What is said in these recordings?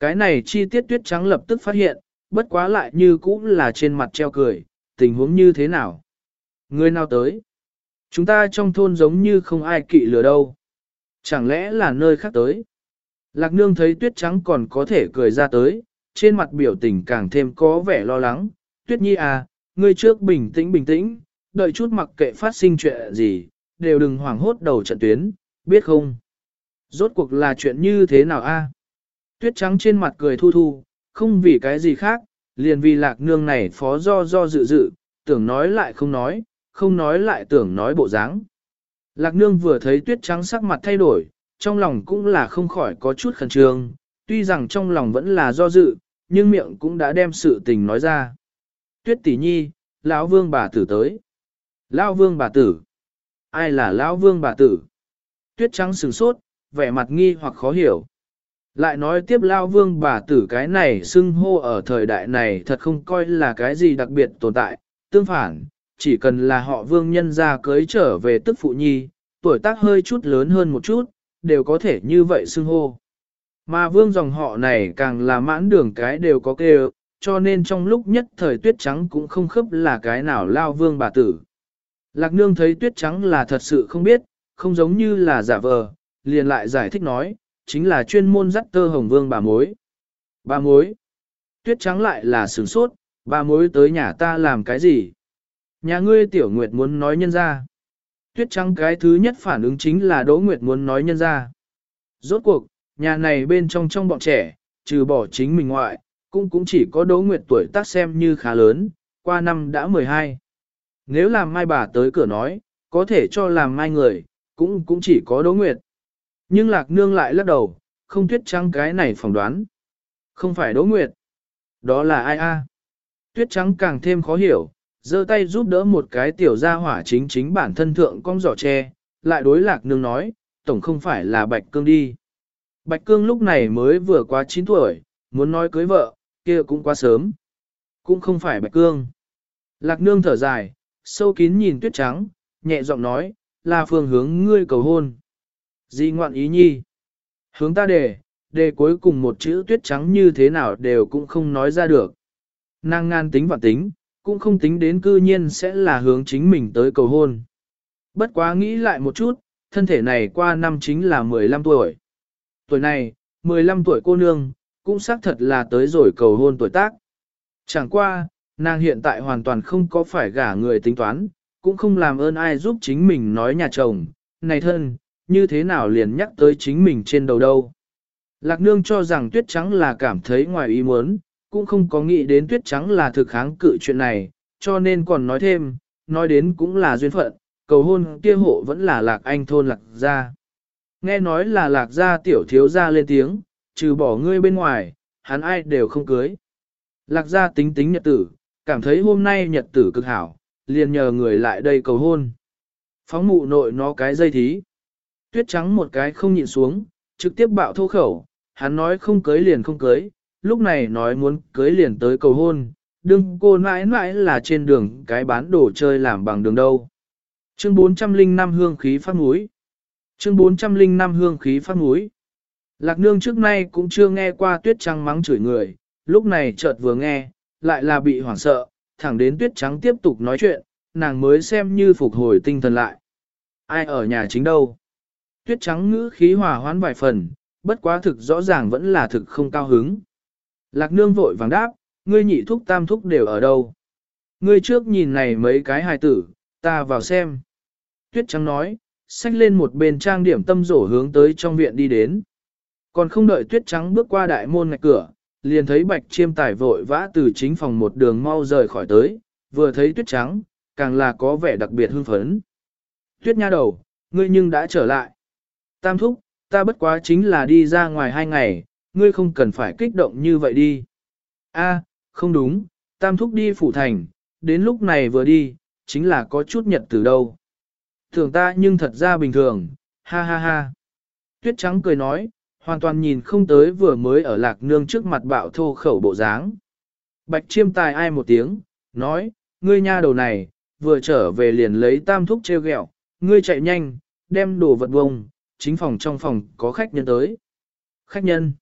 Cái này chi tiết tuyết trắng lập tức phát hiện, bất quá lại như cũng là trên mặt treo cười, tình huống như thế nào? Người nào tới? Chúng ta trong thôn giống như không ai kỵ lừa đâu. Chẳng lẽ là nơi khác tới? Lạc nương thấy tuyết trắng còn có thể cười ra tới, trên mặt biểu tình càng thêm có vẻ lo lắng. Tuyết nhi à, ngươi trước bình tĩnh bình tĩnh, đợi chút mặc kệ phát sinh chuyện gì, đều đừng hoảng hốt đầu trận tuyến, biết không? Rốt cuộc là chuyện như thế nào a? Tuyết trắng trên mặt cười thu thu, không vì cái gì khác, liền vì lạc nương này phó do do dự dự, tưởng nói lại không nói, không nói lại tưởng nói bộ dáng. Lạc nương vừa thấy tuyết trắng sắc mặt thay đổi, trong lòng cũng là không khỏi có chút khẩn trương, tuy rằng trong lòng vẫn là do dự, nhưng miệng cũng đã đem sự tình nói ra. Tuyết tỷ nhi, lão vương bà tử tới. Lão vương bà tử. Ai là lão vương bà tử? Tuyết trắng sừng sốt, vẻ mặt nghi hoặc khó hiểu. Lại nói tiếp lao vương bà tử cái này xưng hô ở thời đại này thật không coi là cái gì đặc biệt tồn tại, tương phản, chỉ cần là họ vương nhân ra cưới trở về tức phụ nhi, tuổi tác hơi chút lớn hơn một chút, đều có thể như vậy xưng hô. Mà vương dòng họ này càng là mãn đường cái đều có kêu, cho nên trong lúc nhất thời tuyết trắng cũng không khớp là cái nào lao vương bà tử. Lạc nương thấy tuyết trắng là thật sự không biết, không giống như là giả vờ, liền lại giải thích nói, chính là chuyên môn dắt tơ hồng vương bà mối. Bà mối. Tuyết trắng lại là sửng sốt, bà mối tới nhà ta làm cái gì? Nhà ngươi tiểu nguyệt muốn nói nhân ra. Tuyết trắng cái thứ nhất phản ứng chính là Đỗ Nguyệt muốn nói nhân ra. Rốt cuộc, nhà này bên trong trong bọn trẻ, trừ bỏ chính mình ngoại, cũng cũng chỉ có Đỗ Nguyệt tuổi tác xem như khá lớn, qua năm đã 12. Nếu làm mai bà tới cửa nói, có thể cho làm mai người, cũng cũng chỉ có Đỗ Nguyệt. Nhưng Lạc Nương lại lắc đầu, không tuyết trắng cái này phỏng đoán. Không phải Đỗ Nguyệt. Đó là ai a? Tuyết trắng càng thêm khó hiểu, giơ tay giúp đỡ một cái tiểu gia hỏa chính chính bản thân thượng con giỏ tre, lại đối Lạc Nương nói, tổng không phải là Bạch Cương đi. Bạch Cương lúc này mới vừa qua 9 tuổi, muốn nói cưới vợ, kia cũng quá sớm. Cũng không phải Bạch Cương. Lạc Nương thở dài, sâu kín nhìn tuyết trắng, nhẹ giọng nói, là phương hướng ngươi cầu hôn. Di ngoạn ý nhi. Hướng ta đề, đề cuối cùng một chữ tuyết trắng như thế nào đều cũng không nói ra được. Nàng ngan tính và tính, cũng không tính đến cư nhiên sẽ là hướng chính mình tới cầu hôn. Bất quá nghĩ lại một chút, thân thể này qua năm chính là 15 tuổi. Tuổi này, 15 tuổi cô nương, cũng xác thật là tới rồi cầu hôn tuổi tác. Chẳng qua, nàng hiện tại hoàn toàn không có phải gả người tính toán, cũng không làm ơn ai giúp chính mình nói nhà chồng, này thân, như thế nào liền nhắc tới chính mình trên đầu đâu. Lạc nương cho rằng tuyết trắng là cảm thấy ngoài ý muốn, cũng không có nghĩ đến tuyết trắng là thực kháng cự chuyện này, cho nên còn nói thêm, nói đến cũng là duyên phận, cầu hôn kia hộ vẫn là lạc anh thôn lạc gia. Nghe nói là lạc gia tiểu thiếu gia lên tiếng, trừ bỏ ngươi bên ngoài, hắn ai đều không cưới. Lạc gia tính tính nhật tử, cảm thấy hôm nay nhật tử cực hảo, liền nhờ người lại đây cầu hôn. Phóng mụ nội nó cái dây thí. Tuyết trắng một cái không nhịn xuống, trực tiếp bạo thô khẩu, hắn nói không cưới liền không cưới, lúc này nói muốn cưới liền tới cầu hôn, đừng cô mãi mãi là trên đường cái bán đồ chơi làm bằng đường đâu. Chương 405 hương khí phát mũi. Chương 405 hương khí phát mũi. Lạc nương trước nay cũng chưa nghe qua tuyết trắng mắng chửi người, lúc này chợt vừa nghe, lại là bị hoảng sợ, thẳng đến tuyết trắng tiếp tục nói chuyện, nàng mới xem như phục hồi tinh thần lại. Ai ở nhà chính đâu? Tuyết trắng ngữ khí hòa hoãn vài phần, bất quá thực rõ ràng vẫn là thực không cao hứng. Lạc nương vội vàng đáp, ngươi nhị thúc tam thúc đều ở đâu? Ngươi trước nhìn này mấy cái hài tử, ta vào xem. Tuyết trắng nói, xách lên một bên trang điểm tâm rổ hướng tới trong viện đi đến. Còn không đợi tuyết trắng bước qua đại môn ngạch cửa, liền thấy bạch chiêm tải vội vã từ chính phòng một đường mau rời khỏi tới, vừa thấy tuyết trắng, càng là có vẻ đặc biệt hưng phấn. Tuyết nha đầu, ngươi nhưng đã trở lại. Tam thúc, ta bất quá chính là đi ra ngoài hai ngày, ngươi không cần phải kích động như vậy đi. A, không đúng, tam thúc đi phủ thành, đến lúc này vừa đi, chính là có chút nhật từ đâu. Thường ta nhưng thật ra bình thường, ha ha ha. Tuyết trắng cười nói, hoàn toàn nhìn không tới vừa mới ở lạc nương trước mặt bạo thô khẩu bộ dáng. Bạch chiêm tài ai một tiếng, nói, ngươi nha đầu này, vừa trở về liền lấy tam thúc treo gẹo, ngươi chạy nhanh, đem đồ vật bông, chính phòng trong phòng có khách nhân tới. Khách nhân.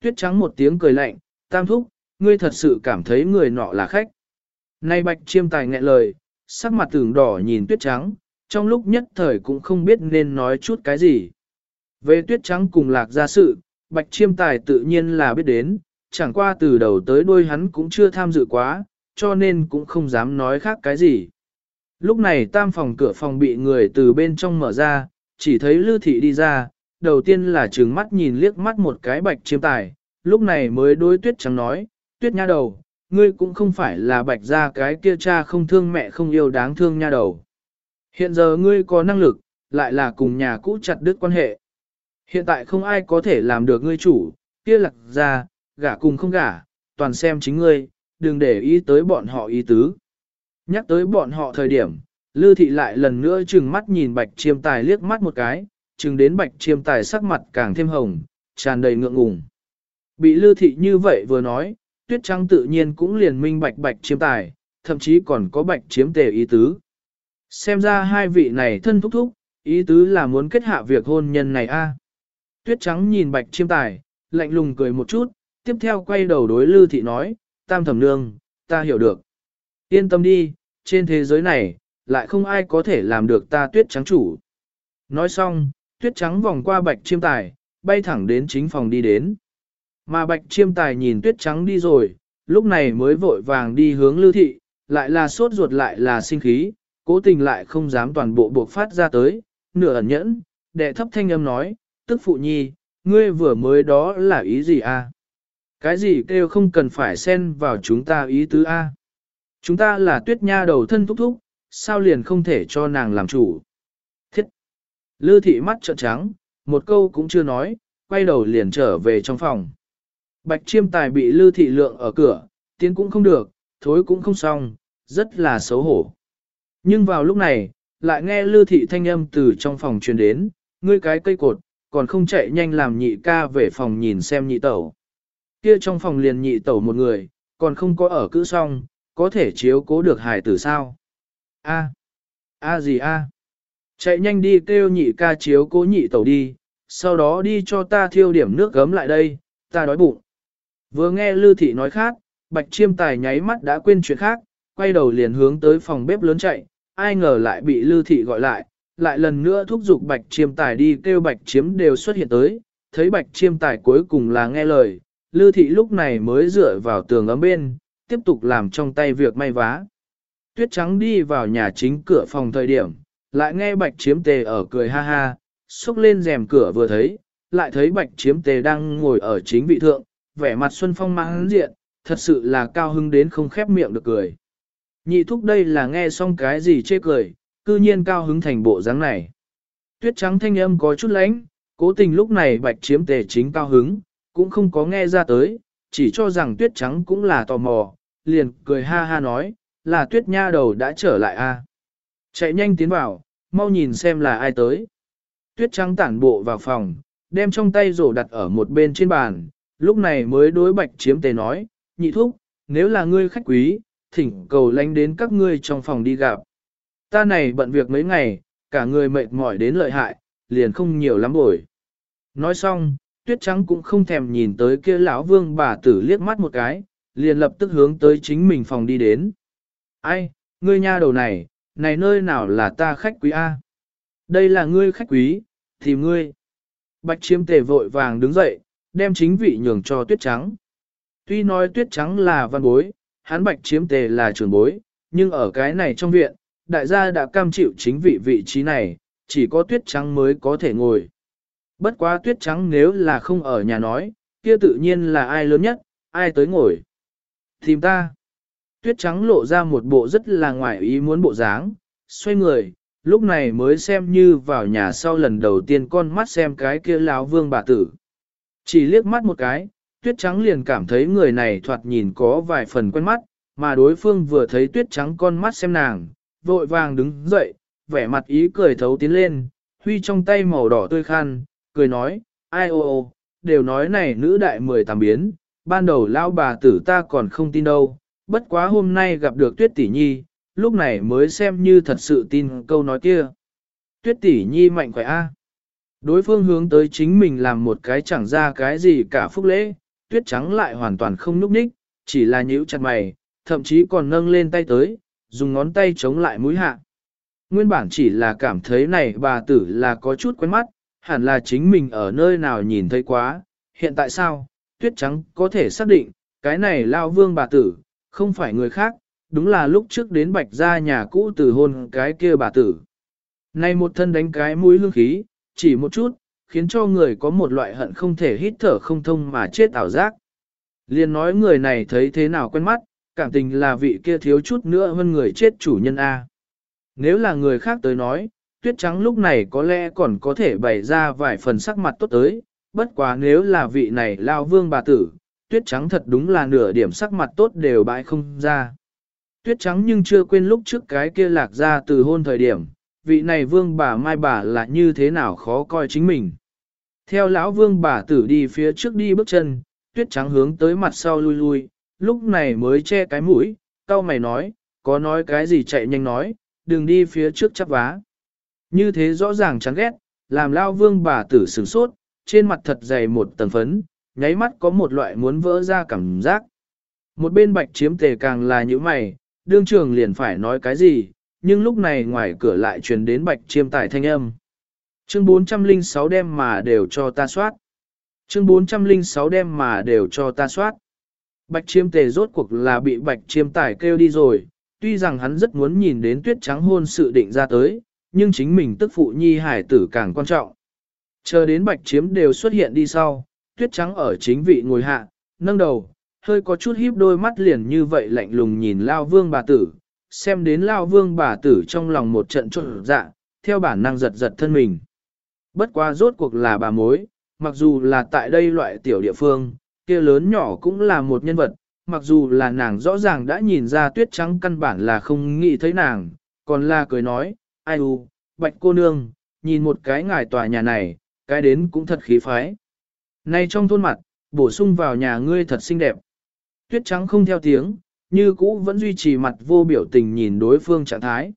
Tuyết trắng một tiếng cười lạnh, tam thúc, ngươi thật sự cảm thấy người nọ là khách. Nay bạch chiêm tài nghẹn lời, sắc mặt tưởng đỏ nhìn tuyết trắng, trong lúc nhất thời cũng không biết nên nói chút cái gì. Về tuyết trắng cùng lạc gia sự, bạch chiêm tài tự nhiên là biết đến, chẳng qua từ đầu tới đuôi hắn cũng chưa tham dự quá, cho nên cũng không dám nói khác cái gì. Lúc này tam phòng cửa phòng bị người từ bên trong mở ra, chỉ thấy Lư Thị đi ra, đầu tiên là trừng mắt nhìn liếc mắt một cái bạch chiêm tài, lúc này mới đối tuyết trắng nói, tuyết nha đầu, ngươi cũng không phải là bạch ra cái kia cha không thương mẹ không yêu đáng thương nha đầu. Hiện giờ ngươi có năng lực, lại là cùng nhà cũ chặt đứt quan hệ. Hiện tại không ai có thể làm được ngươi chủ, kia lạc ra, gả cùng không gả, toàn xem chính ngươi, đừng để ý tới bọn họ ý tứ. Nhắc tới bọn họ thời điểm, Lư thị lại lần nữa trừng mắt nhìn bạch chiêm tài liếc mắt một cái, trừng đến bạch chiêm tài sắc mặt càng thêm hồng, tràn đầy ngượng ngùng. Bị Lư thị như vậy vừa nói, tuyết trắng tự nhiên cũng liền minh bạch bạch chiêm tài, thậm chí còn có bạch chiếm tề ý tứ. Xem ra hai vị này thân thúc thúc, ý tứ là muốn kết hạ việc hôn nhân này a. Tuyết trắng nhìn bạch chiêm tài, lạnh lùng cười một chút, tiếp theo quay đầu đối Lư thị nói, tam thẩm nương, ta hiểu được. Yên tâm đi, trên thế giới này, lại không ai có thể làm được ta tuyết trắng chủ. Nói xong, tuyết trắng vòng qua bạch chiêm tài, bay thẳng đến chính phòng đi đến. Mà bạch chiêm tài nhìn tuyết trắng đi rồi, lúc này mới vội vàng đi hướng lưu thị, lại là sốt ruột lại là sinh khí, cố tình lại không dám toàn bộ buộc phát ra tới, nửa ẩn nhẫn, đệ thấp thanh âm nói, tức phụ nhi, ngươi vừa mới đó là ý gì a? Cái gì kêu không cần phải xen vào chúng ta ý tứ a? Chúng ta là tuyết nha đầu thân thúc thúc, sao liền không thể cho nàng làm chủ? Thiết! Lư thị mắt trợn trắng, một câu cũng chưa nói, quay đầu liền trở về trong phòng. Bạch chiêm tài bị lư thị lượng ở cửa, tiến cũng không được, thối cũng không xong, rất là xấu hổ. Nhưng vào lúc này, lại nghe lư thị thanh âm từ trong phòng truyền đến, ngươi cái cây cột, còn không chạy nhanh làm nhị ca về phòng nhìn xem nhị tẩu. Kia trong phòng liền nhị tẩu một người, còn không có ở cữ xong, có thể chiếu cố được hài tử sao? A. A gì a? Chạy nhanh đi kêu nhị ca chiếu cố nhị tẩu đi, sau đó đi cho ta thiêu điểm nước gấm lại đây, ta đói bụng. Vừa nghe Lư Thị nói khác, Bạch Chiêm Tài nháy mắt đã quên chuyện khác, quay đầu liền hướng tới phòng bếp lớn chạy, ai ngờ lại bị Lư Thị gọi lại, lại lần nữa thúc giục Bạch Chiêm Tài đi kêu Bạch Chiếm đều xuất hiện tới, thấy Bạch Chiêm Tài cuối cùng là nghe lời, Lư Thị lúc này mới dựa vào tường ấm bên, tiếp tục làm trong tay việc may vá. Tuyết trắng đi vào nhà chính cửa phòng thời điểm, lại nghe bạch chiếm tề ở cười ha ha, xúc lên rèm cửa vừa thấy, lại thấy bạch chiếm tề đang ngồi ở chính vị thượng, vẻ mặt xuân phong mang diện, thật sự là cao hưng đến không khép miệng được cười. Nhị thúc đây là nghe xong cái gì chê cười, cư nhiên cao hứng thành bộ dáng này. Tuyết trắng thanh âm có chút lánh, cố tình lúc này bạch chiếm tề chính cao hứng, cũng không có nghe ra tới, chỉ cho rằng tuyết trắng cũng là tò mò, liền cười ha ha nói, là tuyết nha đầu đã trở lại a. Chạy nhanh tiến vào, mau nhìn xem là ai tới. Tuyết trắng tản bộ vào phòng, đem trong tay rổ đặt ở một bên trên bàn, lúc này mới đối bạch chiếm tề nói, nhị thúc, nếu là ngươi khách quý, thỉnh cầu lánh đến các ngươi trong phòng đi gặp. Ta này bận việc mấy ngày, cả người mệt mỏi đến lợi hại, liền không nhiều lắm bồi. Nói xong, tuyết trắng cũng không thèm nhìn tới kia lão vương bà tử liếc mắt một cái, liền lập tức hướng tới chính mình phòng đi đến. Ai, ngươi nha đầu này, này nơi nào là ta khách quý A? Đây là ngươi khách quý, thì ngươi. Bạch chiếm tề vội vàng đứng dậy, đem chính vị nhường cho tuyết trắng. Tuy nói tuyết trắng là văn bối, hắn bạch chiếm tề là trưởng bối, nhưng ở cái này trong viện, đại gia đã cam chịu chính vị vị trí này, chỉ có tuyết trắng mới có thể ngồi. Bất quá tuyết trắng nếu là không ở nhà nói, kia tự nhiên là ai lớn nhất, ai tới ngồi. Tìm ta. Tuyết trắng lộ ra một bộ rất là ngoại ý muốn bộ dáng, xoay người, lúc này mới xem như vào nhà sau lần đầu tiên con mắt xem cái kia lão vương bà tử. Chỉ liếc mắt một cái, tuyết trắng liền cảm thấy người này thoạt nhìn có vài phần quen mắt, mà đối phương vừa thấy tuyết trắng con mắt xem nàng, vội vàng đứng dậy, vẻ mặt ý cười thấu tiến lên, huy trong tay màu đỏ tươi khăn, cười nói, ai ô ô, đều nói này nữ đại mười tàm biến, ban đầu lão bà tử ta còn không tin đâu, bất quá hôm nay gặp được tuyết tỷ nhi, lúc này mới xem như thật sự tin câu nói kia. Tuyết tỷ nhi mạnh khỏe a. Đối phương hướng tới chính mình làm một cái chẳng ra cái gì cả phúc lễ, tuyết trắng lại hoàn toàn không núp ních, chỉ là nhíu chặt mày, thậm chí còn nâng lên tay tới, dùng ngón tay chống lại mũi hạ. Nguyên bản chỉ là cảm thấy này bà tử là có chút quen mắt, hẳn là chính mình ở nơi nào nhìn thấy quá, hiện tại sao, tuyết trắng có thể xác định, cái này lao vương bà tử, không phải người khác, đúng là lúc trước đến bạch ra nhà cũ từ hôn cái kia bà tử. Nay một thân đánh cái mũi hương khí, chỉ một chút, khiến cho người có một loại hận không thể hít thở không thông mà chết ảo giác. Liên nói người này thấy thế nào quen mắt, cảm tình là vị kia thiếu chút nữa hơn người chết chủ nhân A. Nếu là người khác tới nói, tuyết trắng lúc này có lẽ còn có thể bày ra vài phần sắc mặt tốt tới, bất quá nếu là vị này lao vương bà tử, tuyết trắng thật đúng là nửa điểm sắc mặt tốt đều bãi không ra. Tuyết trắng nhưng chưa quên lúc trước cái kia lạc ra từ hôn thời điểm, vị này vương bà mai bà là như thế nào khó coi chính mình. Theo lão vương bà tử đi phía trước đi bước chân, tuyết trắng hướng tới mặt sau lui lui, lúc này mới che cái mũi, cau mày nói, có nói cái gì chạy nhanh nói, đừng đi phía trước chắp vá. Như thế rõ ràng chán ghét, làm lao vương bà tử sửng sốt, trên mặt thật dày một tầng phấn, nháy mắt có một loại muốn vỡ ra cảm giác. Một bên bạch chiếm tề càng là như mày, đương trường liền phải nói cái gì, nhưng lúc này ngoài cửa lại truyền đến bạch chiêm tài thanh âm. Chương 406 đem mà đều cho ta soát. Chương 406 đem mà đều cho ta soát. Bạch chiêm tề rốt cuộc là bị bạch chiêm tài kêu đi rồi, tuy rằng hắn rất muốn nhìn đến tuyết trắng hôn sự định ra tới, nhưng chính mình tức phụ nhi hải tử càng quan trọng. Chờ đến bạch chiếm đều xuất hiện đi sau, tuyết trắng ở chính vị ngồi hạ, nâng đầu, hơi có chút híp đôi mắt liền như vậy lạnh lùng nhìn lao vương bà tử, xem đến lao vương bà tử trong lòng một trận trộn dạ, theo bản năng giật giật thân mình. Bất quá rốt cuộc là bà mối, mặc dù là tại đây loại tiểu địa phương, kia lớn nhỏ cũng là một nhân vật, mặc dù là nàng rõ ràng đã nhìn ra tuyết trắng căn bản là không nghĩ thấy nàng, còn là cười nói, ai u, bạch cô nương, nhìn một cái ngài tòa nhà này, cái đến cũng thật khí phái. Nay trong thôn mặt, bổ sung vào nhà ngươi thật xinh đẹp. Tuyết trắng không theo tiếng, như cũ vẫn duy trì mặt vô biểu tình nhìn đối phương trạng thái.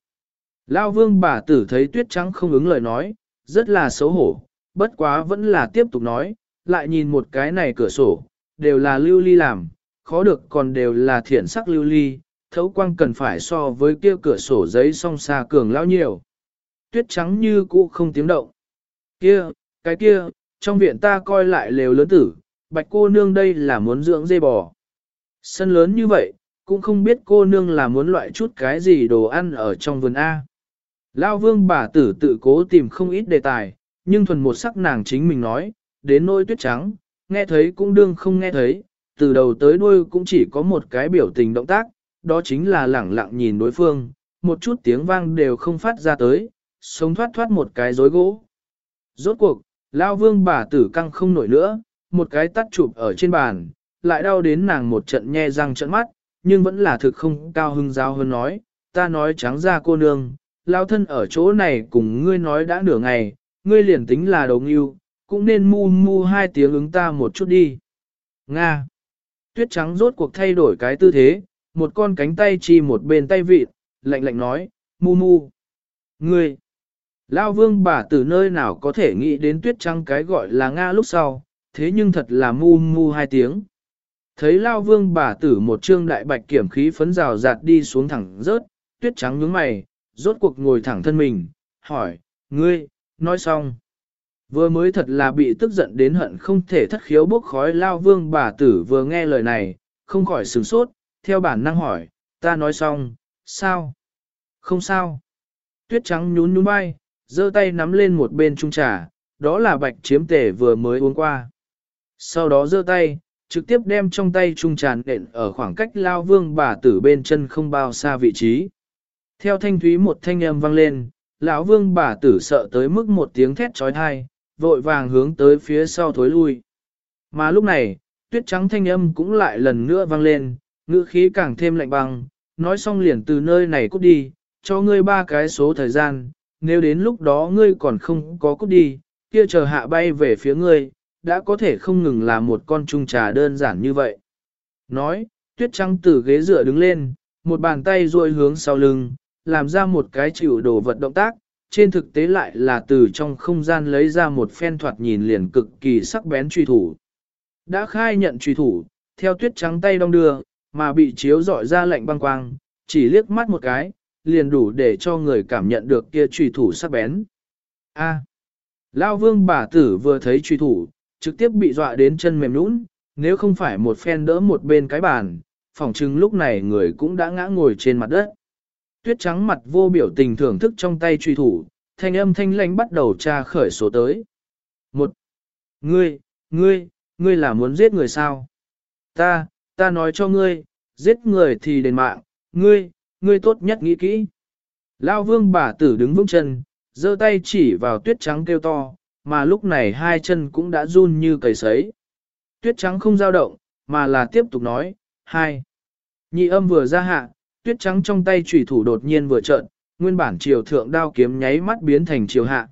Lao vương bà tử thấy tuyết trắng không ứng lời nói, rất là xấu hổ, bất quá vẫn là tiếp tục nói, lại nhìn một cái này cửa sổ, đều là lưu ly làm, khó được còn đều là thiện sắc lưu ly, thấu quang cần phải so với kia cửa sổ giấy song xa cường lao nhiều. Tuyết trắng như cũ không tiếng động. Kia, cái kia, trong viện ta coi lại lều lớn tử, bạch cô nương đây là muốn dưỡng dê bò. Sân lớn như vậy, cũng không biết cô nương là muốn loại chút cái gì đồ ăn ở trong vườn A. Lao vương bà tử tự cố tìm không ít đề tài, nhưng thuần một sắc nàng chính mình nói, đến nôi tuyết trắng, nghe thấy cũng đương không nghe thấy, từ đầu tới đuôi cũng chỉ có một cái biểu tình động tác, đó chính là lẳng lặng nhìn đối phương, một chút tiếng vang đều không phát ra tới, sống thoát thoát một cái rối gỗ. Rốt cuộc, Lao vương bà tử căng không nổi nữa, một cái tắt chụp ở trên bàn, lại đau đến nàng một trận nhe răng trận mắt, nhưng vẫn là thực không cao hưng giao hơn nói, ta nói trắng ra cô nương, lao thân ở chỗ này cùng ngươi nói đã nửa ngày, ngươi liền tính là đồng yêu, cũng nên mu mu hai tiếng ứng ta một chút đi. Nga. Tuyết trắng rốt cuộc thay đổi cái tư thế, một con cánh tay chi một bên tay vịt, lạnh lạnh nói, mu mu. Ngươi. Lao vương bà từ nơi nào có thể nghĩ đến tuyết trắng cái gọi là Nga lúc sau, thế nhưng thật là mu mu hai tiếng. Thấy Lao vương bà tử một trương đại bạch kiểm khí phấn rào rạt đi xuống thẳng rớt, tuyết trắng nhướng mày, rốt cuộc ngồi thẳng thân mình, hỏi, ngươi, nói xong. Vừa mới thật là bị tức giận đến hận không thể thất khiếu bốc khói Lao vương bà tử vừa nghe lời này, không khỏi sửng sốt, theo bản năng hỏi, ta nói xong, sao? Không sao. Tuyết trắng nhún nhún bay, giơ tay nắm lên một bên trung trà, đó là bạch chiếm tể vừa mới uống qua. Sau đó giơ tay, trực tiếp đem trong tay trung trà nện ở khoảng cách lao vương bà tử bên chân không bao xa vị trí. Theo thanh thúy một thanh âm vang lên, lão vương bà tử sợ tới mức một tiếng thét trói thai, vội vàng hướng tới phía sau thối lui. Mà lúc này, tuyết trắng thanh âm cũng lại lần nữa vang lên, ngữ khí càng thêm lạnh băng, nói xong liền từ nơi này cút đi, cho ngươi ba cái số thời gian, nếu đến lúc đó ngươi còn không có cút đi, kia chờ hạ bay về phía ngươi, đã có thể không ngừng là một con trung trà đơn giản như vậy. Nói, tuyết trắng từ ghế dựa đứng lên, một bàn tay ruôi hướng sau lưng, làm ra một cái chịu đồ vật động tác, trên thực tế lại là từ trong không gian lấy ra một phen thoạt nhìn liền cực kỳ sắc bén truy thủ. Đã khai nhận truy thủ, theo tuyết trắng tay đong đưa, mà bị chiếu dọi ra lạnh băng quang, chỉ liếc mắt một cái, liền đủ để cho người cảm nhận được kia truy thủ sắc bén. A. Lao vương bà tử vừa thấy truy thủ, trực tiếp bị dọa đến chân mềm nũng, nếu không phải một phen đỡ một bên cái bàn, phỏng chừng lúc này người cũng đã ngã ngồi trên mặt đất. Tuyết trắng mặt vô biểu tình thưởng thức trong tay truy thủ, thanh âm thanh lãnh bắt đầu tra khởi số tới. Một. Ngươi, ngươi, ngươi là muốn giết người sao? Ta, ta nói cho ngươi, giết người thì đền mạng, ngươi, ngươi tốt nhất nghĩ kỹ. Lao vương bà tử đứng vững chân, giơ tay chỉ vào tuyết trắng kêu to, mà lúc này hai chân cũng đã run như cầy sấy. Tuyết trắng không dao động, mà là tiếp tục nói, hai. Nhị âm vừa ra hạ, tuyết trắng trong tay chủy thủ đột nhiên vừa trợn, nguyên bản chiều thượng đao kiếm nháy mắt biến thành chiều hạ.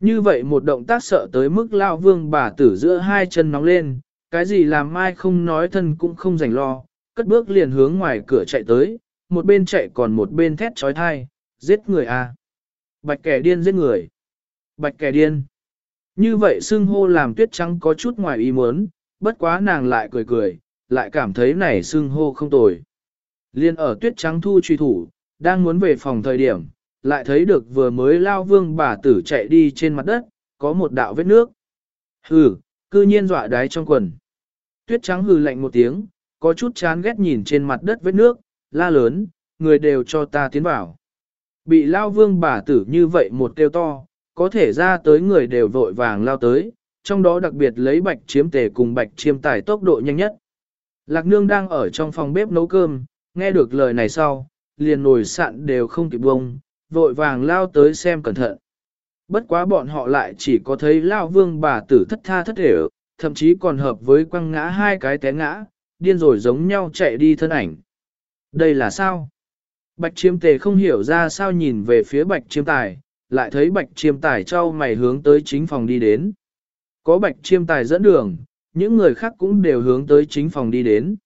Như vậy một động tác sợ tới mức lao vương bà tử giữa hai chân nóng lên, cái gì làm mai không nói thân cũng không rảnh lo, cất bước liền hướng ngoài cửa chạy tới, một bên chạy còn một bên thét trói thai, giết người à. Bạch kẻ điên giết người. Bạch kẻ điên. Như vậy xưng hô làm tuyết trắng có chút ngoài ý muốn, bất quá nàng lại cười cười, lại cảm thấy này xưng hô không tồi. Liên ở tuyết trắng thu truy thủ, đang muốn về phòng thời điểm, lại thấy được vừa mới lao vương bà tử chạy đi trên mặt đất, có một đạo vết nước. Hừ, cư nhiên dọa đáy trong quần. Tuyết trắng hừ lạnh một tiếng, có chút chán ghét nhìn trên mặt đất vết nước, la lớn, người đều cho ta tiến vào. Bị lao vương bà tử như vậy một kêu to, có thể ra tới người đều vội vàng lao tới, trong đó đặc biệt lấy bạch chiếm tề cùng bạch chiêm tài tốc độ nhanh nhất. Lạc nương đang ở trong phòng bếp nấu cơm, nghe được lời này sau, liền nồi sạn đều không kịp bông, vội vàng lao tới xem cẩn thận. Bất quá bọn họ lại chỉ có thấy lao vương bà tử thất tha thất thể, thậm chí còn hợp với quăng ngã hai cái té ngã, điên rồi giống nhau chạy đi thân ảnh. Đây là sao? Bạch chiêm tề không hiểu ra sao nhìn về phía bạch chiêm tài, lại thấy bạch chiêm tài trao mày hướng tới chính phòng đi đến. Có bạch chiêm tài dẫn đường, những người khác cũng đều hướng tới chính phòng đi đến.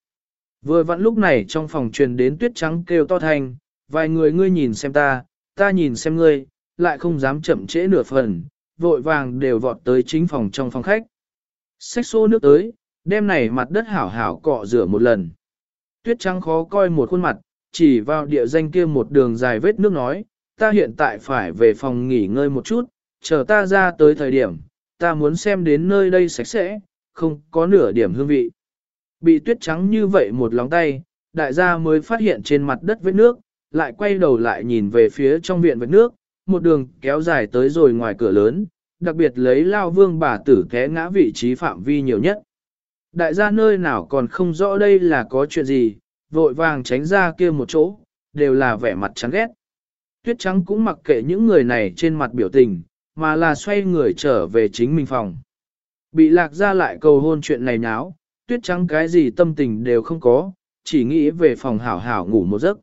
Vừa vặn lúc này trong phòng truyền đến tuyết trắng kêu to thanh, vài người ngươi nhìn xem ta, ta nhìn xem ngươi, lại không dám chậm trễ nửa phần, vội vàng đều vọt tới chính phòng trong phòng khách. Xách xô nước tới, đêm này mặt đất hảo hảo cọ rửa một lần. Tuyết trắng khó coi một khuôn mặt, chỉ vào địa danh kia một đường dài vết nước nói, ta hiện tại phải về phòng nghỉ ngơi một chút, chờ ta ra tới thời điểm, ta muốn xem đến nơi đây sạch sẽ, không có nửa điểm hương vị. Bị tuyết trắng như vậy một lóng tay, đại gia mới phát hiện trên mặt đất vết nước, lại quay đầu lại nhìn về phía trong viện vết nước, một đường kéo dài tới rồi ngoài cửa lớn, đặc biệt lấy lao vương bà tử té ngã vị trí phạm vi nhiều nhất. Đại gia nơi nào còn không rõ đây là có chuyện gì, vội vàng tránh ra kia một chỗ, đều là vẻ mặt chán ghét. Tuyết trắng cũng mặc kệ những người này trên mặt biểu tình, mà là xoay người trở về chính mình phòng. Bị lạc ra lại cầu hôn chuyện này náo, tuyết trắng cái gì tâm tình đều không có, chỉ nghĩ về phòng hảo hảo ngủ một giấc.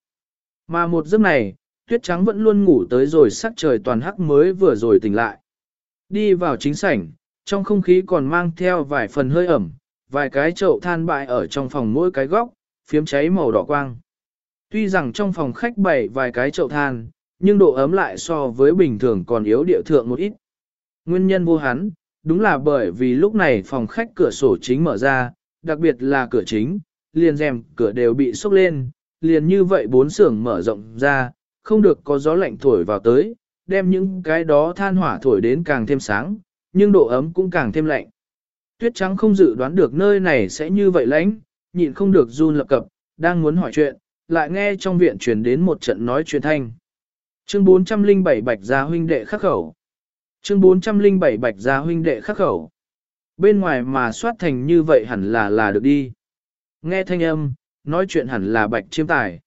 Mà một giấc này, tuyết trắng vẫn luôn ngủ tới rồi sắc trời toàn hắc mới vừa rồi tỉnh lại. Đi vào chính sảnh, trong không khí còn mang theo vài phần hơi ẩm, vài cái chậu than bại ở trong phòng mỗi cái góc, phiếm cháy màu đỏ quang. Tuy rằng trong phòng khách bày vài cái chậu than, nhưng độ ấm lại so với bình thường còn yếu địa thượng một ít. Nguyên nhân vô hắn, đúng là bởi vì lúc này phòng khách cửa sổ chính mở ra, đặc biệt là cửa chính, liền rèm cửa đều bị sốc lên, liền như vậy bốn xưởng mở rộng ra, không được có gió lạnh thổi vào tới, đem những cái đó than hỏa thổi đến càng thêm sáng, nhưng độ ấm cũng càng thêm lạnh. Tuyết trắng không dự đoán được nơi này sẽ như vậy lãnh, nhịn không được run lập cập, đang muốn hỏi chuyện, lại nghe trong viện truyền đến một trận nói chuyện thanh. Chương 407 Bạch Gia huynh đệ khắc khẩu. Chương 407 Bạch Gia huynh đệ khắc khẩu. Bên ngoài mà soát thành như vậy hẳn là là được đi. Nghe thanh âm, nói chuyện hẳn là Bạch Chiêm Tài.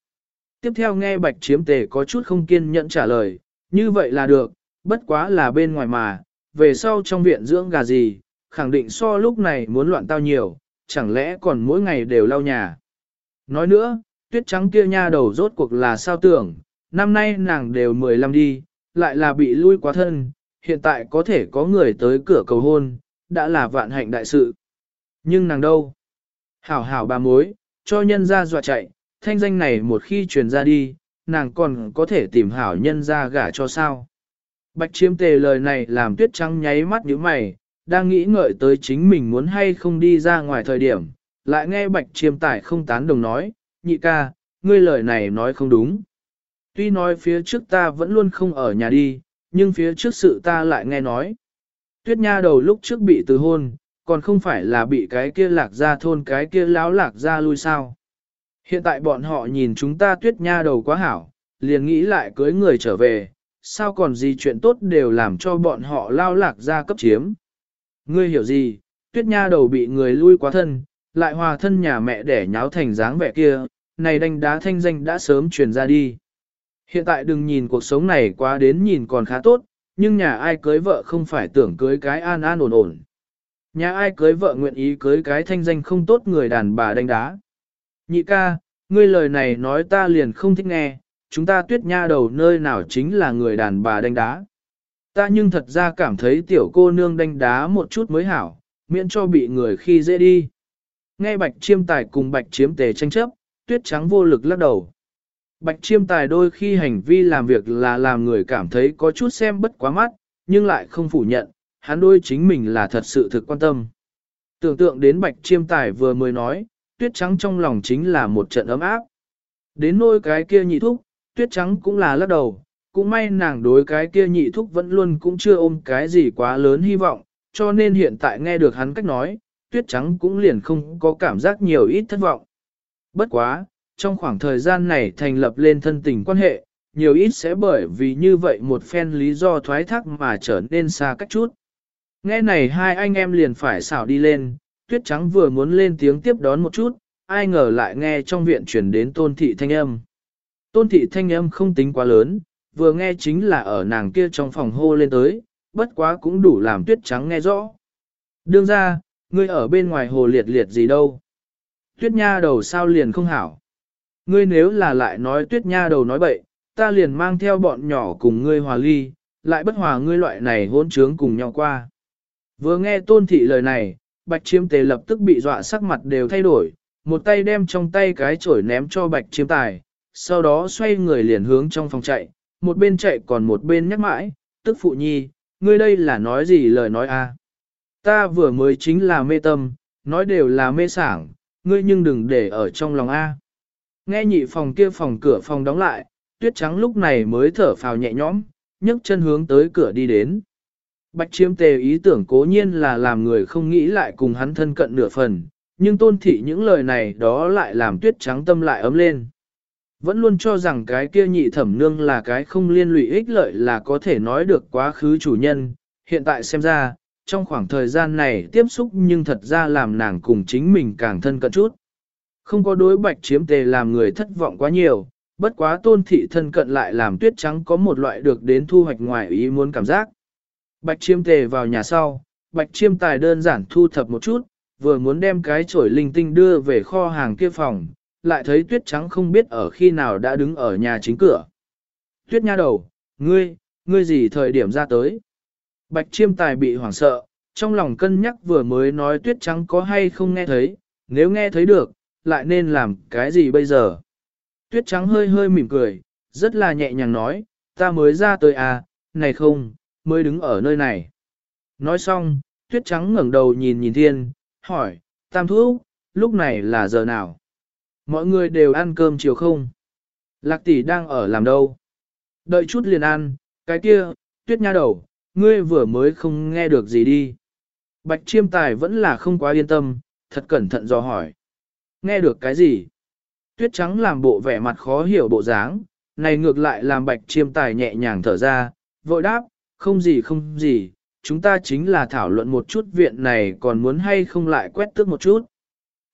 Tiếp theo nghe Bạch Chiếm Tề có chút không kiên nhẫn trả lời, như vậy là được, bất quá là bên ngoài mà, về sau trong viện dưỡng gà gì, khẳng định so lúc này muốn loạn tao nhiều, chẳng lẽ còn mỗi ngày đều lau nhà. Nói nữa, tuyết trắng kia nha đầu rốt cuộc là sao tưởng, năm nay nàng đều 15 đi, lại là bị lui quá thân, hiện tại có thể có người tới cửa cầu hôn, đã là vạn hạnh đại sự. Nhưng nàng đâu? Hảo hảo bà mối, cho nhân ra dọa chạy, thanh danh này một khi truyền ra đi, nàng còn có thể tìm hảo nhân ra gả cho sao. Bạch chiêm tề lời này làm tuyết trắng nháy mắt như mày, đang nghĩ ngợi tới chính mình muốn hay không đi ra ngoài thời điểm, lại nghe bạch chiêm tải không tán đồng nói, nhị ca, ngươi lời này nói không đúng. Tuy nói phía trước ta vẫn luôn không ở nhà đi, nhưng phía trước sự ta lại nghe nói. Tuyết nha đầu lúc trước bị từ hôn, còn không phải là bị cái kia lạc ra thôn cái kia láo lạc ra lui sao. Hiện tại bọn họ nhìn chúng ta tuyết nha đầu quá hảo, liền nghĩ lại cưới người trở về, sao còn gì chuyện tốt đều làm cho bọn họ lao lạc ra cấp chiếm. Ngươi hiểu gì, tuyết nha đầu bị người lui quá thân, lại hòa thân nhà mẹ để nháo thành dáng vẻ kia, này đánh đá thanh danh đã sớm truyền ra đi. Hiện tại đừng nhìn cuộc sống này quá đến nhìn còn khá tốt, nhưng nhà ai cưới vợ không phải tưởng cưới cái an an ổn ổn. Nhà ai cưới vợ nguyện ý cưới cái thanh danh không tốt người đàn bà đánh đá. Nhị ca, ngươi lời này nói ta liền không thích nghe, chúng ta tuyết nha đầu nơi nào chính là người đàn bà đánh đá. Ta nhưng thật ra cảm thấy tiểu cô nương đánh đá một chút mới hảo, miễn cho bị người khi dễ đi. Nghe bạch chiêm tài cùng bạch chiếm tề tranh chấp, tuyết trắng vô lực lắc đầu. Bạch chiêm tài đôi khi hành vi làm việc là làm người cảm thấy có chút xem bất quá mắt, nhưng lại không phủ nhận, hắn đôi chính mình là thật sự thực quan tâm. Tưởng tượng đến bạch chiêm tài vừa mới nói, tuyết trắng trong lòng chính là một trận ấm áp. Đến nôi cái kia nhị thúc, tuyết trắng cũng là lắc đầu, cũng may nàng đối cái kia nhị thúc vẫn luôn cũng chưa ôm cái gì quá lớn hy vọng, cho nên hiện tại nghe được hắn cách nói, tuyết trắng cũng liền không có cảm giác nhiều ít thất vọng. Bất quá, trong khoảng thời gian này thành lập lên thân tình quan hệ, nhiều ít sẽ bởi vì như vậy một phen lý do thoái thác mà trở nên xa cách chút. Nghe này hai anh em liền phải xảo đi lên, tuyết trắng vừa muốn lên tiếng tiếp đón một chút, ai ngờ lại nghe trong viện chuyển đến tôn thị thanh âm. Tôn thị thanh âm không tính quá lớn, vừa nghe chính là ở nàng kia trong phòng hô lên tới, bất quá cũng đủ làm tuyết trắng nghe rõ. Đương ra, ngươi ở bên ngoài hồ liệt liệt gì đâu. Tuyết nha đầu sao liền không hảo. Ngươi nếu là lại nói tuyết nha đầu nói bậy, ta liền mang theo bọn nhỏ cùng ngươi hòa ly, lại bất hòa ngươi loại này hỗn trướng cùng nhau qua. Vừa nghe tôn thị lời này, bạch chiêm tề lập tức bị dọa sắc mặt đều thay đổi, một tay đem trong tay cái chổi ném cho bạch chiêm tài, sau đó xoay người liền hướng trong phòng chạy, một bên chạy còn một bên nhắc mãi, tức phụ nhi, ngươi đây là nói gì lời nói a? Ta vừa mới chính là mê tâm, nói đều là mê sảng, ngươi nhưng đừng để ở trong lòng a. Nghe nhị phòng kia phòng cửa phòng đóng lại, tuyết trắng lúc này mới thở phào nhẹ nhõm, nhấc chân hướng tới cửa đi đến. Bạch chiêm tề ý tưởng cố nhiên là làm người không nghĩ lại cùng hắn thân cận nửa phần, nhưng tôn thị những lời này đó lại làm tuyết trắng tâm lại ấm lên. Vẫn luôn cho rằng cái kia nhị thẩm nương là cái không liên lụy ích lợi là có thể nói được quá khứ chủ nhân, hiện tại xem ra, trong khoảng thời gian này tiếp xúc nhưng thật ra làm nàng cùng chính mình càng thân cận chút. Không có đối bạch chiếm tề làm người thất vọng quá nhiều, bất quá tôn thị thân cận lại làm tuyết trắng có một loại được đến thu hoạch ngoài ý muốn cảm giác. Bạch chiêm tề vào nhà sau, bạch chiêm tài đơn giản thu thập một chút, vừa muốn đem cái chổi linh tinh đưa về kho hàng kia phòng, lại thấy tuyết trắng không biết ở khi nào đã đứng ở nhà chính cửa. Tuyết nha đầu, ngươi, ngươi gì thời điểm ra tới? Bạch chiêm tài bị hoảng sợ, trong lòng cân nhắc vừa mới nói tuyết trắng có hay không nghe thấy, nếu nghe thấy được, lại nên làm cái gì bây giờ? Tuyết trắng hơi hơi mỉm cười, rất là nhẹ nhàng nói, ta mới ra tới à, này không, mới đứng ở nơi này. Nói xong, tuyết trắng ngẩng đầu nhìn nhìn thiên, hỏi, tam thúc, lúc này là giờ nào? Mọi người đều ăn cơm chiều không? Lạc tỷ đang ở làm đâu? Đợi chút liền ăn, cái kia, tuyết nha đầu, ngươi vừa mới không nghe được gì đi. Bạch chiêm tài vẫn là không quá yên tâm, thật cẩn thận dò hỏi. Nghe được cái gì? Tuyết trắng làm bộ vẻ mặt khó hiểu bộ dáng, này ngược lại làm bạch chiêm tài nhẹ nhàng thở ra, vội đáp, không gì không gì, chúng ta chính là thảo luận một chút viện này còn muốn hay không lại quét tước một chút.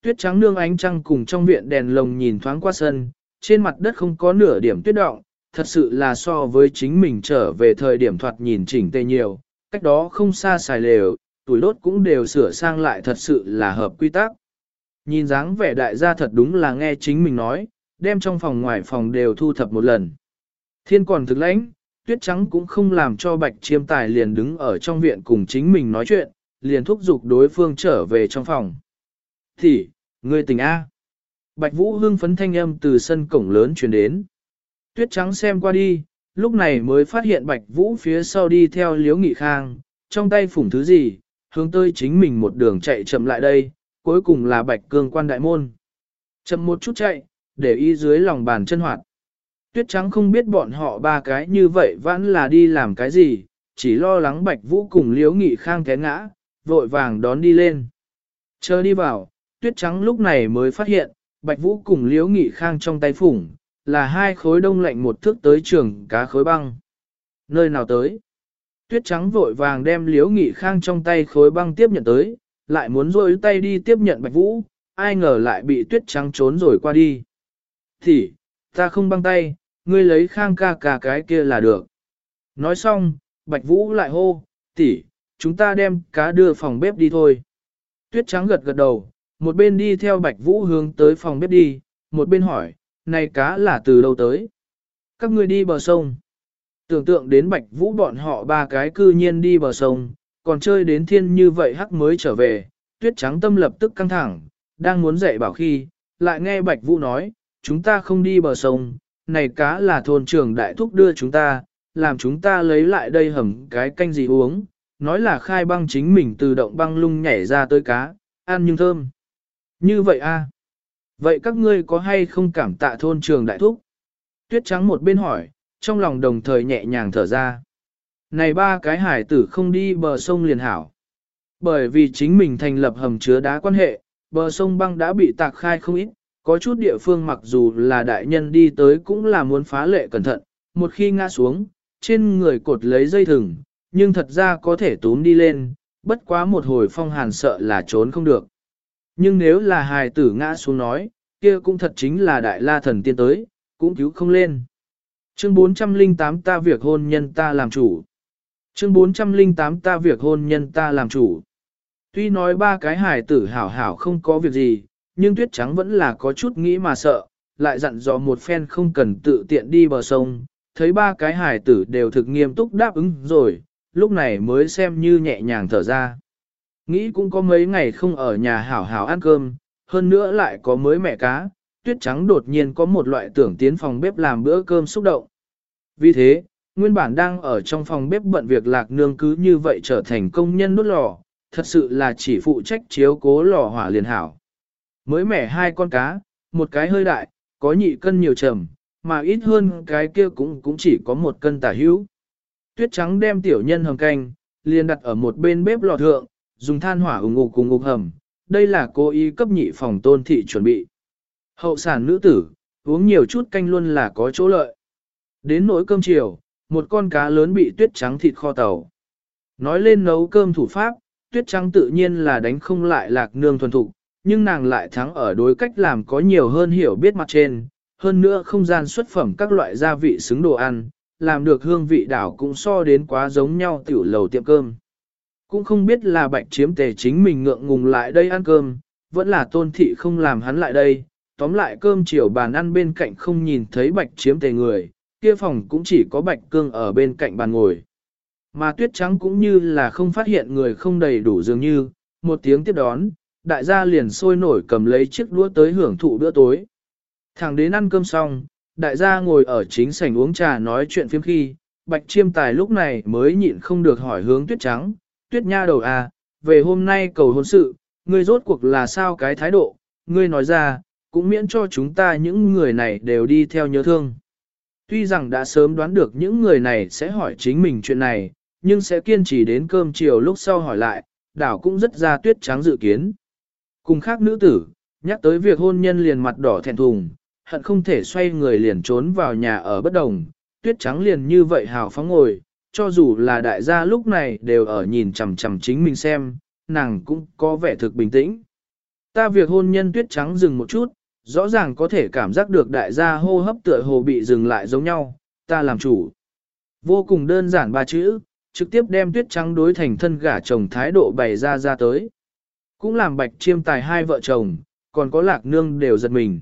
Tuyết trắng nương ánh trăng cùng trong viện đèn lồng nhìn thoáng qua sân, trên mặt đất không có nửa điểm tuyết động, thật sự là so với chính mình trở về thời điểm thoạt nhìn chỉnh tề nhiều, cách đó không xa xài lều, tuổi đốt cũng đều sửa sang lại thật sự là hợp quy tắc. Nhìn dáng vẻ đại gia thật đúng là nghe chính mình nói, đem trong phòng ngoài phòng đều thu thập một lần. Thiên còn thực lãnh, tuyết trắng cũng không làm cho bạch chiêm tài liền đứng ở trong viện cùng chính mình nói chuyện, liền thúc giục đối phương trở về trong phòng. Thì, ngươi tỉnh A. Bạch Vũ hưng phấn thanh âm từ sân cổng lớn truyền đến. Tuyết trắng xem qua đi, lúc này mới phát hiện Bạch Vũ phía sau đi theo Liễu Nghị Khang, trong tay phủng thứ gì, hướng tới chính mình một đường chạy chậm lại đây, cuối cùng là bạch cương quan đại môn. Chậm một chút chạy, để y dưới lòng bàn chân hoạt. Tuyết trắng không biết bọn họ ba cái như vậy vẫn là đi làm cái gì, chỉ lo lắng bạch vũ cùng Liễu nghị khang té ngã, vội vàng đón đi lên. Chờ đi vào, tuyết trắng lúc này mới phát hiện, bạch vũ cùng Liễu nghị khang trong tay phủng, là hai khối đông lạnh một thước tới trường cá khối băng. Nơi nào tới? Tuyết trắng vội vàng đem Liễu nghị khang trong tay khối băng tiếp nhận tới, lại muốn rôi tay đi tiếp nhận bạch vũ, ai ngờ lại bị tuyết trắng trốn rồi qua đi. Thì, ta không băng tay, ngươi lấy khang ca ca cái kia là được. Nói xong, bạch vũ lại hô, tỷ, chúng ta đem cá đưa phòng bếp đi thôi. Tuyết trắng gật gật đầu, một bên đi theo bạch vũ hướng tới phòng bếp đi, một bên hỏi, này cá là từ đâu tới? Các ngươi đi bờ sông. Tưởng tượng đến bạch vũ bọn họ ba cái cư nhiên đi bờ sông, còn chơi đến thiên như vậy hắc mới trở về, tuyết trắng tâm lập tức căng thẳng, đang muốn dậy bảo khi, lại nghe bạch vũ nói, chúng ta không đi bờ sông, này cá là thôn trưởng đại thúc đưa chúng ta, làm chúng ta lấy lại đây hầm cái canh gì uống, nói là khai băng chính mình từ động băng lung nhảy ra tới cá, ăn nhưng thơm. Như vậy a à? Vậy các ngươi có hay không cảm tạ thôn trường đại thúc? Tuyết trắng một bên hỏi, trong lòng đồng thời nhẹ nhàng thở ra. Này ba cái hải tử không đi bờ sông liền hảo. Bởi vì chính mình thành lập hầm chứa đá quan hệ, bờ sông băng đã bị tạc khai không ít, có chút địa phương mặc dù là đại nhân đi tới cũng là muốn phá lệ cẩn thận, một khi ngã xuống, trên người cột lấy dây thừng, nhưng thật ra có thể túm đi lên, bất quá một hồi phong hàn sợ là trốn không được. Nhưng nếu là hài tử ngã xuống nói, kia cũng thật chính là đại la thần tiên tới, cũng cứu không lên. Chương 408 ta việc hôn nhân ta làm chủ. Chương 408 ta việc hôn nhân ta làm chủ. Tuy nói ba cái hài tử hảo hảo không có việc gì, nhưng tuyết trắng vẫn là có chút nghĩ mà sợ, lại dặn dò một phen không cần tự tiện đi bờ sông, thấy ba cái hài tử đều thực nghiêm túc đáp ứng rồi, lúc này mới xem như nhẹ nhàng thở ra. Nghĩ cũng có mấy ngày không ở nhà hảo hảo ăn cơm, hơn nữa lại có mới mẹ cá, tuyết trắng đột nhiên có một loại tưởng tiến phòng bếp làm bữa cơm xúc động. Vì thế, nguyên bản đang ở trong phòng bếp bận việc lạc nương cứ như vậy trở thành công nhân đốt lò, thật sự là chỉ phụ trách chiếu cố lò hỏa liền hảo. Mới mẻ hai con cá, một cái hơi đại, có nhị cân nhiều trầm, mà ít hơn cái kia cũng cũng chỉ có một cân tả hữu. Tuyết trắng đem tiểu nhân hầm canh, liền đặt ở một bên bếp lò thượng, dùng than hỏa ủng ục cùng ục hầm, đây là cô ý cấp nhị phòng tôn thị chuẩn bị. Hậu sản nữ tử, uống nhiều chút canh luôn là có chỗ lợi. Đến nỗi cơm chiều, một con cá lớn bị tuyết trắng thịt kho tàu. Nói lên nấu cơm thủ pháp, tuyết trắng tự nhiên là đánh không lại lạc nương thuần thục, nhưng nàng lại thắng ở đối cách làm có nhiều hơn hiểu biết mặt trên, hơn nữa không gian xuất phẩm các loại gia vị xứng đồ ăn, làm được hương vị đảo cũng so đến quá giống nhau tiểu lầu tiệm cơm. Cũng không biết là bạch chiếm tề chính mình ngượng ngùng lại đây ăn cơm, vẫn là tôn thị không làm hắn lại đây, tóm lại cơm chiều bàn ăn bên cạnh không nhìn thấy bạch chiếm tề người, kia phòng cũng chỉ có bạch cương ở bên cạnh bàn ngồi. Mà tuyết trắng cũng như là không phát hiện người không đầy đủ dường như, một tiếng tiếp đón, đại gia liền sôi nổi cầm lấy chiếc đũa tới hưởng thụ bữa tối. Thẳng đến ăn cơm xong, đại gia ngồi ở chính sảnh uống trà nói chuyện phiếm khi, bạch chiêm tài lúc này mới nhịn không được hỏi hướng tuyết trắng, tuyết nha đầu à, về hôm nay cầu hôn sự, ngươi rốt cuộc là sao cái thái độ, ngươi nói ra, cũng miễn cho chúng ta những người này đều đi theo nhớ thương. Tuy rằng đã sớm đoán được những người này sẽ hỏi chính mình chuyện này, nhưng sẽ kiên trì đến cơm chiều lúc sau hỏi lại, đảo cũng rất ra tuyết trắng dự kiến. Cùng khác nữ tử, nhắc tới việc hôn nhân liền mặt đỏ thẹn thùng, hận không thể xoay người liền trốn vào nhà ở bất đồng, tuyết trắng liền như vậy hào phóng ngồi, cho dù là đại gia lúc này đều ở nhìn chằm chằm chính mình xem, nàng cũng có vẻ thực bình tĩnh. Ta việc hôn nhân tuyết trắng dừng một chút, rõ ràng có thể cảm giác được đại gia hô hấp tựa hồ bị dừng lại giống nhau, ta làm chủ. Vô cùng đơn giản ba chữ, trực tiếp đem tuyết trắng đối thành thân gả chồng thái độ bày ra ra tới. Cũng làm bạch chiêm tài hai vợ chồng, còn có lạc nương đều giật mình.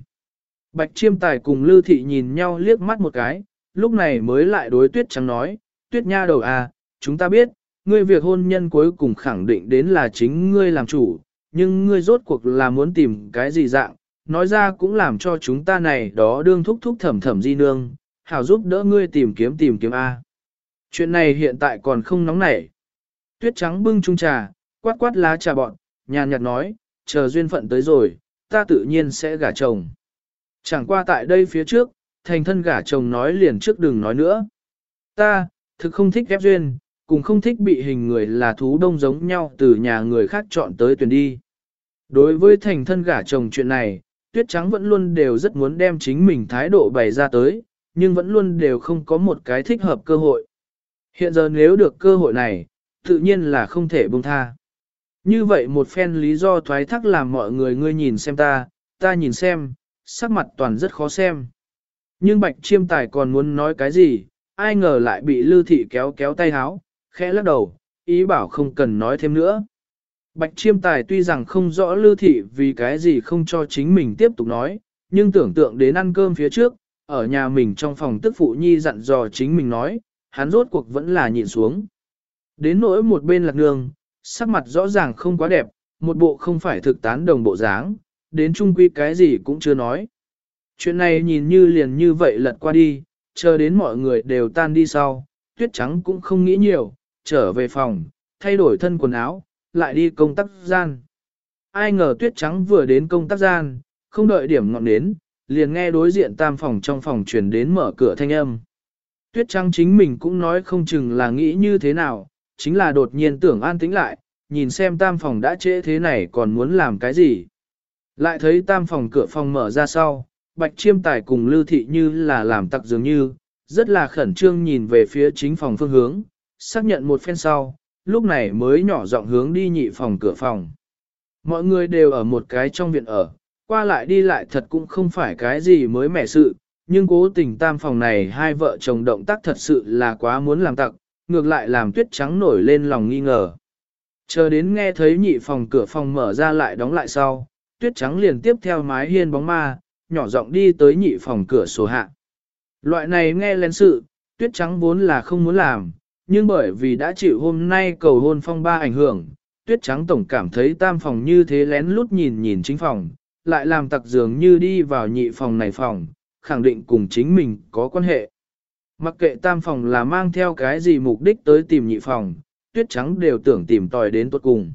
Bạch chiêm tài cùng lư thị nhìn nhau liếc mắt một cái, lúc này mới lại đối tuyết trắng nói, tuyết nha đầu à, chúng ta biết, ngươi việc hôn nhân cuối cùng khẳng định đến là chính ngươi làm chủ, nhưng ngươi rốt cuộc là muốn tìm cái gì dạng, nói ra cũng làm cho chúng ta này đó đương thúc thúc thẩm thẩm di nương, hảo giúp đỡ ngươi tìm kiếm tìm kiếm A. Chuyện này hiện tại còn không nóng nảy. Tuyết trắng bưng chung trà, quát quát lá trà bọn, nhàn nhạt nói, chờ duyên phận tới rồi, ta tự nhiên sẽ gả chồng. Chẳng qua tại đây phía trước, thành thân gả chồng nói liền trước đừng nói nữa. Ta, thực không thích ghép duyên, cũng không thích bị hình người là thú đông giống nhau từ nhà người khác chọn tới tuyển đi. Đối với thành thân gả chồng chuyện này, tuyết trắng vẫn luôn đều rất muốn đem chính mình thái độ bày ra tới, nhưng vẫn luôn đều không có một cái thích hợp cơ hội. Hiện giờ nếu được cơ hội này, tự nhiên là không thể buông tha. Như vậy một phen lý do thoái thác làm mọi người ngươi nhìn xem ta, ta nhìn xem, sắc mặt toàn rất khó xem. Nhưng bạch chiêm tài còn muốn nói cái gì, ai ngờ lại bị lưu thị kéo kéo tay háo, khẽ lắc đầu, ý bảo không cần nói thêm nữa. Bạch chiêm tài tuy rằng không rõ lưu thị vì cái gì không cho chính mình tiếp tục nói, nhưng tưởng tượng đến ăn cơm phía trước, ở nhà mình trong phòng tức phụ nhi dặn dò chính mình nói, hắn rốt cuộc vẫn là nhịn xuống. Đến nỗi một bên lạc nương, sắc mặt rõ ràng không quá đẹp, một bộ không phải thực tán đồng bộ dáng, đến chung quy cái gì cũng chưa nói. Chuyện này nhìn như liền như vậy lật qua đi, chờ đến mọi người đều tan đi sau, tuyết trắng cũng không nghĩ nhiều, trở về phòng, thay đổi thân quần áo, lại đi công tác gian. Ai ngờ tuyết trắng vừa đến công tác gian, không đợi điểm ngọn đến, liền nghe đối diện tam phòng trong phòng truyền đến mở cửa thanh âm. Tuyết trắng chính mình cũng nói không chừng là nghĩ như thế nào, chính là đột nhiên tưởng an tĩnh lại, nhìn xem tam phòng đã trễ thế này còn muốn làm cái gì. Lại thấy tam phòng cửa phòng mở ra sau, bạch chiêm tài cùng lưu thị như là làm tặc dường như, rất là khẩn trương nhìn về phía chính phòng phương hướng, xác nhận một phen sau, lúc này mới nhỏ giọng hướng đi nhị phòng cửa phòng. Mọi người đều ở một cái trong viện ở, qua lại đi lại thật cũng không phải cái gì mới mẻ sự, nhưng cố tình tam phòng này hai vợ chồng động tác thật sự là quá muốn làm tặc, ngược lại làm tuyết trắng nổi lên lòng nghi ngờ. Chờ đến nghe thấy nhị phòng cửa phòng mở ra lại đóng lại sau, tuyết trắng liền tiếp theo mái hiên bóng ma, nhỏ giọng đi tới nhị phòng cửa sổ hạ. Loại này nghe lên sự, tuyết trắng vốn là không muốn làm, nhưng bởi vì đã chịu hôm nay cầu hôn phong ba ảnh hưởng, tuyết trắng tổng cảm thấy tam phòng như thế lén lút nhìn nhìn chính phòng, lại làm tặc dường như đi vào nhị phòng này phòng, khẳng định cùng chính mình có quan hệ. Mặc kệ tam phòng là mang theo cái gì mục đích tới tìm nhị phòng, tuyết trắng đều tưởng tìm tòi đến tốt cùng.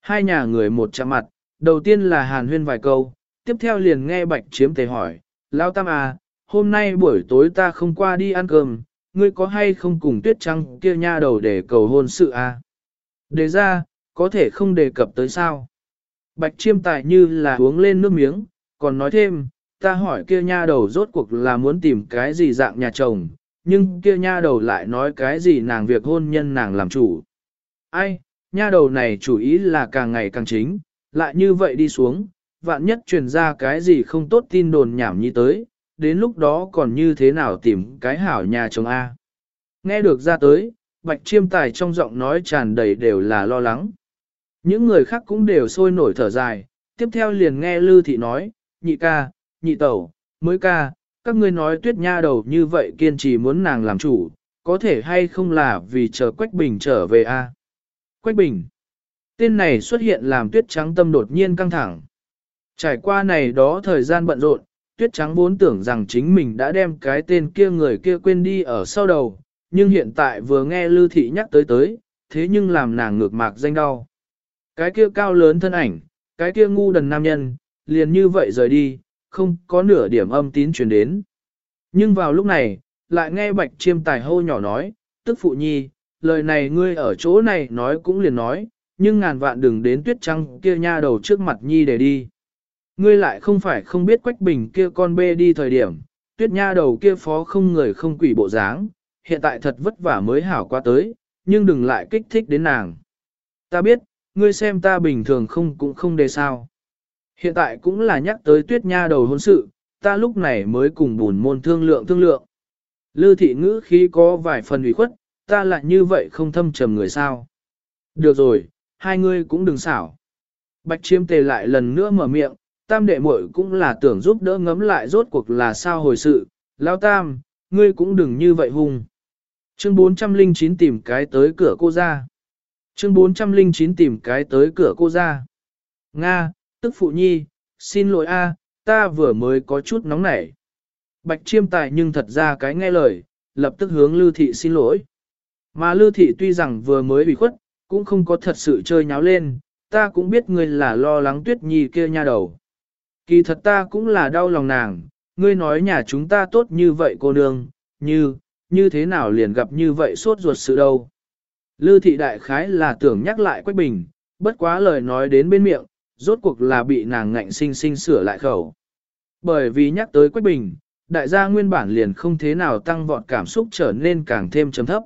Hai nhà người một chạm mặt, đầu tiên là hàn huyên vài câu, tiếp theo liền nghe bạch chiếm tề hỏi, Lao Tam à, hôm nay buổi tối ta không qua đi ăn cơm, ngươi có hay không cùng tuyết trăng kia nha đầu để cầu hôn sự à? Đề ra, có thể không đề cập tới sao? Bạch chiêm tài như là uống lên nước miếng, còn nói thêm, ta hỏi kia nha đầu rốt cuộc là muốn tìm cái gì dạng nhà chồng, nhưng kia nha đầu lại nói cái gì nàng việc hôn nhân nàng làm chủ. Ai, nha đầu này chủ ý là càng ngày càng chính, lại như vậy đi xuống, vạn nhất truyền ra cái gì không tốt tin đồn nhảm như tới, đến lúc đó còn như thế nào tìm cái hảo nhà chồng A. Nghe được ra tới, bạch chiêm tài trong giọng nói tràn đầy đều là lo lắng. Những người khác cũng đều sôi nổi thở dài, tiếp theo liền nghe Lư Thị nói, nhị ca, nhị tẩu, mới ca, các ngươi nói tuyết nha đầu như vậy kiên trì muốn nàng làm chủ, có thể hay không là vì chờ Quách Bình trở về a? Quách Bình. Tên này xuất hiện làm tuyết trắng tâm đột nhiên căng thẳng. Trải qua này đó thời gian bận rộn, tuyết trắng vốn tưởng rằng chính mình đã đem cái tên kia người kia quên đi ở sau đầu, nhưng hiện tại vừa nghe Lư Thị nhắc tới tới, thế nhưng làm nàng ngược mạc danh đau. Cái kia cao lớn thân ảnh, cái kia ngu đần nam nhân, liền như vậy rời đi, không có nửa điểm âm tín truyền đến. Nhưng vào lúc này, lại nghe bạch chiêm tài hô nhỏ nói, tức phụ nhi, lời này ngươi ở chỗ này nói cũng liền nói, nhưng ngàn vạn đừng đến tuyết trăng kia nha đầu trước mặt nhi để đi. Ngươi lại không phải không biết quách bình kia con bê đi thời điểm, tuyết nha đầu kia phó không người không quỷ bộ dáng, hiện tại thật vất vả mới hảo qua tới, nhưng đừng lại kích thích đến nàng. Ta biết, ngươi xem ta bình thường không cũng không đề sao. Hiện tại cũng là nhắc tới tuyết nha đầu hôn sự, ta lúc này mới cùng bùn môn thương lượng thương lượng. Lư thị ngữ khí có vài phần ủy khuất, ta lại như vậy không thâm trầm người sao. Được rồi, hai ngươi cũng đừng xảo. Bạch chiêm tề lại lần nữa mở miệng, tam đệ muội cũng là tưởng giúp đỡ ngấm lại rốt cuộc là sao hồi sự. Lao tam, ngươi cũng đừng như vậy hung. Chương 409 tìm cái tới cửa cô ra. Chương 409 tìm cái tới cửa cô ra. Nga, tức phụ nhi, xin lỗi a, ta vừa mới có chút nóng nảy. Bạch chiêm tài nhưng thật ra cái nghe lời, lập tức hướng Lưu Thị xin lỗi. Mà Lưu Thị tuy rằng vừa mới bị khuất, cũng không có thật sự chơi nháo lên, ta cũng biết ngươi là lo lắng tuyết nhi kia nha đầu. Kỳ thật ta cũng là đau lòng nàng, ngươi nói nhà chúng ta tốt như vậy cô nương, như, như thế nào liền gặp như vậy sốt ruột sự đâu. Lư thị đại khái là tưởng nhắc lại Quách Bình, bất quá lời nói đến bên miệng, rốt cuộc là bị nàng ngạnh sinh sinh sửa lại khẩu. Bởi vì nhắc tới Quách Bình, đại gia nguyên bản liền không thế nào tăng vọt cảm xúc trở nên càng thêm chấm thấp.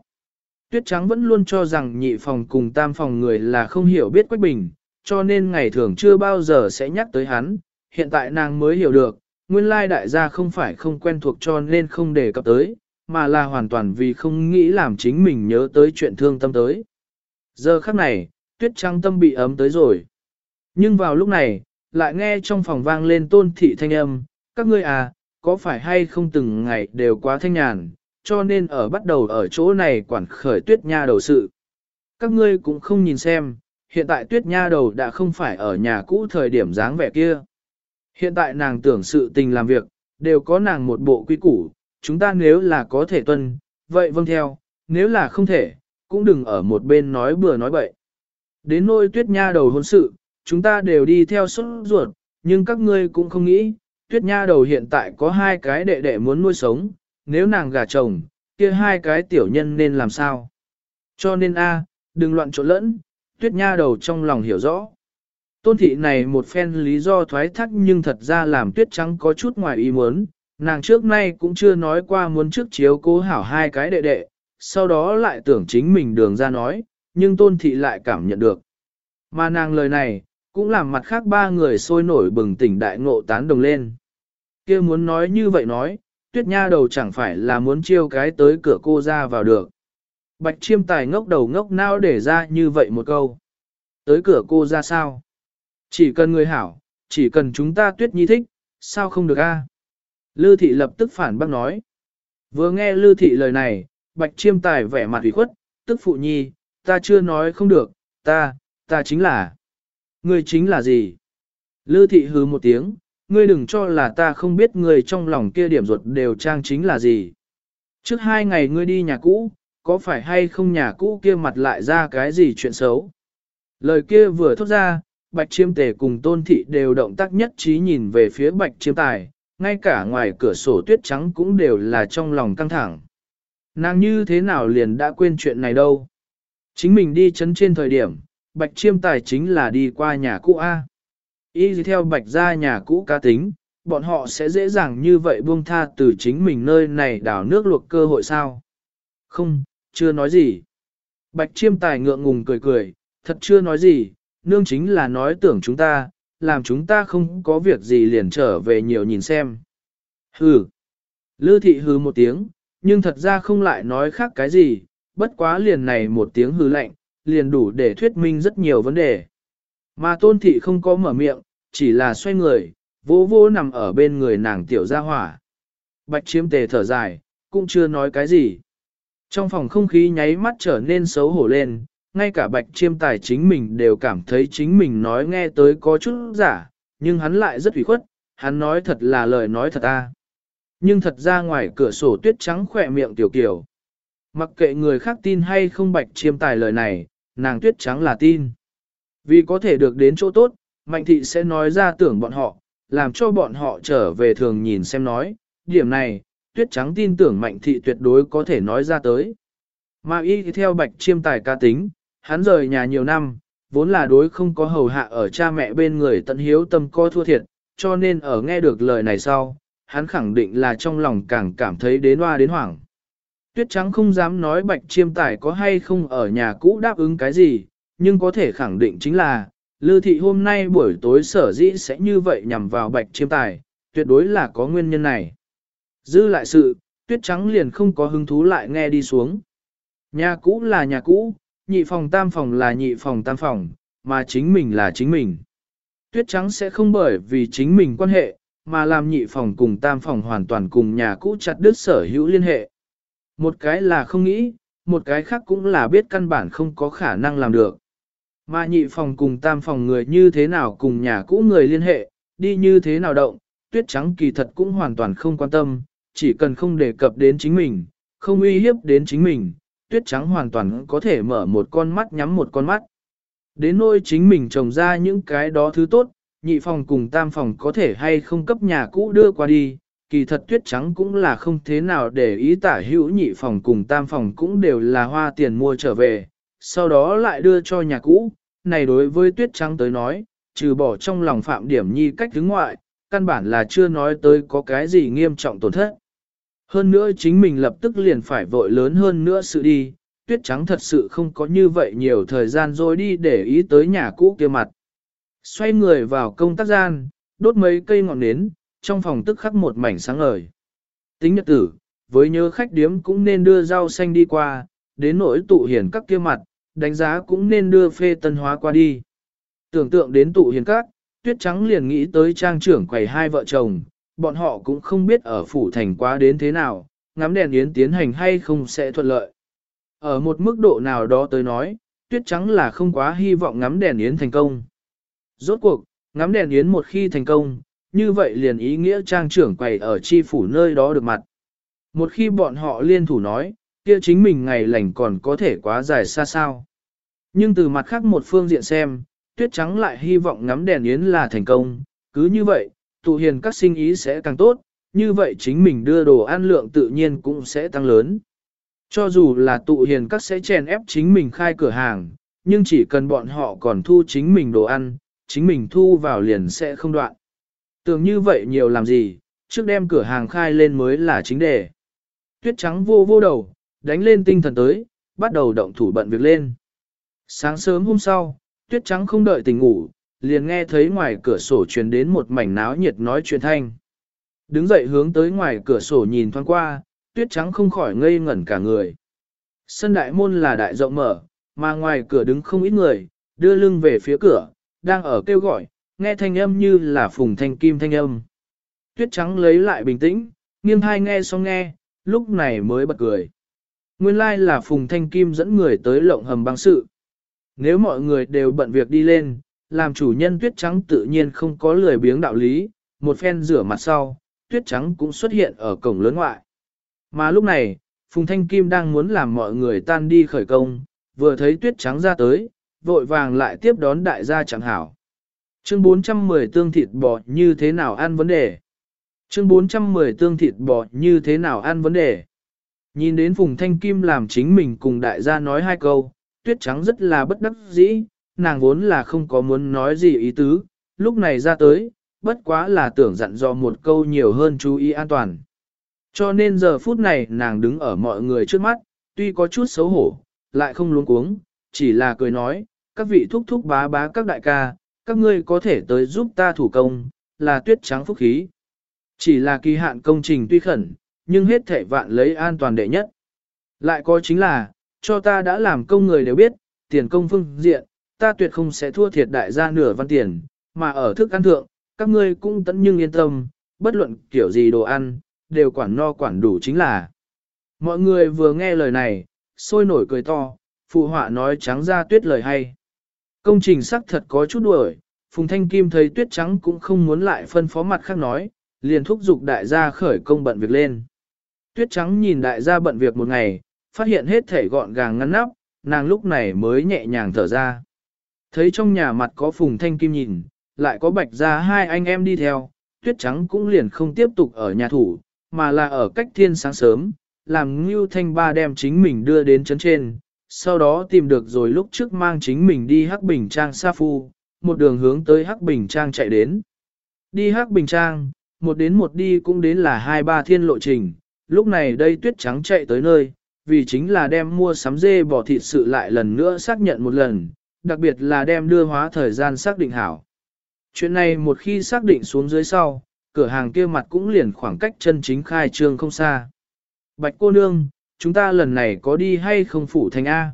Tuyết Trắng vẫn luôn cho rằng nhị phòng cùng tam phòng người là không hiểu biết Quách Bình, cho nên ngày thường chưa bao giờ sẽ nhắc tới hắn, hiện tại nàng mới hiểu được, nguyên lai đại gia không phải không quen thuộc cho nên không đề cập tới, mà là hoàn toàn vì không nghĩ làm chính mình nhớ tới chuyện thương tâm tới. Giờ khắc này, tuyết trắng tâm bị ấm tới rồi. Nhưng vào lúc này, lại nghe trong phòng vang lên tôn thị thanh âm, các ngươi à, có phải hay không từng ngày đều quá thanh nhàn, cho nên ở bắt đầu ở chỗ này quản khởi tuyết nha đầu sự. Các ngươi cũng không nhìn xem, hiện tại tuyết nha đầu đã không phải ở nhà cũ thời điểm dáng vẻ kia. Hiện tại nàng tưởng sự tình làm việc, đều có nàng một bộ quy củ, chúng ta nếu là có thể tuân, vậy vâng theo, nếu là không thể, cũng đừng ở một bên nói bừa nói bậy. Đến nôi tuyết nha đầu hôn sự, chúng ta đều đi theo sốt ruột, nhưng các ngươi cũng không nghĩ, tuyết nha đầu hiện tại có hai cái đệ đệ muốn nuôi sống, nếu nàng gả chồng, kia hai cái tiểu nhân nên làm sao? Cho nên a, đừng loạn trộn lẫn, tuyết nha đầu trong lòng hiểu rõ. Tôn thị này một phen lý do thoái thác nhưng thật ra làm tuyết trắng có chút ngoài ý muốn, nàng trước nay cũng chưa nói qua muốn trước chiếu cố hảo hai cái đệ đệ, sau đó lại tưởng chính mình đường ra nói, nhưng tôn thị lại cảm nhận được. Mà nàng lời này, cũng làm mặt khác ba người sôi nổi bừng tỉnh đại ngộ tán đồng lên. kia muốn nói như vậy nói, tuyết nha đầu chẳng phải là muốn chiêu cái tới cửa cô ra vào được. Bạch chiêm tài ngốc đầu ngốc não để ra như vậy một câu. Tới cửa cô ra sao? Chỉ cần người hảo, chỉ cần chúng ta tuyết nhi thích, sao không được a? Lư thị lập tức phản bác nói. Vừa nghe lư thị lời này, bạch chiêm tài vẻ mặt ủy khuất, tức phụ nhi, ta chưa nói không được, ta, ta chính là. Ngươi chính là gì? Lư thị hứ một tiếng, ngươi đừng cho là ta không biết người trong lòng kia điểm ruột đều trang chính là gì. Trước hai ngày ngươi đi nhà cũ, có phải hay không nhà cũ kia mặt lại ra cái gì chuyện xấu? Lời kia vừa thốt ra, bạch chiêm tề cùng tôn thị đều động tác nhất trí nhìn về phía bạch chiêm tài, ngay cả ngoài cửa sổ tuyết trắng cũng đều là trong lòng căng thẳng. Nàng như thế nào liền đã quên chuyện này đâu? Chính mình đi chấn trên thời điểm, bạch chiêm tài chính là đi qua nhà cũ A. Y theo bạch ra nhà cũ cá tính, bọn họ sẽ dễ dàng như vậy buông tha từ chính mình nơi này đảo nước luộc cơ hội sao? Không, chưa nói gì. Bạch chiêm tài ngượng ngùng cười cười, thật chưa nói gì, nương chính là nói tưởng chúng ta, làm chúng ta không có việc gì liền trở về nhiều nhìn xem. Hừ. Lư thị hừ một tiếng, nhưng thật ra không lại nói khác cái gì, bất quá liền này một tiếng hừ lạnh, liền đủ để thuyết minh rất nhiều vấn đề. Mà tôn thị không có mở miệng, chỉ là xoay người, vô vô nằm ở bên người nàng tiểu gia hỏa. Bạch chiếm tề thở dài, cũng chưa nói cái gì. Trong phòng không khí nháy mắt trở nên xấu hổ lên, ngay cả bạch chiêm tài chính mình đều cảm thấy chính mình nói nghe tới có chút giả, nhưng hắn lại rất ủy khuất, hắn nói thật là lời nói thật a. Nhưng thật ra ngoài cửa sổ tuyết trắng khỏe miệng tiểu kiểu. Mặc kệ người khác tin hay không bạch chiêm tài lời này, nàng tuyết trắng là tin. Vì có thể được đến chỗ tốt, mạnh thị sẽ nói ra tưởng bọn họ, làm cho bọn họ trở về thường nhìn xem nói, điểm này, tuyết trắng tin tưởng mạnh thị tuyệt đối có thể nói ra tới. Mà y theo bạch chiêm tài ca tính, hắn rời nhà nhiều năm, vốn là đối không có hầu hạ ở cha mẹ bên người tận hiếu tâm co thua thiệt, cho nên ở nghe được lời này sau, hắn khẳng định là trong lòng càng cảm thấy đến hoa đến hoảng. Tuyết trắng không dám nói bạch chiêm tài có hay không ở nhà cũ đáp ứng cái gì, nhưng có thể khẳng định chính là, Lư thị hôm nay buổi tối sở dĩ sẽ như vậy nhằm vào bạch chiêm tài, tuyệt đối là có nguyên nhân này. Dư lại sự, tuyết trắng liền không có hứng thú lại nghe đi xuống. Nhà cũ là nhà cũ, nhị phòng tam phòng là nhị phòng tam phòng, mà chính mình là chính mình. Tuyết trắng sẽ không bởi vì chính mình quan hệ, mà làm nhị phòng cùng tam phòng hoàn toàn cùng nhà cũ chặt đứt sở hữu liên hệ. Một cái là không nghĩ, một cái khác cũng là biết căn bản không có khả năng làm được. Mà nhị phòng cùng tam phòng người như thế nào cùng nhà cũ người liên hệ, đi như thế nào động, tuyết trắng kỳ thật cũng hoàn toàn không quan tâm, chỉ cần không đề cập đến chính mình, không uy hiếp đến chính mình, tuyết trắng hoàn toàn có thể mở một con mắt nhắm một con mắt. Đến nôi chính mình trồng ra những cái đó thứ tốt, nhị phòng cùng tam phòng có thể hay không cấp nhà cũ đưa qua đi, kỳ thật tuyết trắng cũng là không thế nào để ý tả hữu nhị phòng cùng tam phòng cũng đều là hoa tiền mua trở về, sau đó lại đưa cho nhà cũ, này đối với tuyết trắng tới nói, trừ bỏ trong lòng phạm điểm nhi cách đứng ngoại, căn bản là chưa nói tới có cái gì nghiêm trọng tổn thất. Hơn nữa chính mình lập tức liền phải vội lớn hơn nữa sự đi, tuyết trắng thật sự không có như vậy nhiều thời gian rồi đi để ý tới nhà cũ kia mặt. Xoay người vào công tác gian, đốt mấy cây ngọn nến, trong phòng tức khắc một mảnh sáng ngời. Tính nhật tử, với nhớ khách điếm cũng nên đưa rau xanh đi qua, đến nỗi tụ hiển các kia mặt, đánh giá cũng nên đưa phê tân hóa qua đi. Tưởng tượng đến tụ hiền các, tuyết trắng liền nghĩ tới trang trưởng quầy hai vợ chồng, bọn họ cũng không biết ở phủ thành quá đến thế nào, ngắm đèn yến tiến hành hay không sẽ thuận lợi. Ở một mức độ nào đó tới nói, tuyết trắng là không quá hy vọng ngắm đèn yến thành công. Rốt cuộc, ngắm đèn yến một khi thành công, như vậy liền ý nghĩa trang trưởng quầy ở chi phủ nơi đó được mặt. Một khi bọn họ liên thủ nói, kia chính mình ngày lành còn có thể quá dài xa sao. Nhưng từ mặt khác một phương diện xem, tuyết trắng lại hy vọng ngắm đèn yến là thành công, cứ như vậy, tụ hiền các sinh ý sẽ càng tốt, như vậy chính mình đưa đồ ăn lượng tự nhiên cũng sẽ tăng lớn. Cho dù là tụ hiền các sẽ chèn ép chính mình khai cửa hàng, nhưng chỉ cần bọn họ còn thu chính mình đồ ăn, chính mình thu vào liền sẽ không đoạn. Tưởng như vậy nhiều làm gì, trước đem cửa hàng khai lên mới là chính đề. Tuyết trắng vô vô đầu, đánh lên tinh thần tới, bắt đầu động thủ bận việc lên. Sáng sớm hôm sau, tuyết trắng không đợi tỉnh ngủ, liền nghe thấy ngoài cửa sổ truyền đến một mảnh náo nhiệt nói chuyện thanh. Đứng dậy hướng tới ngoài cửa sổ nhìn thoáng qua, tuyết trắng không khỏi ngây ngẩn cả người. Sân đại môn là đại rộng mở, mà ngoài cửa đứng không ít người, đưa lưng về phía cửa, đang ở kêu gọi, nghe thanh âm như là phùng thanh kim thanh âm. Tuyết trắng lấy lại bình tĩnh, nghiêng hai nghe xong nghe, lúc này mới bật cười. Nguyên lai like là phùng thanh kim dẫn người tới lộng hầm băng sự. Nếu mọi người đều bận việc đi lên, làm chủ nhân tuyết trắng tự nhiên không có lười biếng đạo lý, một phen rửa mặt sau, tuyết trắng cũng xuất hiện ở cổng lớn ngoại. Mà lúc này, Phùng Thanh Kim đang muốn làm mọi người tan đi khởi công, vừa thấy tuyết trắng ra tới, vội vàng lại tiếp đón đại gia chẳng hảo. Chương 410 tương thịt bò như thế nào ăn vấn đề? Chương 410 tương thịt bò như thế nào ăn vấn đề? Nhìn đến Phùng Thanh Kim làm chính mình cùng đại gia nói hai câu, tuyết trắng rất là bất đắc dĩ, nàng vốn là không có muốn nói gì ý tứ, lúc này ra tới, bất quá là tưởng dặn dò một câu nhiều hơn chú ý an toàn. Cho nên giờ phút này nàng đứng ở mọi người trước mắt, tuy có chút xấu hổ, lại không luống cuống, chỉ là cười nói, các vị thúc thúc bá bá các đại ca, các ngươi có thể tới giúp ta thủ công, là tuyết trắng phúc khí. Chỉ là kỳ hạn công trình tuy khẩn, nhưng hết thể vạn lấy an toàn đệ nhất. Lại có chính là, cho ta đã làm công người đều biết, tiền công phương diện, ta tuyệt không sẽ thua thiệt đại gia nửa văn tiền, mà ở thức ăn thượng, các ngươi cũng tận nhưng yên tâm, bất luận kiểu gì đồ ăn, đều quản no quản đủ chính là. Mọi người vừa nghe lời này, sôi nổi cười to, phụ họa nói trắng ra tuyết lời hay. Công trình sắc thật có chút đuổi, Phùng Thanh Kim thấy tuyết trắng cũng không muốn lại phân phó mặt khác nói, liền thúc giục đại gia khởi công bận việc lên. Tuyết trắng nhìn đại gia bận việc một ngày, phát hiện hết thể gọn gàng ngăn nắp, nàng lúc này mới nhẹ nhàng thở ra. Thấy trong nhà mặt có Phùng Thanh Kim nhìn, lại có bạch ra hai anh em đi theo, tuyết trắng cũng liền không tiếp tục ở nhà thủ, mà là ở cách thiên sáng sớm, làm Ngưu Thanh Ba đem chính mình đưa đến chấn trên, sau đó tìm được rồi lúc trước mang chính mình đi Hắc Bình Trang Sa Phu, một đường hướng tới Hắc Bình Trang chạy đến. Đi Hắc Bình Trang, một đến một đi cũng đến là hai ba thiên lộ trình, lúc này đây tuyết trắng chạy tới nơi, vì chính là đem mua sắm dê bò thịt sự lại lần nữa xác nhận một lần, đặc biệt là đem đưa hóa thời gian xác định hảo. Chuyện này một khi xác định xuống dưới sau, cửa hàng kia mặt cũng liền khoảng cách chân chính khai trương không xa. Bạch cô nương, chúng ta lần này có đi hay không phủ thành A?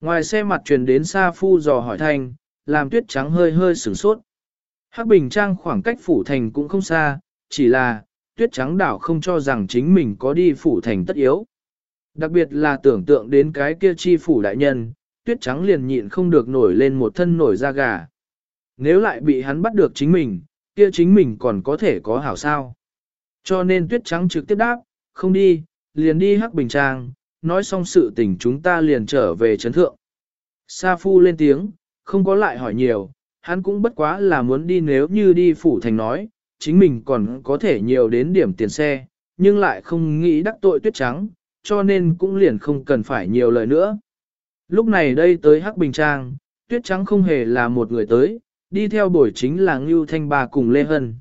Ngoài xe mặt truyền đến xa phu dò hỏi thành, làm tuyết trắng hơi hơi sửng sốt. Hắc Bình Trang khoảng cách phủ thành cũng không xa, chỉ là, tuyết trắng đảo không cho rằng chính mình có đi phủ thành tất yếu. Đặc biệt là tưởng tượng đến cái kia chi phủ đại nhân, tuyết trắng liền nhịn không được nổi lên một thân nổi da gà. Nếu lại bị hắn bắt được chính mình, kia chính mình còn có thể có hảo sao. Cho nên tuyết trắng trực tiếp đáp, không đi, liền đi hắc bình trang, nói xong sự tình chúng ta liền trở về chấn thượng. Sa Phu lên tiếng, không có lại hỏi nhiều, hắn cũng bất quá là muốn đi nếu như đi phủ thành nói, chính mình còn có thể nhiều đến điểm tiền xe, nhưng lại không nghĩ đắc tội tuyết trắng, cho nên cũng liền không cần phải nhiều lời nữa. Lúc này đây tới Hắc Bình Trang, tuyết trắng không hề là một người tới, đi theo buổi chính là Ngưu Thanh Ba cùng Lê Hân.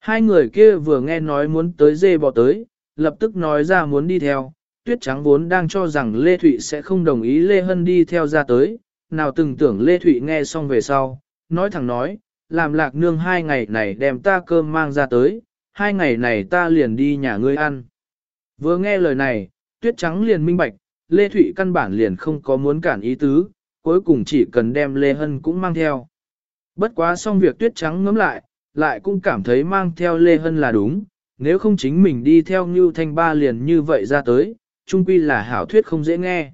Hai người kia vừa nghe nói muốn tới dê bò tới, lập tức nói ra muốn đi theo, tuyết trắng vốn đang cho rằng Lê Thụy sẽ không đồng ý Lê Hân đi theo ra tới, nào từng tưởng Lê Thụy nghe xong về sau, nói thẳng nói, làm lạc nương hai ngày này đem ta cơm mang ra tới, hai ngày này ta liền đi nhà ngươi ăn. Vừa nghe lời này, tuyết trắng liền minh bạch, Lê Thụy căn bản liền không có muốn cản ý tứ, cuối cùng chỉ cần đem Lê Hân cũng mang theo. Bất quá xong việc tuyết trắng ngấm lại, lại cũng cảm thấy mang theo Lê Hân là đúng, nếu không chính mình đi theo Ngưu thanh ba liền như vậy ra tới, chung quy là hảo thuyết không dễ nghe.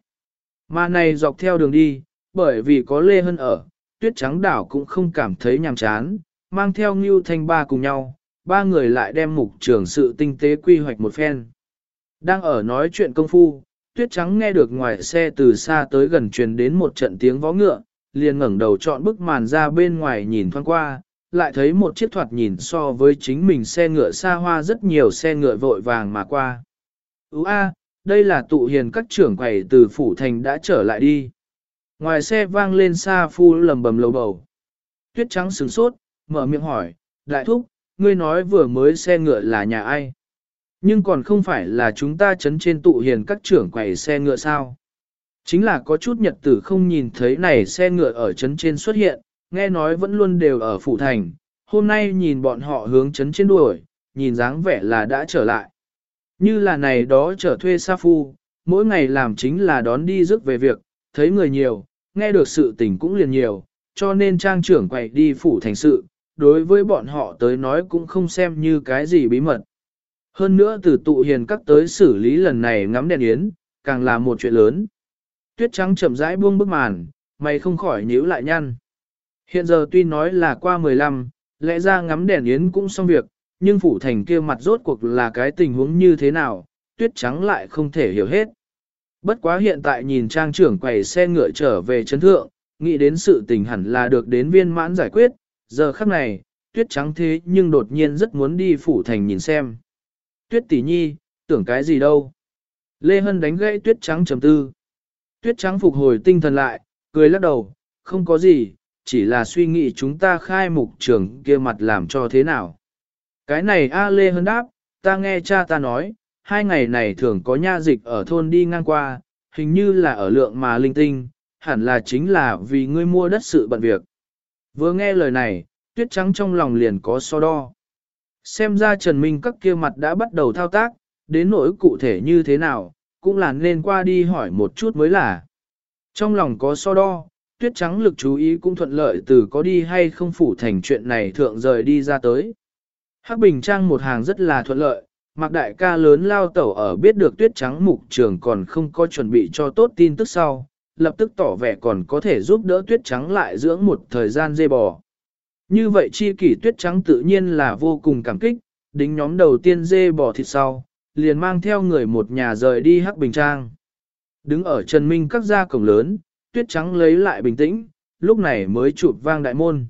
Mà này dọc theo đường đi, bởi vì có Lê Hân ở, tuyết trắng đảo cũng không cảm thấy nhàm chán, mang theo Ngưu Thanh Ba cùng nhau, ba người lại đem mục trường sự tinh tế quy hoạch một phen. Đang ở nói chuyện công phu, tuyết trắng nghe được ngoài xe từ xa tới gần truyền đến một trận tiếng vó ngựa, liền ngẩng đầu chọn bức màn ra bên ngoài nhìn thoáng qua, lại thấy một chiếc thoạt nhìn so với chính mình xe ngựa xa hoa rất nhiều xe ngựa vội vàng mà qua. Ú a, đây là tụ hiền các trưởng quầy từ phủ thành đã trở lại đi. Ngoài xe vang lên xa phu lầm bầm lầu bầu. Tuyết trắng sửng sốt, mở miệng hỏi, đại thúc, ngươi nói vừa mới xe ngựa là nhà ai? Nhưng còn không phải là chúng ta chấn trên tụ hiền các trưởng quầy xe ngựa sao? Chính là có chút nhật tử không nhìn thấy này xe ngựa ở chấn trên xuất hiện, nghe nói vẫn luôn đều ở phủ thành, hôm nay nhìn bọn họ hướng chấn trên đuổi, nhìn dáng vẻ là đã trở lại. Như là này đó trở thuê sa phu, mỗi ngày làm chính là đón đi rước về việc, thấy người nhiều, nghe được sự tình cũng liền nhiều, cho nên trang trưởng quậy đi phủ thành sự, đối với bọn họ tới nói cũng không xem như cái gì bí mật. Hơn nữa từ tụ hiền các tới xử lý lần này ngắm đèn yến, càng là một chuyện lớn. Tuyết trắng chậm rãi buông bức màn, mày không khỏi nhíu lại nhăn. Hiện giờ tuy nói là qua 15, lẽ ra ngắm đèn yến cũng xong việc, nhưng phủ thành kia mặt rốt cuộc là cái tình huống như thế nào, tuyết trắng lại không thể hiểu hết. Bất quá hiện tại nhìn trang trưởng quầy xe ngựa trở về chấn thượng, nghĩ đến sự tình hẳn là được đến viên mãn giải quyết, giờ khắc này, tuyết trắng thế nhưng đột nhiên rất muốn đi phủ thành nhìn xem. Tuyết tỷ nhi, tưởng cái gì đâu. Lê Hân đánh gãy tuyết trắng chấm tư. Tuyết trắng phục hồi tinh thần lại, cười lắc đầu, không có gì, chỉ là suy nghĩ chúng ta khai mục trường kia mặt làm cho thế nào. Cái này A Lê Hân đáp, ta nghe cha ta nói, hai ngày này thường có nha dịch ở thôn đi ngang qua, hình như là ở lượng mà linh tinh, hẳn là chính là vì ngươi mua đất sự bận việc. Vừa nghe lời này, tuyết trắng trong lòng liền có so đo. Xem ra Trần Minh các kia mặt đã bắt đầu thao tác, đến nỗi cụ thể như thế nào, cũng là nên qua đi hỏi một chút mới là. Trong lòng có so đo, tuyết trắng lực chú ý cũng thuận lợi từ có đi hay không phủ thành chuyện này thượng rời đi ra tới. Hắc Bình Trang một hàng rất là thuận lợi, Mạc đại ca lớn lao tẩu ở biết được tuyết trắng mục trường còn không có chuẩn bị cho tốt tin tức sau, lập tức tỏ vẻ còn có thể giúp đỡ tuyết trắng lại dưỡng một thời gian dê bò. Như vậy chi kỷ tuyết trắng tự nhiên là vô cùng cảm kích, đính nhóm đầu tiên dê bỏ thịt sau, liền mang theo người một nhà rời đi hắc bình trang. Đứng ở Trần Minh các gia cổng lớn, tuyết trắng lấy lại bình tĩnh, lúc này mới chụp vang đại môn.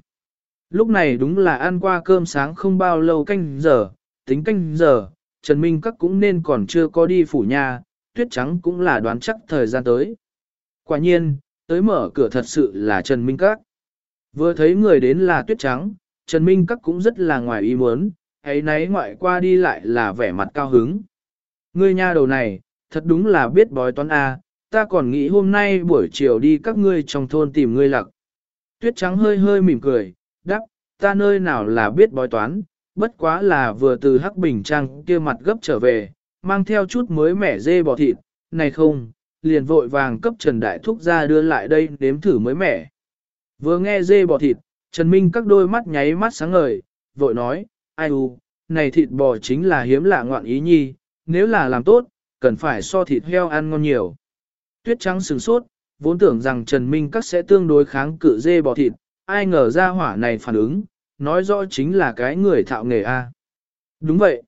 Lúc này đúng là ăn qua cơm sáng không bao lâu canh giờ, tính canh giờ, Trần Minh các cũng nên còn chưa có đi phủ nhà, tuyết trắng cũng là đoán chắc thời gian tới. Quả nhiên, tới mở cửa thật sự là Trần Minh các. Vừa thấy người đến là tuyết trắng, Trần Minh các cũng rất là ngoài ý muốn, ấy nấy ngoại qua đi lại là vẻ mặt cao hứng. Ngươi nha đầu này, thật đúng là biết bói toán A, ta còn nghĩ hôm nay buổi chiều đi các ngươi trong thôn tìm ngươi lặc. Tuyết trắng hơi hơi mỉm cười, đáp, ta nơi nào là biết bói toán, bất quá là vừa từ hắc bình trang kia mặt gấp trở về, mang theo chút mới mẻ dê bò thịt, này không, liền vội vàng cấp Trần Đại Thúc ra đưa lại đây nếm thử mới mẻ. Vừa nghe dê bò thịt, Trần Minh các đôi mắt nháy mắt sáng ngời, vội nói, ai u, này thịt bò chính là hiếm lạ ngoạn ý nhi, nếu là làm tốt, cần phải so thịt heo ăn ngon nhiều. Tuyết trắng sừng sốt, vốn tưởng rằng Trần Minh các sẽ tương đối kháng cự dê bò thịt, ai ngờ ra hỏa này phản ứng, nói rõ chính là cái người thạo nghề A. Đúng vậy.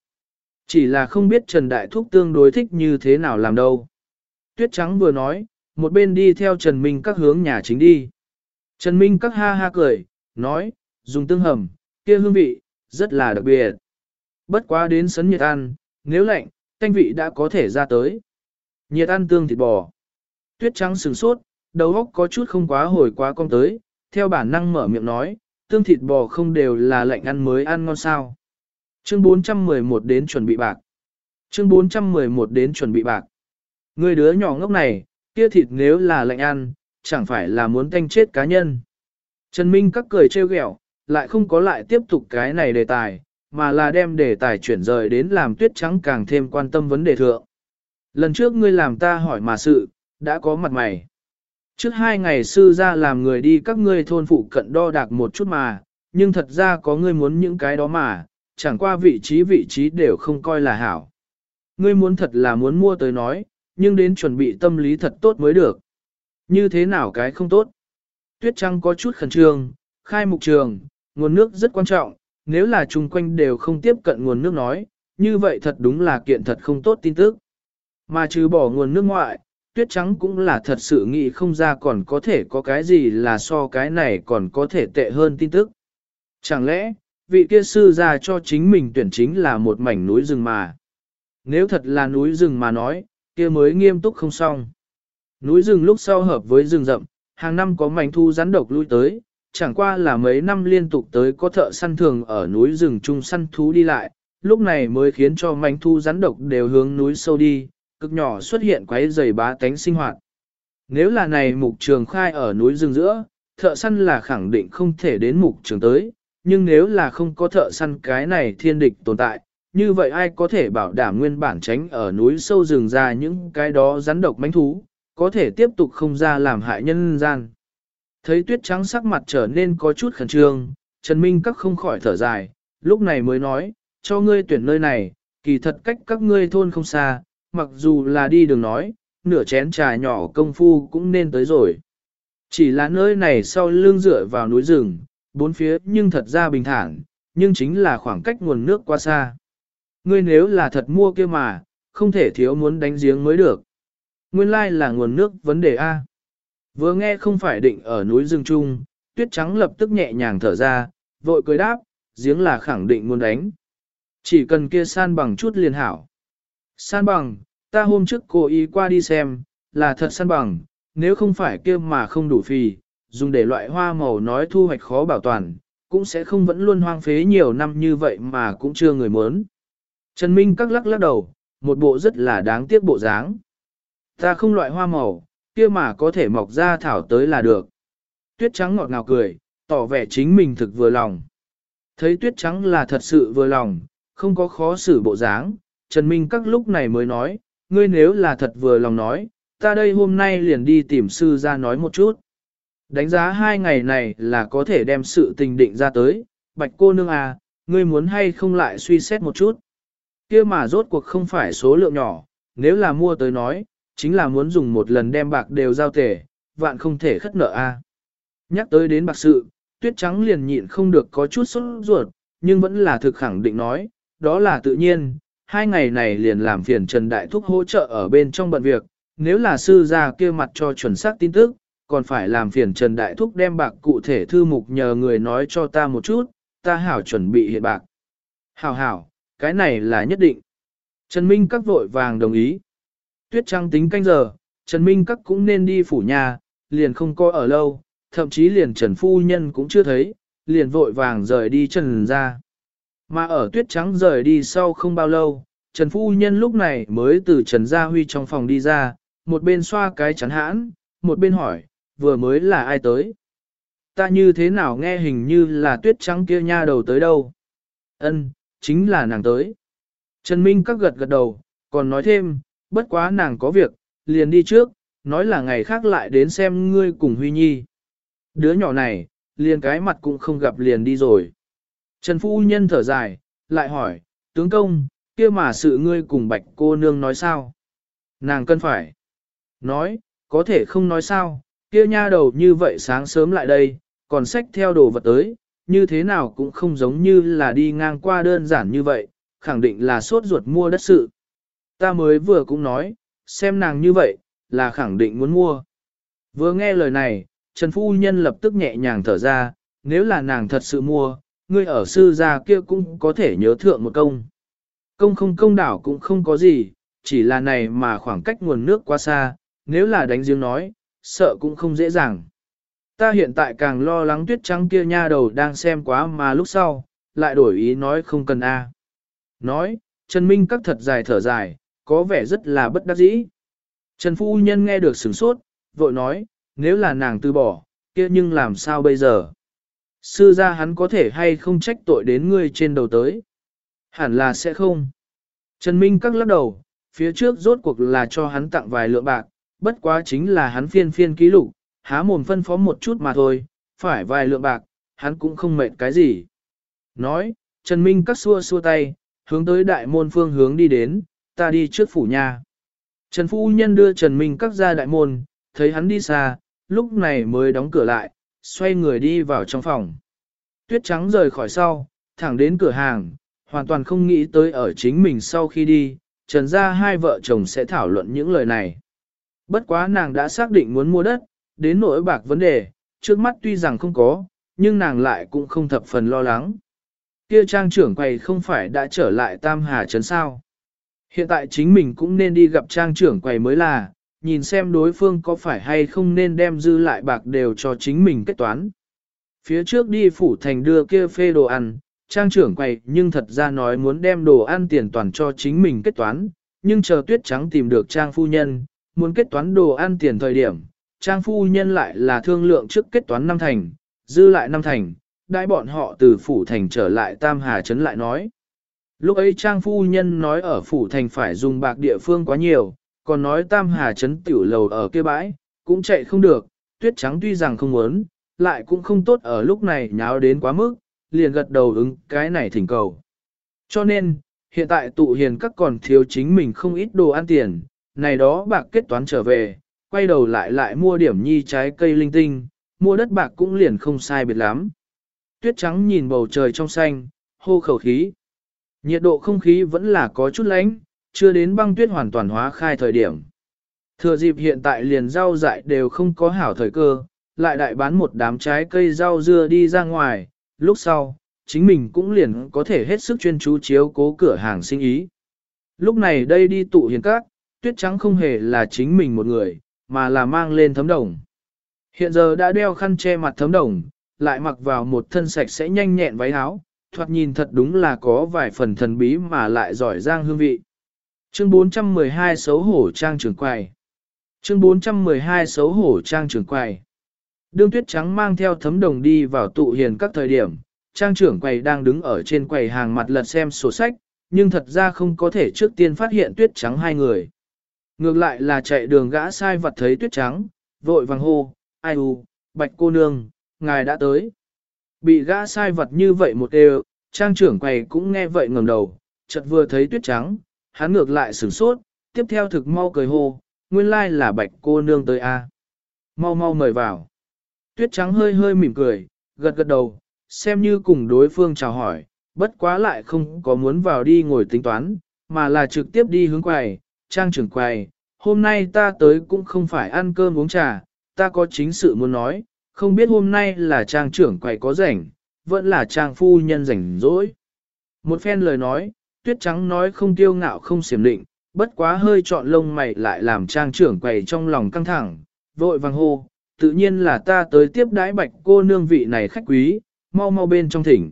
Chỉ là không biết Trần Đại Thúc tương đối thích như thế nào làm đâu. Tuyết trắng vừa nói, một bên đi theo Trần Minh các hướng nhà chính đi. Trần Minh các ha ha cười, nói, dùng tương hầm, kia hương vị, rất là đặc biệt. Bất quá đến sấn nhiệt ăn, nếu lạnh, canh vị đã có thể ra tới. Nhiệt ăn tương thịt bò. Tuyết trắng sừng sốt, đầu óc có chút không quá hồi quá con tới, theo bản năng mở miệng nói, tương thịt bò không đều là lạnh ăn mới ăn ngon sao. Chương 411 đến chuẩn bị bạc. Chương 411 đến chuẩn bị bạc. Người đứa nhỏ ngốc này, kia thịt nếu là lạnh ăn, chẳng phải là muốn tanh chết cá nhân. Trần Minh các cười trêu ghẹo, lại không có lại tiếp tục cái này đề tài, mà là đem đề tài chuyển rời đến làm tuyết trắng càng thêm quan tâm vấn đề thượng. Lần trước ngươi làm ta hỏi mà sự, đã có mặt mày. Trước hai ngày sư ra làm người đi các ngươi thôn phụ cận đo đạc một chút mà, nhưng thật ra có ngươi muốn những cái đó mà, chẳng qua vị trí vị trí đều không coi là hảo. Ngươi muốn thật là muốn mua tới nói, nhưng đến chuẩn bị tâm lý thật tốt mới được. Như thế nào cái không tốt? Tuyết Trăng có chút khẩn trương, khai mục trường, nguồn nước rất quan trọng, nếu là chung quanh đều không tiếp cận nguồn nước nói, như vậy thật đúng là kiện thật không tốt tin tức. Mà trừ bỏ nguồn nước ngoại, tuyết trắng cũng là thật sự nghĩ không ra còn có thể có cái gì là so cái này còn có thể tệ hơn tin tức. Chẳng lẽ, vị kia sư ra cho chính mình tuyển chính là một mảnh núi rừng mà. Nếu thật là núi rừng mà nói, kia mới nghiêm túc không xong. Núi rừng lúc sau hợp với rừng rậm, hàng năm có mảnh thu rắn độc lui tới, chẳng qua là mấy năm liên tục tới có thợ săn thường ở núi rừng chung săn thú đi lại, lúc này mới khiến cho mảnh thu rắn độc đều hướng núi sâu đi, cực nhỏ xuất hiện quấy dày bá tánh sinh hoạt. Nếu là này mục trường khai ở núi rừng giữa, thợ săn là khẳng định không thể đến mục trường tới, nhưng nếu là không có thợ săn cái này thiên địch tồn tại, như vậy ai có thể bảo đảm nguyên bản tránh ở núi sâu rừng ra những cái đó rắn độc mánh thú, có thể tiếp tục không ra làm hại nhân gian. Thấy tuyết trắng sắc mặt trở nên có chút khẩn trương, Trần Minh các không khỏi thở dài, lúc này mới nói, cho ngươi tuyển nơi này, kỳ thật cách các ngươi thôn không xa, mặc dù là đi đường nói, nửa chén trà nhỏ công phu cũng nên tới rồi. Chỉ là nơi này sau lưng dựa vào núi rừng, bốn phía nhưng thật ra bình thản, nhưng chính là khoảng cách nguồn nước quá xa. Ngươi nếu là thật mua kia mà, không thể thiếu muốn đánh giếng mới được. Nguyên lai là nguồn nước vấn đề A. Vừa nghe không phải định ở núi rừng trung, tuyết trắng lập tức nhẹ nhàng thở ra, vội cười đáp, giếng là khẳng định muốn đánh. Chỉ cần kia san bằng chút liền hảo. San bằng, ta hôm trước cô ý qua đi xem, là thật san bằng, nếu không phải kia mà không đủ phì, dùng để loại hoa màu nói thu hoạch khó bảo toàn, cũng sẽ không vẫn luôn hoang phế nhiều năm như vậy mà cũng chưa người muốn. Trần Minh các lắc lắc đầu, một bộ rất là đáng tiếc bộ dáng. Ta không loại hoa màu, kia mà có thể mọc ra thảo tới là được. Tuyết trắng ngọt ngào cười, tỏ vẻ chính mình thực vừa lòng. Thấy tuyết trắng là thật sự vừa lòng, không có khó xử bộ dáng, Trần Minh các lúc này mới nói, ngươi nếu là thật vừa lòng nói, ta đây hôm nay liền đi tìm sư ra nói một chút. Đánh giá hai ngày này là có thể đem sự tình định ra tới, bạch cô nương à, ngươi muốn hay không lại suy xét một chút. kia mà rốt cuộc không phải số lượng nhỏ, nếu là mua tới nói, chính là muốn dùng một lần đem bạc đều giao tể, vạn không thể khất nợ a. Nhắc tới đến bạc sự, tuyết trắng liền nhịn không được có chút sốt ruột, nhưng vẫn là thực khẳng định nói, đó là tự nhiên, hai ngày này liền làm phiền Trần Đại Thúc hỗ trợ ở bên trong bận việc, nếu là sư gia kia mặt cho chuẩn xác tin tức, còn phải làm phiền Trần Đại Thúc đem bạc cụ thể thư mục nhờ người nói cho ta một chút, ta hảo chuẩn bị hiện bạc. Hảo hảo, cái này là nhất định. Trần Minh các vội vàng đồng ý. Tuyết trăng tính canh giờ, Trần Minh các cũng nên đi phủ nhà, liền không coi ở lâu, thậm chí liền Trần Phu Nhân cũng chưa thấy, liền vội vàng rời đi Trần ra. Mà ở tuyết trắng rời đi sau không bao lâu, Trần Phu Nhân lúc này mới từ Trần Gia Huy trong phòng đi ra, một bên xoa cái chắn hãn, một bên hỏi, vừa mới là ai tới? Ta như thế nào nghe hình như là tuyết trắng kia nha đầu tới đâu? Ân, chính là nàng tới. Trần Minh các gật gật đầu, còn nói thêm, bất quá nàng có việc, liền đi trước, nói là ngày khác lại đến xem ngươi cùng Huy Nhi. Đứa nhỏ này, liền cái mặt cũng không gặp liền đi rồi. Trần Phu Nhân thở dài, lại hỏi, tướng công, kia mà sự ngươi cùng bạch cô nương nói sao? Nàng cần phải. Nói, có thể không nói sao, kia nha đầu như vậy sáng sớm lại đây, còn xách theo đồ vật tới, như thế nào cũng không giống như là đi ngang qua đơn giản như vậy, khẳng định là sốt ruột mua đất sự. Ta mới vừa cũng nói, xem nàng như vậy, là khẳng định muốn mua. Vừa nghe lời này, Trần Phu Nhân lập tức nhẹ nhàng thở ra, nếu là nàng thật sự mua, ngươi ở sư gia kia cũng có thể nhớ thượng một công. Công không công đảo cũng không có gì, chỉ là này mà khoảng cách nguồn nước quá xa, nếu là đánh giếng nói, sợ cũng không dễ dàng. Ta hiện tại càng lo lắng tuyết trắng kia nha đầu đang xem quá mà lúc sau, lại đổi ý nói không cần a. Nói, Trần Minh các thật dài thở dài, có vẻ rất là bất đắc dĩ. Trần Phu Nhân nghe được sửng sốt, vội nói, nếu là nàng từ bỏ, kia nhưng làm sao bây giờ? Sư gia hắn có thể hay không trách tội đến ngươi trên đầu tới? Hẳn là sẽ không. Trần Minh các lắc đầu, phía trước rốt cuộc là cho hắn tặng vài lượng bạc, bất quá chính là hắn phiên phiên ký lục, há mồm phân phó một chút mà thôi, phải vài lượng bạc, hắn cũng không mệt cái gì. Nói, Trần Minh các xua xua tay, hướng tới đại môn phương hướng đi đến, ta đi trước phủ nhà. Trần Phu Nhân đưa Trần Minh các ra đại môn, thấy hắn đi xa, lúc này mới đóng cửa lại, xoay người đi vào trong phòng. Tuyết trắng rời khỏi sau, thẳng đến cửa hàng, hoàn toàn không nghĩ tới ở chính mình sau khi đi, trần ra hai vợ chồng sẽ thảo luận những lời này. Bất quá nàng đã xác định muốn mua đất, đến nỗi bạc vấn đề, trước mắt tuy rằng không có, nhưng nàng lại cũng không thập phần lo lắng. Kia trang trưởng quầy không phải đã trở lại Tam Hà Trấn sao. Hiện tại chính mình cũng nên đi gặp trang trưởng quầy mới là, nhìn xem đối phương có phải hay không nên đem dư lại bạc đều cho chính mình kết toán. Phía trước đi phủ thành đưa kia phê đồ ăn, trang trưởng quầy nhưng thật ra nói muốn đem đồ ăn tiền toàn cho chính mình kết toán, nhưng chờ tuyết trắng tìm được trang phu nhân, muốn kết toán đồ ăn tiền thời điểm, trang phu nhân lại là thương lượng trước kết toán năm thành, dư lại năm thành, đại bọn họ từ phủ thành trở lại Tam Hà Trấn lại nói. Lúc ấy trang phu nhân nói ở phủ thành phải dùng bạc địa phương quá nhiều, còn nói Tam Hà Trấn tiểu lầu ở kia bãi, cũng chạy không được, tuyết trắng tuy rằng không muốn, lại cũng không tốt ở lúc này nháo đến quá mức, liền gật đầu ứng cái này thỉnh cầu. Cho nên, hiện tại tụ hiền các còn thiếu chính mình không ít đồ ăn tiền, này đó bạc kết toán trở về, quay đầu lại lại mua điểm nhi trái cây linh tinh, mua đất bạc cũng liền không sai biệt lắm. Tuyết trắng nhìn bầu trời trong xanh, hô khẩu khí. Nhiệt độ không khí vẫn là có chút lạnh, chưa đến băng tuyết hoàn toàn hóa khai thời điểm. Thừa dịp hiện tại liền rau dại đều không có hảo thời cơ, lại đại bán một đám trái cây rau dưa đi ra ngoài, lúc sau, chính mình cũng liền có thể hết sức chuyên chú chiếu cố cửa hàng sinh ý. Lúc này đây đi tụ hiền các, tuyết trắng không hề là chính mình một người, mà là mang lên thấm đồng. Hiện giờ đã đeo khăn che mặt thấm đồng, lại mặc vào một thân sạch sẽ nhanh nhẹn váy áo, thoạt nhìn thật đúng là có vài phần thần bí mà lại giỏi giang hương vị. Chương 412 xấu hổ trang trưởng quầy. Chương 412 xấu hổ trang trưởng quầy. Đương tuyết trắng mang theo thấm đồng đi vào tụ hiền các thời điểm, trang trưởng quầy đang đứng ở trên quầy hàng mặt lật xem sổ sách, nhưng thật ra không có thể trước tiên phát hiện tuyết trắng hai người. Ngược lại là chạy đường gã sai vật thấy tuyết trắng, vội vàng hô, ai u, bạch cô nương, ngài đã tới. Bị gã sai vật như vậy một đều, trang trưởng quầy cũng nghe vậy ngẩng đầu, chợt vừa thấy tuyết trắng, hắn ngược lại sửng sốt, tiếp theo thực mau cười hô, nguyên lai là bạch cô nương tới a. Mau mau mời vào. Tuyết trắng hơi hơi mỉm cười, gật gật đầu, xem như cùng đối phương chào hỏi, bất quá lại không có muốn vào đi ngồi tính toán, mà là trực tiếp đi hướng quầy, trang trưởng quầy, hôm nay ta tới cũng không phải ăn cơm uống trà, ta có chính sự muốn nói, không biết hôm nay là trang trưởng quầy có rảnh, vẫn là trang phu nhân rảnh rỗi. Một phen lời nói, tuyết trắng nói không tiêu ngạo không xiểm định, bất quá hơi trọn lông mày lại làm trang trưởng quầy trong lòng căng thẳng, vội vàng hô, tự nhiên là ta tới tiếp đái bạch cô nương vị này khách quý, mau mau bên trong thỉnh.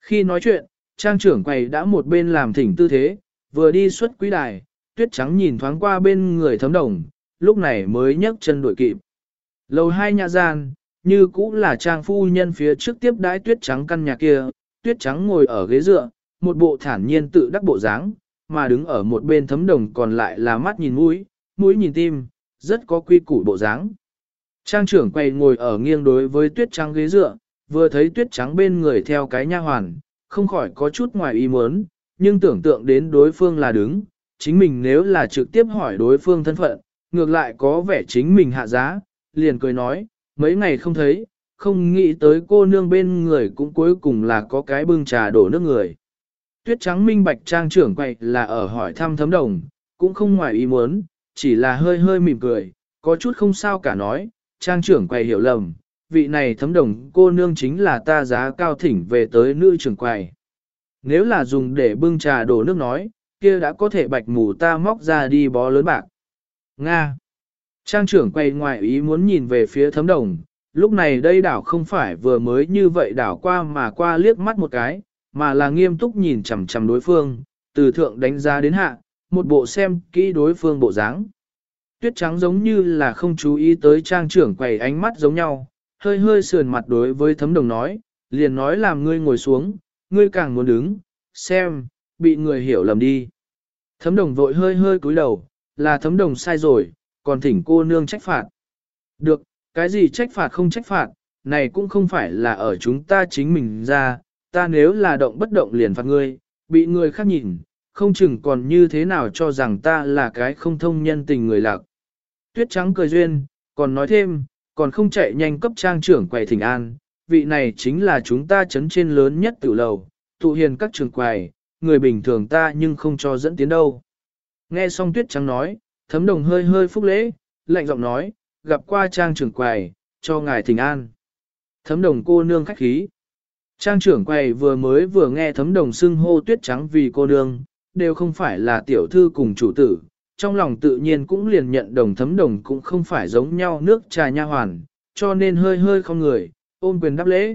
Khi nói chuyện, trang trưởng quầy đã một bên làm thỉnh tư thế, vừa đi xuất quý đài, tuyết trắng nhìn thoáng qua bên người thấm đồng, lúc này mới nhấc chân đuổi kịp. Lầu hai nhà gian, như cũ là trang phu nhân phía trước tiếp đái tuyết trắng căn nhà kia, tuyết trắng ngồi ở ghế dựa, một bộ thản nhiên tự đắc bộ dáng, mà đứng ở một bên thấm đồng còn lại là mắt nhìn mũi, mũi nhìn tim, rất có quy củ bộ dáng. Trang trưởng quay ngồi ở nghiêng đối với tuyết trắng ghế dựa, vừa thấy tuyết trắng bên người theo cái nha hoàn, không khỏi có chút ngoài ý muốn, nhưng tưởng tượng đến đối phương là đứng, chính mình nếu là trực tiếp hỏi đối phương thân phận, ngược lại có vẻ chính mình hạ giá, liền cười nói, mấy ngày không thấy, không nghĩ tới cô nương bên người cũng cuối cùng là có cái bưng trà đổ nước người. Tuyết trắng minh bạch trang trưởng quậy là ở hỏi thăm thấm đồng, cũng không ngoài ý muốn, chỉ là hơi hơi mỉm cười, có chút không sao cả nói, trang trưởng quầy hiểu lầm, vị này thấm đồng cô nương chính là ta giá cao thỉnh về tới nữ trưởng quầy. Nếu là dùng để bưng trà đổ nước nói, kia đã có thể bạch mù ta móc ra đi bó lớn bạc. Nga. Trang trưởng quay ngoài ý muốn nhìn về phía thấm đồng, lúc này đây đảo không phải vừa mới như vậy đảo qua mà qua liếc mắt một cái, mà là nghiêm túc nhìn chằm chằm đối phương, từ thượng đánh giá đến hạ, một bộ xem kỹ đối phương bộ dáng. Tuyết trắng giống như là không chú ý tới trang trưởng quầy ánh mắt giống nhau, hơi hơi sườn mặt đối với thấm đồng nói, liền nói làm ngươi ngồi xuống, ngươi càng muốn đứng, xem, bị người hiểu lầm đi. Thấm đồng vội hơi hơi cúi đầu, là thấm đồng sai rồi, còn thỉnh cô nương trách phạt. Được, cái gì trách phạt không trách phạt, này cũng không phải là ở chúng ta chính mình ra, ta nếu là động bất động liền phạt ngươi, bị người khác nhìn, không chừng còn như thế nào cho rằng ta là cái không thông nhân tình người lạc. Tuyết trắng cười duyên, còn nói thêm, còn không chạy nhanh cấp trang trưởng quầy thỉnh an, vị này chính là chúng ta chấn trên lớn nhất tử lầu, tụ hiền các trường quầy, người bình thường ta nhưng không cho dẫn tiến đâu. Nghe xong tuyết trắng nói, thấm đồng hơi hơi phúc lễ, lạnh giọng nói, gặp qua trang trưởng quầy, cho ngài thỉnh an. Thấm đồng cô nương khách khí. Trang trưởng quầy vừa mới vừa nghe thấm đồng xưng hô tuyết trắng vì cô nương, đều không phải là tiểu thư cùng chủ tử, trong lòng tự nhiên cũng liền nhận đồng thấm đồng cũng không phải giống nhau nước trà nha hoàn, cho nên hơi hơi không người, ôm quyền đáp lễ.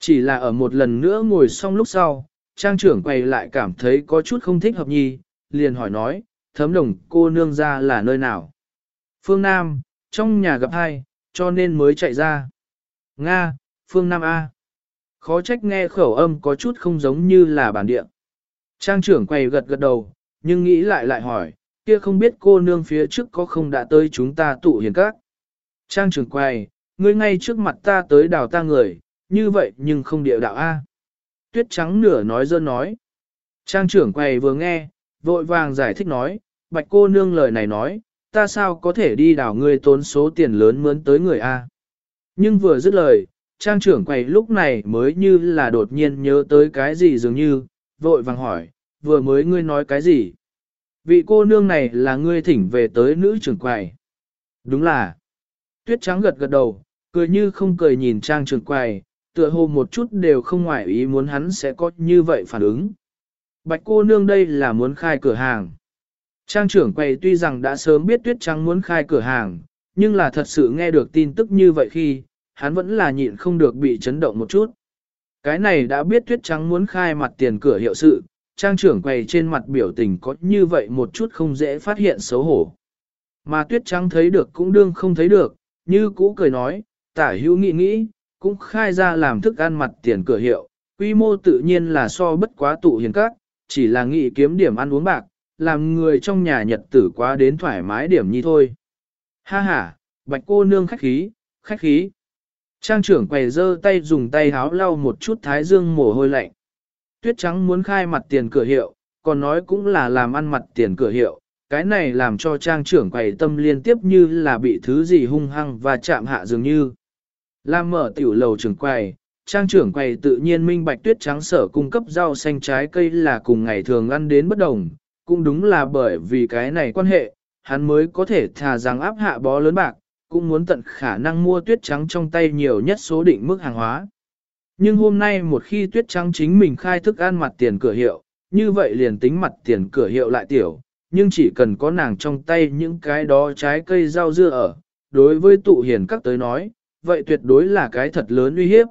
Chỉ là ở một lần nữa ngồi xong lúc sau, trang trưởng quầy lại cảm thấy có chút không thích hợp nhi, liền hỏi nói, thấm đồng cô nương ra là nơi nào? Phương Nam, trong nhà gặp hai, cho nên mới chạy ra. Nga, Phương Nam A. Khó trách nghe khẩu âm có chút không giống như là bản địa. Trang trưởng quay gật gật đầu, nhưng nghĩ lại lại hỏi, kia không biết cô nương phía trước có không đã tới chúng ta tụ hiền các. Trang trưởng quay, ngươi ngay trước mặt ta tới đào ta người, như vậy nhưng không địa đạo A. Tuyết trắng nửa nói dơ nói. Trang trưởng quầy vừa nghe, vội vàng giải thích nói, bạch cô nương lời này nói, ta sao có thể đi đảo ngươi tốn số tiền lớn mướn tới người A. Nhưng vừa dứt lời, trang trưởng quầy lúc này mới như là đột nhiên nhớ tới cái gì dường như, vội vàng hỏi, vừa mới ngươi nói cái gì? Vị cô nương này là ngươi thỉnh về tới nữ trưởng quầy. Đúng là. Tuyết trắng gật gật đầu, cười như không cười nhìn trang trưởng quầy, tựa hồ một chút đều không ngoại ý muốn hắn sẽ có như vậy phản ứng. Bạch cô nương đây là muốn khai cửa hàng. Trang trưởng quầy tuy rằng đã sớm biết tuyết trắng muốn khai cửa hàng, nhưng là thật sự nghe được tin tức như vậy khi, hắn vẫn là nhịn không được bị chấn động một chút. Cái này đã biết tuyết trắng muốn khai mặt tiền cửa hiệu sự, trang trưởng quầy trên mặt biểu tình có như vậy một chút không dễ phát hiện xấu hổ. Mà tuyết trắng thấy được cũng đương không thấy được, như cũ cười nói, tả hữu nghĩ nghĩ, cũng khai ra làm thức ăn mặt tiền cửa hiệu, quy mô tự nhiên là so bất quá tụ hiền các, chỉ là nghĩ kiếm điểm ăn uống bạc, làm người trong nhà nhật tử quá đến thoải mái điểm nhi thôi. Ha ha, bạch cô nương khách khí, khách khí. Trang trưởng quầy dơ tay dùng tay háo lau một chút thái dương mồ hôi lạnh. Tuyết trắng muốn khai mặt tiền cửa hiệu, còn nói cũng là làm ăn mặt tiền cửa hiệu. Cái này làm cho trang trưởng quầy tâm liên tiếp như là bị thứ gì hung hăng và chạm hạ dường như. Làm mở tiểu lầu trưởng quầy, trang trưởng quầy tự nhiên minh bạch tuyết trắng sở cung cấp rau xanh trái cây là cùng ngày thường ăn đến bất đồng, cũng đúng là bởi vì cái này quan hệ, hắn mới có thể thà rằng áp hạ bó lớn bạc, cũng muốn tận khả năng mua tuyết trắng trong tay nhiều nhất số định mức hàng hóa. Nhưng hôm nay một khi tuyết trắng chính mình khai thức ăn mặt tiền cửa hiệu, như vậy liền tính mặt tiền cửa hiệu lại tiểu, nhưng chỉ cần có nàng trong tay những cái đó trái cây rau dưa ở, đối với tụ hiền các tới nói, vậy tuyệt đối là cái thật lớn uy hiếp.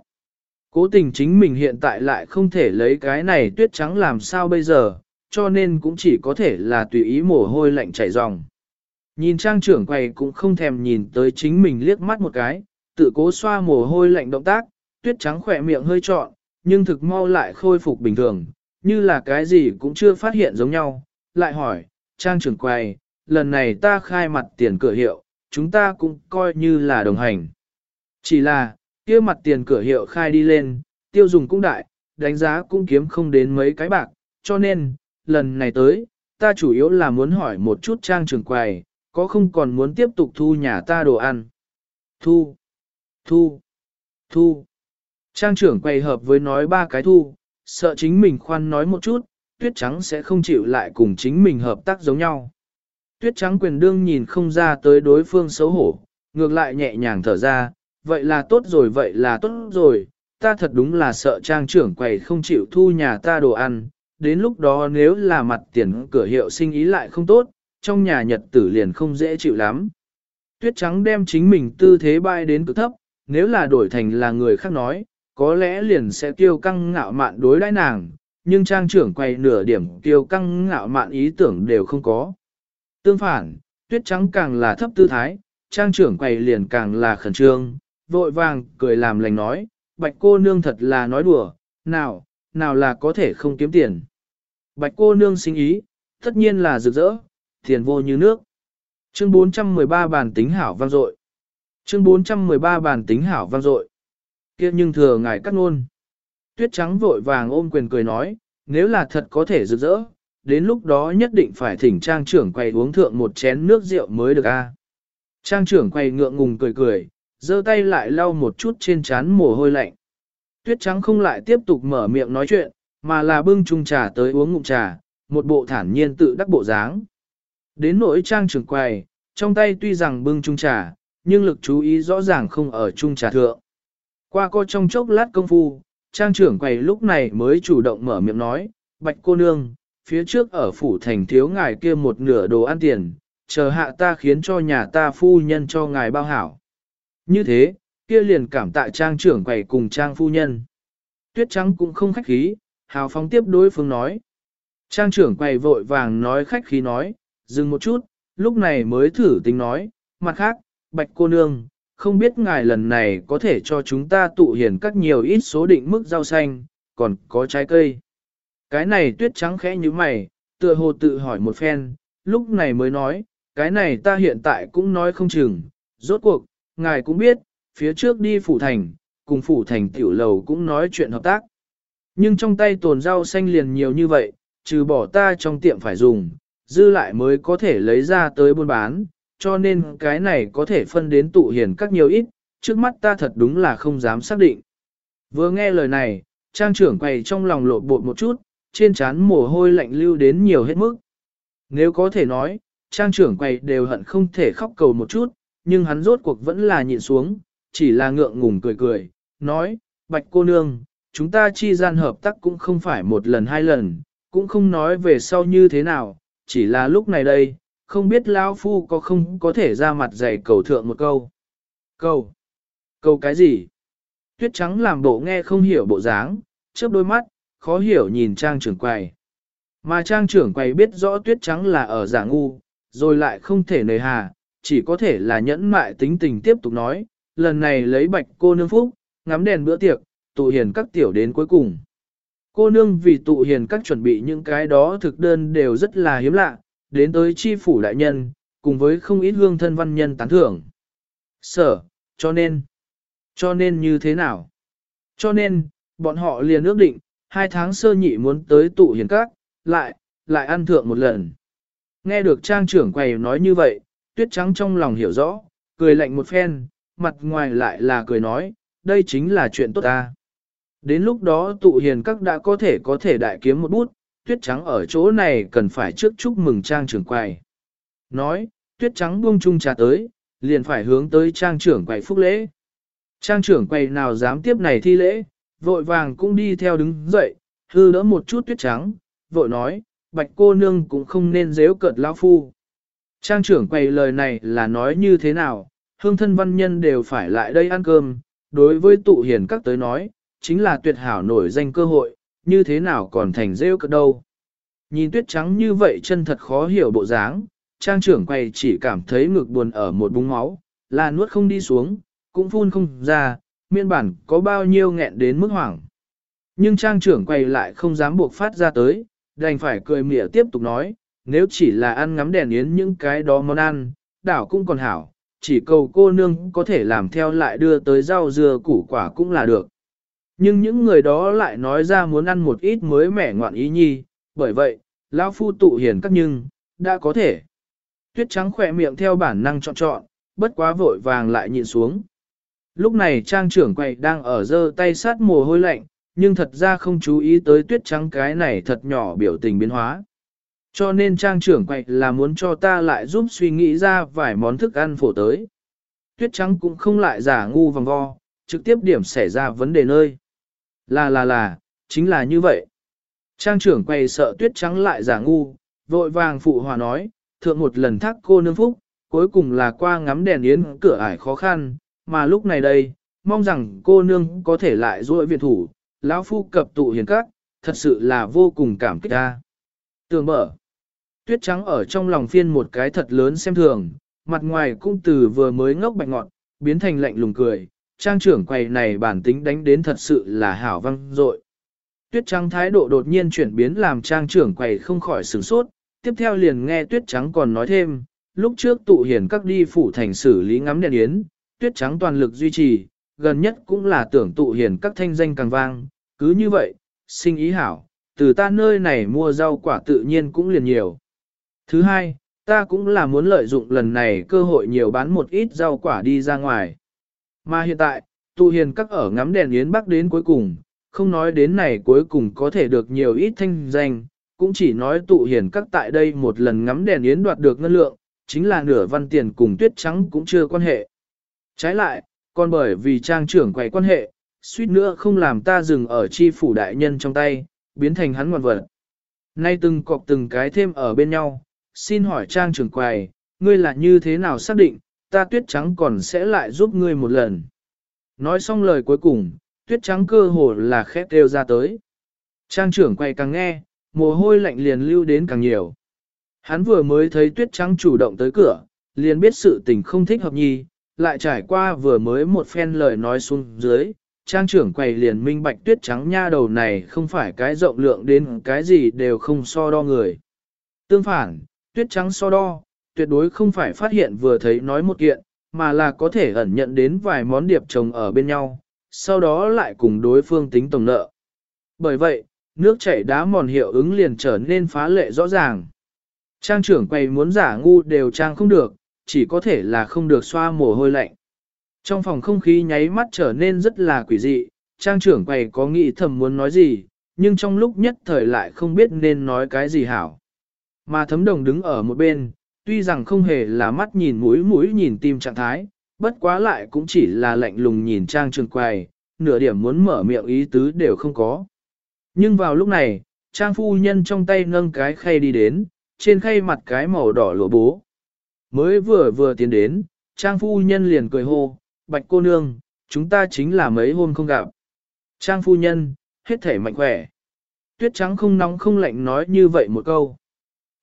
Cố tình chính mình hiện tại lại không thể lấy cái này tuyết trắng làm sao bây giờ, cho nên cũng chỉ có thể là tùy ý mồ hôi lạnh chảy ròng. Nhìn trang trưởng quầy cũng không thèm nhìn tới chính mình liếc mắt một cái, tự cố xoa mồ hôi lạnh động tác, tuyết trắng khỏe miệng hơi trọn, nhưng thực mau lại khôi phục bình thường, như là cái gì cũng chưa phát hiện giống nhau. Lại hỏi, trang trưởng quầy, lần này ta khai mặt tiền cửa hiệu, chúng ta cũng coi như là đồng hành. Chỉ là, kia mặt tiền cửa hiệu khai đi lên, tiêu dùng cũng đại, đánh giá cũng kiếm không đến mấy cái bạc, cho nên, lần này tới, ta chủ yếu là muốn hỏi một chút trang trường quầy, có không còn muốn tiếp tục thu nhà ta đồ ăn. Thu, thu, thu. Trang trưởng quầy hợp với nói ba cái thu, sợ chính mình khoan nói một chút, tuyết trắng sẽ không chịu lại cùng chính mình hợp tác giống nhau. Tuyết trắng quyền đương nhìn không ra tới đối phương xấu hổ, ngược lại nhẹ nhàng thở ra, vậy là tốt rồi vậy là tốt rồi, ta thật đúng là sợ trang trưởng quầy không chịu thu nhà ta đồ ăn, đến lúc đó nếu là mặt tiền cửa hiệu sinh ý lại không tốt, trong nhà nhật tử liền không dễ chịu lắm. Tuyết trắng đem chính mình tư thế bay đến cực thấp, nếu là đổi thành là người khác nói, có lẽ liền sẽ tiêu căng ngạo mạn đối đãi nàng, nhưng trang trưởng quay nửa điểm tiêu căng ngạo mạn ý tưởng đều không có. Tương phản, tuyết trắng càng là thấp tư thái, trang trưởng quay liền càng là khẩn trương, vội vàng cười làm lành nói, bạch cô nương thật là nói đùa, nào, nào là có thể không kiếm tiền. Bạch cô nương sinh ý, tất nhiên là rực rỡ, tiền vô như nước. Chương 413 bản tính hảo vang dội. Chương 413 bản tính hảo vang dội. Kia nhưng thừa ngài cắt ngôn. Tuyết trắng vội vàng ôm quyền cười nói, nếu là thật có thể rực rỡ, đến lúc đó nhất định phải thỉnh trang trưởng quầy uống thượng một chén nước rượu mới được a. Trang trưởng quầy ngượng ngùng cười cười, giơ tay lại lau một chút trên trán mồ hôi lạnh. Tuyết trắng không lại tiếp tục mở miệng nói chuyện, mà là bưng chung trà tới uống ngụm trà, một bộ thản nhiên tự đắc bộ dáng. Đến nỗi trang trưởng quầy, trong tay tuy rằng bưng chung trà, nhưng lực chú ý rõ ràng không ở chung trà thượng. Qua co trong chốc lát công phu, trang trưởng quầy lúc này mới chủ động mở miệng nói, bạch cô nương, phía trước ở phủ thành thiếu ngài kia một nửa đồ ăn tiền, chờ hạ ta khiến cho nhà ta phu nhân cho ngài bao hảo. Như thế, kia liền cảm tạ trang trưởng quầy cùng trang phu nhân. Tuyết trắng cũng không khách khí, hào phóng tiếp đối phương nói. Trang trưởng quầy vội vàng nói khách khí nói, dừng một chút, lúc này mới thử tính nói, mặt khác, bạch cô nương, không biết ngài lần này có thể cho chúng ta tụ hiển các nhiều ít số định mức rau xanh, còn có trái cây. Cái này tuyết trắng khẽ như mày, tựa hồ tự hỏi một phen, lúc này mới nói, cái này ta hiện tại cũng nói không chừng, rốt cuộc, ngài cũng biết, phía trước đi phủ thành, cùng phủ thành tiểu lầu cũng nói chuyện hợp tác. Nhưng trong tay tồn rau xanh liền nhiều như vậy, trừ bỏ ta trong tiệm phải dùng, dư lại mới có thể lấy ra tới buôn bán, cho nên cái này có thể phân đến tụ hiền các nhiều ít, trước mắt ta thật đúng là không dám xác định. Vừa nghe lời này, trang trưởng quầy trong lòng lộ bột một chút, trên trán mồ hôi lạnh lưu đến nhiều hết mức. Nếu có thể nói, trang trưởng quầy đều hận không thể khóc cầu một chút, nhưng hắn rốt cuộc vẫn là nhịn xuống, chỉ là ngượng ngùng cười cười, nói, bạch cô nương, chúng ta chi gian hợp tác cũng không phải một lần hai lần, cũng không nói về sau như thế nào, chỉ là lúc này đây, không biết lão Phu có không có thể ra mặt dạy cầu thượng một câu. Câu? Câu cái gì? Tuyết trắng làm bộ nghe không hiểu bộ dáng, chớp đôi mắt, khó hiểu nhìn trang trưởng quầy. Mà trang trưởng quầy biết rõ tuyết trắng là ở giả ngu, rồi lại không thể nề hà, chỉ có thể là nhẫn mại tính tình tiếp tục nói, lần này lấy bạch cô nương phúc, ngắm đèn bữa tiệc, tụ hiền các tiểu đến cuối cùng. Cô nương vì tụ hiền các chuẩn bị những cái đó thực đơn đều rất là hiếm lạ, đến tới chi phủ đại nhân, cùng với không ít hương thân văn nhân tán thưởng. Sở, cho nên, cho nên như thế nào? Cho nên, bọn họ liền ước định, hai tháng sơ nhị muốn tới tụ hiền các, lại, lại ăn thượng một lần. Nghe được trang trưởng quầy nói như vậy, tuyết trắng trong lòng hiểu rõ, cười lạnh một phen, mặt ngoài lại là cười nói, đây chính là chuyện tốt ta. Đến lúc đó tụ hiền các đã có thể có thể đại kiếm một bút, tuyết trắng ở chỗ này cần phải trước chúc mừng trang trưởng quầy. Nói, tuyết trắng buông chung trà tới, liền phải hướng tới trang trưởng quầy phúc lễ. Trang trưởng quầy nào dám tiếp này thi lễ, vội vàng cũng đi theo đứng dậy, hư đỡ một chút tuyết trắng, vội nói, bạch cô nương cũng không nên dếu cợt lão phu. Trang trưởng quầy lời này là nói như thế nào, hương thân văn nhân đều phải lại đây ăn cơm, đối với tụ hiền các tới nói, chính là tuyệt hảo nổi danh cơ hội, như thế nào còn thành rêu cơ đâu. Nhìn tuyết trắng như vậy chân thật khó hiểu bộ dáng, trang trưởng quầy chỉ cảm thấy ngực buồn ở một búng máu, là nuốt không đi xuống, cũng phun không ra, miên bản có bao nhiêu nghẹn đến mức hoảng. Nhưng trang trưởng quầy lại không dám buộc phát ra tới, đành phải cười mỉa tiếp tục nói, nếu chỉ là ăn ngắm đèn yến những cái đó món ăn, đảo cũng còn hảo, chỉ cầu cô nương có thể làm theo lại đưa tới rau dưa củ quả cũng là được. Nhưng những người đó lại nói ra muốn ăn một ít mới mẻ ngoạn ý nhi, bởi vậy, lão phu tụ hiền các nhưng, đã có thể. Tuyết trắng khỏe miệng theo bản năng chọn chọn, bất quá vội vàng lại nhịn xuống. Lúc này trang trưởng quầy đang ở dơ tay sát mồ hôi lạnh, nhưng thật ra không chú ý tới tuyết trắng cái này thật nhỏ biểu tình biến hóa. Cho nên trang trưởng quậy là muốn cho ta lại giúp suy nghĩ ra vài món thức ăn phổ tới. Tuyết trắng cũng không lại giả ngu vòng vo, trực tiếp điểm xảy ra vấn đề nơi. Là là là, chính là như vậy. Trang trưởng quay sợ tuyết trắng lại giả ngu, vội vàng phụ hòa nói, thượng một lần thác cô nương phúc, cuối cùng là qua ngắm đèn yến cửa ải khó khăn, mà lúc này đây, mong rằng cô nương có thể lại dội viện thủ, lão phu cập tụ hiền các, thật sự là vô cùng cảm kích ta. Tường mở, tuyết trắng ở trong lòng phiên một cái thật lớn xem thường, mặt ngoài cũng từ vừa mới ngốc bạch ngọn, biến thành lạnh lùng cười, trang trưởng quầy này bản tính đánh đến thật sự là hảo văng dội. Tuyết trắng thái độ đột nhiên chuyển biến làm trang trưởng quầy không khỏi sửng sốt, tiếp theo liền nghe tuyết trắng còn nói thêm, lúc trước tụ hiển các đi phủ thành xử lý ngắm đèn yến, tuyết trắng toàn lực duy trì, gần nhất cũng là tưởng tụ hiển các thanh danh càng vang, cứ như vậy, sinh ý hảo, từ ta nơi này mua rau quả tự nhiên cũng liền nhiều. Thứ hai, ta cũng là muốn lợi dụng lần này cơ hội nhiều bán một ít rau quả đi ra ngoài. Mà hiện tại, tụ hiền các ở ngắm đèn yến bắc đến cuối cùng, không nói đến này cuối cùng có thể được nhiều ít thanh danh, cũng chỉ nói tụ hiền các tại đây một lần ngắm đèn yến đoạt được ngân lượng, chính là nửa văn tiền cùng tuyết trắng cũng chưa quan hệ. Trái lại, còn bởi vì trang trưởng quay quan hệ, suýt nữa không làm ta dừng ở chi phủ đại nhân trong tay, biến thành hắn ngoan vật. Nay từng cọc từng cái thêm ở bên nhau, xin hỏi trang trưởng quầy, ngươi là như thế nào xác định, ta tuyết trắng còn sẽ lại giúp ngươi một lần. Nói xong lời cuối cùng, tuyết trắng cơ hồ là khép đều ra tới. Trang trưởng quay càng nghe, mồ hôi lạnh liền lưu đến càng nhiều. Hắn vừa mới thấy tuyết trắng chủ động tới cửa, liền biết sự tình không thích hợp nhi, lại trải qua vừa mới một phen lời nói xuống dưới, trang trưởng quầy liền minh bạch tuyết trắng nha đầu này không phải cái rộng lượng đến cái gì đều không so đo người. Tương phản, tuyết trắng so đo, tuyệt đối không phải phát hiện vừa thấy nói một kiện, mà là có thể ẩn nhận đến vài món điệp chồng ở bên nhau, sau đó lại cùng đối phương tính tổng nợ. Bởi vậy, nước chảy đá mòn hiệu ứng liền trở nên phá lệ rõ ràng. Trang trưởng quầy muốn giả ngu đều trang không được, chỉ có thể là không được xoa mồ hôi lạnh. Trong phòng không khí nháy mắt trở nên rất là quỷ dị, trang trưởng quầy có nghĩ thầm muốn nói gì, nhưng trong lúc nhất thời lại không biết nên nói cái gì hảo. Mà thấm đồng đứng ở một bên, tuy rằng không hề là mắt nhìn mũi mũi nhìn tim trạng thái, bất quá lại cũng chỉ là lạnh lùng nhìn trang trường quầy, nửa điểm muốn mở miệng ý tứ đều không có. Nhưng vào lúc này, trang phu nhân trong tay nâng cái khay đi đến, trên khay mặt cái màu đỏ lụa bố. Mới vừa vừa tiến đến, trang phu nhân liền cười hô, bạch cô nương, chúng ta chính là mấy hôm không gặp. Trang phu nhân, hết thể mạnh khỏe. Tuyết trắng không nóng không lạnh nói như vậy một câu.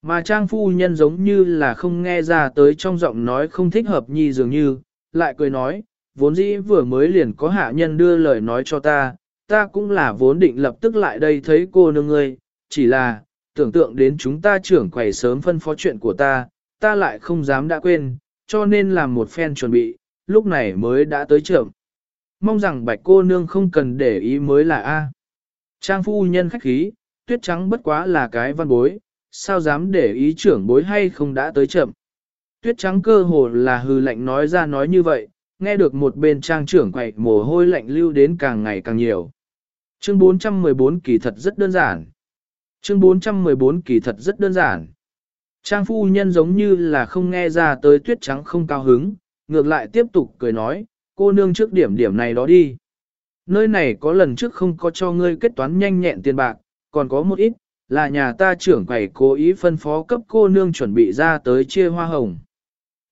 Mà trang phu nhân giống như là không nghe ra tới trong giọng nói không thích hợp nhi dường như, lại cười nói, vốn dĩ vừa mới liền có hạ nhân đưa lời nói cho ta, ta cũng là vốn định lập tức lại đây thấy cô nương ngươi, chỉ là, tưởng tượng đến chúng ta trưởng quầy sớm phân phó chuyện của ta, ta lại không dám đã quên, cho nên làm một phen chuẩn bị, lúc này mới đã tới trưởng. Mong rằng bạch cô nương không cần để ý mới là A. Trang phu nhân khách khí, tuyết trắng bất quá là cái văn bối, sao dám để ý trưởng bối hay không đã tới chậm. Tuyết trắng cơ hồ là hư lạnh nói ra nói như vậy, nghe được một bên trang trưởng quậy mồ hôi lạnh lưu đến càng ngày càng nhiều. Chương 414 kỳ thật rất đơn giản. Chương 414 kỳ thật rất đơn giản. Trang phu nhân giống như là không nghe ra tới tuyết trắng không cao hứng, ngược lại tiếp tục cười nói, cô nương trước điểm điểm này đó đi. Nơi này có lần trước không có cho ngươi kết toán nhanh nhẹn tiền bạc, còn có một ít, là nhà ta trưởng quầy cố ý phân phó cấp cô nương chuẩn bị ra tới chia hoa hồng.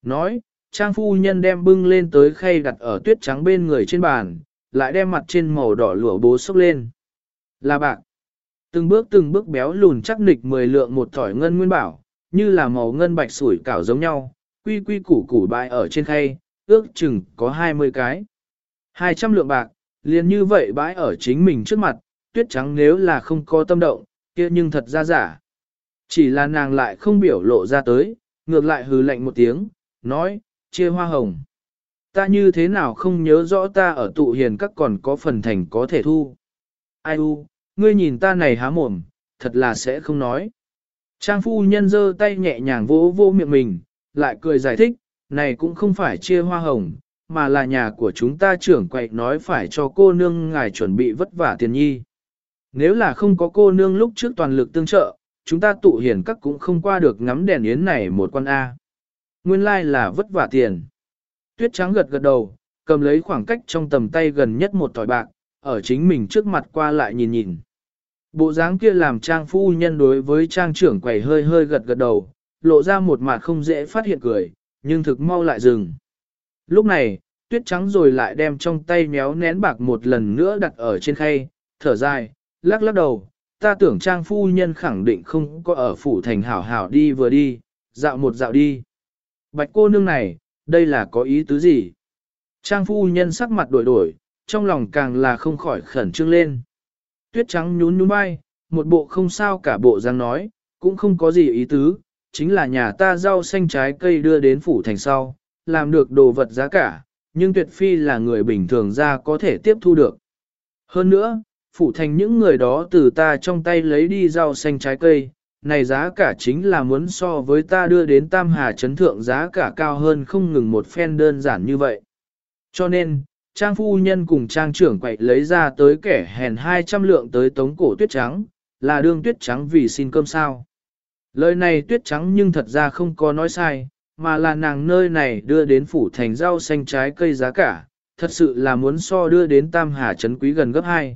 Nói, trang phu nhân đem bưng lên tới khay đặt ở tuyết trắng bên người trên bàn, lại đem mặt trên màu đỏ lụa bố xúc lên. Là bạc. Từng bước từng bước béo lùn chắc nịch mười lượng một thỏi ngân nguyên bảo, như là màu ngân bạch sủi cảo giống nhau, quy quy củ củ bại ở trên khay, ước chừng có 20 cái. 200 lượng bạc, liền như vậy bãi ở chính mình trước mặt, tuyết trắng nếu là không có tâm động, kia nhưng thật ra giả. Chỉ là nàng lại không biểu lộ ra tới, ngược lại hừ lạnh một tiếng, nói, chia hoa hồng. Ta như thế nào không nhớ rõ ta ở tụ hiền các còn có phần thành có thể thu. Ai u, ngươi nhìn ta này há mồm, thật là sẽ không nói. Trang phu nhân giơ tay nhẹ nhàng vỗ vô miệng mình, lại cười giải thích, này cũng không phải chia hoa hồng, mà là nhà của chúng ta trưởng quậy nói phải cho cô nương ngài chuẩn bị vất vả tiền nhi. Nếu là không có cô nương lúc trước toàn lực tương trợ, chúng ta tụ hiền các cũng không qua được ngắm đèn yến này một con A. Nguyên lai like là vất vả tiền. Tuyết trắng gật gật đầu, cầm lấy khoảng cách trong tầm tay gần nhất một tỏi bạc, ở chính mình trước mặt qua lại nhìn nhìn. Bộ dáng kia làm trang phu nhân đối với trang trưởng quầy hơi hơi gật gật đầu, lộ ra một mặt không dễ phát hiện cười, nhưng thực mau lại dừng. Lúc này, tuyết trắng rồi lại đem trong tay méo nén bạc một lần nữa đặt ở trên khay, thở dài, lắc lắc đầu, ta tưởng trang phu nhân khẳng định không có ở phủ thành hảo hảo đi vừa đi, dạo một dạo đi. Bạch cô nương này, đây là có ý tứ gì? Trang phu nhân sắc mặt đổi đổi, trong lòng càng là không khỏi khẩn trương lên. Tuyết trắng nhún nhún vai, một bộ không sao cả bộ răng nói, cũng không có gì ý tứ, chính là nhà ta rau xanh trái cây đưa đến phủ thành sau, làm được đồ vật giá cả, nhưng tuyệt phi là người bình thường ra có thể tiếp thu được. Hơn nữa, phủ thành những người đó từ ta trong tay lấy đi rau xanh trái cây, này giá cả chính là muốn so với ta đưa đến Tam Hà Trấn Thượng giá cả cao hơn không ngừng một phen đơn giản như vậy. Cho nên, Trang phu nhân cùng trang trưởng quậy lấy ra tới kẻ hèn 200 lượng tới tống cổ tuyết trắng, là đương tuyết trắng vì xin cơm sao. Lời này tuyết trắng nhưng thật ra không có nói sai, mà là nàng nơi này đưa đến phủ thành rau xanh trái cây giá cả, thật sự là muốn so đưa đến Tam Hà Trấn Quý gần gấp 2.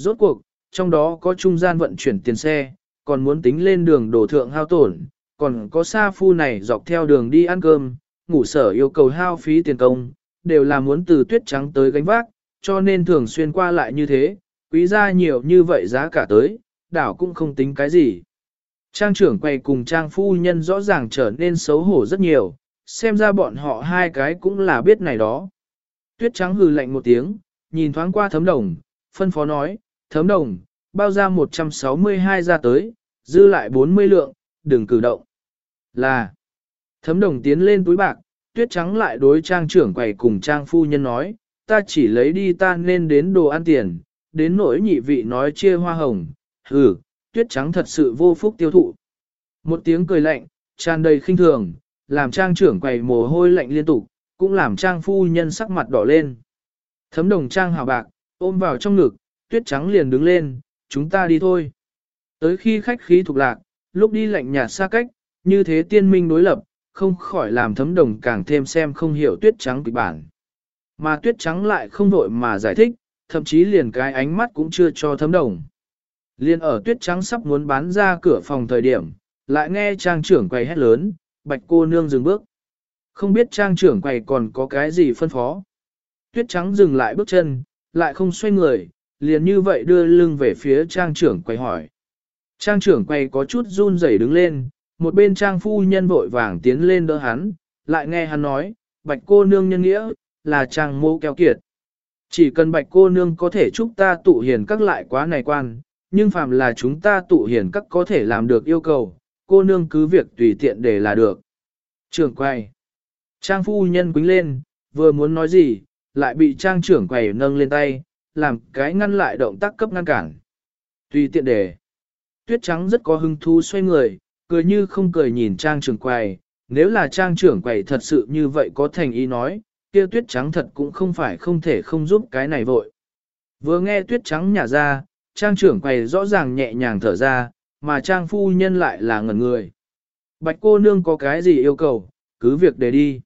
Rốt cuộc, trong đó có trung gian vận chuyển tiền xe, còn muốn tính lên đường đổ thượng hao tổn, còn có sa phu này dọc theo đường đi ăn cơm, ngủ sở yêu cầu hao phí tiền công, đều là muốn từ tuyết trắng tới gánh vác, cho nên thường xuyên qua lại như thế, quý gia nhiều như vậy giá cả tới, đảo cũng không tính cái gì. Trang trưởng quay cùng trang phu nhân rõ ràng trở nên xấu hổ rất nhiều, xem ra bọn họ hai cái cũng là biết này đó. Tuyết trắng hừ lạnh một tiếng, nhìn thoáng qua thấm đồng, phân phó nói, thấm đồng, bao ra 162 ra tới, dư lại 40 lượng, đừng cử động. Là, thấm đồng tiến lên túi bạc, tuyết trắng lại đối trang trưởng quầy cùng trang phu nhân nói, ta chỉ lấy đi ta nên đến đồ ăn tiền, đến nỗi nhị vị nói chia hoa hồng, hừ, tuyết trắng thật sự vô phúc tiêu thụ. Một tiếng cười lạnh, tràn đầy khinh thường, làm trang trưởng quầy mồ hôi lạnh liên tục, cũng làm trang phu nhân sắc mặt đỏ lên. Thấm đồng trang hào bạc, ôm vào trong ngực, tuyết trắng liền đứng lên, chúng ta đi thôi. Tới khi khách khí thuộc lạc, lúc đi lạnh nhạt xa cách, như thế tiên minh đối lập, không khỏi làm thấm đồng càng thêm xem không hiểu tuyết trắng kịch bản. Mà tuyết trắng lại không vội mà giải thích, thậm chí liền cái ánh mắt cũng chưa cho thấm đồng. Liên ở tuyết trắng sắp muốn bán ra cửa phòng thời điểm, lại nghe trang trưởng quầy hét lớn, bạch cô nương dừng bước. Không biết trang trưởng quầy còn có cái gì phân phó. Tuyết trắng dừng lại bước chân, lại không xoay người, liền như vậy đưa lưng về phía trang trưởng quay hỏi. Trang trưởng quầy có chút run rẩy đứng lên, một bên trang phu nhân vội vàng tiến lên đỡ hắn, lại nghe hắn nói, bạch cô nương nhân nghĩa, là trang mô keo kiệt. Chỉ cần bạch cô nương có thể chúc ta tụ hiền các lại quá này quan, nhưng phàm là chúng ta tụ hiền các có thể làm được yêu cầu, cô nương cứ việc tùy tiện để là được. Trưởng quay. Trang phu nhân quính lên, vừa muốn nói gì, lại bị trang trưởng quầy nâng lên tay, làm cái ngăn lại động tác cấp ngăn cản. Tùy tiện để. Tuyết trắng rất có hứng thú xoay người, cười như không cười nhìn trang trưởng quầy, nếu là trang trưởng quầy thật sự như vậy có thành ý nói, kia tuyết trắng thật cũng không phải không thể không giúp cái này vội. Vừa nghe tuyết trắng nhả ra, trang trưởng quầy rõ ràng nhẹ nhàng thở ra, mà trang phu nhân lại là ngẩn người. Bạch cô nương có cái gì yêu cầu, cứ việc để đi.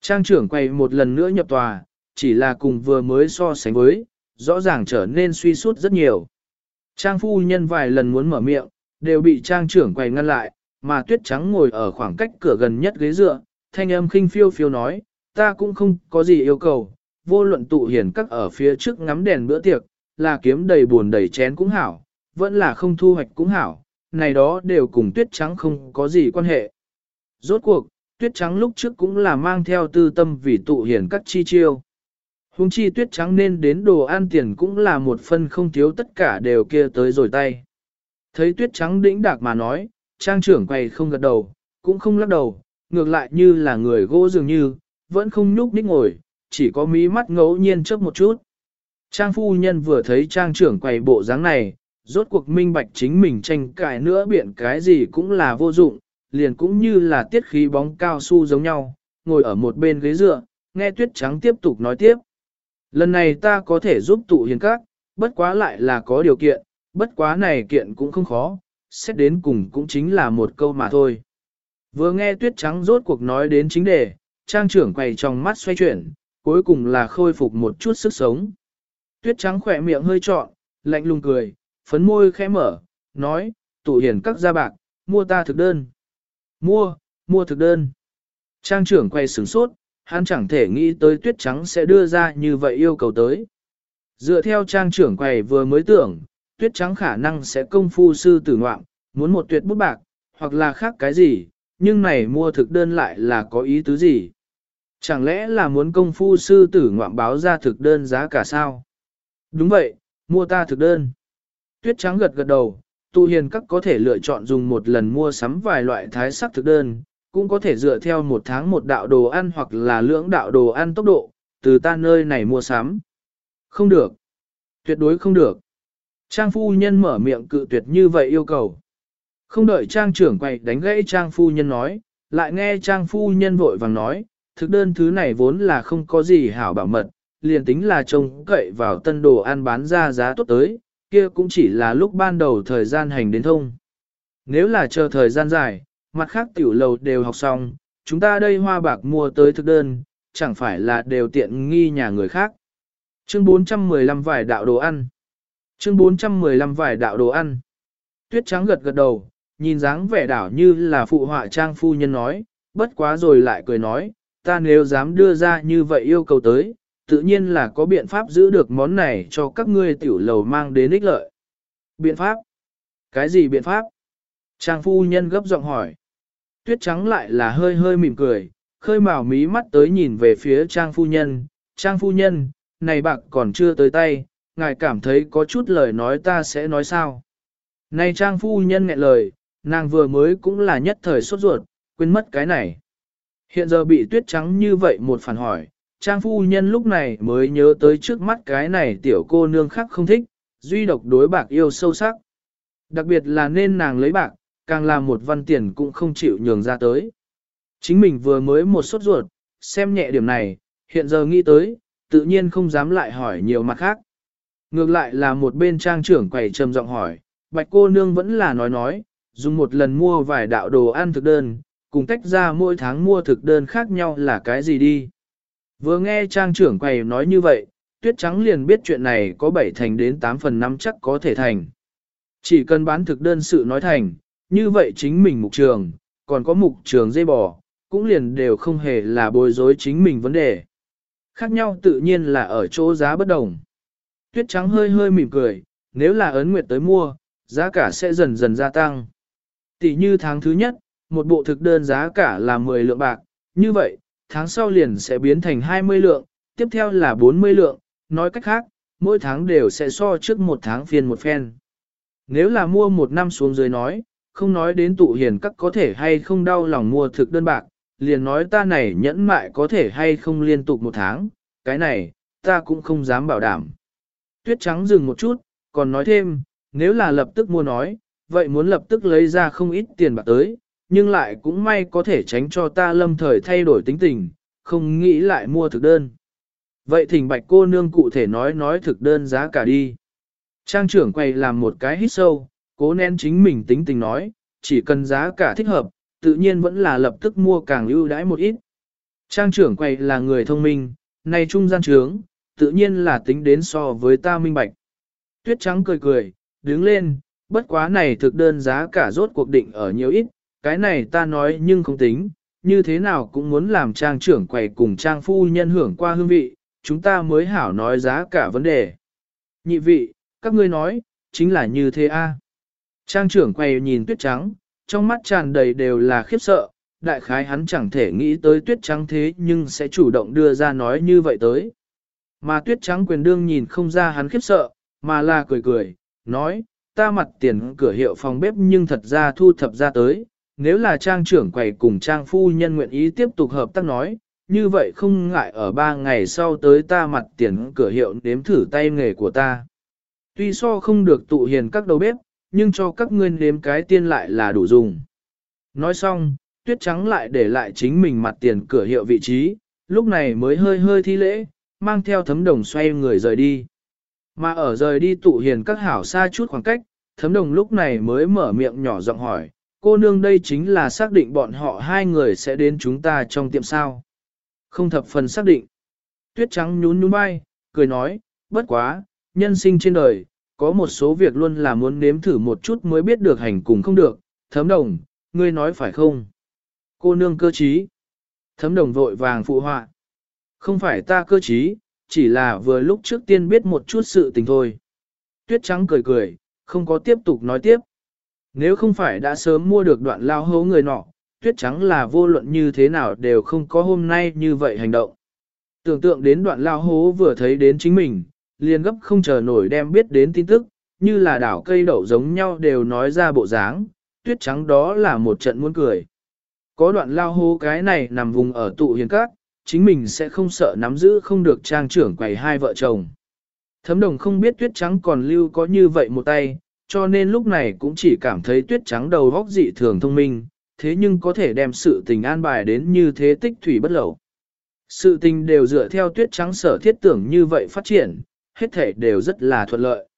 Trang trưởng quầy một lần nữa nhập tòa, chỉ là cùng vừa mới so sánh với, rõ ràng trở nên suy sút rất nhiều. Trang phu nhân vài lần muốn mở miệng, đều bị trang trưởng quầy ngăn lại, mà tuyết trắng ngồi ở khoảng cách cửa gần nhất ghế dựa, thanh âm khinh phiêu phiêu nói, ta cũng không có gì yêu cầu, vô luận tụ hiển các ở phía trước ngắm đèn bữa tiệc, là kiếm đầy buồn đầy chén cũng hảo, vẫn là không thu hoạch cũng hảo, này đó đều cùng tuyết trắng không có gì quan hệ. Rốt cuộc, tuyết trắng lúc trước cũng là mang theo tư tâm vì tụ hiển các chi chiêu. Hùng chi tuyết trắng nên đến đồ ăn tiền cũng là một phân không thiếu tất cả đều kia tới rồi tay. Thấy tuyết trắng đĩnh đạc mà nói, trang trưởng quầy không gật đầu, cũng không lắc đầu, ngược lại như là người gỗ dường như, vẫn không nhúc nhích ngồi, chỉ có mí mắt ngẫu nhiên chớp một chút. Trang phu nhân vừa thấy trang trưởng quầy bộ dáng này, rốt cuộc minh bạch chính mình tranh cãi nữa biện cái gì cũng là vô dụng, liền cũng như là tiết khí bóng cao su giống nhau, ngồi ở một bên ghế dựa, nghe tuyết trắng tiếp tục nói tiếp. Lần này ta có thể giúp tụ hiền các, bất quá lại là có điều kiện, bất quá này kiện cũng không khó, xét đến cùng cũng chính là một câu mà thôi. Vừa nghe tuyết trắng rốt cuộc nói đến chính đề, trang trưởng quay trong mắt xoay chuyển, cuối cùng là khôi phục một chút sức sống. Tuyết trắng khỏe miệng hơi trọn, lạnh lùng cười, phấn môi khẽ mở, nói, tụ hiển các gia bạc, mua ta thực đơn. Mua, mua thực đơn. Trang trưởng quay sửng sốt, hắn chẳng thể nghĩ tới tuyết trắng sẽ đưa ra như vậy yêu cầu tới. Dựa theo trang trưởng quầy vừa mới tưởng, tuyết trắng khả năng sẽ công phu sư tử ngoạm, muốn một tuyệt bút bạc, hoặc là khác cái gì, nhưng này mua thực đơn lại là có ý tứ gì? Chẳng lẽ là muốn công phu sư tử ngoạm báo ra thực đơn giá cả sao? Đúng vậy, mua ta thực đơn. Tuyết trắng gật gật đầu, tu hiền các có thể lựa chọn dùng một lần mua sắm vài loại thái sắc thực đơn, cũng có thể dựa theo một tháng một đạo đồ ăn hoặc là lưỡng đạo đồ ăn tốc độ, từ ta nơi này mua sắm. Không được. Tuyệt đối không được. Trang phu nhân mở miệng cự tuyệt như vậy yêu cầu. Không đợi trang trưởng quay đánh gãy trang phu nhân nói, lại nghe trang phu nhân vội vàng nói, thực đơn thứ này vốn là không có gì hảo bảo mật, liền tính là trông cậy vào tân đồ ăn bán ra giá tốt tới, kia cũng chỉ là lúc ban đầu thời gian hành đến thông. Nếu là chờ thời gian dài, mặt khác tiểu lầu đều học xong, chúng ta đây hoa bạc mua tới thực đơn, chẳng phải là đều tiện nghi nhà người khác. Chương 415 vải đạo đồ ăn. Chương 415 vải đạo đồ ăn. Tuyết trắng gật gật đầu, nhìn dáng vẻ đảo như là phụ họa trang phu nhân nói, bất quá rồi lại cười nói, ta nếu dám đưa ra như vậy yêu cầu tới, tự nhiên là có biện pháp giữ được món này cho các ngươi tiểu lầu mang đến ích lợi. Biện pháp? Cái gì biện pháp? Trang phu nhân gấp giọng hỏi. Tuyết trắng lại là hơi hơi mỉm cười, khơi mào mí mắt tới nhìn về phía trang phu nhân. Trang phu nhân, này bạc còn chưa tới tay, ngài cảm thấy có chút lời nói ta sẽ nói sao? Này trang phu nhân nghẹn lời, nàng vừa mới cũng là nhất thời sốt ruột, quên mất cái này. Hiện giờ bị tuyết trắng như vậy một phản hỏi, trang phu nhân lúc này mới nhớ tới trước mắt cái này tiểu cô nương khác không thích, duy độc đối bạc yêu sâu sắc. Đặc biệt là nên nàng lấy bạc, càng làm một văn tiền cũng không chịu nhường ra tới. Chính mình vừa mới một sốt ruột, xem nhẹ điểm này, hiện giờ nghĩ tới, tự nhiên không dám lại hỏi nhiều mặt khác. Ngược lại là một bên trang trưởng quầy trầm giọng hỏi, bạch cô nương vẫn là nói nói, dùng một lần mua vài đạo đồ ăn thực đơn, cùng tách ra mỗi tháng mua thực đơn khác nhau là cái gì đi. Vừa nghe trang trưởng quầy nói như vậy, tuyết trắng liền biết chuyện này có 7 thành đến 8 phần 5 chắc có thể thành. Chỉ cần bán thực đơn sự nói thành, như vậy chính mình mục trường, còn có mục trường dây bò, cũng liền đều không hề là bối rối chính mình vấn đề. Khác nhau tự nhiên là ở chỗ giá bất đồng. Tuyết trắng hơi hơi mỉm cười, nếu là ấn nguyệt tới mua, giá cả sẽ dần dần gia tăng. Tỷ như tháng thứ nhất, một bộ thực đơn giá cả là 10 lượng bạc, như vậy, tháng sau liền sẽ biến thành 20 lượng, tiếp theo là 40 lượng, nói cách khác, mỗi tháng đều sẽ so trước một tháng phiên một phen. Nếu là mua một năm xuống dưới nói, không nói đến tụ hiền các có thể hay không đau lòng mua thực đơn bạc, liền nói ta này nhẫn mại có thể hay không liên tục một tháng, cái này, ta cũng không dám bảo đảm. Tuyết trắng dừng một chút, còn nói thêm, nếu là lập tức mua nói, vậy muốn lập tức lấy ra không ít tiền bạc tới, nhưng lại cũng may có thể tránh cho ta lâm thời thay đổi tính tình, không nghĩ lại mua thực đơn. Vậy thỉnh bạch cô nương cụ thể nói nói thực đơn giá cả đi. Trang trưởng quay làm một cái hít sâu, cố nén chính mình tính tình nói, chỉ cần giá cả thích hợp, tự nhiên vẫn là lập tức mua càng ưu đãi một ít. Trang trưởng quầy là người thông minh, này trung gian trướng, tự nhiên là tính đến so với ta minh bạch. Tuyết trắng cười cười, đứng lên, bất quá này thực đơn giá cả rốt cuộc định ở nhiều ít, cái này ta nói nhưng không tính, như thế nào cũng muốn làm trang trưởng quầy cùng trang phu nhân hưởng qua hương vị, chúng ta mới hảo nói giá cả vấn đề. Nhị vị, các ngươi nói, chính là như thế a. Trang trưởng quầy nhìn tuyết trắng, trong mắt tràn đầy đều là khiếp sợ, đại khái hắn chẳng thể nghĩ tới tuyết trắng thế nhưng sẽ chủ động đưa ra nói như vậy tới. Mà tuyết trắng quyền đương nhìn không ra hắn khiếp sợ, mà là cười cười, nói, ta mặt tiền cửa hiệu phòng bếp nhưng thật ra thu thập ra tới, nếu là trang trưởng quầy cùng trang phu nhân nguyện ý tiếp tục hợp tác nói, như vậy không ngại ở ba ngày sau tới ta mặt tiền cửa hiệu nếm thử tay nghề của ta. Tuy so không được tụ hiền các đầu bếp, nhưng cho các ngươi nếm cái tiên lại là đủ dùng. Nói xong, tuyết trắng lại để lại chính mình mặt tiền cửa hiệu vị trí, lúc này mới hơi hơi thi lễ, mang theo thấm đồng xoay người rời đi. Mà ở rời đi tụ hiền các hảo xa chút khoảng cách, thấm đồng lúc này mới mở miệng nhỏ giọng hỏi, cô nương đây chính là xác định bọn họ hai người sẽ đến chúng ta trong tiệm sao. Không thập phần xác định. Tuyết trắng nhún nhún vai, cười nói, bất quá, nhân sinh trên đời, có một số việc luôn là muốn nếm thử một chút mới biết được hành cùng không được, thấm đồng, ngươi nói phải không? Cô nương cơ trí. Thấm đồng vội vàng phụ họa. Không phải ta cơ trí, chỉ là vừa lúc trước tiên biết một chút sự tình thôi. Tuyết trắng cười cười, không có tiếp tục nói tiếp. Nếu không phải đã sớm mua được đoạn lao hấu người nọ, tuyết trắng là vô luận như thế nào đều không có hôm nay như vậy hành động. Tưởng tượng đến đoạn lao hố vừa thấy đến chính mình, liền gấp không chờ nổi đem biết đến tin tức, như là đảo cây đậu giống nhau đều nói ra bộ dáng, tuyết trắng đó là một trận muốn cười. Có đoạn lao hô cái này nằm vùng ở tụ hiền cát, chính mình sẽ không sợ nắm giữ không được trang trưởng quầy hai vợ chồng. Thấm đồng không biết tuyết trắng còn lưu có như vậy một tay, cho nên lúc này cũng chỉ cảm thấy tuyết trắng đầu góc dị thường thông minh, thế nhưng có thể đem sự tình an bài đến như thế tích thủy bất lẩu. Sự tình đều dựa theo tuyết trắng sở thiết tưởng như vậy phát triển, hết thể đều rất là thuận lợi.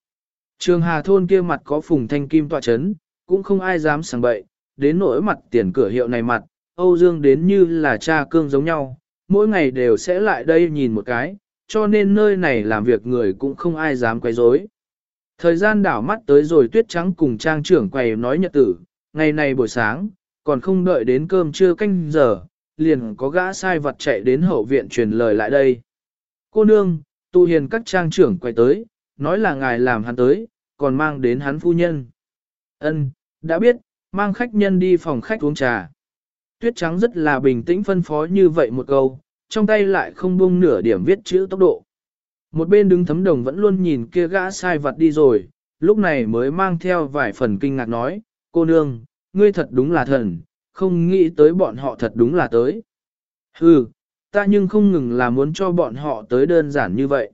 Trường Hà thôn kia mặt có phùng thanh kim tọa chấn, cũng không ai dám sảng bậy, đến nỗi mặt tiền cửa hiệu này mặt, Âu Dương đến như là cha cương giống nhau, mỗi ngày đều sẽ lại đây nhìn một cái, cho nên nơi này làm việc người cũng không ai dám quấy rối. Thời gian đảo mắt tới rồi tuyết trắng cùng trang trưởng quầy nói nhật tử, ngày này buổi sáng, còn không đợi đến cơm trưa canh giờ, liền có gã sai vật chạy đến hậu viện truyền lời lại đây. Cô nương, tu hiền các trang trưởng quay tới, nói là ngài làm hắn tới, còn mang đến hắn phu nhân. Ân, đã biết, mang khách nhân đi phòng khách uống trà. Tuyết trắng rất là bình tĩnh phân phó như vậy một câu, trong tay lại không buông nửa điểm viết chữ tốc độ. Một bên đứng thấm đồng vẫn luôn nhìn kia gã sai vật đi rồi, lúc này mới mang theo vài phần kinh ngạc nói, cô nương, ngươi thật đúng là thần, không nghĩ tới bọn họ thật đúng là tới. Hừ, ta nhưng không ngừng là muốn cho bọn họ tới đơn giản như vậy.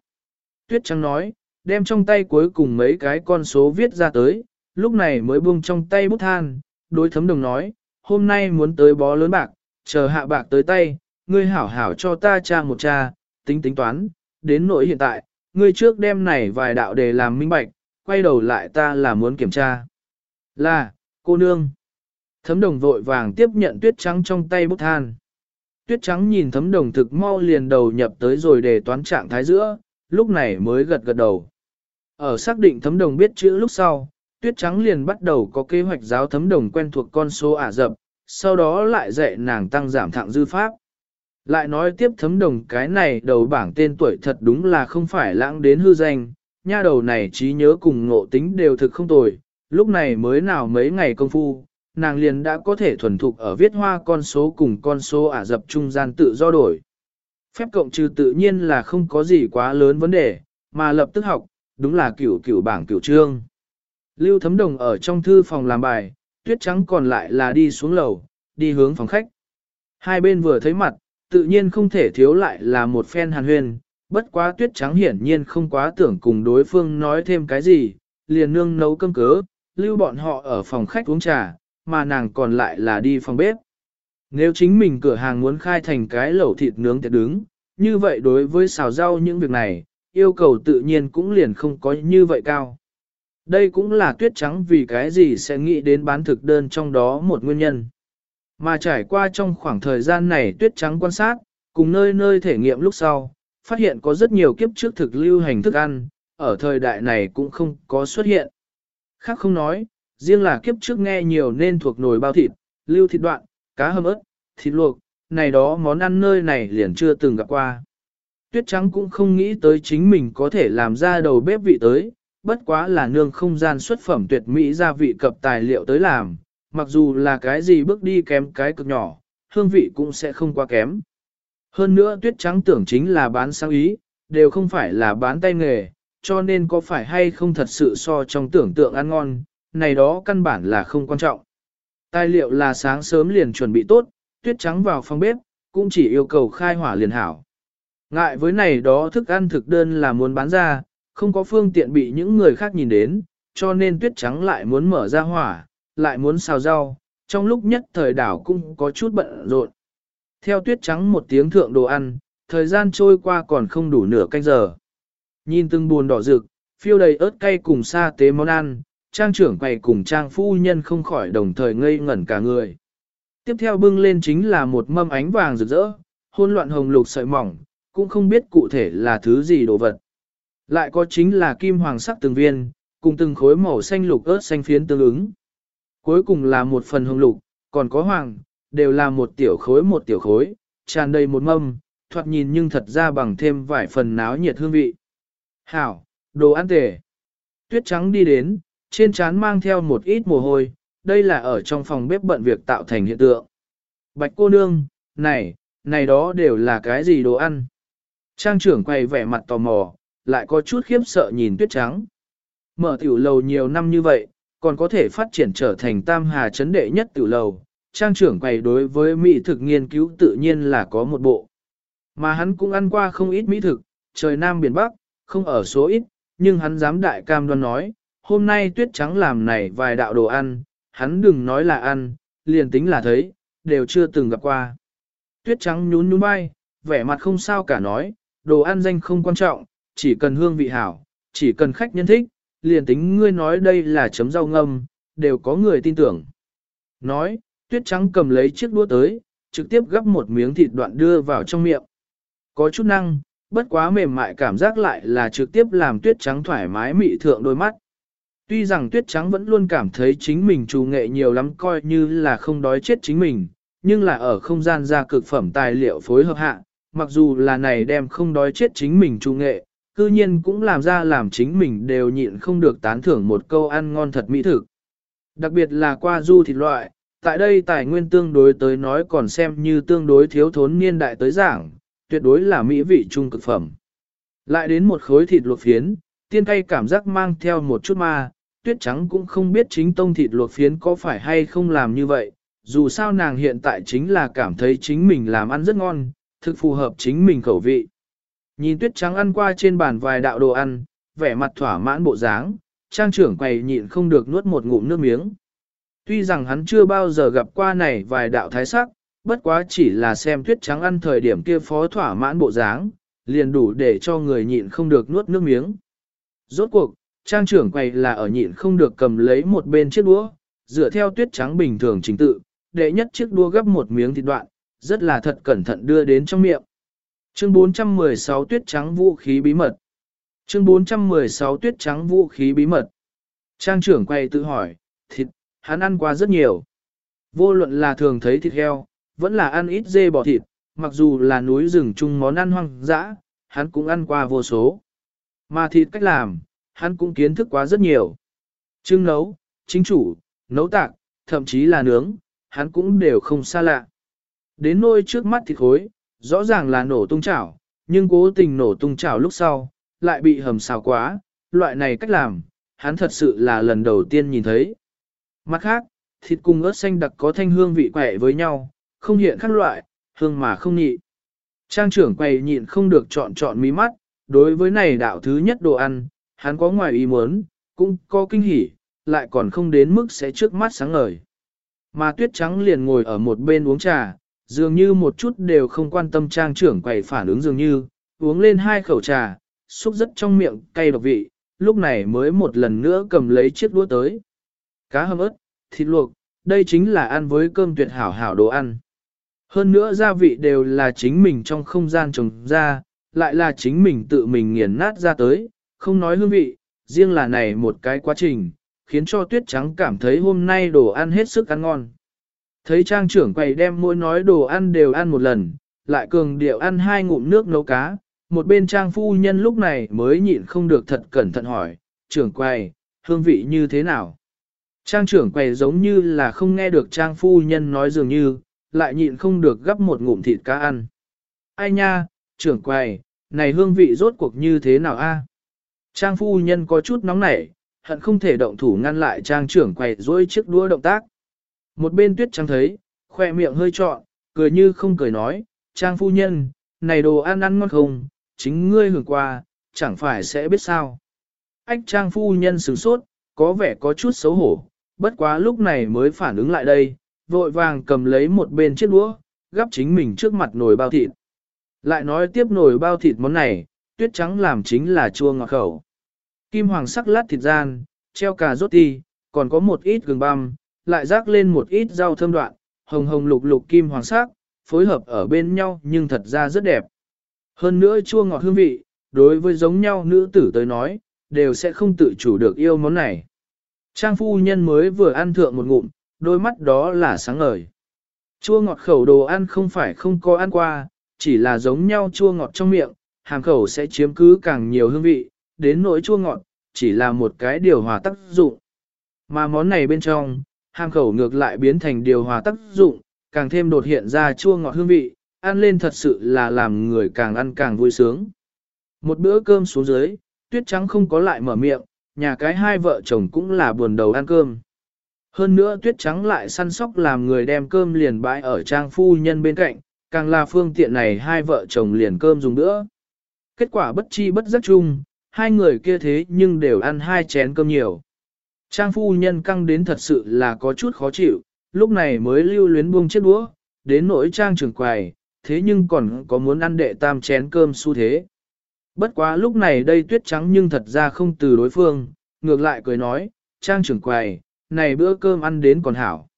Tuyết Trắng nói, đem trong tay cuối cùng mấy cái con số viết ra tới, lúc này mới buông trong tay bút than, đối thấm đồng nói, hôm nay muốn tới bó lớn bạc, chờ hạ bạc tới tay, ngươi hảo hảo cho ta tra một tra, tính tính toán, đến nỗi hiện tại, ngươi trước đem này vài đạo để làm minh bạch, quay đầu lại ta là muốn kiểm tra. Là, cô nương. Thấm đồng vội vàng tiếp nhận tuyết trắng trong tay bút than. Tuyết trắng nhìn thấm đồng thực mau liền đầu nhập tới rồi để toán trạng thái giữa, lúc này mới gật gật đầu. Ở xác định thấm đồng biết chữ lúc sau, tuyết trắng liền bắt đầu có kế hoạch giáo thấm đồng quen thuộc con số ả dập, sau đó lại dạy nàng tăng giảm thạng dư pháp. Lại nói tiếp thấm đồng cái này đầu bảng tên tuổi thật đúng là không phải lãng đến hư danh, nha đầu này trí nhớ cùng ngộ tính đều thực không tồi, lúc này mới nào mấy ngày công phu, nàng liền đã có thể thuần thục ở viết hoa con số cùng con số ả dập trung gian tự do đổi. Phép cộng trừ tự nhiên là không có gì quá lớn vấn đề, mà lập tức học, đúng là cửu cửu bảng cửu trương. Lưu thấm đồng ở trong thư phòng làm bài, tuyết trắng còn lại là đi xuống lầu, đi hướng phòng khách. Hai bên vừa thấy mặt, tự nhiên không thể thiếu lại là một phen hàn huyên, bất quá tuyết trắng hiển nhiên không quá tưởng cùng đối phương nói thêm cái gì, liền nương nấu cơm cớ, lưu bọn họ ở phòng khách uống trà, mà nàng còn lại là đi phòng bếp. Nếu chính mình cửa hàng muốn khai thành cái lẩu thịt nướng tiệt đứng, như vậy đối với xào rau những việc này, yêu cầu tự nhiên cũng liền không có như vậy cao. Đây cũng là tuyết trắng vì cái gì sẽ nghĩ đến bán thực đơn trong đó một nguyên nhân. Mà trải qua trong khoảng thời gian này tuyết trắng quan sát, cùng nơi nơi thể nghiệm lúc sau, phát hiện có rất nhiều kiếp trước thực lưu hành thức ăn, ở thời đại này cũng không có xuất hiện. Khác không nói, riêng là kiếp trước nghe nhiều nên thuộc nồi bao thịt, lưu thịt đoạn, cá hầm ớt, thịt luộc, này đó món ăn nơi này liền chưa từng gặp qua. Tuyết trắng cũng không nghĩ tới chính mình có thể làm ra đầu bếp vị tới, bất quá là nương không gian xuất phẩm tuyệt mỹ gia vị cập tài liệu tới làm, mặc dù là cái gì bước đi kém cái cực nhỏ, hương vị cũng sẽ không quá kém. Hơn nữa tuyết trắng tưởng chính là bán sáng ý, đều không phải là bán tay nghề, cho nên có phải hay không thật sự so trong tưởng tượng ăn ngon, này đó căn bản là không quan trọng. Tài liệu là sáng sớm liền chuẩn bị tốt, tuyết trắng vào phòng bếp, cũng chỉ yêu cầu khai hỏa liền hảo. Ngại với này đó thức ăn thực đơn là muốn bán ra, không có phương tiện bị những người khác nhìn đến, cho nên tuyết trắng lại muốn mở ra hỏa, lại muốn xào rau, trong lúc nhất thời đảo cũng có chút bận rộn. Theo tuyết trắng một tiếng thượng đồ ăn, thời gian trôi qua còn không đủ nửa canh giờ. Nhìn từng buồn đỏ rực, phiêu đầy ớt cay cùng sa tế món ăn, trang trưởng quầy cùng trang phu nhân không khỏi đồng thời ngây ngẩn cả người. Tiếp theo bưng lên chính là một mâm ánh vàng rực rỡ, hôn loạn hồng lục sợi mỏng, cũng không biết cụ thể là thứ gì đồ vật. Lại có chính là kim hoàng sắc từng viên, cùng từng khối màu xanh lục ớt xanh phiến tương ứng. Cuối cùng là một phần hồng lục, còn có hoàng, đều là một tiểu khối một tiểu khối, tràn đầy một mâm, thoạt nhìn nhưng thật ra bằng thêm vài phần náo nhiệt hương vị. Hảo, đồ ăn tể. Tuyết trắng đi đến, trên trán mang theo một ít mồ hôi, đây là ở trong phòng bếp bận việc tạo thành hiện tượng. Bạch cô nương, này, này đó đều là cái gì đồ ăn? Trang trưởng quay vẻ mặt tò mò, lại có chút khiếp sợ nhìn tuyết trắng. Mở tiểu lầu nhiều năm như vậy, còn có thể phát triển trở thành tam hà chấn đệ nhất tiểu lầu. Trang trưởng quầy đối với mỹ thực nghiên cứu tự nhiên là có một bộ. Mà hắn cũng ăn qua không ít mỹ thực, trời Nam Biển Bắc, không ở số ít, nhưng hắn dám đại cam đoan nói, hôm nay tuyết trắng làm này vài đạo đồ ăn, hắn đừng nói là ăn, liền tính là thấy, đều chưa từng gặp qua. Tuyết trắng nhún nhún vai, vẻ mặt không sao cả nói, đồ ăn danh không quan trọng, chỉ cần hương vị hảo, chỉ cần khách nhân thích, liền tính ngươi nói đây là chấm rau ngâm, đều có người tin tưởng. Nói, tuyết trắng cầm lấy chiếc đũa tới, trực tiếp gắp một miếng thịt đoạn đưa vào trong miệng. Có chút năng, bất quá mềm mại cảm giác lại là trực tiếp làm tuyết trắng thoải mái mị thượng đôi mắt. Tuy rằng tuyết trắng vẫn luôn cảm thấy chính mình trù nghệ nhiều lắm coi như là không đói chết chính mình, nhưng là ở không gian ra cực phẩm tài liệu phối hợp hạ, mặc dù là này đem không đói chết chính mình trù nghệ, cư nhiên cũng làm ra làm chính mình đều nhịn không được tán thưởng một câu ăn ngon thật mỹ thực. Đặc biệt là qua du thịt loại, tại đây tài nguyên tương đối tới nói còn xem như tương đối thiếu thốn niên đại tới giảng, tuyệt đối là mỹ vị trung cực phẩm. Lại đến một khối thịt luộc phiến, tiên cay cảm giác mang theo một chút ma, tuyết trắng cũng không biết chính tông thịt luộc phiến có phải hay không làm như vậy, dù sao nàng hiện tại chính là cảm thấy chính mình làm ăn rất ngon, thực phù hợp chính mình khẩu vị. Nhìn tuyết trắng ăn qua trên bàn vài đạo đồ ăn, vẻ mặt thỏa mãn bộ dáng, trang trưởng quầy nhịn không được nuốt một ngụm nước miếng. Tuy rằng hắn chưa bao giờ gặp qua này vài đạo thái sắc, bất quá chỉ là xem tuyết trắng ăn thời điểm kia phó thỏa mãn bộ dáng, liền đủ để cho người nhịn không được nuốt nước miếng. Rốt cuộc, trang trưởng quầy là ở nhịn không được cầm lấy một bên chiếc đũa, dựa theo tuyết trắng bình thường chính tự, đệ nhất chiếc đũa gấp một miếng thịt đoạn, rất là thật cẩn thận đưa đến trong miệng. Chương 416 tuyết trắng vũ khí bí mật. Chương 416 tuyết trắng vũ khí bí mật. Trang trưởng quay tự hỏi, thịt, hắn ăn qua rất nhiều. Vô luận là thường thấy thịt heo, vẫn là ăn ít dê bò thịt, mặc dù là núi rừng chung món ăn hoang dã, hắn cũng ăn qua vô số. Mà thịt cách làm, hắn cũng kiến thức quá rất nhiều. Trưng nấu, chính chủ, nấu tạc, thậm chí là nướng, hắn cũng đều không xa lạ. Đến nôi trước mắt thịt khối, rõ ràng là nổ tung chảo, nhưng cố tình nổ tung chảo lúc sau, lại bị hầm xào quá, loại này cách làm, hắn thật sự là lần đầu tiên nhìn thấy. Mặt khác, thịt cùng ớt xanh đặc có thanh hương vị quẻ với nhau, không hiện khác loại, hương mà không nhị. Trang trưởng quầy nhịn không được chọn chọn mí mắt, đối với này đạo thứ nhất đồ ăn, hắn có ngoài ý muốn, cũng có kinh hỉ, lại còn không đến mức sẽ trước mắt sáng ngời. Mà tuyết trắng liền ngồi ở một bên uống trà, dường như một chút đều không quan tâm trang trưởng quầy phản ứng dường như, uống lên hai khẩu trà, xúc rất trong miệng cay độc vị, lúc này mới một lần nữa cầm lấy chiếc đũa tới. Cá hầm ớt, thịt luộc, đây chính là ăn với cơm tuyệt hảo hảo đồ ăn. Hơn nữa gia vị đều là chính mình trong không gian trồng ra, lại là chính mình tự mình nghiền nát ra tới, không nói hương vị, riêng là này một cái quá trình, khiến cho tuyết trắng cảm thấy hôm nay đồ ăn hết sức ăn ngon. Thấy trang trưởng quầy đem mỗi nói đồ ăn đều ăn một lần, lại cường điệu ăn hai ngụm nước nấu cá, một bên trang phu nhân lúc này mới nhịn không được thật cẩn thận hỏi, trưởng quầy, hương vị như thế nào? Trang trưởng quầy giống như là không nghe được trang phu nhân nói dường như, lại nhịn không được gấp một ngụm thịt cá ăn. Ai nha, trưởng quầy, này hương vị rốt cuộc như thế nào a? Trang phu nhân có chút nóng nảy, hận không thể động thủ ngăn lại trang trưởng quầy dối chiếc đũa động tác. Một bên tuyết trắng thấy, khoe miệng hơi trọn, cười như không cười nói, trang phu nhân, này đồ ăn ăn ngon không, chính ngươi hưởng qua, chẳng phải sẽ biết sao. Ách trang phu nhân sửng sốt, có vẻ có chút xấu hổ, bất quá lúc này mới phản ứng lại đây, vội vàng cầm lấy một bên chiếc đũa, gắp chính mình trước mặt nồi bao thịt. Lại nói tiếp nồi bao thịt món này, tuyết trắng làm chính là chua ngọt khẩu. Kim hoàng sắc lát thịt gian, treo cà rốt ti, còn có một ít gừng băm, lại rác lên một ít rau thơm đoạn, hồng hồng lục lục kim hoàng sắc, phối hợp ở bên nhau nhưng thật ra rất đẹp. Hơn nữa chua ngọt hương vị, đối với giống nhau nữ tử tới nói, đều sẽ không tự chủ được yêu món này. Trang phu nhân mới vừa ăn thượng một ngụm, đôi mắt đó là sáng ngời. Chua ngọt khẩu đồ ăn không phải không có ăn qua, chỉ là giống nhau chua ngọt trong miệng, hàm khẩu sẽ chiếm cứ càng nhiều hương vị, đến nỗi chua ngọt, chỉ là một cái điều hòa tác dụng. Mà món này bên trong, hàm khẩu ngược lại biến thành điều hòa tác dụng, càng thêm đột hiện ra chua ngọt hương vị, ăn lên thật sự là làm người càng ăn càng vui sướng. Một bữa cơm xuống dưới, tuyết trắng không có lại mở miệng, nhà cái hai vợ chồng cũng là buồn đầu ăn cơm. Hơn nữa tuyết trắng lại săn sóc làm người đem cơm liền bãi ở trang phu nhân bên cạnh, càng là phương tiện này hai vợ chồng liền cơm dùng nữa. Kết quả bất chi bất giác chung, hai người kia thế nhưng đều ăn hai chén cơm nhiều. Trang phu nhân căng đến thật sự là có chút khó chịu, lúc này mới lưu luyến buông chiếc đũa, đến nỗi trang trưởng quầy, thế nhưng còn có muốn ăn đệ tam chén cơm xu thế. Bất quá lúc này đây tuyết trắng nhưng thật ra không từ đối phương, ngược lại cười nói, trang trưởng quầy, này bữa cơm ăn đến còn hảo.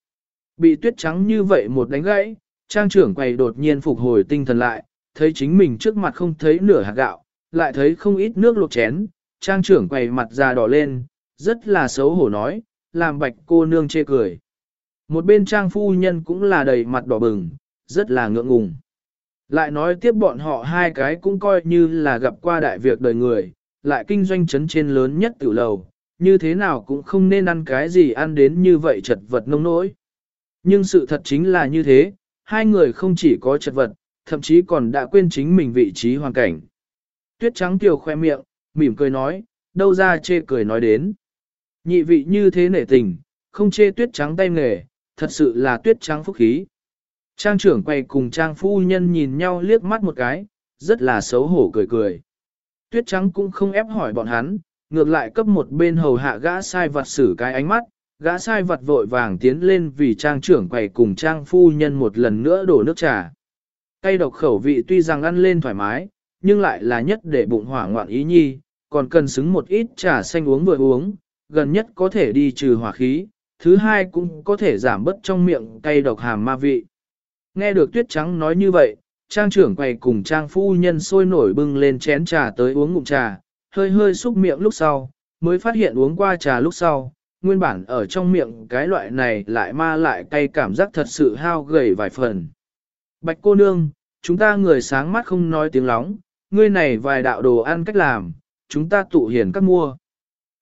Bị tuyết trắng như vậy một đánh gãy, trang trưởng quầy đột nhiên phục hồi tinh thần lại, thấy chính mình trước mặt không thấy nửa hạt gạo, lại thấy không ít nước luộc chén, trang trưởng quầy mặt già đỏ lên, rất là xấu hổ nói, làm bạch cô nương chê cười. Một bên trang phu nhân cũng là đầy mặt đỏ bừng, rất là ngượng ngùng. Lại nói tiếp bọn họ hai cái cũng coi như là gặp qua đại việc đời người, lại kinh doanh chấn trên lớn nhất tiểu lầu, như thế nào cũng không nên ăn cái gì ăn đến như vậy chật vật nông nỗi. Nhưng sự thật chính là như thế, hai người không chỉ có chật vật, thậm chí còn đã quên chính mình vị trí hoàn cảnh. Tuyết trắng tiểu khoe miệng, mỉm cười nói, đâu ra chê cười nói đến. Nhị vị như thế nể tình, không chê tuyết trắng tay nghề, thật sự là tuyết trắng phúc khí. Trang trưởng quay cùng trang phu nhân nhìn nhau liếc mắt một cái, rất là xấu hổ cười cười. Tuyết trắng cũng không ép hỏi bọn hắn, ngược lại cấp một bên hầu hạ gã sai vật xử cái ánh mắt, gã sai vật vội vàng tiến lên vì trang trưởng quầy cùng trang phu nhân một lần nữa đổ nước trà. Cây độc khẩu vị tuy rằng ăn lên thoải mái, nhưng lại là nhất để bụng hỏa ngoạn ý nhi, còn cần xứng một ít trà xanh uống vừa uống, gần nhất có thể đi trừ hỏa khí, thứ hai cũng có thể giảm bớt trong miệng cây độc hàm ma vị. Nghe được tuyết trắng nói như vậy, trang trưởng quầy cùng trang phu nhân sôi nổi bưng lên chén trà tới uống ngụm trà, hơi hơi xúc miệng lúc sau, mới phát hiện uống qua trà lúc sau, nguyên bản ở trong miệng cái loại này lại ma lại cay cảm giác thật sự hao gầy vài phần. Bạch cô nương, chúng ta người sáng mắt không nói tiếng lóng, ngươi này vài đạo đồ ăn cách làm, chúng ta tụ hiền các mua.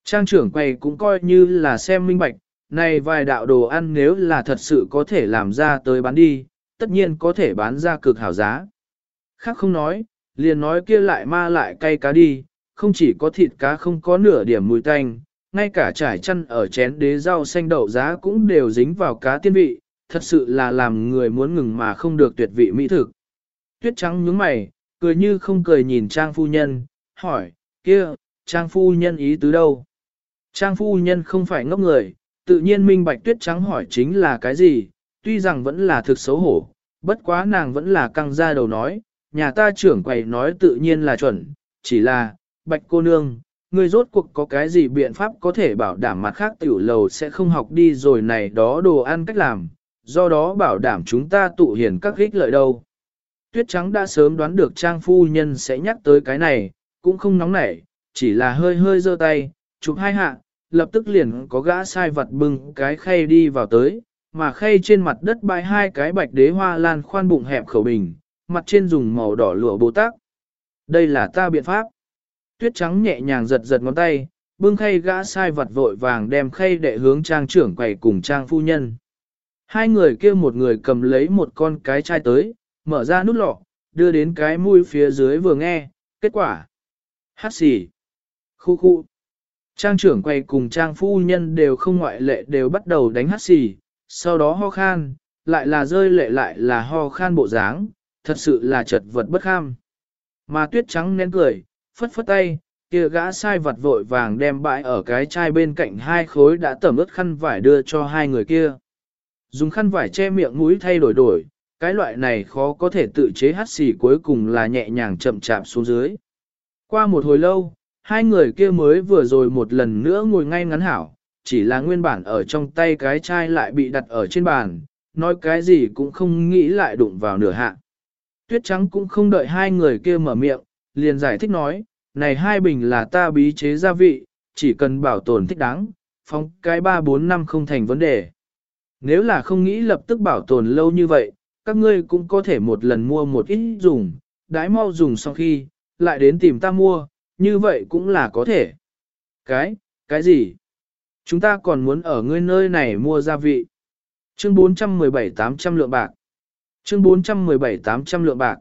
Trang trưởng quầy cũng coi như là xem minh bạch, này vài đạo đồ ăn nếu là thật sự có thể làm ra tới bán đi, tất nhiên có thể bán ra cực hảo giá. Khác không nói, liền nói kia lại ma lại cay cá đi, không chỉ có thịt cá không có nửa điểm mùi tanh, ngay cả trải chăn ở chén đế rau xanh đậu giá cũng đều dính vào cá tiên vị, thật sự là làm người muốn ngừng mà không được tuyệt vị mỹ thực. Tuyết trắng nhướng mày, cười như không cười nhìn Trang phu nhân, hỏi, kia, Trang phu nhân ý tứ đâu? Trang phu nhân không phải ngốc người, tự nhiên minh bạch tuyết trắng hỏi chính là cái gì, tuy rằng vẫn là thực xấu hổ, bất quá nàng vẫn là căng ra đầu nói, nhà ta trưởng quầy nói tự nhiên là chuẩn, chỉ là, bạch cô nương, người rốt cuộc có cái gì biện pháp có thể bảo đảm mặt khác tiểu lầu sẽ không học đi rồi này đó đồ ăn cách làm, do đó bảo đảm chúng ta tụ hiền các ích lợi đâu. Tuyết trắng đã sớm đoán được trang phu nhân sẽ nhắc tới cái này, cũng không nóng nảy, chỉ là hơi hơi giơ tay, chụp hai hạ, lập tức liền có gã sai vật bưng cái khay đi vào tới, mà khay trên mặt đất bãi hai cái bạch đế hoa lan khoan bụng hẹp khẩu bình, mặt trên dùng màu đỏ lụa bồ tác. Đây là ta biện pháp. Tuyết trắng nhẹ nhàng giật giật ngón tay, bưng khay gã sai vật vội vàng đem khay đệ hướng trang trưởng quầy cùng trang phu nhân. Hai người kia một người cầm lấy một con cái chai tới, mở ra nút lọ, đưa đến cái mũi phía dưới vừa nghe, kết quả. Hát xì. Khu khu. Trang trưởng quay cùng trang phu nhân đều không ngoại lệ đều bắt đầu đánh hát xì, sau đó ho khan, lại là rơi lệ lại là ho khan bộ dáng, thật sự là chật vật bất kham. Mà tuyết trắng nén cười, phất phất tay, kia gã sai vật vội vàng đem bãi ở cái chai bên cạnh hai khối đã tẩm ướt khăn vải đưa cho hai người kia. Dùng khăn vải che miệng mũi thay đổi đổi, cái loại này khó có thể tự chế hát xì cuối cùng là nhẹ nhàng chậm chạp xuống dưới. Qua một hồi lâu, Hai người kia mới vừa rồi một lần nữa ngồi ngay ngắn hảo, chỉ là nguyên bản ở trong tay cái chai lại bị đặt ở trên bàn, nói cái gì cũng không nghĩ lại đụng vào nửa hạ. Tuyết trắng cũng không đợi hai người kia mở miệng, liền giải thích nói, này hai bình là ta bí chế gia vị, chỉ cần bảo tồn thích đáng, phóng cái 3-4 năm không thành vấn đề. Nếu là không nghĩ lập tức bảo tồn lâu như vậy, các ngươi cũng có thể một lần mua một ít dùng, đãi mau dùng sau khi, lại đến tìm ta mua, như vậy cũng là có thể. Cái, cái gì? Chúng ta còn muốn ở ngươi nơi này mua gia vị. Chương 417-800 lượng bạc. Chương 417-800 lượng bạc.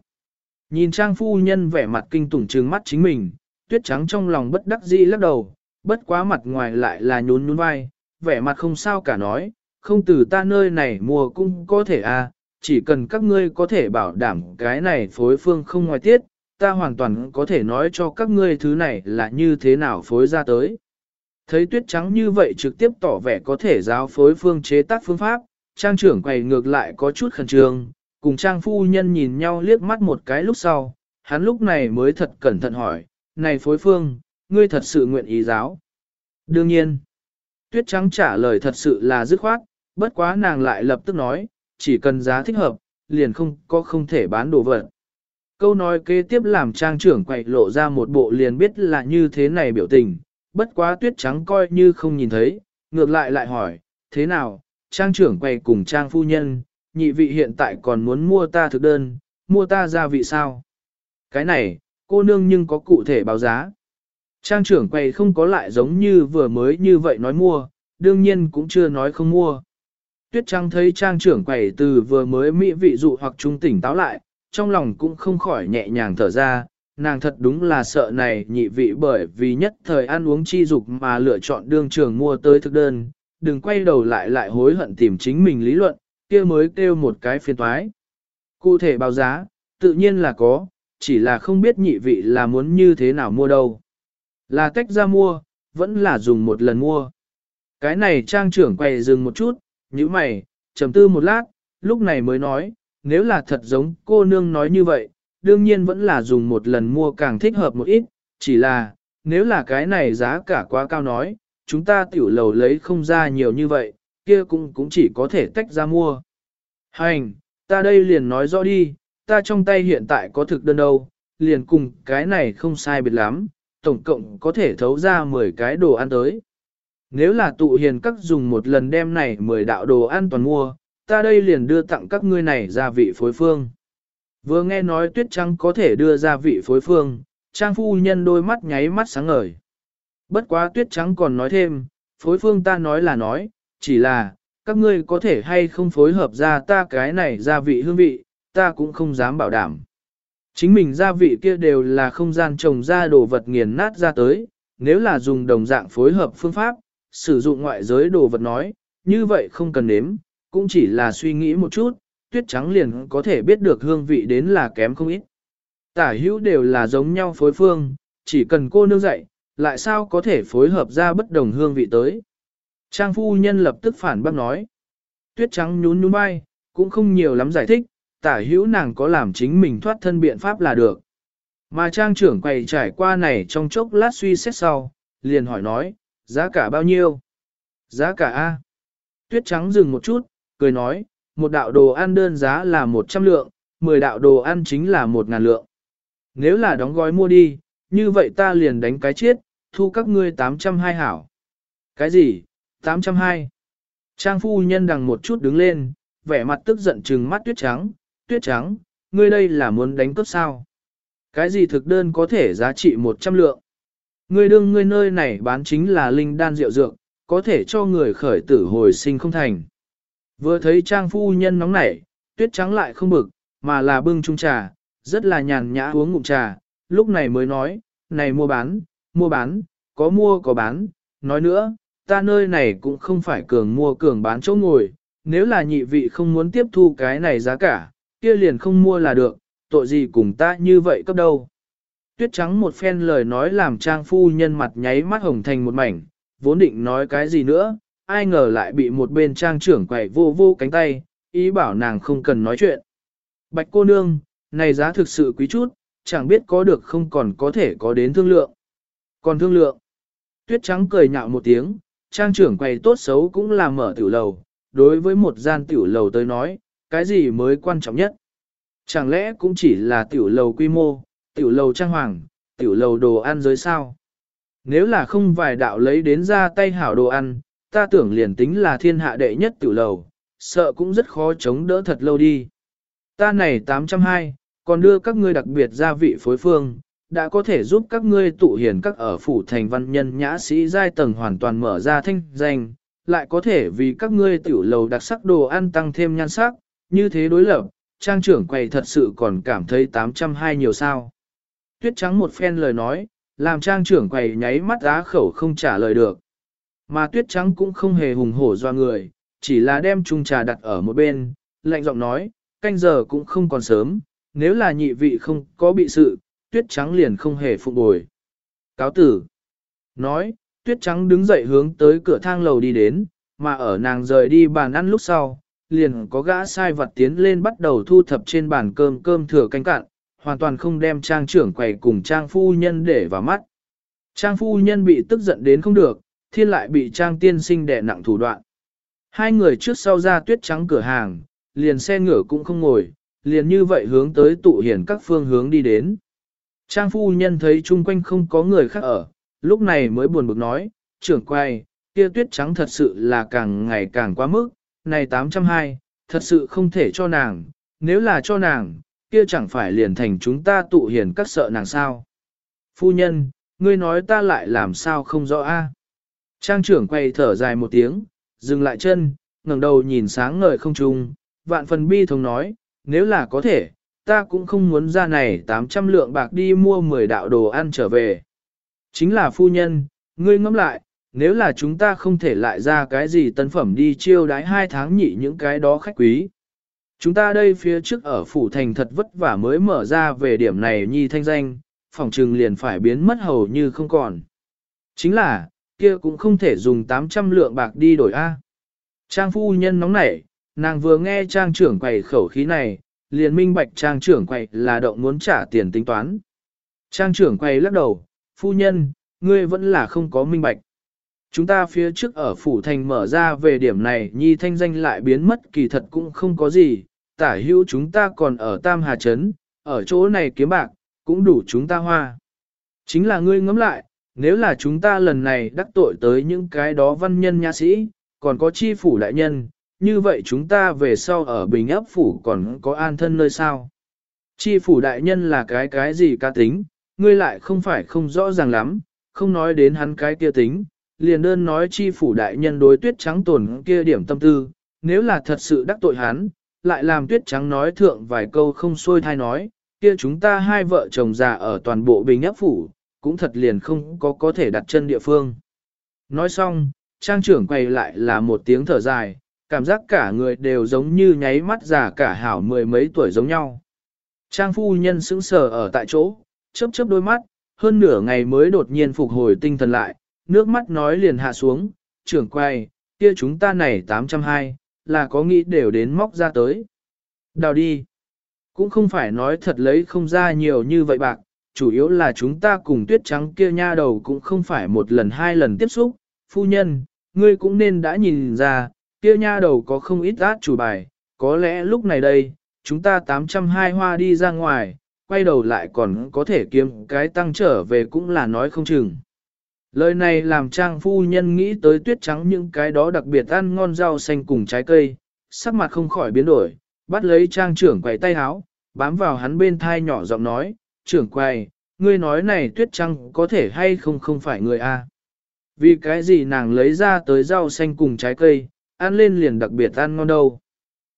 Nhìn trang phu nhân vẻ mặt kinh tủng trừng mắt chính mình, tuyết trắng trong lòng bất đắc dĩ lắc đầu, bất quá mặt ngoài lại là nhún nhún vai, vẻ mặt không sao cả nói, không từ ta nơi này mua cũng có thể à, chỉ cần các ngươi có thể bảo đảm cái này phối phương không ngoài tiết, ta hoàn toàn có thể nói cho các ngươi thứ này là như thế nào phối ra tới. Thấy tuyết trắng như vậy trực tiếp tỏ vẻ có thể giáo phối phương chế tác phương pháp, trang trưởng quầy ngược lại có chút khẩn trương, cùng trang phu nhân nhìn nhau liếc mắt một cái lúc sau, hắn lúc này mới thật cẩn thận hỏi, này phối phương, ngươi thật sự nguyện ý giáo. Đương nhiên, tuyết trắng trả lời thật sự là dứt khoát, bất quá nàng lại lập tức nói, chỉ cần giá thích hợp, liền không có không thể bán đồ vật. Câu nói kế tiếp làm trang trưởng quậy lộ ra một bộ liền biết là như thế này biểu tình, bất quá tuyết trắng coi như không nhìn thấy, ngược lại lại hỏi, thế nào, trang trưởng quay cùng trang phu nhân, nhị vị hiện tại còn muốn mua ta thực đơn, mua ta gia vị sao? Cái này, cô nương nhưng có cụ thể báo giá. Trang trưởng quay không có lại giống như vừa mới như vậy nói mua, đương nhiên cũng chưa nói không mua. Tuyết Trăng thấy trang trưởng quầy từ vừa mới mỹ vị dụ hoặc trung tỉnh táo lại, trong lòng cũng không khỏi nhẹ nhàng thở ra, nàng thật đúng là sợ này nhị vị bởi vì nhất thời ăn uống chi dục mà lựa chọn đương trường mua tới thực đơn, đừng quay đầu lại lại hối hận tìm chính mình lý luận, kia mới kêu một cái phiên toái. Cụ thể báo giá, tự nhiên là có, chỉ là không biết nhị vị là muốn như thế nào mua đâu. Là tách ra mua, vẫn là dùng một lần mua. Cái này trang trưởng quay dừng một chút, như mày, trầm tư một lát, lúc này mới nói, nếu là thật giống cô nương nói như vậy, đương nhiên vẫn là dùng một lần mua càng thích hợp một ít, chỉ là, nếu là cái này giá cả quá cao nói, chúng ta tiểu lầu lấy không ra nhiều như vậy, kia cũng cũng chỉ có thể tách ra mua. Hành, ta đây liền nói rõ đi, ta trong tay hiện tại có thực đơn đâu, liền cùng cái này không sai biệt lắm, tổng cộng có thể thấu ra 10 cái đồ ăn tới. Nếu là tụ hiền các dùng một lần đem này 10 đạo đồ ăn toàn mua, ta đây liền đưa tặng các ngươi này gia vị phối phương. Vừa nghe nói tuyết trắng có thể đưa gia vị phối phương, trang phu nhân đôi mắt nháy mắt sáng ngời. Bất quá tuyết trắng còn nói thêm, phối phương ta nói là nói, chỉ là, các ngươi có thể hay không phối hợp ra ta cái này gia vị hương vị, ta cũng không dám bảo đảm. Chính mình gia vị kia đều là không gian trồng ra đồ vật nghiền nát ra tới, nếu là dùng đồng dạng phối hợp phương pháp, sử dụng ngoại giới đồ vật nói, như vậy không cần nếm, cũng chỉ là suy nghĩ một chút, tuyết trắng liền có thể biết được hương vị đến là kém không ít. Tả hữu đều là giống nhau phối phương, chỉ cần cô nương dạy, lại sao có thể phối hợp ra bất đồng hương vị tới. Trang phu nhân lập tức phản bác nói. Tuyết trắng nhún nhún bay, cũng không nhiều lắm giải thích, tả hữu nàng có làm chính mình thoát thân biện pháp là được. Mà trang trưởng quầy trải qua này trong chốc lát suy xét sau, liền hỏi nói, giá cả bao nhiêu? Giá cả A. Tuyết trắng dừng một chút, cười nói, một đạo đồ ăn đơn giá là 100 lượng, 10 đạo đồ ăn chính là 1.000 lượng. Nếu là đóng gói mua đi, như vậy ta liền đánh cái chết, thu các ngươi 820 hảo. Cái gì? 820. Trang phu nhân đằng một chút đứng lên, vẻ mặt tức giận trừng mắt tuyết trắng, tuyết trắng, ngươi đây là muốn đánh cướp sao? Cái gì thực đơn có thể giá trị 100 lượng? Ngươi đương ngươi nơi này bán chính là linh đan rượu dược, có thể cho người khởi tử hồi sinh không thành. Vừa thấy trang phu nhân nóng nảy, tuyết trắng lại không bực, mà là bưng chung trà, rất là nhàn nhã uống ngụm trà, lúc này mới nói, này mua bán, mua bán, có mua có bán, nói nữa, ta nơi này cũng không phải cường mua cường bán chỗ ngồi, nếu là nhị vị không muốn tiếp thu cái này giá cả, kia liền không mua là được, tội gì cùng ta như vậy cấp đâu. Tuyết trắng một phen lời nói làm trang phu nhân mặt nháy mắt hồng thành một mảnh, vốn định nói cái gì nữa, ai ngờ lại bị một bên trang trưởng quậy vô vô cánh tay, ý bảo nàng không cần nói chuyện. Bạch cô nương, này giá thực sự quý chút, chẳng biết có được không còn có thể có đến thương lượng. Còn thương lượng, tuyết trắng cười nhạo một tiếng, trang trưởng quầy tốt xấu cũng là mở tiểu lầu, đối với một gian tiểu lầu tới nói, cái gì mới quan trọng nhất. Chẳng lẽ cũng chỉ là tiểu lầu quy mô, tiểu lầu trang hoàng, tiểu lầu đồ ăn giới sao? Nếu là không vài đạo lấy đến ra tay hảo đồ ăn, ta tưởng liền tính là thiên hạ đệ nhất tiểu lầu, sợ cũng rất khó chống đỡ thật lâu đi. Ta này 820, còn đưa các ngươi đặc biệt gia vị phối phương, đã có thể giúp các ngươi tụ hiền các ở phủ thành văn nhân nhã sĩ giai tầng hoàn toàn mở ra thanh danh, lại có thể vì các ngươi tiểu lầu đặc sắc đồ ăn tăng thêm nhan sắc, như thế đối lập, trang trưởng quầy thật sự còn cảm thấy 820 nhiều sao. Tuyết trắng một phen lời nói, làm trang trưởng quầy nháy mắt á khẩu không trả lời được. Mà tuyết trắng cũng không hề hùng hổ do người, chỉ là đem chung trà đặt ở một bên, lạnh giọng nói, canh giờ cũng không còn sớm, nếu là nhị vị không có bị sự, tuyết trắng liền không hề phụ bồi. Cáo tử. Nói, tuyết trắng đứng dậy hướng tới cửa thang lầu đi đến, mà ở nàng rời đi bàn ăn lúc sau, liền có gã sai vật tiến lên bắt đầu thu thập trên bàn cơm cơm thừa canh cạn, hoàn toàn không đem trang trưởng quầy cùng trang phu nhân để vào mắt. Trang phu nhân bị tức giận đến không được, thiên lại bị trang tiên sinh đè nặng thủ đoạn. Hai người trước sau ra tuyết trắng cửa hàng, liền xe ngựa cũng không ngồi, liền như vậy hướng tới tụ hiển các phương hướng đi đến. Trang phu nhân thấy chung quanh không có người khác ở, lúc này mới buồn bực nói, trưởng quay, kia tuyết trắng thật sự là càng ngày càng quá mức, này 820, thật sự không thể cho nàng, nếu là cho nàng, kia chẳng phải liền thành chúng ta tụ hiền các sợ nàng sao. Phu nhân, ngươi nói ta lại làm sao không rõ a? À? Trang trưởng quay thở dài một tiếng, dừng lại chân, ngẩng đầu nhìn sáng ngời không trung, vạn phần bi thống nói, nếu là có thể, ta cũng không muốn ra này 800 lượng bạc đi mua 10 đạo đồ ăn trở về. Chính là phu nhân, ngươi ngẫm lại, nếu là chúng ta không thể lại ra cái gì tân phẩm đi chiêu đái hai tháng nhị những cái đó khách quý. Chúng ta đây phía trước ở phủ thành thật vất vả mới mở ra về điểm này nhi thanh danh, phòng trừng liền phải biến mất hầu như không còn. Chính là, kia cũng không thể dùng 800 lượng bạc đi đổi A. Trang phu nhân nóng nảy, nàng vừa nghe trang trưởng quầy khẩu khí này, liền minh bạch trang trưởng quầy là động muốn trả tiền tính toán. Trang trưởng quầy lắc đầu, phu nhân, ngươi vẫn là không có minh bạch. Chúng ta phía trước ở phủ thành mở ra về điểm này nhi thanh danh lại biến mất kỳ thật cũng không có gì, tả hữu chúng ta còn ở Tam Hà Trấn, ở chỗ này kiếm bạc, cũng đủ chúng ta hoa. Chính là ngươi ngẫm lại, nếu là chúng ta lần này đắc tội tới những cái đó văn nhân nha sĩ, còn có chi phủ đại nhân, như vậy chúng ta về sau ở Bình ấp phủ còn có an thân nơi sao. Chi phủ đại nhân là cái cái gì ca tính, ngươi lại không phải không rõ ràng lắm, không nói đến hắn cái kia tính, liền đơn nói chi phủ đại nhân đối tuyết trắng tổn kia điểm tâm tư, nếu là thật sự đắc tội hắn, lại làm tuyết trắng nói thượng vài câu không xuôi thai nói, kia chúng ta hai vợ chồng già ở toàn bộ bình ấp phủ, cũng thật liền không có có thể đặt chân địa phương. Nói xong, trang trưởng quay lại là một tiếng thở dài, cảm giác cả người đều giống như nháy mắt già cả hảo mười mấy tuổi giống nhau. Trang phu nhân sững sờ ở tại chỗ, chớp chớp đôi mắt, hơn nửa ngày mới đột nhiên phục hồi tinh thần lại, nước mắt nói liền hạ xuống, trưởng quay, kia chúng ta này 820, là có nghĩ đều đến móc ra tới. Đào đi. Cũng không phải nói thật lấy không ra nhiều như vậy bạc, chủ yếu là chúng ta cùng tuyết trắng kia nha đầu cũng không phải một lần hai lần tiếp xúc. Phu nhân, ngươi cũng nên đã nhìn ra, kia nha đầu có không ít át chủ bài, có lẽ lúc này đây, chúng ta 820 hoa đi ra ngoài, quay đầu lại còn có thể kiếm cái tăng trở về cũng là nói không chừng. Lời này làm trang phu nhân nghĩ tới tuyết trắng những cái đó đặc biệt ăn ngon rau xanh cùng trái cây, sắc mặt không khỏi biến đổi, bắt lấy trang trưởng quầy tay háo, bám vào hắn bên thai nhỏ giọng nói, trưởng quầy, ngươi nói này tuyết trắng có thể hay không không phải người a? Vì cái gì nàng lấy ra tới rau xanh cùng trái cây, ăn lên liền đặc biệt ăn ngon đâu.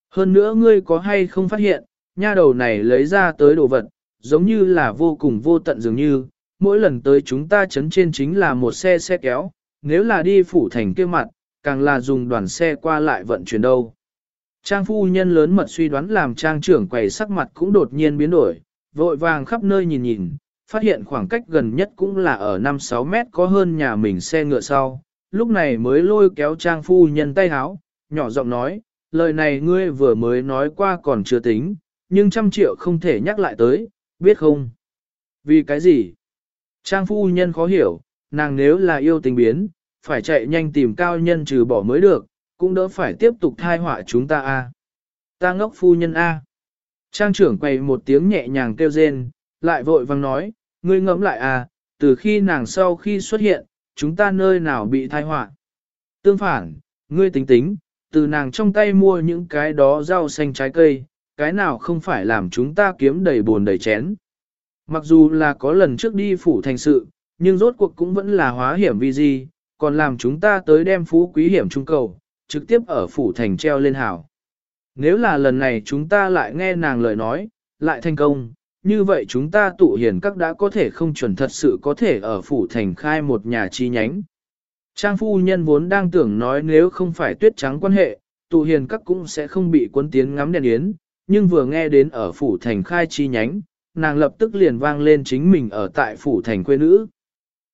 Hơn nữa ngươi có hay không phát hiện, nha đầu này lấy ra tới đồ vật, giống như là vô cùng vô tận dường như, mỗi lần tới chúng ta chấn trên chính là một xe xe kéo, nếu là đi phủ thành kia mặt, càng là dùng đoàn xe qua lại vận chuyển đâu. Trang phu nhân lớn mật suy đoán làm trang trưởng quầy sắc mặt cũng đột nhiên biến đổi, vội vàng khắp nơi nhìn nhìn, phát hiện khoảng cách gần nhất cũng là ở 5-6 mét có hơn nhà mình xe ngựa sau. Lúc này mới lôi kéo trang phu nhân tay háo, nhỏ giọng nói, lời này ngươi vừa mới nói qua còn chưa tính, nhưng trăm triệu không thể nhắc lại tới, biết không? Vì cái gì? Trang phu nhân khó hiểu, nàng nếu là yêu tình biến, phải chạy nhanh tìm cao nhân trừ bỏ mới được, cũng đỡ phải tiếp tục thai họa chúng ta a. Ta ngốc phu nhân a. Trang trưởng quay một tiếng nhẹ nhàng kêu rên, lại vội vang nói, ngươi ngẫm lại à, từ khi nàng sau khi xuất hiện, chúng ta nơi nào bị thai họa. Tương phản, ngươi tính tính, từ nàng trong tay mua những cái đó rau xanh trái cây, cái nào không phải làm chúng ta kiếm đầy buồn đầy chén. Mặc dù là có lần trước đi phủ thành sự, nhưng rốt cuộc cũng vẫn là hóa hiểm vì gì, còn làm chúng ta tới đem phú quý hiểm trung cầu, trực tiếp ở phủ thành treo lên hảo. Nếu là lần này chúng ta lại nghe nàng lời nói, lại thành công, như vậy chúng ta tụ hiền các đã có thể không chuẩn thật sự có thể ở phủ thành khai một nhà chi nhánh. Trang phu nhân vốn đang tưởng nói nếu không phải tuyết trắng quan hệ, tụ hiền các cũng sẽ không bị cuốn tiến ngắm đèn yến, nhưng vừa nghe đến ở phủ thành khai chi nhánh, nàng lập tức liền vang lên chính mình ở tại phủ thành quê nữ.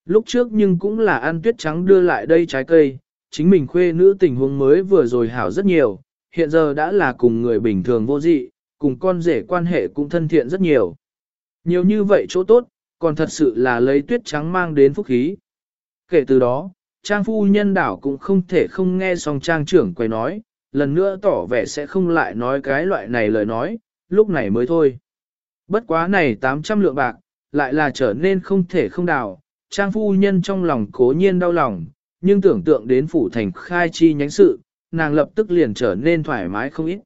Lúc trước nhưng cũng là ăn tuyết trắng đưa lại đây trái cây, chính mình khuê nữ tình huống mới vừa rồi hảo rất nhiều, hiện giờ đã là cùng người bình thường vô dị, cùng con rể quan hệ cũng thân thiện rất nhiều. Nhiều như vậy chỗ tốt, còn thật sự là lấy tuyết trắng mang đến phúc khí. Kể từ đó, trang phu nhân đảo cũng không thể không nghe xong trang trưởng quay nói, lần nữa tỏ vẻ sẽ không lại nói cái loại này lời nói, lúc này mới thôi. Bất quá này 800 lượng bạc, lại là trở nên không thể không đảo, trang phu nhân trong lòng cố nhiên đau lòng, nhưng tưởng tượng đến phủ thành khai chi nhánh sự, nàng lập tức liền trở nên thoải mái không ít.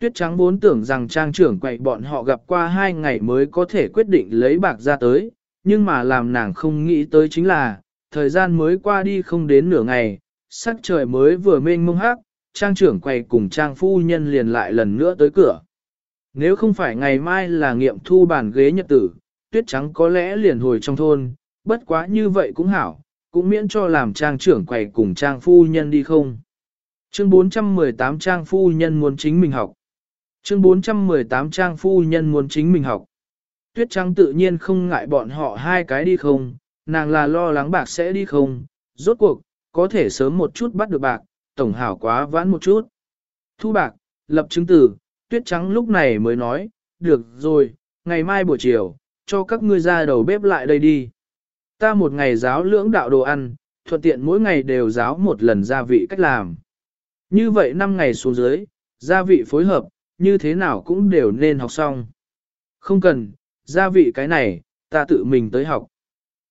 Tuyết trắng vốn tưởng rằng trang trưởng quậy bọn họ gặp qua hai ngày mới có thể quyết định lấy bạc ra tới, nhưng mà làm nàng không nghĩ tới chính là, thời gian mới qua đi không đến nửa ngày, sắc trời mới vừa mênh mông hắc, trang trưởng quay cùng trang phu nhân liền lại lần nữa tới cửa. Nếu không phải ngày mai là nghiệm thu bàn ghế nhật tử, tuyết trắng có lẽ liền hồi trong thôn, bất quá như vậy cũng hảo, cũng miễn cho làm trang trưởng quầy cùng trang phu nhân đi không. Chương 418 trang phu nhân muốn chính mình học. Chương 418 trang phu nhân muốn chính mình học. Tuyết trắng tự nhiên không ngại bọn họ hai cái đi không, nàng là lo lắng bạc sẽ đi không, rốt cuộc, có thể sớm một chút bắt được bạc, tổng hảo quá vãn một chút. Thu bạc, lập chứng tử, tuyết trắng lúc này mới nói, được rồi, ngày mai buổi chiều, cho các ngươi ra đầu bếp lại đây đi. Ta một ngày giáo lưỡng đạo đồ ăn, thuận tiện mỗi ngày đều giáo một lần gia vị cách làm. Như vậy 5 ngày xuống dưới, gia vị phối hợp, như thế nào cũng đều nên học xong. Không cần, gia vị cái này, ta tự mình tới học.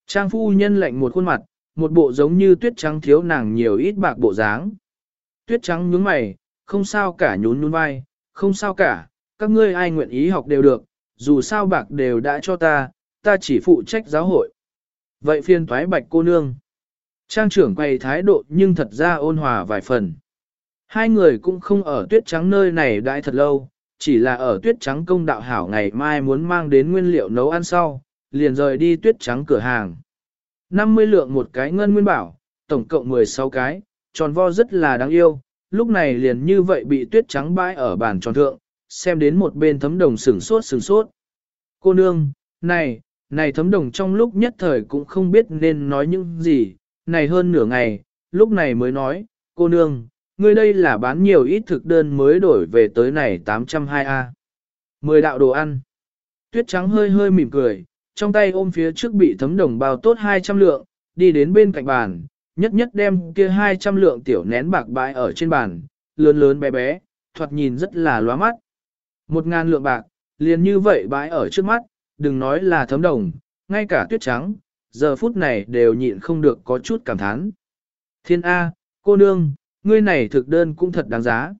Trang phu nhân lạnh một khuôn mặt, một bộ giống như tuyết trắng thiếu nàng nhiều ít bạc bộ dáng. Tuyết trắng nhướng mày, không sao cả nhún nhún vai, không sao cả, các ngươi ai nguyện ý học đều được, dù sao bạc đều đã cho ta, ta chỉ phụ trách giáo hội. Vậy phiên thoái bạch cô nương. Trang trưởng quay thái độ nhưng thật ra ôn hòa vài phần. Hai người cũng không ở tuyết trắng nơi này đãi thật lâu, chỉ là ở tuyết trắng công đạo hảo ngày mai muốn mang đến nguyên liệu nấu ăn sau, liền rời đi tuyết trắng cửa hàng. 50 lượng một cái ngân nguyên bảo, tổng cộng 16 cái, tròn vo rất là đáng yêu, lúc này liền như vậy bị tuyết trắng bãi ở bàn tròn thượng, xem đến một bên thấm đồng sửng sốt sửng sốt. Cô nương, này, này thấm đồng trong lúc nhất thời cũng không biết nên nói những gì, này hơn nửa ngày, lúc này mới nói, cô nương, ngươi đây là bán nhiều ít thực đơn mới đổi về tới này 802A. Mười đạo đồ ăn. Tuyết trắng hơi hơi mỉm cười, trong tay ôm phía trước bị thấm đồng bao tốt 200 lượng, đi đến bên cạnh bàn, nhất nhất đem kia 200 lượng tiểu nén bạc bãi ở trên bàn, lớn lớn bé bé, thoạt nhìn rất là loa mắt. Một ngàn lượng bạc, liền như vậy bãi ở trước mắt, đừng nói là thấm đồng, ngay cả tuyết trắng, giờ phút này đều nhịn không được có chút cảm thán. Thiên A, cô nương, ngươi này thực đơn cũng thật đáng giá.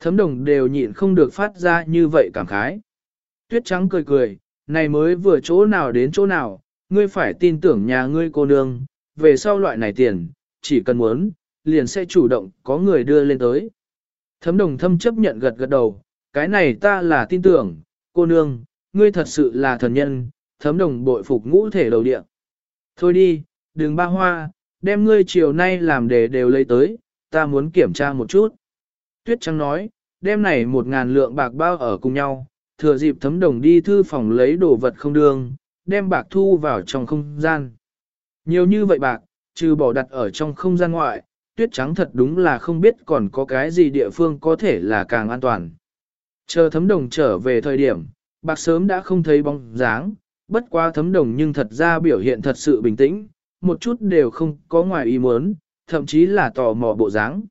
Thấm đồng đều nhịn không được phát ra như vậy cảm khái. Tuyết trắng cười cười, này mới vừa chỗ nào đến chỗ nào, ngươi phải tin tưởng nhà ngươi cô nương, về sau loại này tiền, chỉ cần muốn, liền sẽ chủ động có người đưa lên tới. Thấm đồng thâm chấp nhận gật gật đầu, cái này ta là tin tưởng, cô nương, ngươi thật sự là thần nhân, thấm đồng bội phục ngũ thể đầu địa. Thôi đi, đừng ba hoa, đem ngươi chiều nay làm đề đều lấy tới, ta muốn kiểm tra một chút. Tuyết Trăng nói, đem này một ngàn lượng bạc bao ở cùng nhau, thừa dịp thấm đồng đi thư phòng lấy đồ vật không đường, đem bạc thu vào trong không gian. Nhiều như vậy bạc, trừ bỏ đặt ở trong không gian ngoại, tuyết trắng thật đúng là không biết còn có cái gì địa phương có thể là càng an toàn. Chờ thấm đồng trở về thời điểm, bạc sớm đã không thấy bóng dáng, bất quá thấm đồng nhưng thật ra biểu hiện thật sự bình tĩnh, một chút đều không có ngoài ý muốn, thậm chí là tò mò bộ dáng.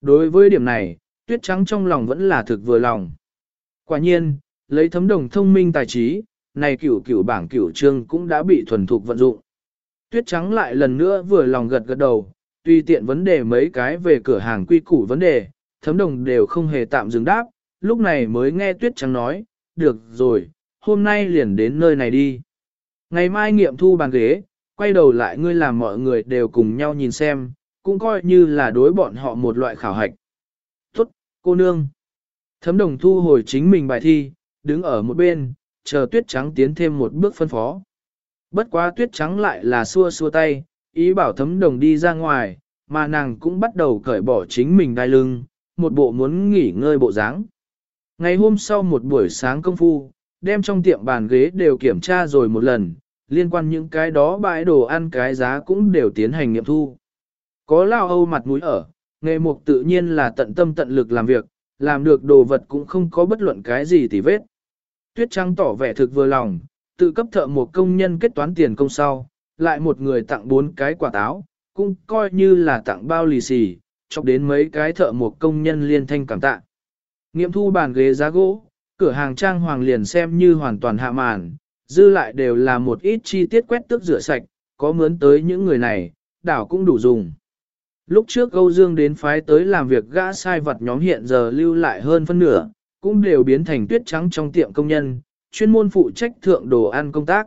Đối với điểm này, tuyết trắng trong lòng vẫn là thực vừa lòng. Quả nhiên, lấy thấm đồng thông minh tài trí, này cửu cửu bảng cửu trương cũng đã bị thuần thục vận dụng. Tuyết trắng lại lần nữa vừa lòng gật gật đầu, tùy tiện vấn đề mấy cái về cửa hàng quy củ vấn đề, thấm đồng đều không hề tạm dừng đáp, lúc này mới nghe tuyết trắng nói, được rồi, hôm nay liền đến nơi này đi. Ngày mai nghiệm thu bàn ghế, quay đầu lại ngươi làm mọi người đều cùng nhau nhìn xem, cũng coi như là đối bọn họ một loại khảo hạch. Tốt, cô nương. Thấm đồng thu hồi chính mình bài thi, đứng ở một bên, chờ tuyết trắng tiến thêm một bước phân phó. Bất quá tuyết trắng lại là xua xua tay, ý bảo thấm đồng đi ra ngoài, mà nàng cũng bắt đầu cởi bỏ chính mình đai lưng, một bộ muốn nghỉ ngơi bộ dáng. Ngày hôm sau một buổi sáng công phu, đem trong tiệm bàn ghế đều kiểm tra rồi một lần, liên quan những cái đó bãi đồ ăn cái giá cũng đều tiến hành nghiệm thu. Có lao âu mặt mũi ở, nghề mục tự nhiên là tận tâm tận lực làm việc, làm được đồ vật cũng không có bất luận cái gì tỉ vết. Tuyết Trắng tỏ vẻ thực vừa lòng, tự cấp thợ một công nhân kết toán tiền công sau, lại một người tặng bốn cái quả táo, cũng coi như là tặng bao lì xì, chọc đến mấy cái thợ một công nhân liên thanh cảm tạ. Nghiệm thu bàn ghế giá gỗ, cửa hàng trang hoàng liền xem như hoàn toàn hạ màn, dư lại đều là một ít chi tiết quét tước rửa sạch, có mướn tới những người này, đảo cũng đủ dùng. Lúc trước Âu Dương đến phái tới làm việc gã sai vật nhóm hiện giờ lưu lại hơn phân nửa, cũng đều biến thành tuyết trắng trong tiệm công nhân, chuyên môn phụ trách thượng đồ ăn công tác.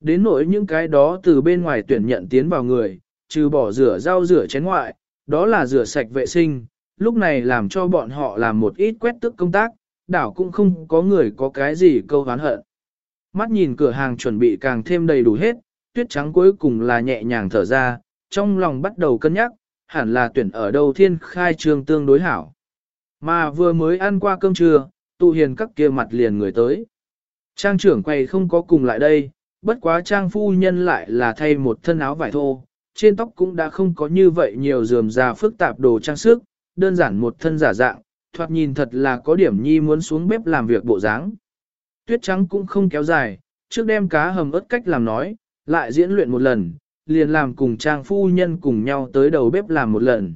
Đến nỗi những cái đó từ bên ngoài tuyển nhận tiến vào người, trừ bỏ rửa rau rửa chén ngoại, đó là rửa sạch vệ sinh, lúc này làm cho bọn họ làm một ít quét tức công tác, đảo cũng không có người có cái gì câu hán hận. Mắt nhìn cửa hàng chuẩn bị càng thêm đầy đủ hết, tuyết trắng cuối cùng là nhẹ nhàng thở ra, trong lòng bắt đầu cân nhắc, hẳn là tuyển ở đâu thiên khai trương tương đối hảo. Mà vừa mới ăn qua cơm trưa, tụ hiền các kia mặt liền người tới. Trang trưởng quay không có cùng lại đây, bất quá trang phu nhân lại là thay một thân áo vải thô, trên tóc cũng đã không có như vậy nhiều dườm già phức tạp đồ trang sức, đơn giản một thân giả dạng, thoạt nhìn thật là có điểm nhi muốn xuống bếp làm việc bộ dáng. Tuyết trắng cũng không kéo dài, trước đem cá hầm ớt cách làm nói, lại diễn luyện một lần, liền làm cùng trang phu nhân cùng nhau tới đầu bếp làm một lần.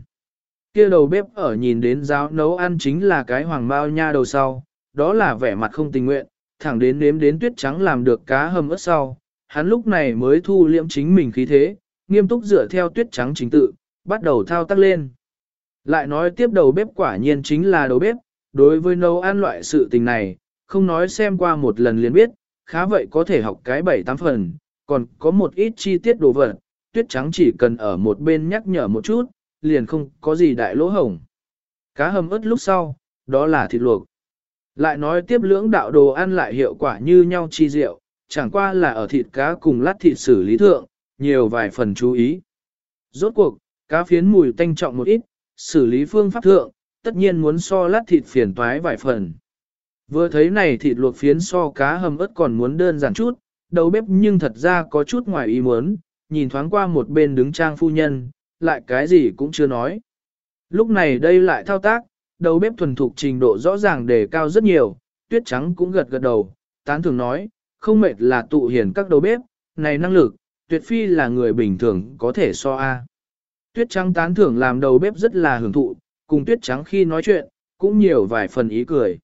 Kia đầu bếp ở nhìn đến giáo nấu ăn chính là cái hoàng bao nha đầu sau, đó là vẻ mặt không tình nguyện, thẳng đến nếm đến tuyết trắng làm được cá hầm ớt sau, hắn lúc này mới thu liễm chính mình khí thế, nghiêm túc dựa theo tuyết trắng chính tự, bắt đầu thao tác lên. Lại nói tiếp đầu bếp quả nhiên chính là đầu bếp, đối với nấu ăn loại sự tình này, không nói xem qua một lần liền biết, khá vậy có thể học cái bảy tám phần, còn có một ít chi tiết đồ vật, tuyết trắng chỉ cần ở một bên nhắc nhở một chút, liền không có gì đại lỗ hổng. Cá hầm ớt lúc sau, đó là thịt luộc. Lại nói tiếp lưỡng đạo đồ ăn lại hiệu quả như nhau chi diệu, chẳng qua là ở thịt cá cùng lát thịt xử lý thượng, nhiều vài phần chú ý. Rốt cuộc, cá phiến mùi tanh trọng một ít, xử lý phương pháp thượng, tất nhiên muốn so lát thịt phiền toái vài phần. Vừa thấy này thịt luộc phiến so cá hầm ớt còn muốn đơn giản chút, đầu bếp nhưng thật ra có chút ngoài ý muốn, nhìn thoáng qua một bên đứng trang phu nhân, lại cái gì cũng chưa nói. Lúc này đây lại thao tác, đầu bếp thuần thục trình độ rõ ràng đề cao rất nhiều, tuyết trắng cũng gật gật đầu, tán thường nói, không mệt là tụ hiền các đầu bếp, này năng lực, tuyệt phi là người bình thường có thể so a. Tuyết trắng tán thưởng làm đầu bếp rất là hưởng thụ, cùng tuyết trắng khi nói chuyện, cũng nhiều vài phần ý cười.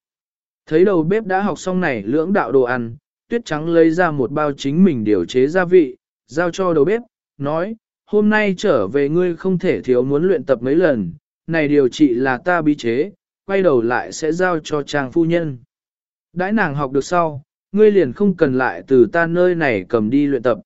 Thấy đầu bếp đã học xong này lưỡng đạo đồ ăn, tuyết trắng lấy ra một bao chính mình điều chế gia vị, giao cho đầu bếp, nói, hôm nay trở về ngươi không thể thiếu muốn luyện tập mấy lần, này điều trị là ta bí chế, quay đầu lại sẽ giao cho trang phu nhân. Đãi nàng học được sau, ngươi liền không cần lại từ ta nơi này cầm đi luyện tập.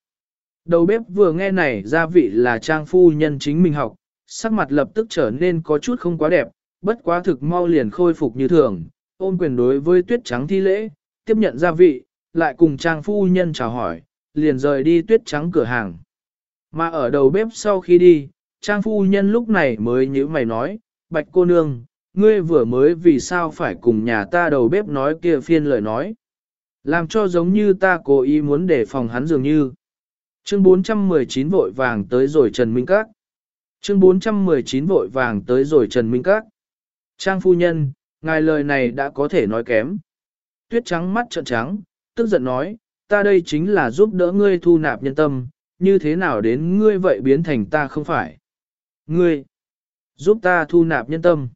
Đầu bếp vừa nghe này gia vị là trang phu nhân chính mình học, sắc mặt lập tức trở nên có chút không quá đẹp, bất quá thực mau liền khôi phục như thường, ôm quyền đối với tuyết trắng thi lễ, tiếp nhận gia vị, lại cùng trang phu nhân chào hỏi, liền rời đi tuyết trắng cửa hàng. Mà ở đầu bếp sau khi đi, trang phu nhân lúc này mới nhữ mày nói, bạch cô nương, ngươi vừa mới vì sao phải cùng nhà ta đầu bếp nói kia phiên lời nói. Làm cho giống như ta cố ý muốn để phòng hắn dường như. Chương 419 vội vàng tới rồi Trần Minh Các. Chương 419 vội vàng tới rồi Trần Minh Các. Trang phu nhân, ngài lời này đã có thể nói kém. Tuyết trắng mắt trợn trắng, tức giận nói, ta đây chính là giúp đỡ ngươi thu nạp nhân tâm, như thế nào đến ngươi vậy biến thành ta không phải. Ngươi, giúp ta thu nạp nhân tâm.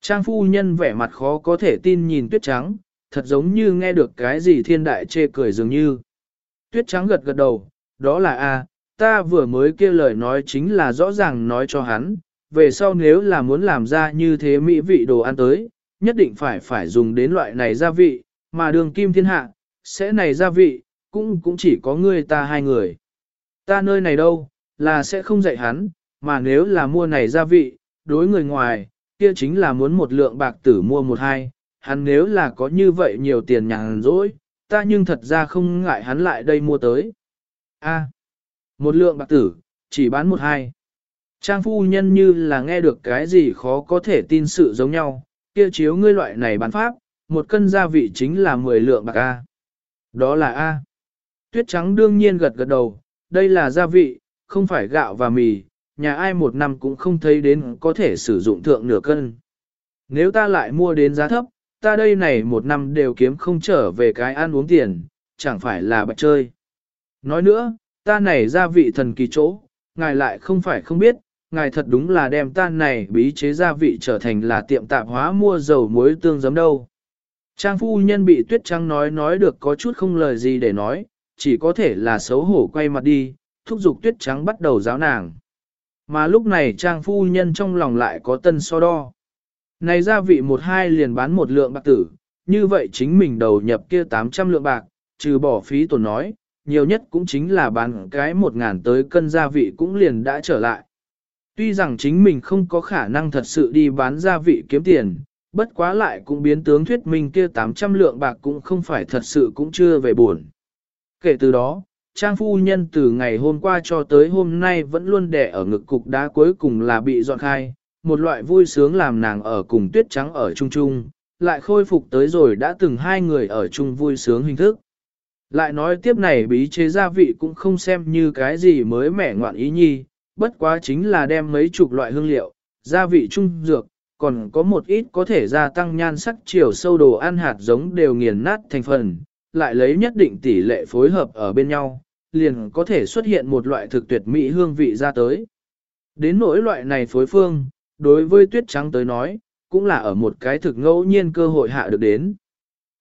Trang phu nhân vẻ mặt khó có thể tin nhìn tuyết trắng, thật giống như nghe được cái gì thiên đại chê cười dường như. Tuyết trắng gật gật đầu, đó là a, ta vừa mới kêu lời nói chính là rõ ràng nói cho hắn, về sau nếu là muốn làm ra như thế mỹ vị đồ ăn tới, nhất định phải phải dùng đến loại này gia vị, mà đường kim thiên hạ, sẽ này gia vị, cũng cũng chỉ có ngươi ta hai người. Ta nơi này đâu, là sẽ không dạy hắn, mà nếu là mua này gia vị, đối người ngoài, kia chính là muốn một lượng bạc tử mua một hai, hắn nếu là có như vậy nhiều tiền nhàn rỗi, ta nhưng thật ra không ngại hắn lại đây mua tới. A, một lượng bạc tử, chỉ bán một hai. Trang phu nhân như là nghe được cái gì khó có thể tin sự giống nhau, kia chiếu ngươi loại này bán pháp, một cân gia vị chính là 10 lượng bạc A. Đó là A. Tuyết trắng đương nhiên gật gật đầu, đây là gia vị, không phải gạo và mì, nhà ai một năm cũng không thấy đến có thể sử dụng thượng nửa cân. Nếu ta lại mua đến giá thấp, ta đây này một năm đều kiếm không trở về cái ăn uống tiền, chẳng phải là bạch chơi. Nói nữa, ta này gia vị thần kỳ chỗ, ngài lại không phải không biết, ngài thật đúng là đem ta này bí chế gia vị trở thành là tiệm tạp hóa mua dầu muối tương giấm đâu. Trang phu nhân bị tuyết trắng nói nói được có chút không lời gì để nói, chỉ có thể là xấu hổ quay mặt đi, thúc giục tuyết trắng bắt đầu giáo nàng. Mà lúc này trang phu nhân trong lòng lại có tân so đo. Này gia vị một hai liền bán một lượng bạc tử, như vậy chính mình đầu nhập kia 800 lượng bạc, trừ bỏ phí tổn nói, nhiều nhất cũng chính là bán cái một ngàn tới cân gia vị cũng liền đã trở lại. Tuy rằng chính mình không có khả năng thật sự đi bán gia vị kiếm tiền, bất quá lại cũng biến tướng thuyết minh kia 800 lượng bạc cũng không phải thật sự cũng chưa về buồn. Kể từ đó, Trang phu nhân từ ngày hôm qua cho tới hôm nay vẫn luôn đẻ ở ngực cục đá cuối cùng là bị dọn khai, một loại vui sướng làm nàng ở cùng tuyết trắng ở chung chung, lại khôi phục tới rồi đã từng hai người ở chung vui sướng hình thức. Lại nói tiếp này bí chế gia vị cũng không xem như cái gì mới mẻ ngoạn ý nhi, bất quá chính là đem mấy chục loại hương liệu, gia vị trung dược, còn có một ít có thể gia tăng nhan sắc chiều sâu đồ ăn hạt giống đều nghiền nát thành phần, lại lấy nhất định tỷ lệ phối hợp ở bên nhau, liền có thể xuất hiện một loại thực tuyệt mỹ hương vị ra tới. Đến nỗi loại này phối phương, đối với tuyết trắng tới nói, cũng là ở một cái thực ngẫu nhiên cơ hội hạ được đến.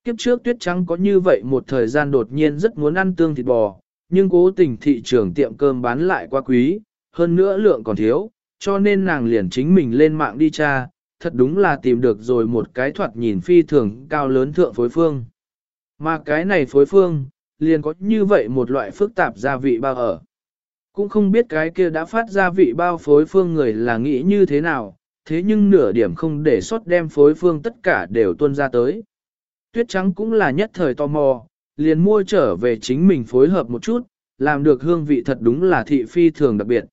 Kiếp trước tuyết trắng có như vậy một thời gian đột nhiên rất muốn ăn tương thịt bò, nhưng cố tình thị trường tiệm cơm bán lại quá quý, hơn nữa lượng còn thiếu, cho nên nàng liền chính mình lên mạng đi tra, thật đúng là tìm được rồi một cái thoạt nhìn phi thường cao lớn thượng phối phương. Mà cái này phối phương, liền có như vậy một loại phức tạp gia vị bao ở. Cũng không biết cái kia đã phát gia vị bao phối phương người là nghĩ như thế nào, thế nhưng nửa điểm không để sót đem phối phương tất cả đều tuân ra tới. Tuyết trắng cũng là nhất thời tò mò, liền mua trở về chính mình phối hợp một chút, làm được hương vị thật đúng là thị phi thường đặc biệt.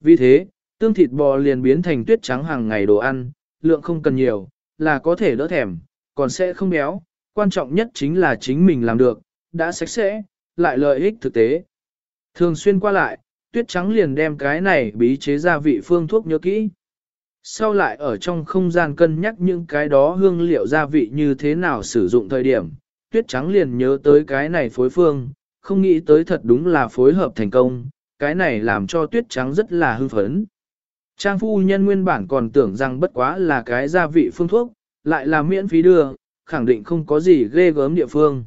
Vì thế, tương thịt bò liền biến thành tuyết trắng hàng ngày đồ ăn, lượng không cần nhiều, là có thể đỡ thèm, còn sẽ không béo, quan trọng nhất chính là chính mình làm được, đã sạch sẽ, lại lợi ích thực tế. Thường xuyên qua lại, tuyết trắng liền đem cái này bí chế gia vị phương thuốc nhớ kỹ. Sau lại ở trong không gian cân nhắc những cái đó hương liệu gia vị như thế nào sử dụng thời điểm, tuyết trắng liền nhớ tới cái này phối phương, không nghĩ tới thật đúng là phối hợp thành công, cái này làm cho tuyết trắng rất là hưng phấn. Trang phu nhân nguyên bản còn tưởng rằng bất quá là cái gia vị phương thuốc, lại là miễn phí đưa, khẳng định không có gì ghê gớm địa phương.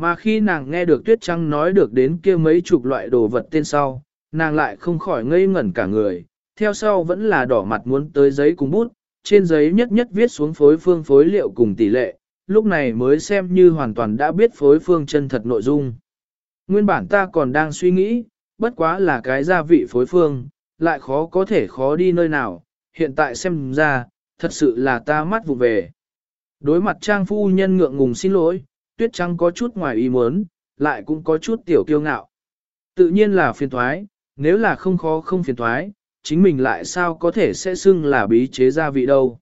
Mà khi nàng nghe được tuyết Trăng nói được đến kia mấy chục loại đồ vật tên sau, nàng lại không khỏi ngây ngẩn cả người, theo sau vẫn là đỏ mặt muốn tới giấy cùng bút, trên giấy nhất nhất viết xuống phối phương phối liệu cùng tỷ lệ, lúc này mới xem như hoàn toàn đã biết phối phương chân thật nội dung. Nguyên bản ta còn đang suy nghĩ, bất quá là cái gia vị phối phương, lại khó có thể khó đi nơi nào, hiện tại xem ra, thật sự là ta mắt vụ về. Đối mặt trang phu nhân ngượng ngùng xin lỗi, tuyết trắng có chút ngoài ý muốn, lại cũng có chút tiểu kiêu ngạo. Tự nhiên là phiền thoái, nếu là không khó không phiền thoái, chính mình lại sao có thể sẽ xưng là bí chế gia vị đâu.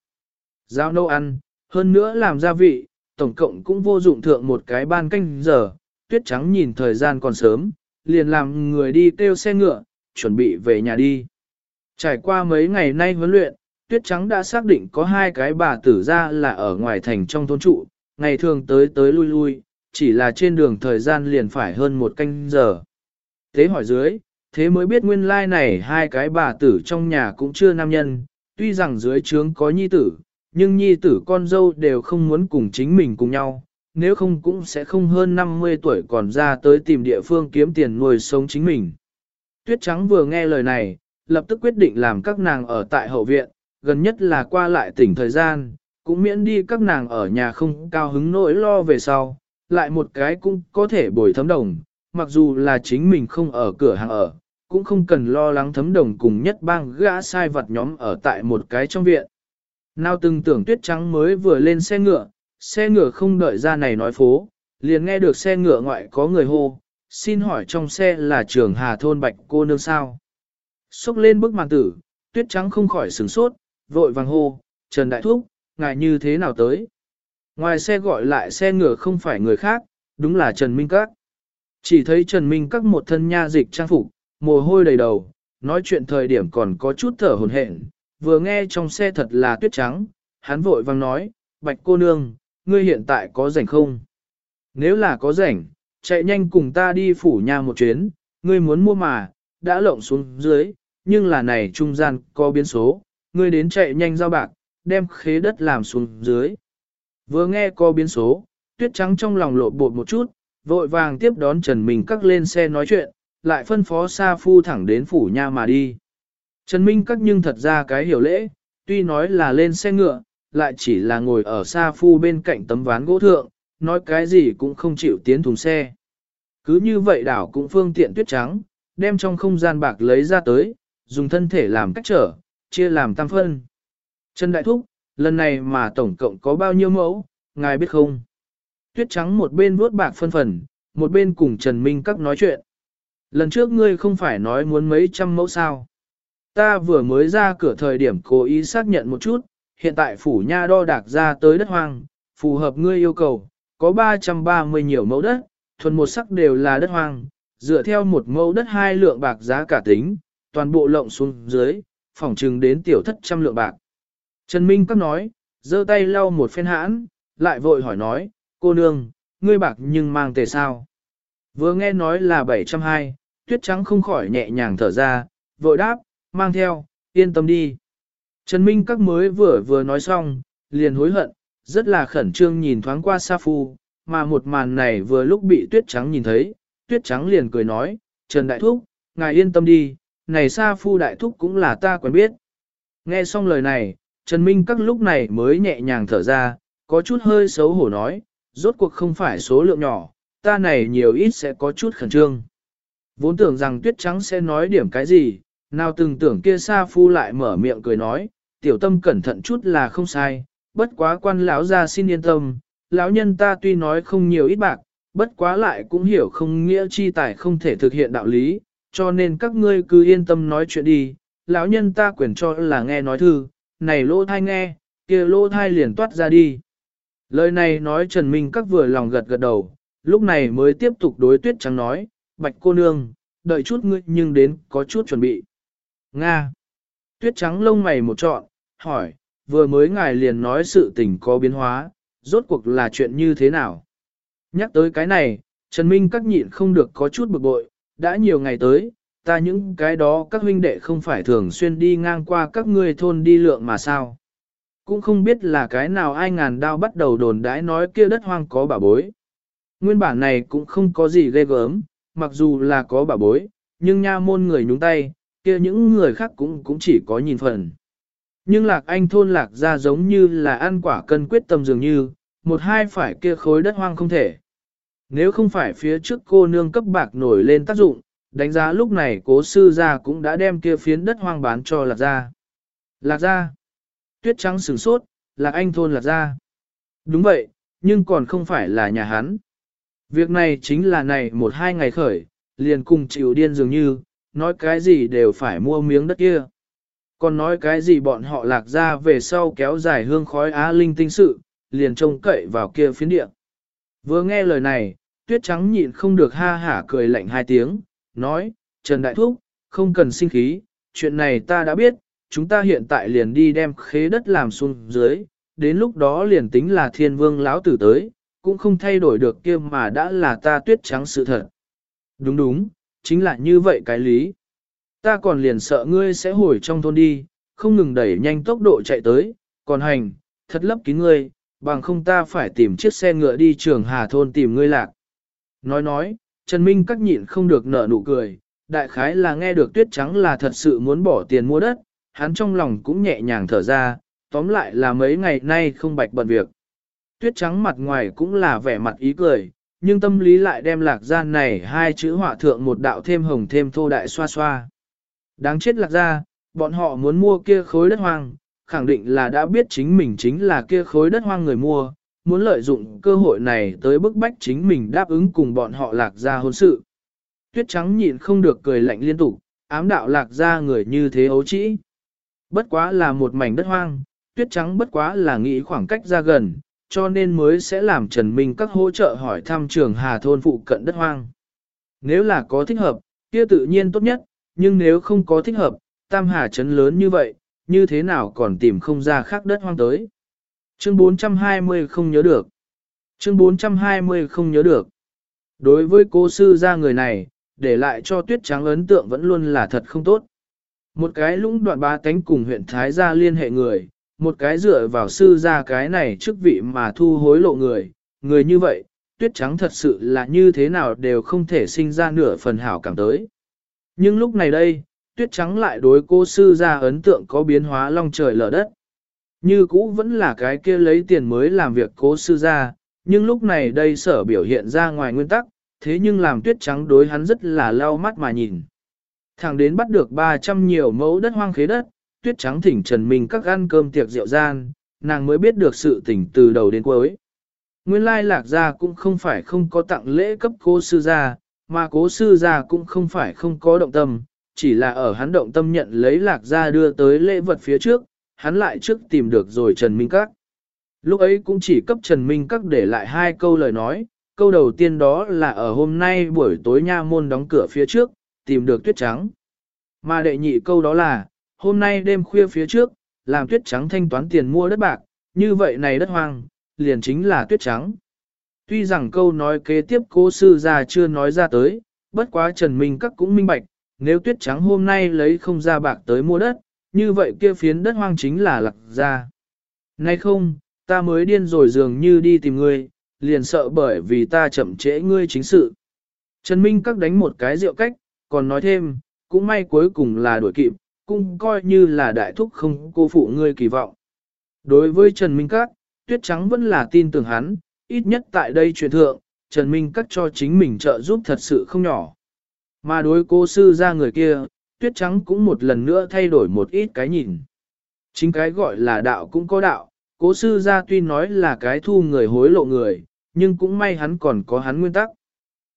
Giao nấu ăn, hơn nữa làm gia vị, tổng cộng cũng vô dụng thượng một cái ban canh giờ, tuyết trắng nhìn thời gian còn sớm, liền làm người đi kêu xe ngựa, chuẩn bị về nhà đi. Trải qua mấy ngày nay huấn luyện, tuyết trắng đã xác định có hai cái bà tử ra là ở ngoài thành trong thôn trụ, ngày thường tới tới lui lui, chỉ là trên đường thời gian liền phải hơn một canh giờ. thế hỏi dưới, thế mới biết nguyên lai này hai cái bà tử trong nhà cũng chưa nam nhân, tuy rằng dưới trướng có nhi tử, nhưng nhi tử con dâu đều không muốn cùng chính mình cùng nhau, nếu không cũng sẽ không hơn 50 tuổi còn ra tới tìm địa phương kiếm tiền nuôi sống chính mình. Tuyết Trắng vừa nghe lời này, lập tức quyết định làm các nàng ở tại hậu viện, gần nhất là qua lại tỉnh thời gian, cũng miễn đi các nàng ở nhà không cao hứng nỗi lo về sau, lại một cái cũng có thể bồi thấm đồng, mặc dù là chính mình không ở cửa hàng ở, cũng không cần lo lắng thấm đồng cùng nhất bang gã sai vật nhóm ở tại một cái trong viện. Nào từng tưởng tuyết trắng mới vừa lên xe ngựa, xe ngựa không đợi ra này nói phố, liền nghe được xe ngựa ngoại có người hô, xin hỏi trong xe là trường hà thôn bạch cô nương sao. Xúc lên bức màn tử, tuyết trắng không khỏi sửng sốt, vội vàng hô, Trần Đại Thúc, ngài như thế nào tới? Ngoài xe gọi lại xe ngựa không phải người khác, đúng là Trần Minh Các. Chỉ thấy Trần Minh Các một thân nha dịch trang phục, mồ hôi đầy đầu, nói chuyện thời điểm còn có chút thở hồn hển, vừa nghe trong xe thật là tuyết trắng, hắn vội vang nói, bạch cô nương, ngươi hiện tại có rảnh không? Nếu là có rảnh, chạy nhanh cùng ta đi phủ nhà một chuyến, ngươi muốn mua mà, đã lộng xuống dưới, nhưng là này trung gian có biến số, ngươi đến chạy nhanh giao bạc, đem khế đất làm xuống dưới. Vừa nghe có biến số, tuyết trắng trong lòng lộ bột một chút, vội vàng tiếp đón Trần Minh Các lên xe nói chuyện, lại phân phó Sa Phu thẳng đến phủ nha mà đi. Trần Minh Các nhưng thật ra cái hiểu lễ, tuy nói là lên xe ngựa, lại chỉ là ngồi ở Sa Phu bên cạnh tấm ván gỗ thượng, nói cái gì cũng không chịu tiến thùng xe. Cứ như vậy đảo cũng phương tiện tuyết trắng, đem trong không gian bạc lấy ra tới, dùng thân thể làm cách trở, chia làm tam phân. Trần Đại Thúc, lần này mà tổng cộng có bao nhiêu mẫu, ngài biết không? Tuyết trắng một bên vuốt bạc phân phần, một bên cùng Trần Minh các nói chuyện. Lần trước ngươi không phải nói muốn mấy trăm mẫu sao? Ta vừa mới ra cửa thời điểm cố ý xác nhận một chút, hiện tại phủ nha đo đạc ra tới đất hoang, phù hợp ngươi yêu cầu, có 330 nhiều mẫu đất, thuần một sắc đều là đất hoang, dựa theo một mẫu đất hai lượng bạc giá cả tính, toàn bộ lộng xuống dưới, phỏng trừng đến tiểu thất trăm lượng bạc. Trần Minh các nói, giơ tay lau một phen hãn, lại vội hỏi nói, cô nương, ngươi bạc nhưng mang tề sao? Vừa nghe nói là 720, tuyết trắng không khỏi nhẹ nhàng thở ra, vội đáp, mang theo, yên tâm đi. Trần Minh các mới vừa vừa nói xong, liền hối hận, rất là khẩn trương nhìn thoáng qua Sa Phu, mà một màn này vừa lúc bị tuyết trắng nhìn thấy, tuyết trắng liền cười nói, Trần Đại Thúc, ngài yên tâm đi, này Sa Phu Đại Thúc cũng là ta quen biết. Nghe xong lời này, Trần Minh các lúc này mới nhẹ nhàng thở ra, có chút hơi xấu hổ nói, rốt cuộc không phải số lượng nhỏ, ta này nhiều ít sẽ có chút khẩn trương. Vốn tưởng rằng tuyết trắng sẽ nói điểm cái gì, nào từng tưởng kia Sa Phu lại mở miệng cười nói, tiểu tâm cẩn thận chút là không sai, bất quá quan lão ra xin yên tâm, lão nhân ta tuy nói không nhiều ít bạc, bất quá lại cũng hiểu không nghĩa chi tài không thể thực hiện đạo lý, cho nên các ngươi cứ yên tâm nói chuyện đi, lão nhân ta quyền cho là nghe nói thư, này lô thai nghe, kia lô thai liền toát ra đi. Lời này nói Trần Minh các vừa lòng gật gật đầu, lúc này mới tiếp tục đối tuyết trắng nói, bạch cô nương, đợi chút ngươi nhưng đến có chút chuẩn bị. Nga. Tuyết trắng lông mày một trọn, hỏi, vừa mới ngài liền nói sự tình có biến hóa, rốt cuộc là chuyện như thế nào? Nhắc tới cái này, Trần Minh các nhịn không được có chút bực bội, đã nhiều ngày tới, ta những cái đó các huynh đệ không phải thường xuyên đi ngang qua các ngươi thôn đi lượng mà sao. Cũng không biết là cái nào ai ngàn đao bắt đầu đồn đãi nói kia đất hoang có bà bối. Nguyên bản này cũng không có gì ghê gớm, mặc dù là có bà bối, nhưng nha môn người nhúng tay, kia những người khác cũng cũng chỉ có nhìn phần. Nhưng lạc anh thôn lạc ra giống như là ăn quả cân quyết tâm dường như, một hai phải kia khối đất hoang không thể. Nếu không phải phía trước cô nương cấp bạc nổi lên tác dụng, đánh giá lúc này cố sư gia cũng đã đem kia phiến đất hoang bán cho lạc gia. Lạc gia. Tuyết trắng sửng sốt, lạc anh thôn lạc gia. Đúng vậy, nhưng còn không phải là nhà hắn. Việc này chính là này một hai ngày khởi, liền cùng chịu điên dường như, nói cái gì đều phải mua miếng đất kia. Còn nói cái gì bọn họ lạc ra về sau kéo dài hương khói á linh tinh sự, liền trông cậy vào kia phiến địa. Vừa nghe lời này, tuyết trắng nhịn không được ha hả cười lạnh hai tiếng, nói, Trần Đại Thúc, không cần sinh khí, chuyện này ta đã biết, chúng ta hiện tại liền đi đem khế đất làm xuống dưới, đến lúc đó liền tính là thiên vương lão tử tới, cũng không thay đổi được kia mà đã là ta tuyết trắng sự thật. Đúng đúng, chính là như vậy cái lý. Ta còn liền sợ ngươi sẽ hồi trong thôn đi, không ngừng đẩy nhanh tốc độ chạy tới, còn hành, thật lấp kín ngươi, bằng không ta phải tìm chiếc xe ngựa đi trường Hà Thôn tìm ngươi lạc. Nói nói, Trần Minh cắt nhịn không được nở nụ cười, đại khái là nghe được tuyết trắng là thật sự muốn bỏ tiền mua đất, hắn trong lòng cũng nhẹ nhàng thở ra, tóm lại là mấy ngày nay không bạch bận việc. Tuyết trắng mặt ngoài cũng là vẻ mặt ý cười, nhưng tâm lý lại đem lạc gia này hai chữ họa thượng một đạo thêm hồng thêm thô đại xoa xoa. Đáng chết lạc gia, bọn họ muốn mua kia khối đất hoang, khẳng định là đã biết chính mình chính là kia khối đất hoang người mua, muốn lợi dụng cơ hội này tới bức bách chính mình đáp ứng cùng bọn họ lạc ra hôn sự. Tuyết trắng nhịn không được cười lạnh liên tục, ám đạo lạc ra người như thế ấu trĩ. Bất quá là một mảnh đất hoang, tuyết trắng bất quá là nghĩ khoảng cách ra gần, cho nên mới sẽ làm Trần Minh các hỗ trợ hỏi thăm trường Hà Thôn phụ cận đất hoang. Nếu là có thích hợp, kia tự nhiên tốt nhất, nhưng nếu không có thích hợp, Tam Hà Trấn lớn như vậy, như thế nào còn tìm không ra khác đất hoang tới. Chương 420 không nhớ được. Chương 420 không nhớ được. Đối với cô sư gia người này, để lại cho tuyết trắng ấn tượng vẫn luôn là thật không tốt. Một cái lũng đoạn ba cánh cùng huyện Thái gia liên hệ người, một cái dựa vào sư gia cái này chức vị mà thu hối lộ người, người như vậy, tuyết trắng thật sự là như thế nào đều không thể sinh ra nửa phần hảo cảm tới. Nhưng lúc này đây, tuyết trắng lại đối cô sư gia ấn tượng có biến hóa long trời lở đất. Như cũ vẫn là cái kia lấy tiền mới làm việc cố sư gia, nhưng lúc này đây sở biểu hiện ra ngoài nguyên tắc, thế nhưng làm tuyết trắng đối hắn rất là lau mắt mà nhìn. Thẳng đến bắt được 300 nhiều mẫu đất hoang khế đất, tuyết trắng thỉnh Trần Minh các ăn cơm tiệc rượu gian, nàng mới biết được sự tình từ đầu đến cuối. Nguyên lai lạc gia cũng không phải không có tặng lễ cấp cố sư gia, mà cố sư gia cũng không phải không có động tâm, chỉ là ở hắn động tâm nhận lấy lạc gia đưa tới lễ vật phía trước, hắn lại trước tìm được rồi Trần Minh Các. Lúc ấy cũng chỉ cấp Trần Minh Các để lại hai câu lời nói, câu đầu tiên đó là ở hôm nay buổi tối nha môn đóng cửa phía trước, tìm được tuyết trắng. Mà đệ nhị câu đó là, hôm nay đêm khuya phía trước, làm tuyết trắng thanh toán tiền mua đất bạc, như vậy này đất hoang, liền chính là tuyết trắng. Tuy rằng câu nói kế tiếp cố sư già chưa nói ra tới, bất quá Trần Minh Các cũng minh bạch, nếu tuyết trắng hôm nay lấy không ra bạc tới mua đất, như vậy kia phiến đất hoang chính là lạc ra. Nay không, ta mới điên rồi dường như đi tìm ngươi, liền sợ bởi vì ta chậm trễ ngươi chính sự. Trần Minh các đánh một cái rượu cách, còn nói thêm, cũng may cuối cùng là đuổi kịp, cũng coi như là đại thúc không cô phụ ngươi kỳ vọng. Đối với Trần Minh Các, Tuyết Trắng vẫn là tin tưởng hắn, ít nhất tại đây truyền thượng, Trần Minh Các cho chính mình trợ giúp thật sự không nhỏ. Mà đối cô sư ra người kia, tuyết trắng cũng một lần nữa thay đổi một ít cái nhìn. Chính cái gọi là đạo cũng có đạo, cố sư gia tuy nói là cái thu người hối lộ người, nhưng cũng may hắn còn có hắn nguyên tắc.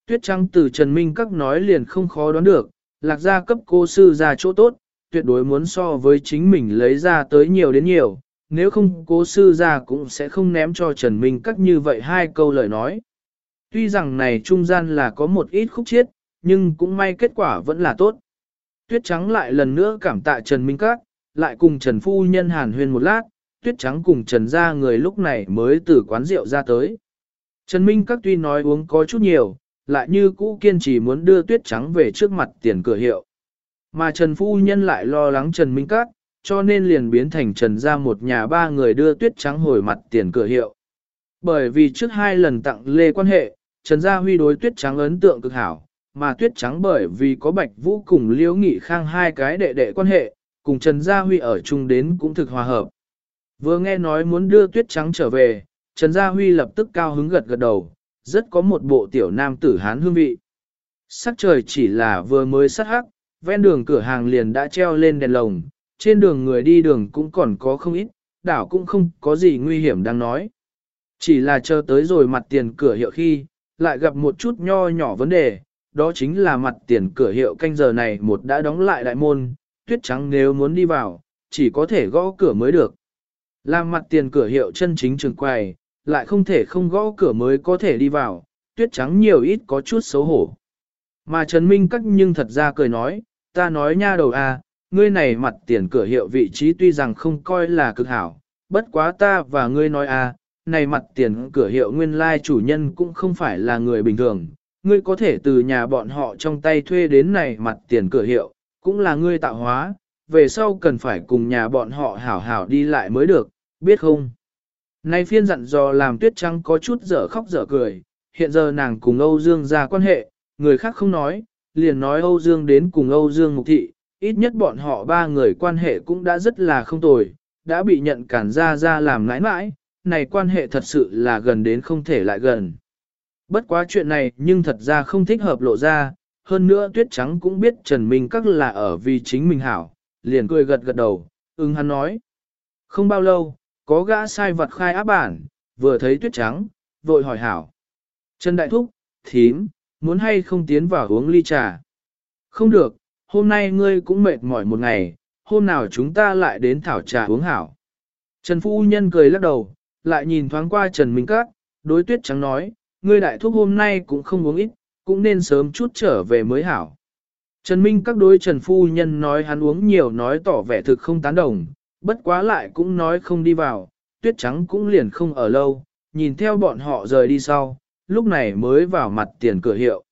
Tuyết trắng từ Trần Minh các nói liền không khó đoán được, lạc gia cấp cô sư gia chỗ tốt, tuyệt đối muốn so với chính mình lấy ra tới nhiều đến nhiều, nếu không cố sư gia cũng sẽ không ném cho Trần Minh các như vậy hai câu lời nói. Tuy rằng này trung gian là có một ít khúc chiết, nhưng cũng may kết quả vẫn là tốt. Tuyết Trắng lại lần nữa cảm tạ Trần Minh Các, lại cùng Trần Phu Nhân hàn huyên một lát, Tuyết Trắng cùng Trần ra người lúc này mới từ quán rượu ra tới. Trần Minh Các tuy nói uống có chút nhiều, lại như cũ kiên trì muốn đưa Tuyết Trắng về trước mặt tiền cửa hiệu. Mà Trần Phu Nhân lại lo lắng Trần Minh Các, cho nên liền biến thành Trần ra một nhà ba người đưa Tuyết Trắng hồi mặt tiền cửa hiệu. Bởi vì trước hai lần tặng lê quan hệ, Trần Gia Huy đối Tuyết Trắng ấn tượng cực hảo, mà tuyết trắng bởi vì có bạch vũ cùng liễu nghị khang hai cái đệ đệ quan hệ, cùng Trần Gia Huy ở chung đến cũng thực hòa hợp. Vừa nghe nói muốn đưa tuyết trắng trở về, Trần Gia Huy lập tức cao hứng gật gật đầu, rất có một bộ tiểu nam tử hán hương vị. Sắc trời chỉ là vừa mới sát hắc, ven đường cửa hàng liền đã treo lên đèn lồng, trên đường người đi đường cũng còn có không ít, đảo cũng không có gì nguy hiểm đang nói. Chỉ là chờ tới rồi mặt tiền cửa hiệu khi, lại gặp một chút nho nhỏ vấn đề, đó chính là mặt tiền cửa hiệu canh giờ này một đã đóng lại đại môn, tuyết trắng nếu muốn đi vào, chỉ có thể gõ cửa mới được. Làm mặt tiền cửa hiệu chân chính trường quầy, lại không thể không gõ cửa mới có thể đi vào, tuyết trắng nhiều ít có chút xấu hổ. Mà Trần Minh Cắt nhưng thật ra cười nói, ta nói nha đầu à, ngươi này mặt tiền cửa hiệu vị trí tuy rằng không coi là cực hảo, bất quá ta và ngươi nói à, này mặt tiền cửa hiệu nguyên lai chủ nhân cũng không phải là người bình thường, ngươi có thể từ nhà bọn họ trong tay thuê đến này mặt tiền cửa hiệu, Cũng là ngươi tạo hóa, về sau cần phải cùng nhà bọn họ hảo hảo đi lại mới được, biết không? Nay phiên dặn dò làm tuyết trắng có chút dở khóc dở cười, hiện giờ nàng cùng Âu Dương ra quan hệ, người khác không nói, liền nói Âu Dương đến cùng Âu Dương Mục Thị, ít nhất bọn họ ba người quan hệ cũng đã rất là không tồi, đã bị nhận cản ra ra làm nãi nãi, này quan hệ thật sự là gần đến không thể lại gần. Bất quá chuyện này nhưng thật ra không thích hợp lộ ra, hơn nữa tuyết trắng cũng biết Trần Minh Các là ở vì chính mình hảo, liền cười gật gật đầu, ưng hắn nói. Không bao lâu, có gã sai vật khai áp bản, vừa thấy tuyết trắng, vội hỏi hảo. Trần Đại Thúc, thím, muốn hay không tiến vào uống ly trà? Không được, hôm nay ngươi cũng mệt mỏi một ngày, hôm nào chúng ta lại đến thảo trà uống hảo. Trần Phu Nhân cười lắc đầu, lại nhìn thoáng qua Trần Minh Các, đối tuyết trắng nói, ngươi đại thúc hôm nay cũng không uống ít, cũng nên sớm chút trở về mới hảo. Trần Minh các đối Trần Phu Nhân nói hắn uống nhiều nói tỏ vẻ thực không tán đồng, bất quá lại cũng nói không đi vào, tuyết trắng cũng liền không ở lâu, nhìn theo bọn họ rời đi sau, lúc này mới vào mặt tiền cửa hiệu.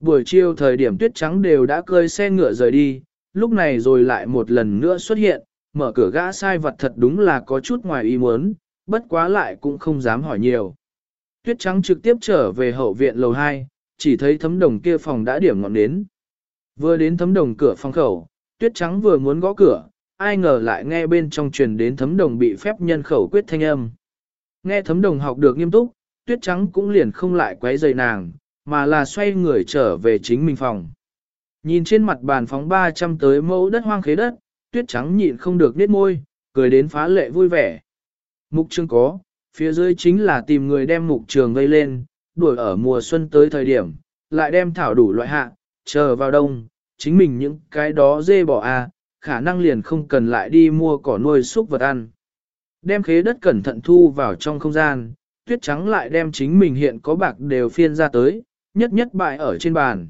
Buổi chiều thời điểm tuyết trắng đều đã cơi xe ngựa rời đi, lúc này rồi lại một lần nữa xuất hiện, mở cửa gã sai vật thật đúng là có chút ngoài ý muốn, bất quá lại cũng không dám hỏi nhiều. Tuyết trắng trực tiếp trở về hậu viện lầu 2, chỉ thấy thấm đồng kia phòng đã điểm ngọn đến. Vừa đến thấm đồng cửa phòng khẩu, tuyết trắng vừa muốn gõ cửa, ai ngờ lại nghe bên trong truyền đến thấm đồng bị phép nhân khẩu quyết thanh âm. Nghe thấm đồng học được nghiêm túc, tuyết trắng cũng liền không lại quấy rầy nàng, mà là xoay người trở về chính mình phòng. Nhìn trên mặt bàn phóng 300 tới mẫu đất hoang khế đất, tuyết trắng nhịn không được nết môi, cười đến phá lệ vui vẻ. Mục trương có, phía dưới chính là tìm người đem mục trường vây lên, đuổi ở mùa xuân tới thời điểm, lại đem thảo đủ loại hạ, chờ vào đông, chính mình những cái đó dê bỏ à, khả năng liền không cần lại đi mua cỏ nuôi súc vật ăn. Đem khế đất cẩn thận thu vào trong không gian, tuyết trắng lại đem chính mình hiện có bạc đều phiên ra tới, nhất nhất bại ở trên bàn.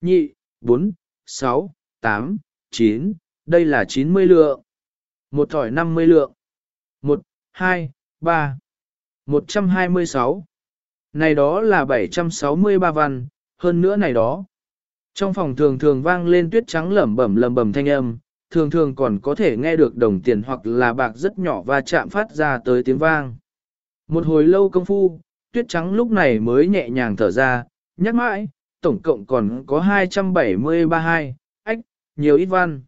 Nhị, 4, 6, 8, 9, đây là 90 lượng. Một thỏi 50 lượng. 1, 2, 3, 126. Này đó là 763 văn, hơn nữa này đó. Trong phòng thường thường vang lên tuyết trắng lẩm bẩm lẩm bẩm thanh âm, thường thường còn có thể nghe được đồng tiền hoặc là bạc rất nhỏ và chạm phát ra tới tiếng vang. Một hồi lâu công phu, tuyết trắng lúc này mới nhẹ nhàng thở ra, nhắc mãi, tổng cộng còn có 273 hai, ách, nhiều ít văn.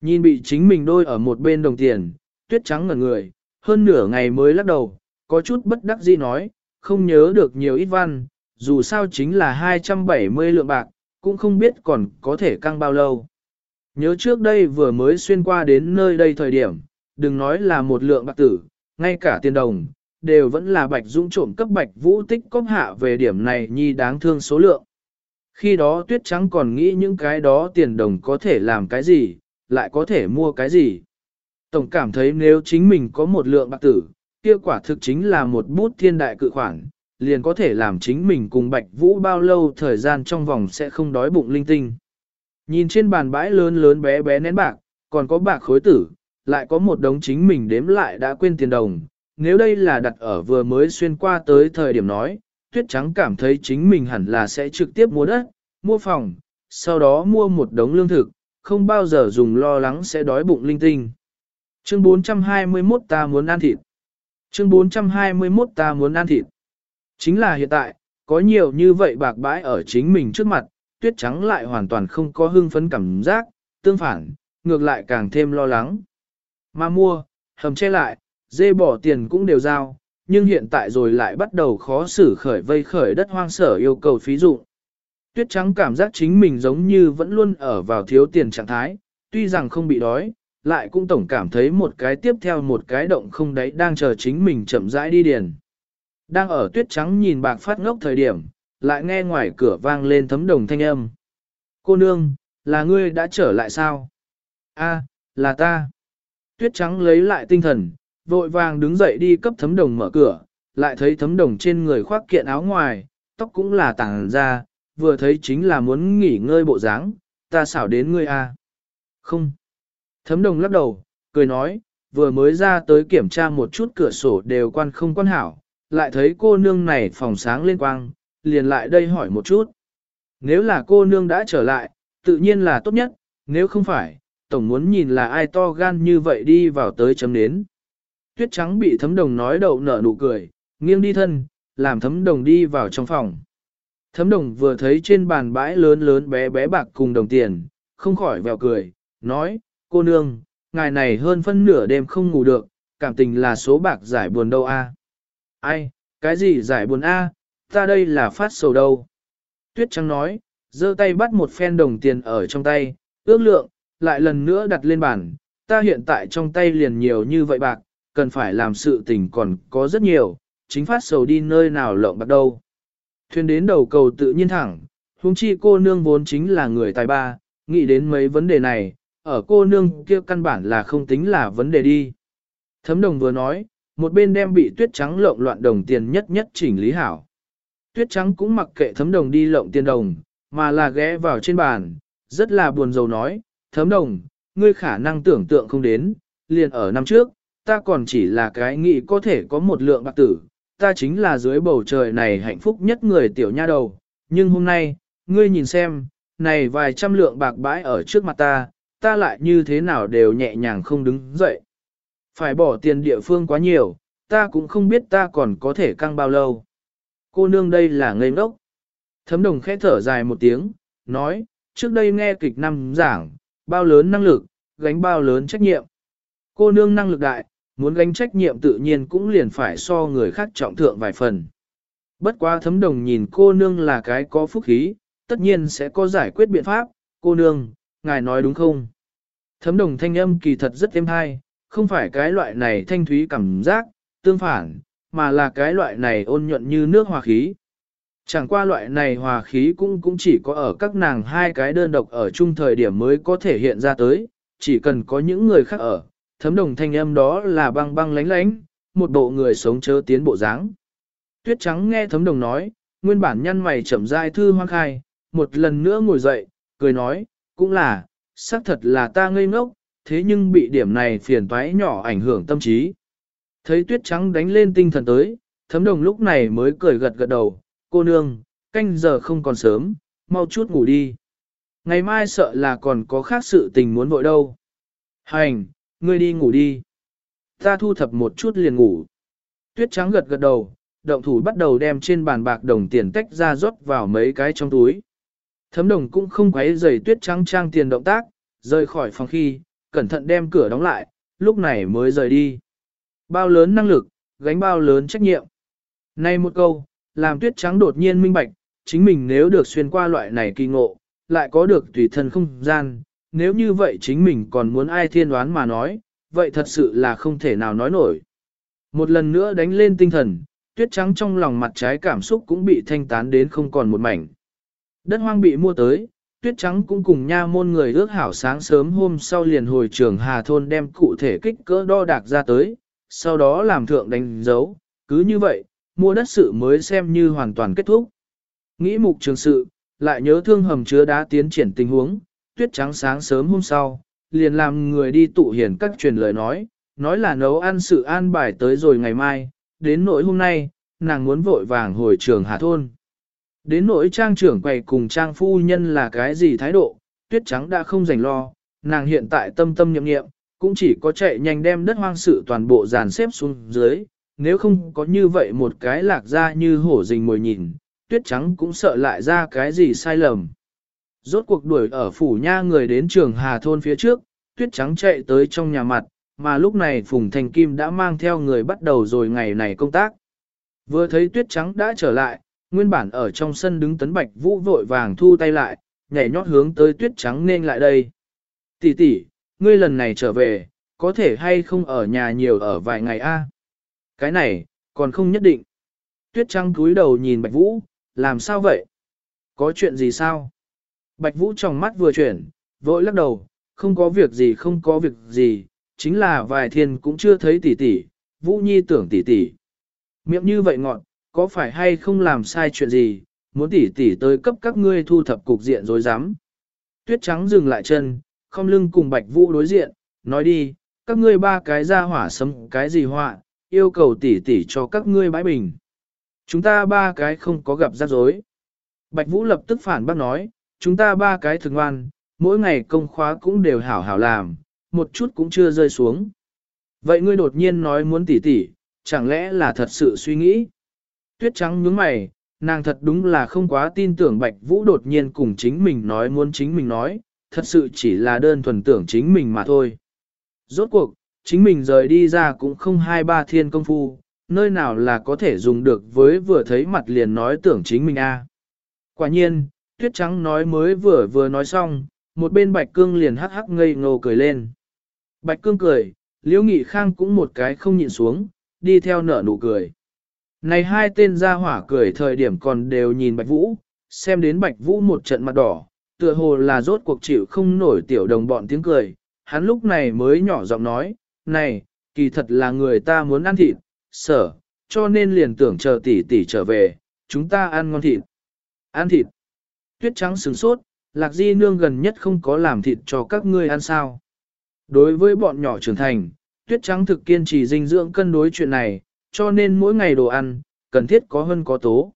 Nhìn bị chính mình đôi ở một bên đồng tiền, tuyết trắng ngẩn người, hơn nửa ngày mới lắc đầu, có chút bất đắc dĩ nói, không nhớ được nhiều ít văn, dù sao chính là 270 lượng bạc, cũng không biết còn có thể căng bao lâu. Nhớ trước đây vừa mới xuyên qua đến nơi đây thời điểm, đừng nói là một lượng bạc tử, ngay cả tiền đồng, đều vẫn là bạch dũng trộm cấp bạch vũ tích cóp hạ về điểm này nhi đáng thương số lượng. Khi đó tuyết trắng còn nghĩ những cái đó tiền đồng có thể làm cái gì, lại có thể mua cái gì. Tổng cảm thấy nếu chính mình có một lượng bạc tử, kia quả thực chính là một bút thiên đại cự khoản, liền có thể làm chính mình cùng Bạch Vũ bao lâu thời gian trong vòng sẽ không đói bụng linh tinh. Nhìn trên bàn bãi lớn lớn bé bé nén bạc, còn có bạc khối tử, lại có một đống chính mình đếm lại đã quên tiền đồng. Nếu đây là đặt ở vừa mới xuyên qua tới thời điểm nói, tuyết trắng cảm thấy chính mình hẳn là sẽ trực tiếp mua đất, mua phòng, sau đó mua một đống lương thực, không bao giờ dùng lo lắng sẽ đói bụng linh tinh. Chương 421 ta muốn ăn thịt. Chương 421 ta muốn ăn thịt. Chính là hiện tại, có nhiều như vậy bạc bãi ở chính mình trước mặt, tuyết trắng lại hoàn toàn không có hưng phấn cảm giác, tương phản, ngược lại càng thêm lo lắng. Mà mua, hầm che lại, dê bỏ tiền cũng đều giao, nhưng hiện tại rồi lại bắt đầu khó xử khởi vây khởi đất hoang sở yêu cầu phí dụ. Tuyết trắng cảm giác chính mình giống như vẫn luôn ở vào thiếu tiền trạng thái, tuy rằng không bị đói, lại cũng tổng cảm thấy một cái tiếp theo một cái động không đấy đang chờ chính mình chậm rãi đi điền. Đang ở tuyết trắng nhìn bạc phát ngốc thời điểm, lại nghe ngoài cửa vang lên thấm đồng thanh âm. Cô nương, là ngươi đã trở lại sao? A, là ta. Tuyết trắng lấy lại tinh thần, vội vàng đứng dậy đi cấp thấm đồng mở cửa, lại thấy thấm đồng trên người khoác kiện áo ngoài, tóc cũng là tàng ra, vừa thấy chính là muốn nghỉ ngơi bộ dáng, ta xảo đến ngươi a. Không. Thấm đồng lắc đầu, cười nói, vừa mới ra tới kiểm tra một chút cửa sổ đều quan không quan hảo, lại thấy cô nương này phòng sáng lên quang, liền lại đây hỏi một chút. Nếu là cô nương đã trở lại, tự nhiên là tốt nhất, nếu không phải, tổng muốn nhìn là ai to gan như vậy đi vào tới chấm nến. Tuyết trắng bị thấm đồng nói đậu nở nụ cười, nghiêng đi thân, làm thấm đồng đi vào trong phòng. Thấm đồng vừa thấy trên bàn bãi lớn lớn bé bé bạc cùng đồng tiền, không khỏi vèo cười, nói, cô nương, ngày này hơn phân nửa đêm không ngủ được, cảm tình là số bạc giải buồn đâu a? Ai, cái gì giải buồn a? ta đây là phát sầu đâu. Tuyết trắng nói, giơ tay bắt một phen đồng tiền ở trong tay, ước lượng, lại lần nữa đặt lên bàn, ta hiện tại trong tay liền nhiều như vậy bạc, cần phải làm sự tình còn có rất nhiều, chính phát sầu đi nơi nào lộng bắt đâu. Thuyền đến đầu cầu tự nhiên thẳng, huống chi cô nương vốn chính là người tài ba, nghĩ đến mấy vấn đề này, ở cô nương kia căn bản là không tính là vấn đề đi. Thấm đồng vừa nói, một bên đem bị tuyết trắng lộn loạn đồng tiền nhất nhất chỉnh lý hảo. Tuyết trắng cũng mặc kệ thấm đồng đi lộng tiền đồng, mà là ghé vào trên bàn, rất là buồn rầu nói, thấm đồng, ngươi khả năng tưởng tượng không đến, liền ở năm trước, ta còn chỉ là cái nghĩ có thể có một lượng bạc tử, ta chính là dưới bầu trời này hạnh phúc nhất người tiểu nha đầu, nhưng hôm nay, ngươi nhìn xem, này vài trăm lượng bạc bãi ở trước mặt ta, ta lại như thế nào đều nhẹ nhàng không đứng dậy. Phải bỏ tiền địa phương quá nhiều, ta cũng không biết ta còn có thể căng bao lâu. Cô nương đây là ngây ngốc. Thấm đồng khẽ thở dài một tiếng, nói, trước đây nghe kịch năm giảng, bao lớn năng lực, gánh bao lớn trách nhiệm. Cô nương năng lực đại, muốn gánh trách nhiệm tự nhiên cũng liền phải so người khác trọng thượng vài phần. Bất quá thấm đồng nhìn cô nương là cái có phúc khí, tất nhiên sẽ có giải quyết biện pháp, cô nương, ngài nói đúng không? Thấm đồng thanh âm kỳ thật rất êm hay, không phải cái loại này thanh thúy cảm giác, tương phản, mà là cái loại này ôn nhuận như nước hòa khí. Chẳng qua loại này hòa khí cũng cũng chỉ có ở các nàng hai cái đơn độc ở chung thời điểm mới có thể hiện ra tới, chỉ cần có những người khác ở, thấm đồng thanh âm đó là băng băng lánh lánh, một bộ người sống chớ tiến bộ dáng. Tuyết trắng nghe thấm đồng nói, nguyên bản nhăn mày chậm rãi thư hoang khai, một lần nữa ngồi dậy, cười nói, cũng là, xác thật là ta ngây ngốc, thế nhưng bị điểm này phiền toái nhỏ ảnh hưởng tâm trí. Thấy tuyết trắng đánh lên tinh thần tới, thấm đồng lúc này mới cười gật gật đầu, cô nương, canh giờ không còn sớm, mau chút ngủ đi. Ngày mai sợ là còn có khác sự tình muốn vội đâu. Hành, ngươi đi ngủ đi. Ta thu thập một chút liền ngủ. Tuyết trắng gật gật đầu, động thủ bắt đầu đem trên bàn bạc đồng tiền tách ra rót vào mấy cái trong túi. Thấm đồng cũng không quấy giày tuyết trắng trang tiền động tác, rời khỏi phòng khi, cẩn thận đem cửa đóng lại, lúc này mới rời đi. Bao lớn năng lực, gánh bao lớn trách nhiệm. Nay một câu, làm tuyết trắng đột nhiên minh bạch, chính mình nếu được xuyên qua loại này kỳ ngộ, lại có được tùy thân không gian, nếu như vậy chính mình còn muốn ai thiên đoán mà nói, vậy thật sự là không thể nào nói nổi. Một lần nữa đánh lên tinh thần, tuyết trắng trong lòng mặt trái cảm xúc cũng bị thanh tán đến không còn một mảnh. Đất hoang bị mua tới, tuyết trắng cũng cùng nha môn người ước hảo sáng sớm hôm sau liền hồi trường Hà Thôn đem cụ thể kích cỡ đo đạc ra tới, sau đó làm thượng đánh dấu, cứ như vậy, mua đất sự mới xem như hoàn toàn kết thúc. Nghĩ mục trường sự, lại nhớ thương hầm chứa đá tiến triển tình huống, tuyết trắng sáng sớm hôm sau, liền làm người đi tụ hiển các truyền lời nói, nói là nấu ăn sự an bài tới rồi ngày mai, đến nỗi hôm nay, nàng muốn vội vàng hồi trường Hà Thôn. Đến nỗi trang trưởng quầy cùng trang phu nhân là cái gì thái độ, tuyết trắng đã không rảnh lo, nàng hiện tại tâm tâm nhậm nghiệm, cũng chỉ có chạy nhanh đem đất hoang sự toàn bộ dàn xếp xuống dưới, nếu không có như vậy một cái lạc ra như hổ rình mồi nhìn, tuyết trắng cũng sợ lại ra cái gì sai lầm. Rốt cuộc đuổi ở phủ nha người đến trường Hà Thôn phía trước, tuyết trắng chạy tới trong nhà mặt, mà lúc này Phùng Thành Kim đã mang theo người bắt đầu rồi ngày này công tác. Vừa thấy tuyết trắng đã trở lại, nguyên bản ở trong sân đứng tấn bạch vũ vội vàng thu tay lại, nhảy nhót hướng tới tuyết trắng nên lại đây. Tỷ tỷ, ngươi lần này trở về, có thể hay không ở nhà nhiều ở vài ngày a? Cái này, còn không nhất định. Tuyết trắng cúi đầu nhìn bạch vũ, làm sao vậy? Có chuyện gì sao? Bạch vũ trong mắt vừa chuyển, vội lắc đầu, không có việc gì không có việc gì, chính là vài thiên cũng chưa thấy tỷ tỷ, vũ nhi tưởng tỷ tỷ. Miệng như vậy ngọn, có phải hay không làm sai chuyện gì, muốn tỉ tỉ tới cấp các ngươi thu thập cục diện rồi dám. Tuyết trắng dừng lại chân, không lưng cùng bạch vũ đối diện, nói đi, các ngươi ba cái ra hỏa sấm cái gì họa, yêu cầu tỉ tỉ cho các ngươi bãi bình. Chúng ta ba cái không có gặp rắc rối. Bạch vũ lập tức phản bác nói, chúng ta ba cái thường ngoan, mỗi ngày công khóa cũng đều hảo hảo làm, một chút cũng chưa rơi xuống. Vậy ngươi đột nhiên nói muốn tỉ tỉ, chẳng lẽ là thật sự suy nghĩ? Tuyết trắng nhướng mày, nàng thật đúng là không quá tin tưởng Bạch Vũ đột nhiên cùng chính mình nói muốn chính mình nói, thật sự chỉ là đơn thuần tưởng chính mình mà thôi. Rốt cuộc, chính mình rời đi ra cũng không hai ba thiên công phu, nơi nào là có thể dùng được với vừa thấy mặt liền nói tưởng chính mình a. Quả nhiên, tuyết trắng nói mới vừa vừa nói xong, một bên bạch cương liền hắc hắc ngây ngô cười lên. Bạch cương cười, liễu nghị khang cũng một cái không nhịn xuống, đi theo nở nụ cười. Này hai tên gia hỏa cười thời điểm còn đều nhìn bạch vũ, xem đến bạch vũ một trận mặt đỏ, tựa hồ là rốt cuộc chịu không nổi tiểu đồng bọn tiếng cười, hắn lúc này mới nhỏ giọng nói, này, kỳ thật là người ta muốn ăn thịt, sở, cho nên liền tưởng chờ tỷ tỷ trở về, chúng ta ăn ngon thịt. Ăn thịt. Tuyết trắng sừng sốt, lạc di nương gần nhất không có làm thịt cho các ngươi ăn sao. Đối với bọn nhỏ trưởng thành, tuyết trắng thực kiên trì dinh dưỡng cân đối chuyện này, cho nên mỗi ngày đồ ăn, cần thiết có hơn có tố.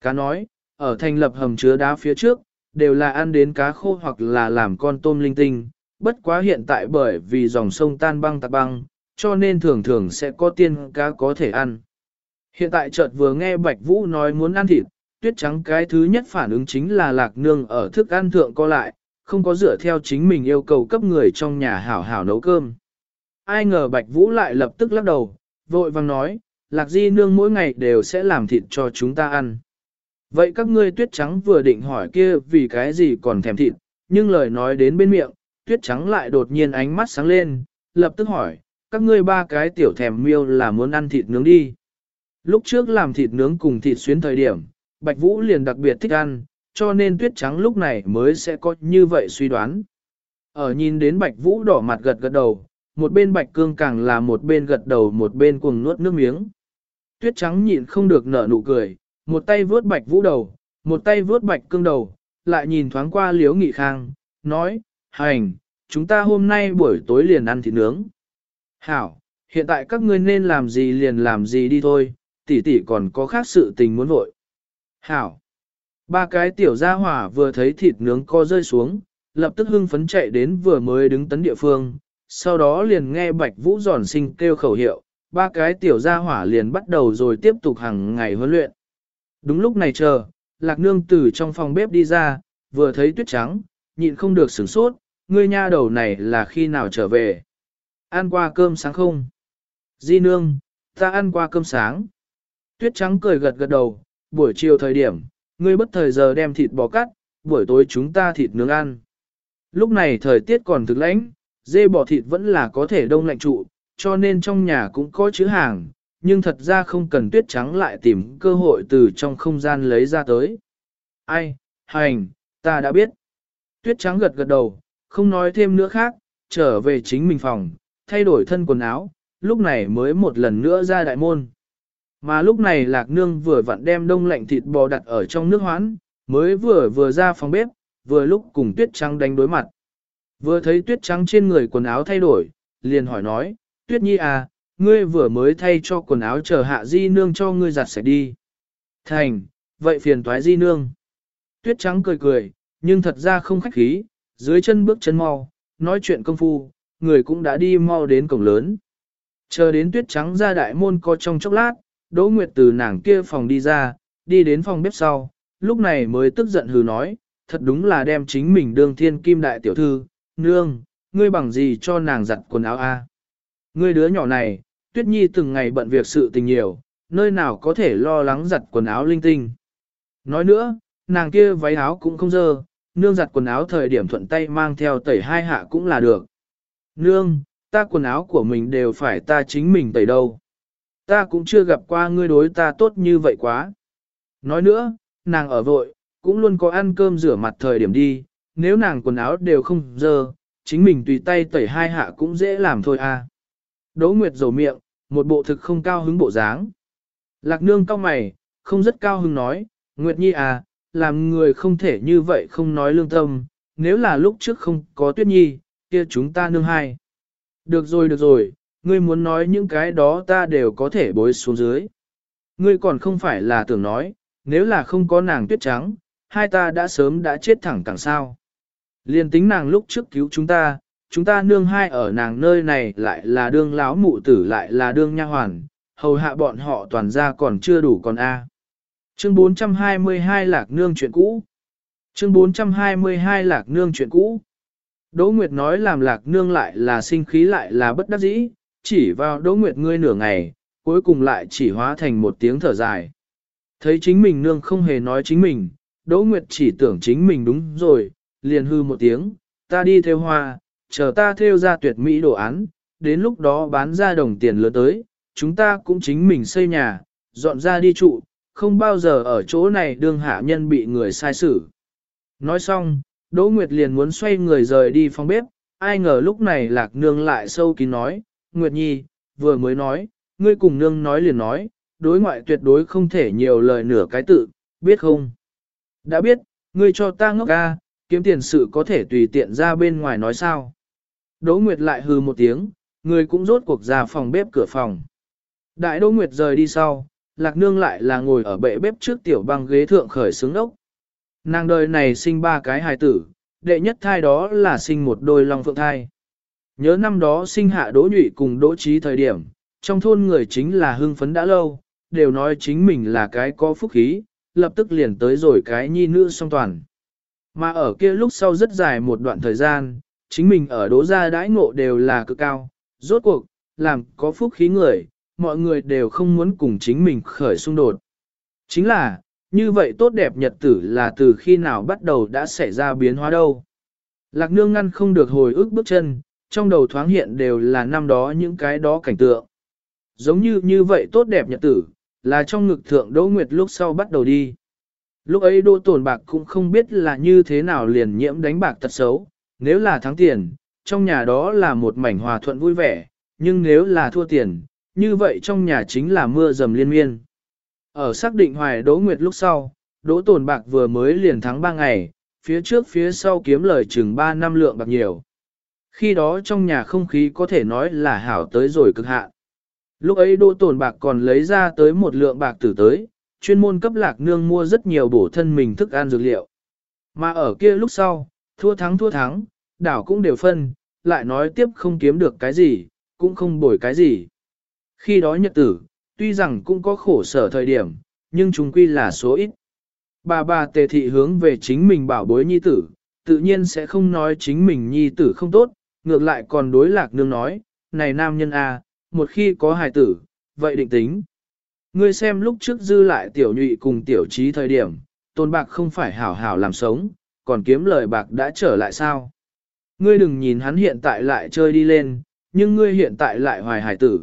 Cá nói, ở thành lập hầm chứa đá phía trước, đều là ăn đến cá khô hoặc là làm con tôm linh tinh, bất quá hiện tại bởi vì dòng sông tan băng tạc băng, cho nên thường thường sẽ có tiên cá có thể ăn. Hiện tại chợt vừa nghe Bạch Vũ nói muốn ăn thịt, tuyết trắng cái thứ nhất phản ứng chính là lạc nương ở thức ăn thượng co lại, không có dựa theo chính mình yêu cầu cấp người trong nhà hảo hảo nấu cơm. Ai ngờ Bạch Vũ lại lập tức lắc đầu, vội vàng nói, lạc di nương mỗi ngày đều sẽ làm thịt cho chúng ta ăn. Vậy các ngươi tuyết trắng vừa định hỏi kia vì cái gì còn thèm thịt, nhưng lời nói đến bên miệng, tuyết trắng lại đột nhiên ánh mắt sáng lên, lập tức hỏi, các ngươi ba cái tiểu thèm miêu là muốn ăn thịt nướng đi. Lúc trước làm thịt nướng cùng thịt xuyến thời điểm, Bạch Vũ liền đặc biệt thích ăn, cho nên tuyết trắng lúc này mới sẽ có như vậy suy đoán. Ở nhìn đến Bạch Vũ đỏ mặt gật gật đầu, một bên Bạch Cương càng là một bên gật đầu một bên cuồng nuốt nước miếng. Tuyết trắng nhịn không được nở nụ cười, một tay vướt Bạch Vũ đầu, một tay vướt Bạch Cương đầu, lại nhìn thoáng qua liếu Nghị Khang, nói, hành, chúng ta hôm nay buổi tối liền ăn thịt nướng. Hảo, hiện tại các ngươi nên làm gì liền làm gì đi thôi, tỷ tỷ còn có khác sự tình muốn vội. Hảo, ba cái tiểu gia hỏa vừa thấy thịt nướng co rơi xuống, lập tức hưng phấn chạy đến vừa mới đứng tấn địa phương, sau đó liền nghe Bạch Vũ giòn sinh kêu khẩu hiệu, ba cái tiểu gia hỏa liền bắt đầu rồi tiếp tục hàng ngày huấn luyện. Đúng lúc này chờ, Lạc Nương từ trong phòng bếp đi ra, vừa thấy tuyết trắng, nhịn không được sửng sốt, ngươi nha đầu này là khi nào trở về. Ăn qua cơm sáng không? Di nương, ta ăn qua cơm sáng. Tuyết trắng cười gật gật đầu, buổi chiều thời điểm, ngươi bất thời giờ đem thịt bò cắt, buổi tối chúng ta thịt nướng ăn. Lúc này thời tiết còn thực lãnh, dê bò thịt vẫn là có thể đông lạnh trụ, cho nên trong nhà cũng có chữ hàng, nhưng thật ra không cần tuyết trắng lại tìm cơ hội từ trong không gian lấy ra tới. Ai, hành, ta đã biết. Tuyết trắng gật gật đầu, không nói thêm nữa khác, trở về chính mình phòng, thay đổi thân quần áo, lúc này mới một lần nữa ra đại môn. Mà lúc này lạc nương vừa vặn đem đông lạnh thịt bò đặt ở trong nước hoãn, mới vừa vừa ra phòng bếp, vừa lúc cùng tuyết trắng đánh đối mặt. Vừa thấy tuyết trắng trên người quần áo thay đổi, liền hỏi nói, tuyết nhi à, ngươi vừa mới thay cho quần áo chờ hạ di nương cho ngươi giặt sạch đi. Thành, vậy phiền toái di nương. Tuyết trắng cười cười, nhưng thật ra không khách khí, dưới chân bước chân mau, nói chuyện công phu, người cũng đã đi mau đến cổng lớn. Chờ đến tuyết trắng ra đại môn có trong chốc lát, Đỗ Nguyệt từ nàng kia phòng đi ra, đi đến phòng bếp sau, lúc này mới tức giận hừ nói, thật đúng là đem chính mình đương thiên kim đại tiểu thư, nương, ngươi bằng gì cho nàng giặt quần áo a? Ngươi đứa nhỏ này, tuyết nhi từng ngày bận việc sự tình nhiều, nơi nào có thể lo lắng giặt quần áo linh tinh. Nói nữa, nàng kia váy áo cũng không dơ, nương giặt quần áo thời điểm thuận tay mang theo tẩy hai hạ cũng là được. Nương, ta quần áo của mình đều phải ta chính mình tẩy đâu. Ta cũng chưa gặp qua ngươi đối ta tốt như vậy quá. Nói nữa, nàng ở vội, cũng luôn có ăn cơm rửa mặt thời điểm đi, nếu nàng quần áo đều không dơ, chính mình tùy tay tẩy hai hạ cũng dễ làm thôi à. Đỗ Nguyệt rầu miệng, một bộ thực không cao hứng bộ dáng. Lạc nương cao mày, không rất cao hứng nói, Nguyệt Nhi à, làm người không thể như vậy không nói lương tâm, nếu là lúc trước không có Tuyết Nhi, kia chúng ta nương hai. Được rồi được rồi, ngươi muốn nói những cái đó ta đều có thể bối xuống dưới. Ngươi còn không phải là tưởng nói, nếu là không có nàng tuyết trắng, hai ta đã sớm đã chết thẳng càng sao. Liên tính nàng lúc trước cứu chúng ta, chúng ta nương hai ở nàng nơi này lại là đương láo mụ tử lại là đương nha hoàn, hầu hạ bọn họ toàn ra còn chưa đủ còn A. Chương 422 Lạc Nương chuyện cũ Chương 422 Lạc Nương chuyện cũ Đỗ Nguyệt nói làm Lạc Nương lại là sinh khí lại là bất đắc dĩ, chỉ vào Đỗ Nguyệt ngươi nửa ngày, cuối cùng lại chỉ hóa thành một tiếng thở dài. Thấy chính mình nương không hề nói chính mình, Đỗ Nguyệt chỉ tưởng chính mình đúng rồi, liền hư một tiếng, ta đi theo hoa, chờ ta theo ra tuyệt mỹ đồ án, đến lúc đó bán ra đồng tiền lớn tới, chúng ta cũng chính mình xây nhà, dọn ra đi trụ, không bao giờ ở chỗ này đương hạ nhân bị người sai xử. Nói xong, Đỗ Nguyệt liền muốn xoay người rời đi phòng bếp, ai ngờ lúc này lạc nương lại sâu kín nói, Nguyệt Nhi, vừa mới nói, ngươi cùng nương nói liền nói, đối ngoại tuyệt đối không thể nhiều lời nửa cái tự, biết không? Đã biết, ngươi cho ta ngốc ca, kiếm tiền sự có thể tùy tiện ra bên ngoài nói sao? Đỗ Nguyệt lại hừ một tiếng, người cũng rốt cuộc ra phòng bếp cửa phòng. Đại Đỗ Nguyệt rời đi sau, Lạc Nương lại là ngồi ở bệ bếp trước tiểu băng ghế thượng khởi sướng ốc. Nàng đời này sinh ba cái hài tử, đệ nhất thai đó là sinh một đôi long phượng thai. Nhớ năm đó sinh hạ Đỗ Nhụy cùng Đỗ Trí thời điểm, trong thôn người chính là hưng phấn đã lâu, đều nói chính mình là cái có phúc khí, lập tức liền tới rồi cái nhi nữ song toàn. Mà ở kia lúc sau rất dài một đoạn thời gian, chính mình ở đố gia đãi ngộ đều là cực cao, rốt cuộc, làm có phúc khí người, mọi người đều không muốn cùng chính mình khởi xung đột. Chính là, như vậy tốt đẹp nhật tử là từ khi nào bắt đầu đã xảy ra biến hóa đâu. Lạc nương ngăn không được hồi ức bước chân, trong đầu thoáng hiện đều là năm đó những cái đó cảnh tượng. Giống như như vậy tốt đẹp nhật tử, là trong ngực thượng Đỗ Nguyệt lúc sau bắt đầu đi. Lúc ấy Đỗ Tồn Bạc cũng không biết là như thế nào liền nhiễm đánh bạc tật xấu, nếu là thắng tiền, trong nhà đó là một mảnh hòa thuận vui vẻ, nhưng nếu là thua tiền, như vậy trong nhà chính là mưa dầm liên miên. Ở xác định hoài Đỗ Nguyệt lúc sau, Đỗ Tồn Bạc vừa mới liền thắng 3 ngày, phía trước phía sau kiếm lời chừng 3 năm lượng bạc nhiều. Khi đó trong nhà không khí có thể nói là hảo tới rồi cực hạn. Lúc ấy Đỗ Tồn Bạc còn lấy ra tới một lượng bạc tử tới, chuyên môn cấp lạc nương mua rất nhiều bổ thân mình thức ăn dược liệu. Mà ở kia lúc sau, thua thắng thua thắng, đảo cũng đều phân, lại nói tiếp không kiếm được cái gì, cũng không bồi cái gì. Khi đó nhật tử, tuy rằng cũng có khổ sở thời điểm, nhưng chúng quy là số ít. Bà bà tề thị hướng về chính mình bảo bối nhi tử, tự nhiên sẽ không nói chính mình nhi tử không tốt, ngược lại còn đối lạc nương nói, này nam nhân a, à, một khi có hài tử, vậy định tính. Ngươi xem lúc trước dư lại tiểu nhụy cùng tiểu trí thời điểm, tôn bạc không phải hảo hảo làm sống, còn kiếm lời bạc đã trở lại sao? Ngươi đừng nhìn hắn hiện tại lại chơi đi lên, nhưng ngươi hiện tại lại hoài hải tử.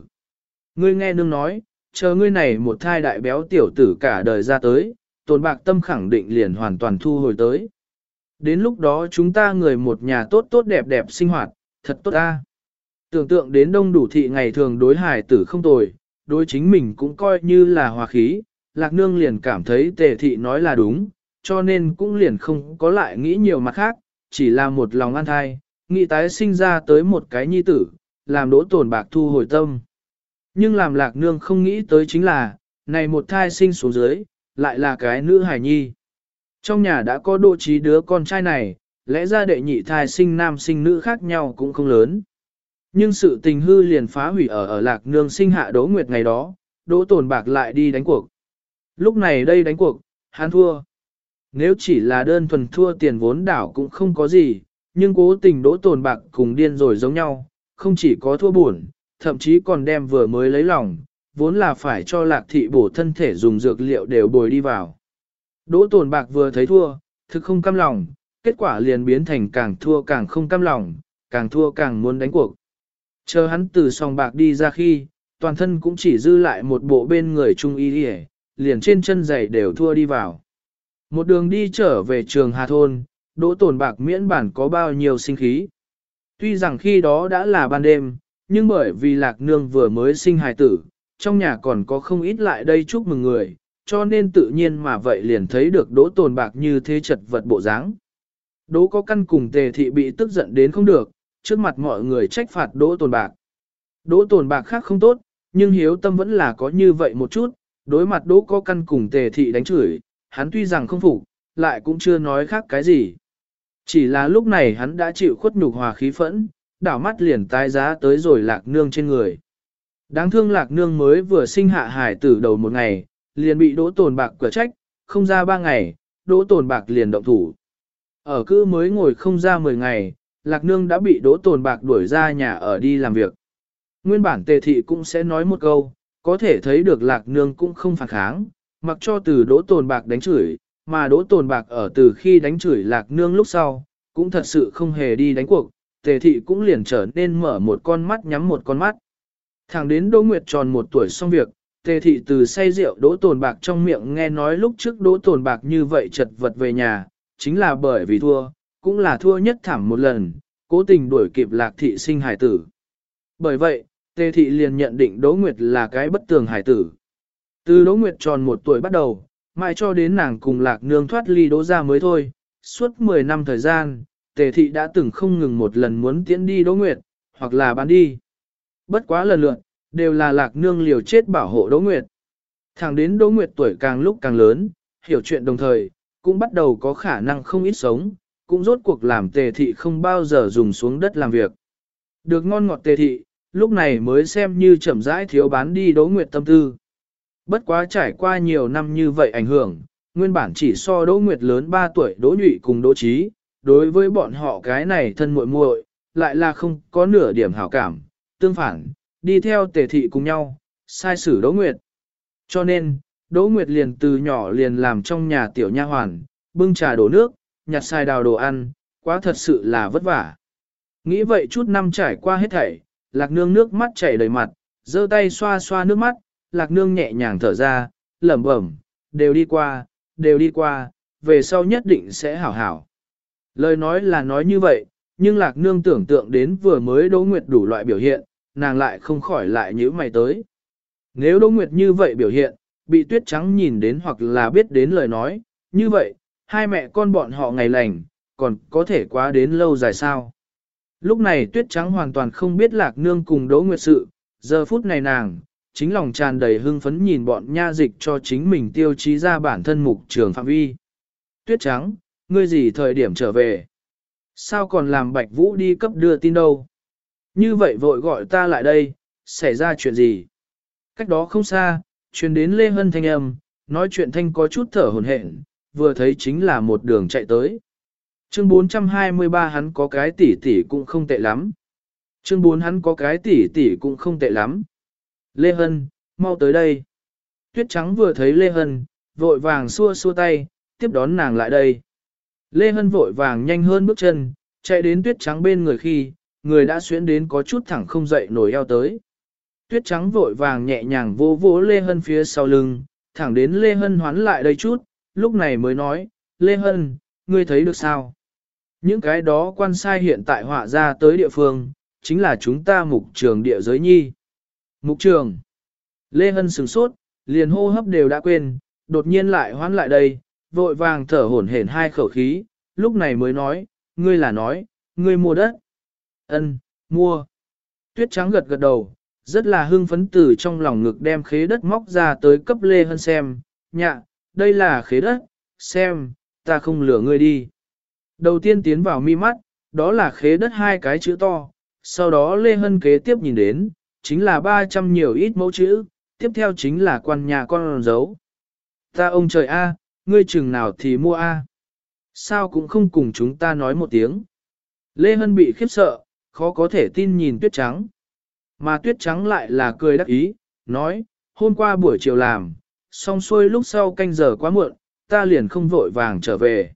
Ngươi nghe nương nói, chờ ngươi này một thai đại béo tiểu tử cả đời ra tới, tồn bạc tâm khẳng định liền hoàn toàn thu hồi tới. Đến lúc đó chúng ta người một nhà tốt tốt đẹp đẹp sinh hoạt, thật tốt ta. Tưởng tượng đến đông đủ thị ngày thường đối hải tử không tồi, đối chính mình cũng coi như là hòa khí, lạc nương liền cảm thấy tề thị nói là đúng, cho nên cũng liền không có lại nghĩ nhiều mặt khác, chỉ là một lòng an thai, nghĩ tái sinh ra tới một cái nhi tử, làm đỗ tổn bạc thu hồi tâm. Nhưng làm lạc nương không nghĩ tới chính là, này một thai sinh xuống dưới, lại là cái nữ hài nhi. Trong nhà đã có độ trí đứa con trai này, lẽ ra đệ nhị thai sinh nam sinh nữ khác nhau cũng không lớn. Nhưng sự tình hư liền phá hủy ở ở lạc nương sinh hạ đỗ nguyệt ngày đó, đỗ tồn bạc lại đi đánh cuộc. Lúc này đây đánh cuộc, hắn thua. Nếu chỉ là đơn thuần thua tiền vốn đảo cũng không có gì, nhưng cố tình đỗ tồn bạc cùng điên rồi giống nhau, không chỉ có thua buồn, thậm chí còn đem vừa mới lấy lòng, vốn là phải cho lạc thị bổ thân thể dùng dược liệu đều bồi đi vào. Đỗ tồn bạc vừa thấy thua, thực không cam lòng, kết quả liền biến thành càng thua càng không cam lòng, càng thua càng muốn đánh cuộc. Chờ hắn từ sòng bạc đi ra khi, toàn thân cũng chỉ dư lại một bộ bên người trung y đi liền trên chân giày đều thua đi vào. Một đường đi trở về trường Hà Thôn, đỗ tổn bạc miễn bản có bao nhiêu sinh khí. Tuy rằng khi đó đã là ban đêm, nhưng bởi vì lạc nương vừa mới sinh hài tử, trong nhà còn có không ít lại đây chúc mừng người, cho nên tự nhiên mà vậy liền thấy được đỗ tồn bạc như thế chật vật bộ dáng. Đỗ có căn cùng tề thị bị tức giận đến không được, trước mặt mọi người trách phạt đỗ tồn bạc. Đỗ tồn bạc khác không tốt, nhưng hiếu tâm vẫn là có như vậy một chút, đối mặt đỗ có căn cùng tề thị đánh chửi, hắn tuy rằng không phục, lại cũng chưa nói khác cái gì. Chỉ là lúc này hắn đã chịu khuất nhục hòa khí phẫn, đảo mắt liền tái giá tới rồi lạc nương trên người. Đáng thương lạc nương mới vừa sinh hạ hải tử đầu một ngày, liền bị đỗ tồn bạc cửa trách, không ra ba ngày, đỗ tồn bạc liền động thủ. Ở cư mới ngồi không ra mười ngày, lạc nương đã bị đỗ tồn bạc đuổi ra nhà ở đi làm việc. Nguyên bản tề thị cũng sẽ nói một câu, có thể thấy được lạc nương cũng không phản kháng, mặc cho từ đỗ tồn bạc đánh chửi, mà đỗ tồn bạc ở từ khi đánh chửi lạc nương lúc sau, cũng thật sự không hề đi đánh cuộc, tề thị cũng liền trở nên mở một con mắt nhắm một con mắt. Thẳng đến Đỗ Nguyệt tròn một tuổi xong việc, tề thị từ say rượu đỗ tồn bạc trong miệng nghe nói lúc trước đỗ tồn bạc như vậy chật vật về nhà, chính là bởi vì thua, cũng là thua nhất thảm một lần, cố tình đuổi kịp lạc thị sinh hải tử. Bởi vậy, tề thị liền nhận định Đỗ Nguyệt là cái bất tường hải tử. Từ Đỗ Nguyệt tròn một tuổi bắt đầu, mãi cho đến nàng cùng lạc nương thoát ly đỗ ra mới thôi, suốt 10 năm thời gian, tề thị đã từng không ngừng một lần muốn tiễn đi Đỗ Nguyệt, hoặc là bán đi. Bất quá lần lượt, đều là lạc nương liều chết bảo hộ Đỗ Nguyệt. Thẳng đến Đỗ Nguyệt tuổi càng lúc càng lớn, hiểu chuyện đồng thời, cũng bắt đầu có khả năng không ít sống, cũng rốt cuộc làm tề thị không bao giờ dùng xuống đất làm việc. Được ngon ngọt tề thị, lúc này mới xem như chậm rãi thiếu bán đi Đỗ Nguyệt tâm tư. Bất quá trải qua nhiều năm như vậy ảnh hưởng, nguyên bản chỉ so Đỗ Nguyệt lớn 3 tuổi Đỗ Nhụy cùng Đỗ Trí, đối với bọn họ cái này thân muội muội, lại là không có nửa điểm hảo cảm, tương phản, đi theo tề thị cùng nhau, sai xử Đỗ Nguyệt. Cho nên, Đỗ Nguyệt liền từ nhỏ liền làm trong nhà tiểu nha hoàn, bưng trà đổ nước, nhặt sai đào đồ ăn, quá thật sự là vất vả. Nghĩ vậy chút năm trải qua hết thảy, lạc nương nước mắt chảy đầy mặt, giơ tay xoa xoa nước mắt, lạc nương nhẹ nhàng thở ra, lẩm bẩm, đều đi qua, đều đi qua, về sau nhất định sẽ hảo hảo. Lời nói là nói như vậy, nhưng lạc nương tưởng tượng đến vừa mới Đỗ Nguyệt đủ loại biểu hiện, nàng lại không khỏi lại nhíu mày tới. Nếu Đỗ Nguyệt như vậy biểu hiện, bị tuyết trắng nhìn đến hoặc là biết đến lời nói, như vậy, hai mẹ con bọn họ ngày lành, còn có thể quá đến lâu dài sao. Lúc này tuyết trắng hoàn toàn không biết lạc nương cùng Đỗ Nguyệt sự, giờ phút này nàng, chính lòng tràn đầy hưng phấn nhìn bọn nha dịch cho chính mình tiêu chí ra bản thân mục trường phạm vi. Tuyết trắng, ngươi gì thời điểm trở về? Sao còn làm bạch vũ đi cấp đưa tin đâu? Như vậy vội gọi ta lại đây, xảy ra chuyện gì? Cách đó không xa, truyền đến Lê Hân thanh âm, nói chuyện thanh có chút thở hồn hển, vừa thấy chính là một đường chạy tới. Chương 423 hắn có cái tỷ tỷ cũng không tệ lắm. Chương 4 hắn có cái tỷ tỷ cũng không tệ lắm. Lê Hân, mau tới đây. Tuyết trắng vừa thấy Lê Hân, vội vàng xua xua tay, tiếp đón nàng lại đây. Lê Hân vội vàng nhanh hơn bước chân, chạy đến tuyết trắng bên người khi, người đã xuyến đến có chút thẳng không dậy nổi eo tới. Tuyết trắng vội vàng nhẹ nhàng vô vỗ Lê Hân phía sau lưng, thẳng đến Lê Hân hoán lại đây chút, lúc này mới nói, Lê Hân, ngươi thấy được sao? Những cái đó quan sai hiện tại họa ra tới địa phương, chính là chúng ta mục trường địa giới nhi. Mục trường. Lê Hân sửng sốt, liền hô hấp đều đã quên, đột nhiên lại hoán lại đây, vội vàng thở hổn hển hai khẩu khí, lúc này mới nói, ngươi là nói, ngươi mua đất. Ân, mua. Tuyết trắng gật gật đầu, rất là hưng phấn từ trong lòng ngực đem khế đất móc ra tới cấp Lê Hân xem, nhạ, đây là khế đất, xem, ta không lừa ngươi đi. Đầu tiên tiến vào mi mắt, đó là khế đất hai cái chữ to, sau đó Lê Hân kế tiếp nhìn đến, chính là 300 nhiều ít mẫu chữ, tiếp theo chính là quan nhà con dấu. Ta ông trời A, ngươi chừng nào thì mua A. Sao cũng không cùng chúng ta nói một tiếng. Lê Hân bị khiếp sợ, khó có thể tin nhìn tuyết trắng. Mà tuyết trắng lại là cười đắc ý, nói, hôm qua buổi chiều làm, xong xuôi lúc sau canh giờ quá muộn, ta liền không vội vàng trở về.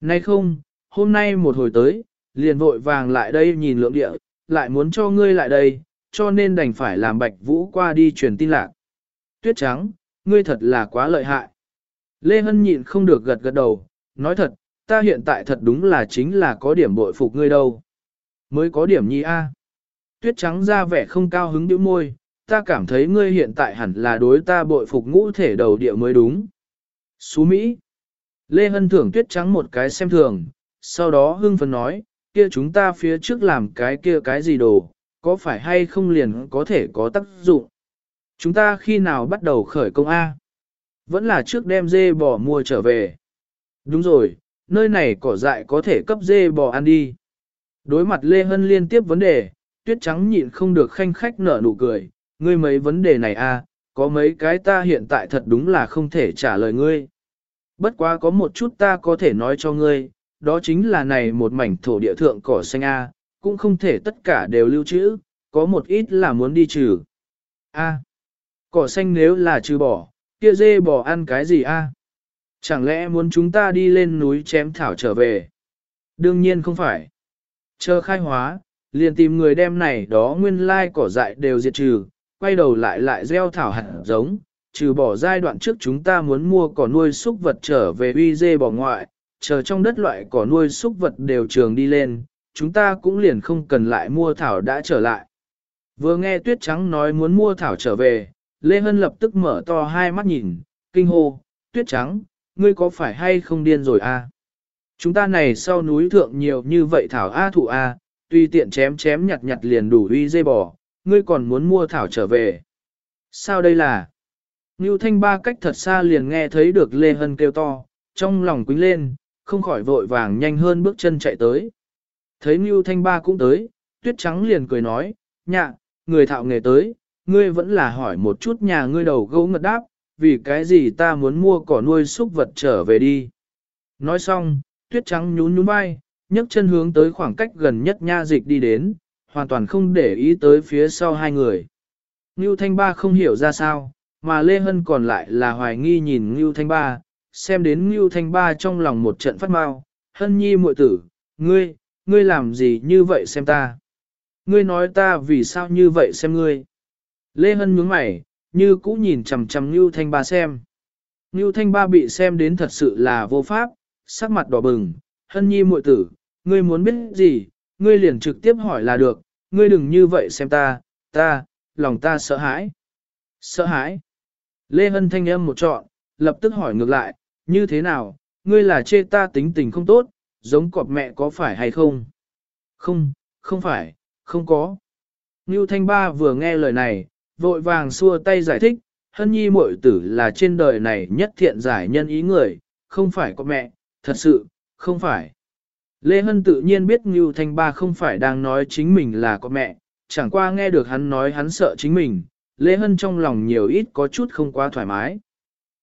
Nay không, hôm nay một hồi tới, liền vội vàng lại đây nhìn lượng địa, lại muốn cho ngươi lại đây, cho nên đành phải làm bạch vũ qua đi truyền tin lạc. Tuyết trắng, ngươi thật là quá lợi hại. Lê Hân nhịn không được gật gật đầu, nói thật, ta hiện tại thật đúng là chính là có điểm bội phục ngươi đâu. Mới có điểm nhi A. Tuyết trắng ra vẻ không cao hứng điệu môi, ta cảm thấy ngươi hiện tại hẳn là đối ta bội phục ngũ thể đầu địa mới đúng. Xú Mỹ. Lê Hân thưởng tuyết trắng một cái xem thường, sau đó hưng phấn nói, kia chúng ta phía trước làm cái kia cái gì đồ, có phải hay không liền có thể có tác dụng. Chúng ta khi nào bắt đầu khởi công A? Vẫn là trước đem dê bò mua trở về. Đúng rồi, nơi này cỏ dại có thể cấp dê bò ăn đi. Đối mặt Lê Hân liên tiếp vấn đề, tuyết trắng nhịn không được khanh khách nở nụ cười, ngươi mấy vấn đề này a, à, có mấy cái ta hiện tại thật đúng là không thể trả lời ngươi. Bất quá có một chút ta có thể nói cho ngươi, đó chính là này một mảnh thổ địa thượng cỏ xanh A, cũng không thể tất cả đều lưu trữ, có một ít là muốn đi trừ. A. cỏ xanh nếu là trừ bỏ, kia dê bỏ ăn cái gì A? Chẳng lẽ muốn chúng ta đi lên núi chém thảo trở về? Đương nhiên không phải. Chờ khai hóa, liền tìm người đem này đó nguyên lai cỏ dại đều diệt trừ, quay đầu lại lại gieo thảo hạt giống, trừ bỏ giai đoạn trước chúng ta muốn mua cỏ nuôi súc vật trở về uy dê bỏ ngoại, chờ trong đất loại cỏ nuôi súc vật đều trường đi lên, chúng ta cũng liền không cần lại mua thảo đã trở lại. Vừa nghe tuyết trắng nói muốn mua thảo trở về, Lê Hân lập tức mở to hai mắt nhìn, kinh hô, tuyết trắng, ngươi có phải hay không điên rồi a? À? Chúng ta này sau núi thượng nhiều như vậy thảo A thụ A, tuy tiện chém chém nhặt nhặt liền đủ uy dây bò, ngươi còn muốn mua thảo trở về. Sao đây là? Ngưu Thanh Ba cách thật xa liền nghe thấy được Lê Hân kêu to, trong lòng quính lên, không khỏi vội vàng nhanh hơn bước chân chạy tới. Thấy Ngưu Thanh Ba cũng tới, Tuyết Trắng liền cười nói, nhạ, người thạo nghề tới, ngươi vẫn là hỏi một chút nhà ngươi đầu gấu ngật đáp, vì cái gì ta muốn mua cỏ nuôi súc vật trở về đi. Nói xong, Tuyết Trắng nhún nhún vai, nhấc chân hướng tới khoảng cách gần nhất nha dịch đi đến, hoàn toàn không để ý tới phía sau hai người. Ngưu Thanh Ba không hiểu ra sao, mà Lê Hân còn lại là hoài nghi nhìn Ngưu Thanh Ba, xem đến Ngưu Thanh Ba trong lòng một trận phát mau, Hân Nhi muội tử, ngươi, ngươi làm gì như vậy xem ta? Ngươi nói ta vì sao như vậy xem ngươi? Lê Hân nhướng mày, như cũ nhìn chằm chằm Ngưu Thanh Ba xem. Ngưu Thanh Ba bị xem đến thật sự là vô pháp, sắc mặt đỏ bừng, Hân Nhi muội tử, ngươi muốn biết gì, ngươi liền trực tiếp hỏi là được, ngươi đừng như vậy xem ta, ta, lòng ta sợ hãi. Sợ hãi. Lê Hân thanh âm một trọn, lập tức hỏi ngược lại, như thế nào, ngươi là chê ta tính tình không tốt, giống cọp mẹ có phải hay không? Không, không phải, không có. Ngưu Thanh Ba vừa nghe lời này, vội vàng xua tay giải thích, hân nhi muội tử là trên đời này nhất thiện giải nhân ý người, không phải có mẹ, thật sự, không phải. Lê Hân tự nhiên biết Ngưu Thanh Ba không phải đang nói chính mình là có mẹ, chẳng qua nghe được hắn nói hắn sợ chính mình, Lê Hân trong lòng nhiều ít có chút không quá thoải mái.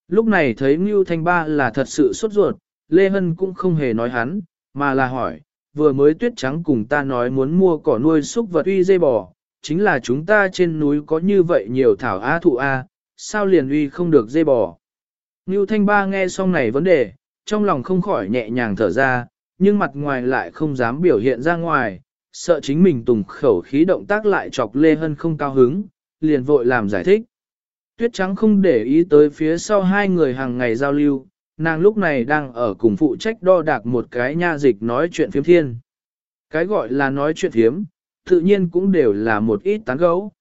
Lúc này thấy Ngưu Thanh Ba là thật sự sốt ruột, Lê Hân cũng không hề nói hắn, mà là hỏi, vừa mới tuyết trắng cùng ta nói muốn mua cỏ nuôi súc vật uy dây bò, chính là chúng ta trên núi có như vậy nhiều thảo á thụ A, sao liền uy không được dây bò. Ngưu Thanh Ba nghe xong này vấn đề, trong lòng không khỏi nhẹ nhàng thở ra, nhưng mặt ngoài lại không dám biểu hiện ra ngoài, sợ chính mình tùng khẩu khí động tác lại chọc Lê Hân không cao hứng, liền vội làm giải thích. Tuyết trắng không để ý tới phía sau hai người hàng ngày giao lưu, nàng lúc này đang ở cùng phụ trách đo đạc một cái nha dịch nói chuyện phiếm thiên. Cái gọi là nói chuyện phiếm, tự nhiên cũng đều là một ít tán gấu.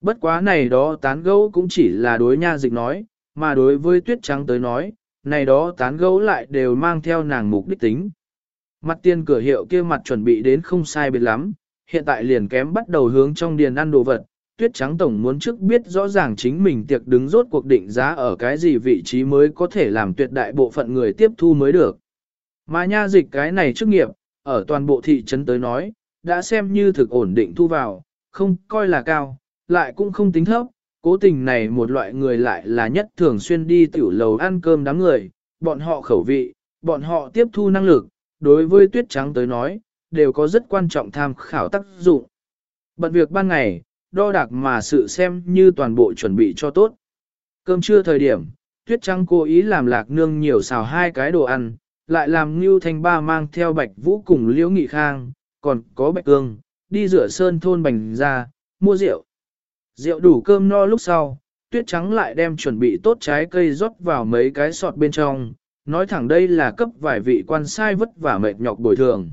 Bất quá này đó tán gấu cũng chỉ là đối nha dịch nói, mà đối với tuyết trắng tới nói, này đó tán gấu lại đều mang theo nàng mục đích tính. Mặt tiền cửa hiệu kia mặt chuẩn bị đến không sai biệt lắm, hiện tại liền kém bắt đầu hướng trong điền ăn đồ vật, tuyết trắng tổng muốn trước biết rõ ràng chính mình tiệc đứng rốt cuộc định giá ở cái gì vị trí mới có thể làm tuyệt đại bộ phận người tiếp thu mới được. Mà nha dịch cái này chức nghiệp, ở toàn bộ thị trấn tới nói, đã xem như thực ổn định thu vào, không coi là cao, lại cũng không tính thấp, cố tình này một loại người lại là nhất thường xuyên đi tiểu lầu ăn cơm đám người, bọn họ khẩu vị, bọn họ tiếp thu năng lực, đối với tuyết trắng tới nói, đều có rất quan trọng tham khảo tác dụng. Bận việc ban ngày, đo đạc mà sự xem như toàn bộ chuẩn bị cho tốt. Cơm trưa thời điểm, tuyết trắng cố ý làm lạc nương nhiều xào hai cái đồ ăn, lại làm Ngưu Thanh Ba mang theo Bạch Vũ cùng Liễu Nghị Khang, còn có Bạch Cương, đi rửa sơn thôn bành ra, mua rượu. Rượu đủ cơm no lúc sau, tuyết trắng lại đem chuẩn bị tốt trái cây rót vào mấy cái sọt bên trong, nói thẳng đây là cấp vài vị quan sai vất vả mệt nhọc bồi thường.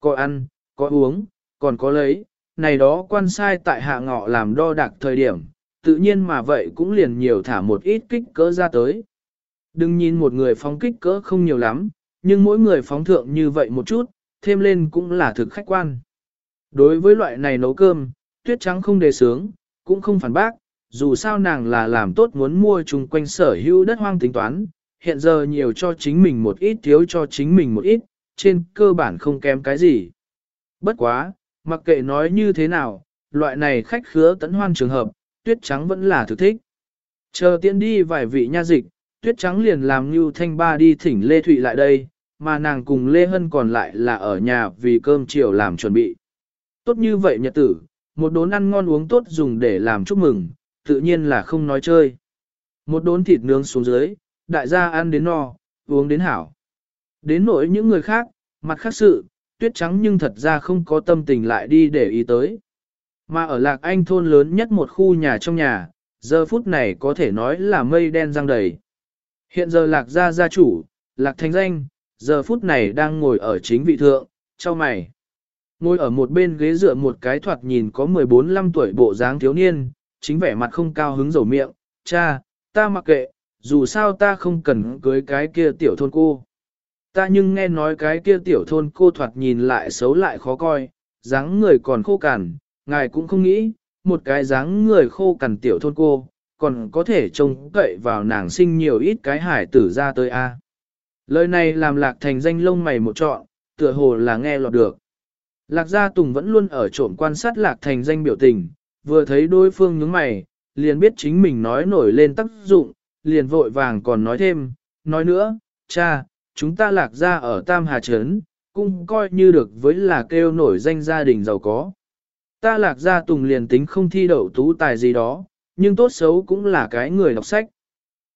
Có ăn, có uống, còn có lấy, này đó quan sai tại hạ ngọ làm đo đạc thời điểm, tự nhiên mà vậy cũng liền nhiều thả một ít kích cỡ ra tới. Đừng nhìn một người phóng kích cỡ không nhiều lắm, nhưng mỗi người phóng thượng như vậy một chút, thêm lên cũng là thực khách quan. Đối với loại này nấu cơm, tuyết trắng không đề sướng, cũng không phản bác, dù sao nàng là làm tốt muốn mua chung quanh sở hữu đất hoang tính toán, hiện giờ nhiều cho chính mình một ít thiếu cho chính mình một ít, trên cơ bản không kém cái gì. Bất quá, mặc kệ nói như thế nào, loại này khách khứa tấn hoan trường hợp, tuyết trắng vẫn là thực thích. Chờ tiện đi vài vị nha dịch, tuyết trắng liền làm như thanh ba đi thỉnh Lê Thụy lại đây, mà nàng cùng Lê Hân còn lại là ở nhà vì cơm chiều làm chuẩn bị. Tốt như vậy nhật tử, một đốn ăn ngon uống tốt dùng để làm chúc mừng, tự nhiên là không nói chơi. Một đốn thịt nướng xuống dưới, đại gia ăn đến no, uống đến hảo. Đến nỗi những người khác, mặt khác sự, tuyết trắng nhưng thật ra không có tâm tình lại đi để ý tới. Mà ở Lạc Anh thôn lớn nhất một khu nhà trong nhà, giờ phút này có thể nói là mây đen răng đầy. Hiện giờ Lạc gia gia chủ, Lạc Thành Danh, giờ phút này đang ngồi ở chính vị thượng, cho mày. Ngồi ở một bên ghế dựa một cái thoạt nhìn có 14-15 tuổi bộ dáng thiếu niên, chính vẻ mặt không cao hứng dầu miệng, cha, ta mặc kệ, dù sao ta không cần cưới cái kia tiểu thôn cô. Ta nhưng nghe nói cái kia tiểu thôn cô thoạt nhìn lại xấu lại khó coi, dáng người còn khô cằn, ngài cũng không nghĩ, một cái dáng người khô cằn tiểu thôn cô, còn có thể trông cậy vào nàng sinh nhiều ít cái hải tử ra tới a. Lời này làm lạc thành danh lông mày một trọn, tựa hồ là nghe lọt được. Lạc gia Tùng vẫn luôn ở trộm quan sát lạc thành danh biểu tình, vừa thấy đối phương nhướng mày, liền biết chính mình nói nổi lên tác dụng, liền vội vàng còn nói thêm, nói nữa, cha, chúng ta lạc gia ở Tam Hà Trấn, cũng coi như được với là kêu nổi danh gia đình giàu có. Ta lạc gia Tùng liền tính không thi đậu tú tài gì đó, nhưng tốt xấu cũng là cái người đọc sách.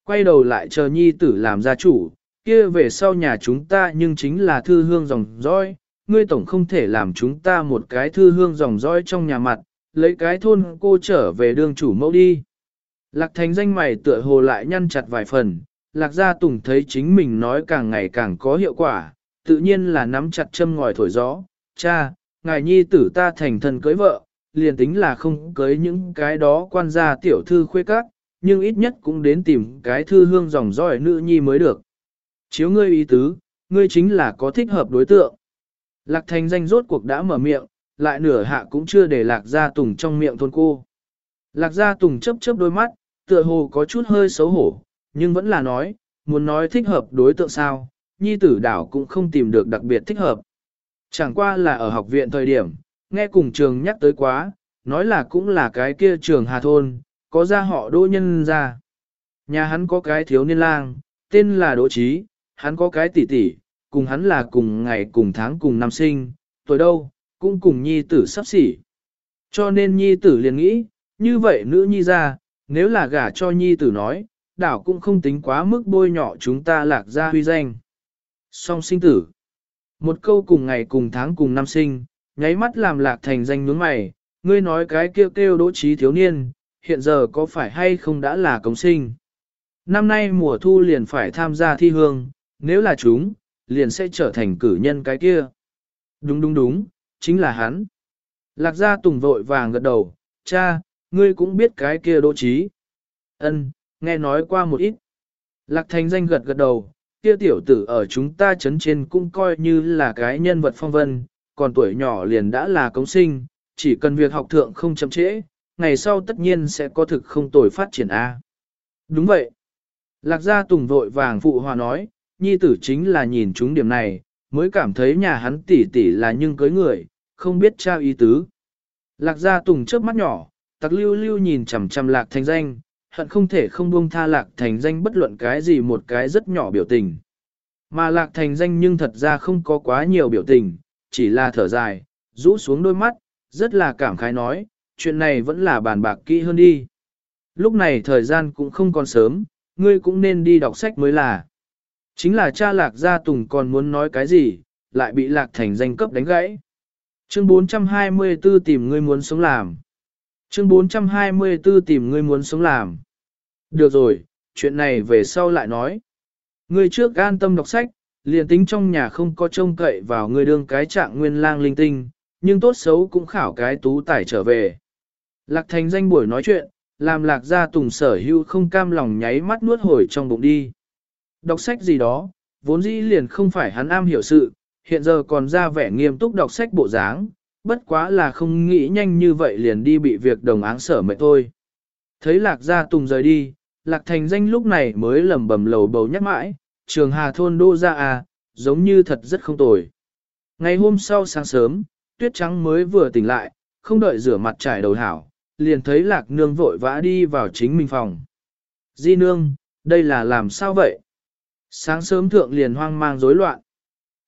Quay đầu lại chờ nhi tử làm gia chủ, kia về sau nhà chúng ta nhưng chính là thư hương dòng dõi, ngươi tổng không thể làm chúng ta một cái thư hương dòng dõi trong nhà mặt, lấy cái thôn cô trở về đương chủ mẫu đi. Lạc thành danh mày tựa hồ lại nhăn chặt vài phần, lạc gia tùng thấy chính mình nói càng ngày càng có hiệu quả, tự nhiên là nắm chặt châm ngòi thổi gió, cha, ngài nhi tử ta thành thân cưới vợ, liền tính là không cưới những cái đó quan gia tiểu thư khuê các, nhưng ít nhất cũng đến tìm cái thư hương dòng dõi nữ nhi mới được. Chiếu ngươi ý tứ, ngươi chính là có thích hợp đối tượng. Lạc thành danh rốt cuộc đã mở miệng, lại nửa hạ cũng chưa để lạc gia tùng trong miệng thôn cô. Lạc gia tùng chấp chớp đôi mắt, tựa hồ có chút hơi xấu hổ, nhưng vẫn là nói, muốn nói thích hợp đối tượng sao, nhi tử đảo cũng không tìm được đặc biệt thích hợp. Chẳng qua là ở học viện thời điểm, nghe cùng trường nhắc tới quá, nói là cũng là cái kia trường Hà Thôn, có ra họ đỗ nhân ra. Nhà hắn có cái thiếu niên lang, tên là Đỗ Trí, hắn có cái tỷ tỷ, cùng hắn là cùng ngày cùng tháng cùng năm sinh, tuổi đâu, cũng cùng nhi tử sắp xỉ. Cho nên nhi tử liền nghĩ, như vậy nữ nhi ra, nếu là gả cho nhi tử nói, đảo cũng không tính quá mức bôi nhọ chúng ta lạc ra huy danh. Song sinh tử. Một câu cùng ngày cùng tháng cùng năm sinh, nháy mắt làm lạc thành danh nướng mày, ngươi nói cái kêu kêu đỗ trí thiếu niên, hiện giờ có phải hay không đã là cống sinh. Năm nay mùa thu liền phải tham gia thi hương, nếu là chúng, liền sẽ trở thành cử nhân cái kia. Đúng đúng đúng, chính là hắn. Lạc gia tùng vội vàng gật đầu, cha, ngươi cũng biết cái kia đỗ trí. Ân, nghe nói qua một ít. Lạc thành danh gật gật đầu, kia tiểu tử ở chúng ta chấn trên cũng coi như là cái nhân vật phong vân, còn tuổi nhỏ liền đã là công sinh, chỉ cần việc học thượng không chậm trễ, ngày sau tất nhiên sẽ có thực không tồi phát triển A. Đúng vậy. Lạc gia tùng vội vàng phụ hòa nói, nhi tử chính là nhìn chúng điểm này, mới cảm thấy nhà hắn tỷ tỷ là nhưng cưới người, không biết trao ý tứ. Lạc gia tùng chớp mắt nhỏ, tặc lưu lưu nhìn chằm chằm lạc thành danh, hận không thể không buông tha lạc thành danh bất luận cái gì một cái rất nhỏ biểu tình. Mà lạc thành danh nhưng thật ra không có quá nhiều biểu tình, chỉ là thở dài, rũ xuống đôi mắt, rất là cảm khái nói, chuyện này vẫn là bàn bạc kỹ hơn đi. Lúc này thời gian cũng không còn sớm, ngươi cũng nên đi đọc sách mới là. Chính là cha lạc gia tùng còn muốn nói cái gì, lại bị lạc thành danh cấp đánh gãy. Chương 424 tìm ngươi muốn sống làm. Chương 424 tìm ngươi muốn sống làm. Được rồi, chuyện này về sau lại nói. Ngươi trước an tâm đọc sách, liền tính trong nhà không có trông cậy vào ngươi đương cái trạng nguyên lang linh tinh, nhưng tốt xấu cũng khảo cái tú tài trở về. Lạc thành danh buổi nói chuyện, làm lạc gia tùng sở hưu không cam lòng nháy mắt nuốt hồi trong bụng đi. Đọc sách gì đó, vốn dĩ liền không phải hắn am hiểu sự, hiện giờ còn ra vẻ nghiêm túc đọc sách bộ dáng, bất quá là không nghĩ nhanh như vậy liền đi bị việc đồng áng sở mệt thôi. Thấy lạc gia tùng rời đi, Lạc Thành danh lúc này mới lầm bầm lầu bầu nhắc mãi, trường hà thôn đô ra à, giống như thật rất không tồi. Ngày hôm sau sáng sớm, tuyết trắng mới vừa tỉnh lại, không đợi rửa mặt trải đầu hảo, liền thấy lạc nương vội vã đi vào chính mình phòng. Di nương, đây là làm sao vậy? Sáng sớm thượng liền hoang mang rối loạn.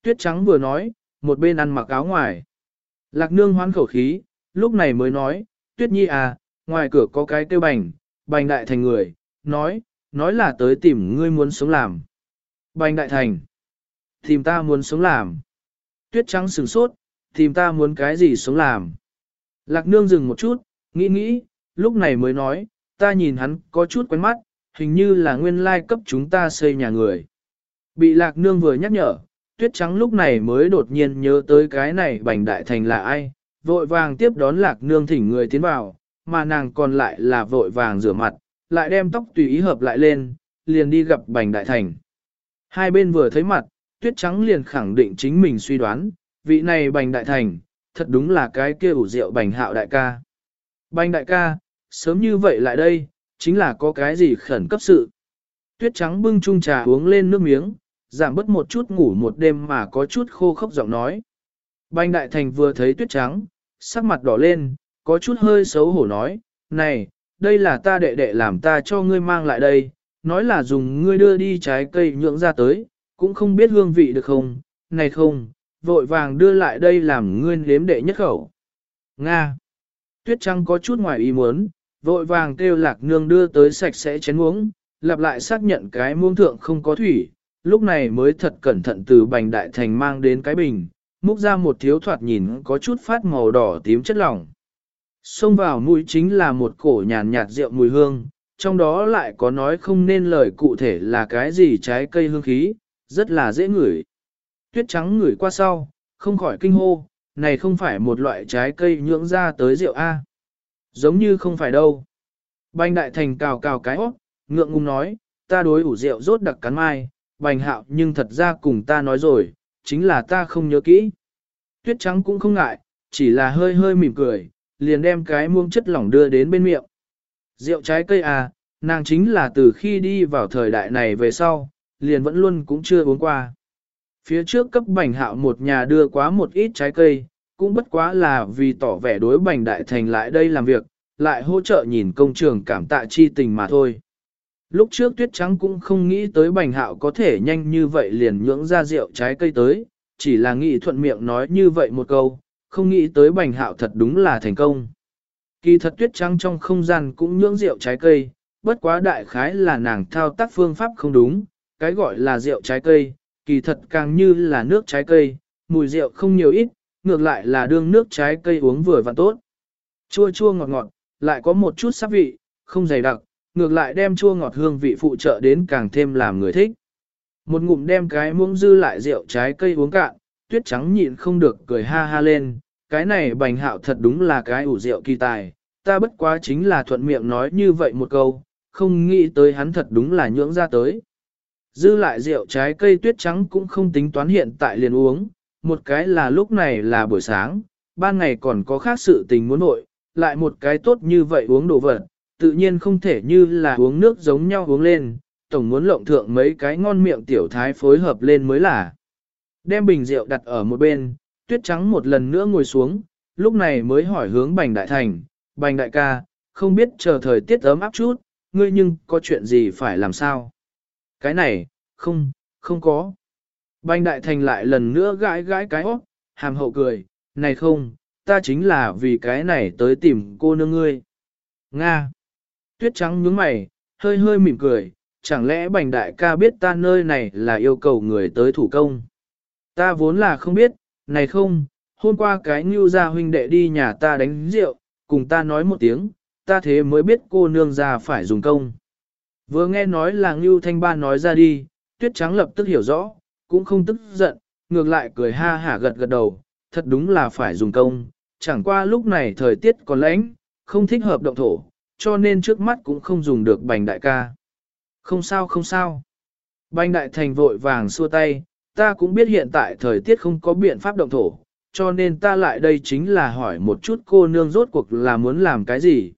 Tuyết trắng vừa nói, một bên ăn mặc áo ngoài. Lạc nương hoán khẩu khí, lúc này mới nói, tuyết nhi à, ngoài cửa có cái tiêu bành, bành đại thành người, nói, nói là tới tìm ngươi muốn sống làm. Bành đại thành, tìm ta muốn sống làm. Tuyết trắng sừng sốt, tìm ta muốn cái gì sống làm. Lạc nương dừng một chút, nghĩ nghĩ, lúc này mới nói, ta nhìn hắn có chút quen mắt, hình như là nguyên lai cấp chúng ta xây nhà người. Bị lạc nương vừa nhắc nhở, tuyết trắng lúc này mới đột nhiên nhớ tới cái này bành đại thành là ai, vội vàng tiếp đón lạc nương thỉnh người tiến vào, mà nàng còn lại là vội vàng rửa mặt, lại đem tóc tùy ý hợp lại lên, liền đi gặp bành đại thành. Hai bên vừa thấy mặt, tuyết trắng liền khẳng định chính mình suy đoán, vị này bành đại thành, thật đúng là cái kia ủ rượu bành hạo đại ca. Bành đại ca, sớm như vậy lại đây, chính là có cái gì khẩn cấp sự. Tuyết trắng bưng chung trà uống lên nước miếng, giảm bớt một chút ngủ một đêm mà có chút khô khốc giọng nói. Banh đại thành vừa thấy tuyết trắng, sắc mặt đỏ lên, có chút hơi xấu hổ nói, này, đây là ta đệ đệ làm ta cho ngươi mang lại đây, nói là dùng ngươi đưa đi trái cây nhượng ra tới, cũng không biết hương vị được không, này không, vội vàng đưa lại đây làm ngươi nếm đệ nhất khẩu. Nga. Tuyết trắng có chút ngoài ý muốn, vội vàng kêu lạc nương đưa tới sạch sẽ chén uống, lặp lại xác nhận cái muông thượng không có thủy, lúc này mới thật cẩn thận từ bành đại thành mang đến cái bình, múc ra một thiếu thoạt nhìn có chút phát màu đỏ tím chất lỏng. Xông vào mũi chính là một cổ nhàn nhạt rượu mùi hương, trong đó lại có nói không nên lời cụ thể là cái gì trái cây hương khí, rất là dễ ngửi. Tuyết trắng ngửi qua sau, không khỏi kinh hô, này không phải một loại trái cây nhưỡng ra tới rượu A. Giống như không phải đâu. Bành đại thành cào cào cái hót, ngượng ngùng nói, ta đối ủ rượu rốt đặc cắn mai, bành hạo nhưng thật ra cùng ta nói rồi, chính là ta không nhớ kỹ. Tuyết trắng cũng không ngại, chỉ là hơi hơi mỉm cười, liền đem cái muông chất lỏng đưa đến bên miệng. Rượu trái cây à, nàng chính là từ khi đi vào thời đại này về sau, liền vẫn luôn cũng chưa uống qua. Phía trước cấp bành hạo một nhà đưa quá một ít trái cây, cũng bất quá là vì tỏ vẻ đối bành đại thành lại đây làm việc, lại hỗ trợ nhìn công trường cảm tạ chi tình mà thôi. Lúc trước tuyết trắng cũng không nghĩ tới bành hạo có thể nhanh như vậy liền nhưỡng ra rượu trái cây tới, chỉ là nghĩ thuận miệng nói như vậy một câu, không nghĩ tới bành hạo thật đúng là thành công. Kỳ thật tuyết trắng trong không gian cũng nhưỡng rượu trái cây, bất quá đại khái là nàng thao tác phương pháp không đúng, cái gọi là rượu trái cây, kỳ thật càng như là nước trái cây, mùi rượu không nhiều ít, ngược lại là đương nước trái cây uống vừa và tốt. Chua chua ngọt ngọt, lại có một chút sắc vị, không dày đặc, ngược lại đem chua ngọt hương vị phụ trợ đến càng thêm làm người thích. Một ngụm đem cái muỗng dư lại rượu trái cây uống cạn, tuyết trắng nhịn không được cười ha ha lên, cái này bành hạo thật đúng là cái ủ rượu kỳ tài, ta bất quá chính là thuận miệng nói như vậy một câu, không nghĩ tới hắn thật đúng là nhưỡng ra tới. Dư lại rượu trái cây tuyết trắng cũng không tính toán hiện tại liền uống, một cái là lúc này là buổi sáng, ban ngày còn có khác sự tình muốn nội, lại một cái tốt như vậy uống đồ vật, tự nhiên không thể như là uống nước giống nhau uống lên, tổng muốn lộng thượng mấy cái ngon miệng tiểu thái phối hợp lên mới là. Đem bình rượu đặt ở một bên, tuyết trắng một lần nữa ngồi xuống, lúc này mới hỏi hướng bành đại thành, bành đại ca, không biết chờ thời tiết ấm áp chút, ngươi nhưng có chuyện gì phải làm sao? Cái này, không, không có. Bành đại thành lại lần nữa gãi gãi cái óc, hàm hậu cười, này không, ta chính là vì cái này tới tìm cô nương ngươi. Nga. Tuyết trắng nhướng mày, hơi hơi mỉm cười, chẳng lẽ bành đại ca biết ta nơi này là yêu cầu người tới thủ công. Ta vốn là không biết, này không, hôm qua cái ngưu gia huynh đệ đi nhà ta đánh rượu, cùng ta nói một tiếng, ta thế mới biết cô nương già phải dùng công. Vừa nghe nói là ngưu thanh ba nói ra đi, tuyết trắng lập tức hiểu rõ, cũng không tức giận, ngược lại cười ha hả gật gật đầu, thật đúng là phải dùng công, chẳng qua lúc này thời tiết còn lạnh, không thích hợp động thổ, cho nên trước mắt cũng không dùng được bành đại ca. Không sao không sao. Bành đại thành vội vàng xua tay, ta cũng biết hiện tại thời tiết không có biện pháp động thổ, cho nên ta lại đây chính là hỏi một chút cô nương rốt cuộc là muốn làm cái gì.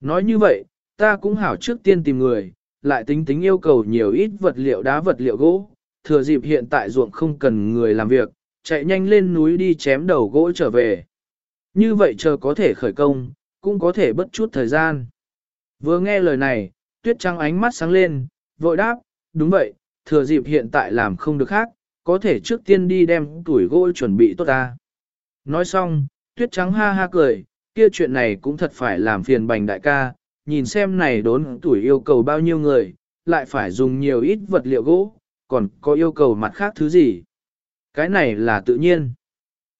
Nói như vậy, ta cũng hảo trước tiên tìm người, lại tính tính yêu cầu nhiều ít vật liệu đá vật liệu gỗ, thừa dịp hiện tại ruộng không cần người làm việc, chạy nhanh lên núi đi chém đầu gỗ trở về. Như vậy chờ có thể khởi công, cũng có thể bất chút thời gian. Vừa nghe lời này, tuyết trắng ánh mắt sáng lên, vội đáp, đúng vậy, thừa dịp hiện tại làm không được khác, có thể trước tiên đi đem tuổi gỗ chuẩn bị tốt ta. Nói xong, tuyết trắng ha ha cười, kia chuyện này cũng thật phải làm phiền bành đại ca, nhìn xem này đốn tuổi yêu cầu bao nhiêu người, lại phải dùng nhiều ít vật liệu gỗ, còn có yêu cầu mặt khác thứ gì. Cái này là tự nhiên.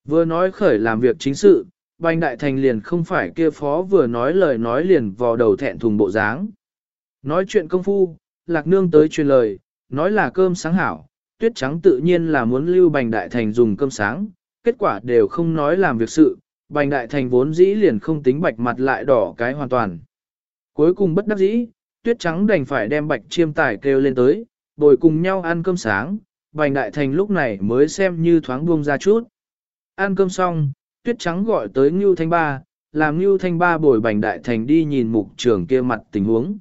Vừa nói khởi làm việc chính sự, bành đại thành liền không phải kia phó vừa nói lời nói liền vào đầu thẹn thùng bộ dáng. Nói chuyện công phu, lạc nương tới truyền lời, nói là cơm sáng hảo, tuyết trắng tự nhiên là muốn lưu bành đại thành dùng cơm sáng, kết quả đều không nói làm việc sự, bành đại thành vốn dĩ liền không tính bạch mặt lại đỏ cái hoàn toàn. Cuối cùng bất đắc dĩ, tuyết trắng đành phải đem bạch chiêm tài kêu lên tới, bồi cùng nhau ăn cơm sáng, bành đại thành lúc này mới xem như thoáng buông ra chút. Ăn cơm xong, tuyết trắng gọi tới Ngưu Thanh Ba, làm Ngưu Thanh Ba bồi bành đại thành đi nhìn mục trường kia mặt tình huống.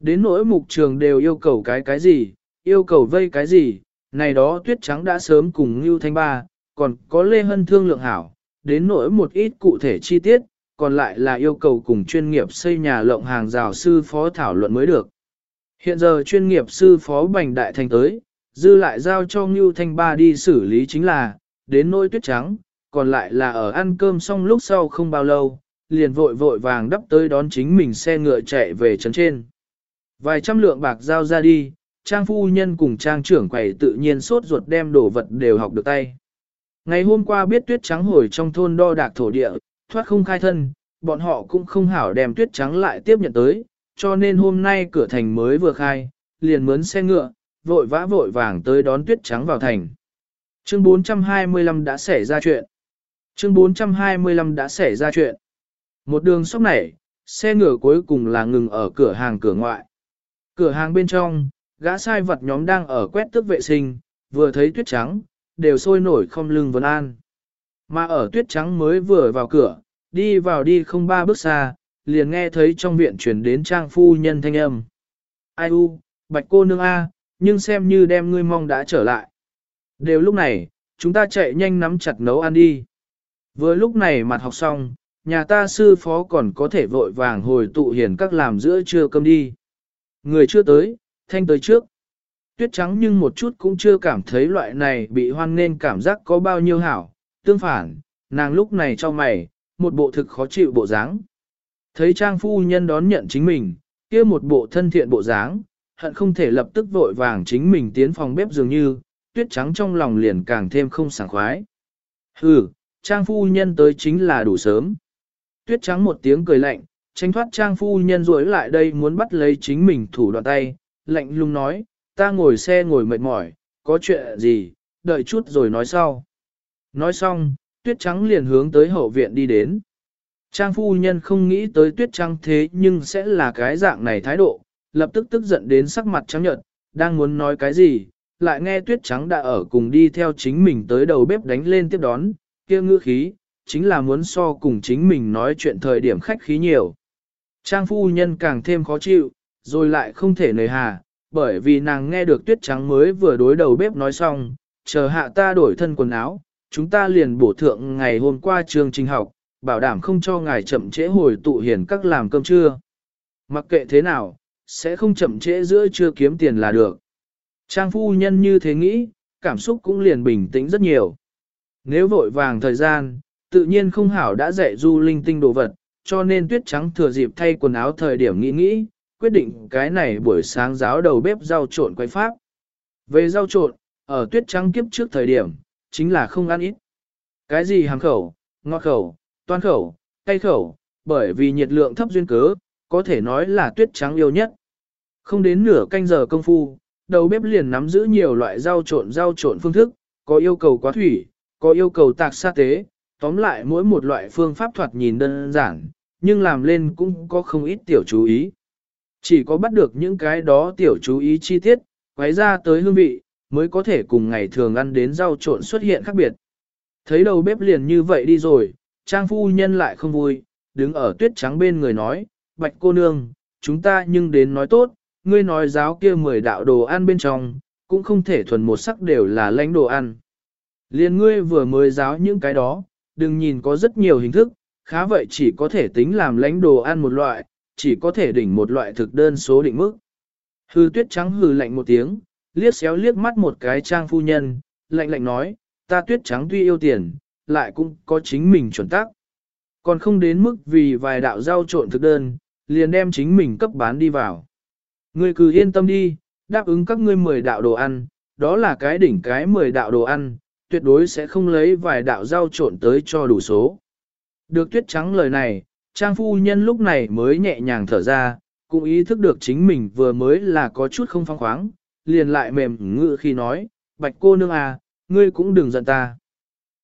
Đến nỗi mục trường đều yêu cầu cái cái gì, yêu cầu vây cái gì, này đó tuyết trắng đã sớm cùng Ngưu Thanh Ba, còn có Lê Hân thương lượng hảo, đến nỗi một ít cụ thể chi tiết, còn lại là yêu cầu cùng chuyên nghiệp xây nhà lộng hàng rào sư phó thảo luận mới được. Hiện giờ chuyên nghiệp sư phó Bành Đại Thành tới, dư lại giao cho Ngưu Thanh Ba đi xử lý chính là, đến nỗi tuyết trắng, còn lại là ở ăn cơm xong lúc sau không bao lâu, liền vội vội vàng đắp tới đón chính mình xe ngựa chạy về trấn trên. Vài trăm lượng bạc giao ra đi, trang phu nhân cùng trang trưởng quầy tự nhiên sốt ruột đem đồ vật đều học được tay. Ngày hôm qua biết tuyết trắng hồi trong thôn đo đạc thổ địa, thoát không khai thân, bọn họ cũng không hảo đem tuyết trắng lại tiếp nhận tới, cho nên hôm nay cửa thành mới vừa khai, liền mướn xe ngựa, vội vã vội vàng tới đón tuyết trắng vào thành. Chương 425 đã xảy ra chuyện. Chương 425 đã xảy ra chuyện. Một đường sóc này, xe ngựa cuối cùng là ngừng ở cửa hàng cửa ngoại. Cửa hàng bên trong, gã sai vật nhóm đang ở quét tước vệ sinh, vừa thấy tuyết trắng, đều sôi nổi không lưng vấn an. Mà ở tuyết trắng mới vừa vào cửa, đi vào đi không ba bước xa, liền nghe thấy trong viện truyền đến trang phu nhân thanh âm. Ai u, bạch cô nương A, nhưng xem như đem ngươi mong đã trở lại. Đều lúc này, chúng ta chạy nhanh nắm chặt nấu ăn đi. Vừa lúc này mặt học xong, nhà ta sư phó còn có thể vội vàng hồi tụ hiền các làm giữa trưa cơm đi. Người chưa tới, thanh tới trước. Tuyết trắng nhưng một chút cũng chưa cảm thấy loại này bị hoan nên cảm giác có bao nhiêu hảo. Tương phản, nàng lúc này cho mày, một bộ thực khó chịu bộ dáng. Thấy trang phu nhân đón nhận chính mình, kia một bộ thân thiện bộ dáng, hận không thể lập tức vội vàng chính mình tiến phòng bếp dường như, tuyết trắng trong lòng liền càng thêm không sảng khoái. Hừ, trang phu nhân tới chính là đủ sớm. Tuyết trắng một tiếng cười lạnh, tranh thoát trang phu nhân rối lại đây muốn bắt lấy chính mình thủ đoạn tay, lạnh lùng nói, ta ngồi xe ngồi mệt mỏi, có chuyện gì, đợi chút rồi nói sau. Nói xong, tuyết trắng liền hướng tới hậu viện đi đến. Trang phu nhân không nghĩ tới tuyết trắng thế nhưng sẽ là cái dạng này thái độ, lập tức tức giận đến sắc mặt trắng nhợt, đang muốn nói cái gì, lại nghe tuyết trắng đã ở cùng đi theo chính mình tới đầu bếp đánh lên tiếp đón, kia ngữ khí, chính là muốn so cùng chính mình nói chuyện thời điểm khách khí nhiều. Trang phu nhân càng thêm khó chịu, rồi lại không thể nời hà, bởi vì nàng nghe được tuyết trắng mới vừa đối đầu bếp nói xong, chờ hạ ta đổi thân quần áo, chúng ta liền bổ thượng ngày hôm qua trường trình học, bảo đảm không cho ngài chậm trễ hồi tụ hiền các làm cơm trưa. Mặc kệ thế nào, sẽ không chậm trễ giữa trưa kiếm tiền là được. Trang phu nhân như thế nghĩ, cảm xúc cũng liền bình tĩnh rất nhiều. Nếu vội vàng thời gian, tự nhiên không hảo đã dạy du linh tinh đồ vật, cho nên tuyết trắng thừa dịp thay quần áo thời điểm nghĩ nghĩ, quyết định cái này buổi sáng giáo đầu bếp rau trộn quay pháp. Về rau trộn, ở tuyết trắng kiếp trước thời điểm, chính là không ăn ít. Cái gì hàng khẩu, ngọt khẩu, toan khẩu, cay khẩu, bởi vì nhiệt lượng thấp duyên cớ, có thể nói là tuyết trắng yêu nhất. Không đến nửa canh giờ công phu, đầu bếp liền nắm giữ nhiều loại rau trộn rau trộn phương thức, có yêu cầu quá thủy, có yêu cầu tạc sa tế, tóm lại mỗi một loại phương pháp thoạt nhìn đơn giản, nhưng làm lên cũng có không ít tiểu chú ý. Chỉ có bắt được những cái đó tiểu chú ý chi tiết, quấy ra tới hương vị, mới có thể cùng ngày thường ăn đến rau trộn xuất hiện khác biệt. Thấy đầu bếp liền như vậy đi rồi, trang phu nhân lại không vui, đứng ở tuyết trắng bên người nói, bạch cô nương, chúng ta nhưng đến nói tốt, ngươi nói giáo kia mười đạo đồ ăn bên trong, cũng không thể thuần một sắc đều là lãnh đồ ăn. Liên ngươi vừa mới giáo những cái đó, đừng nhìn có rất nhiều hình thức, khá vậy chỉ có thể tính làm lãnh đồ ăn một loại, chỉ có thể đỉnh một loại thực đơn số định mức. Hư tuyết trắng hừ lạnh một tiếng, liếc xéo liếc mắt một cái trang phu nhân, lạnh lạnh nói, ta tuyết trắng tuy yêu tiền, lại cũng có chính mình chuẩn tắc. Còn không đến mức vì vài đạo rau trộn thực đơn, liền đem chính mình cấp bán đi vào. Ngươi cứ yên tâm đi, đáp ứng các ngươi 10 đạo đồ ăn, đó là cái đỉnh cái 10 đạo đồ ăn, tuyệt đối sẽ không lấy vài đạo rau trộn tới cho đủ số. Được tuyết trắng lời này, trang phu nhân lúc này mới nhẹ nhàng thở ra, cũng ý thức được chính mình vừa mới là có chút không phong khoáng, liền lại mềm ngự khi nói, bạch cô nương à, ngươi cũng đừng giận ta.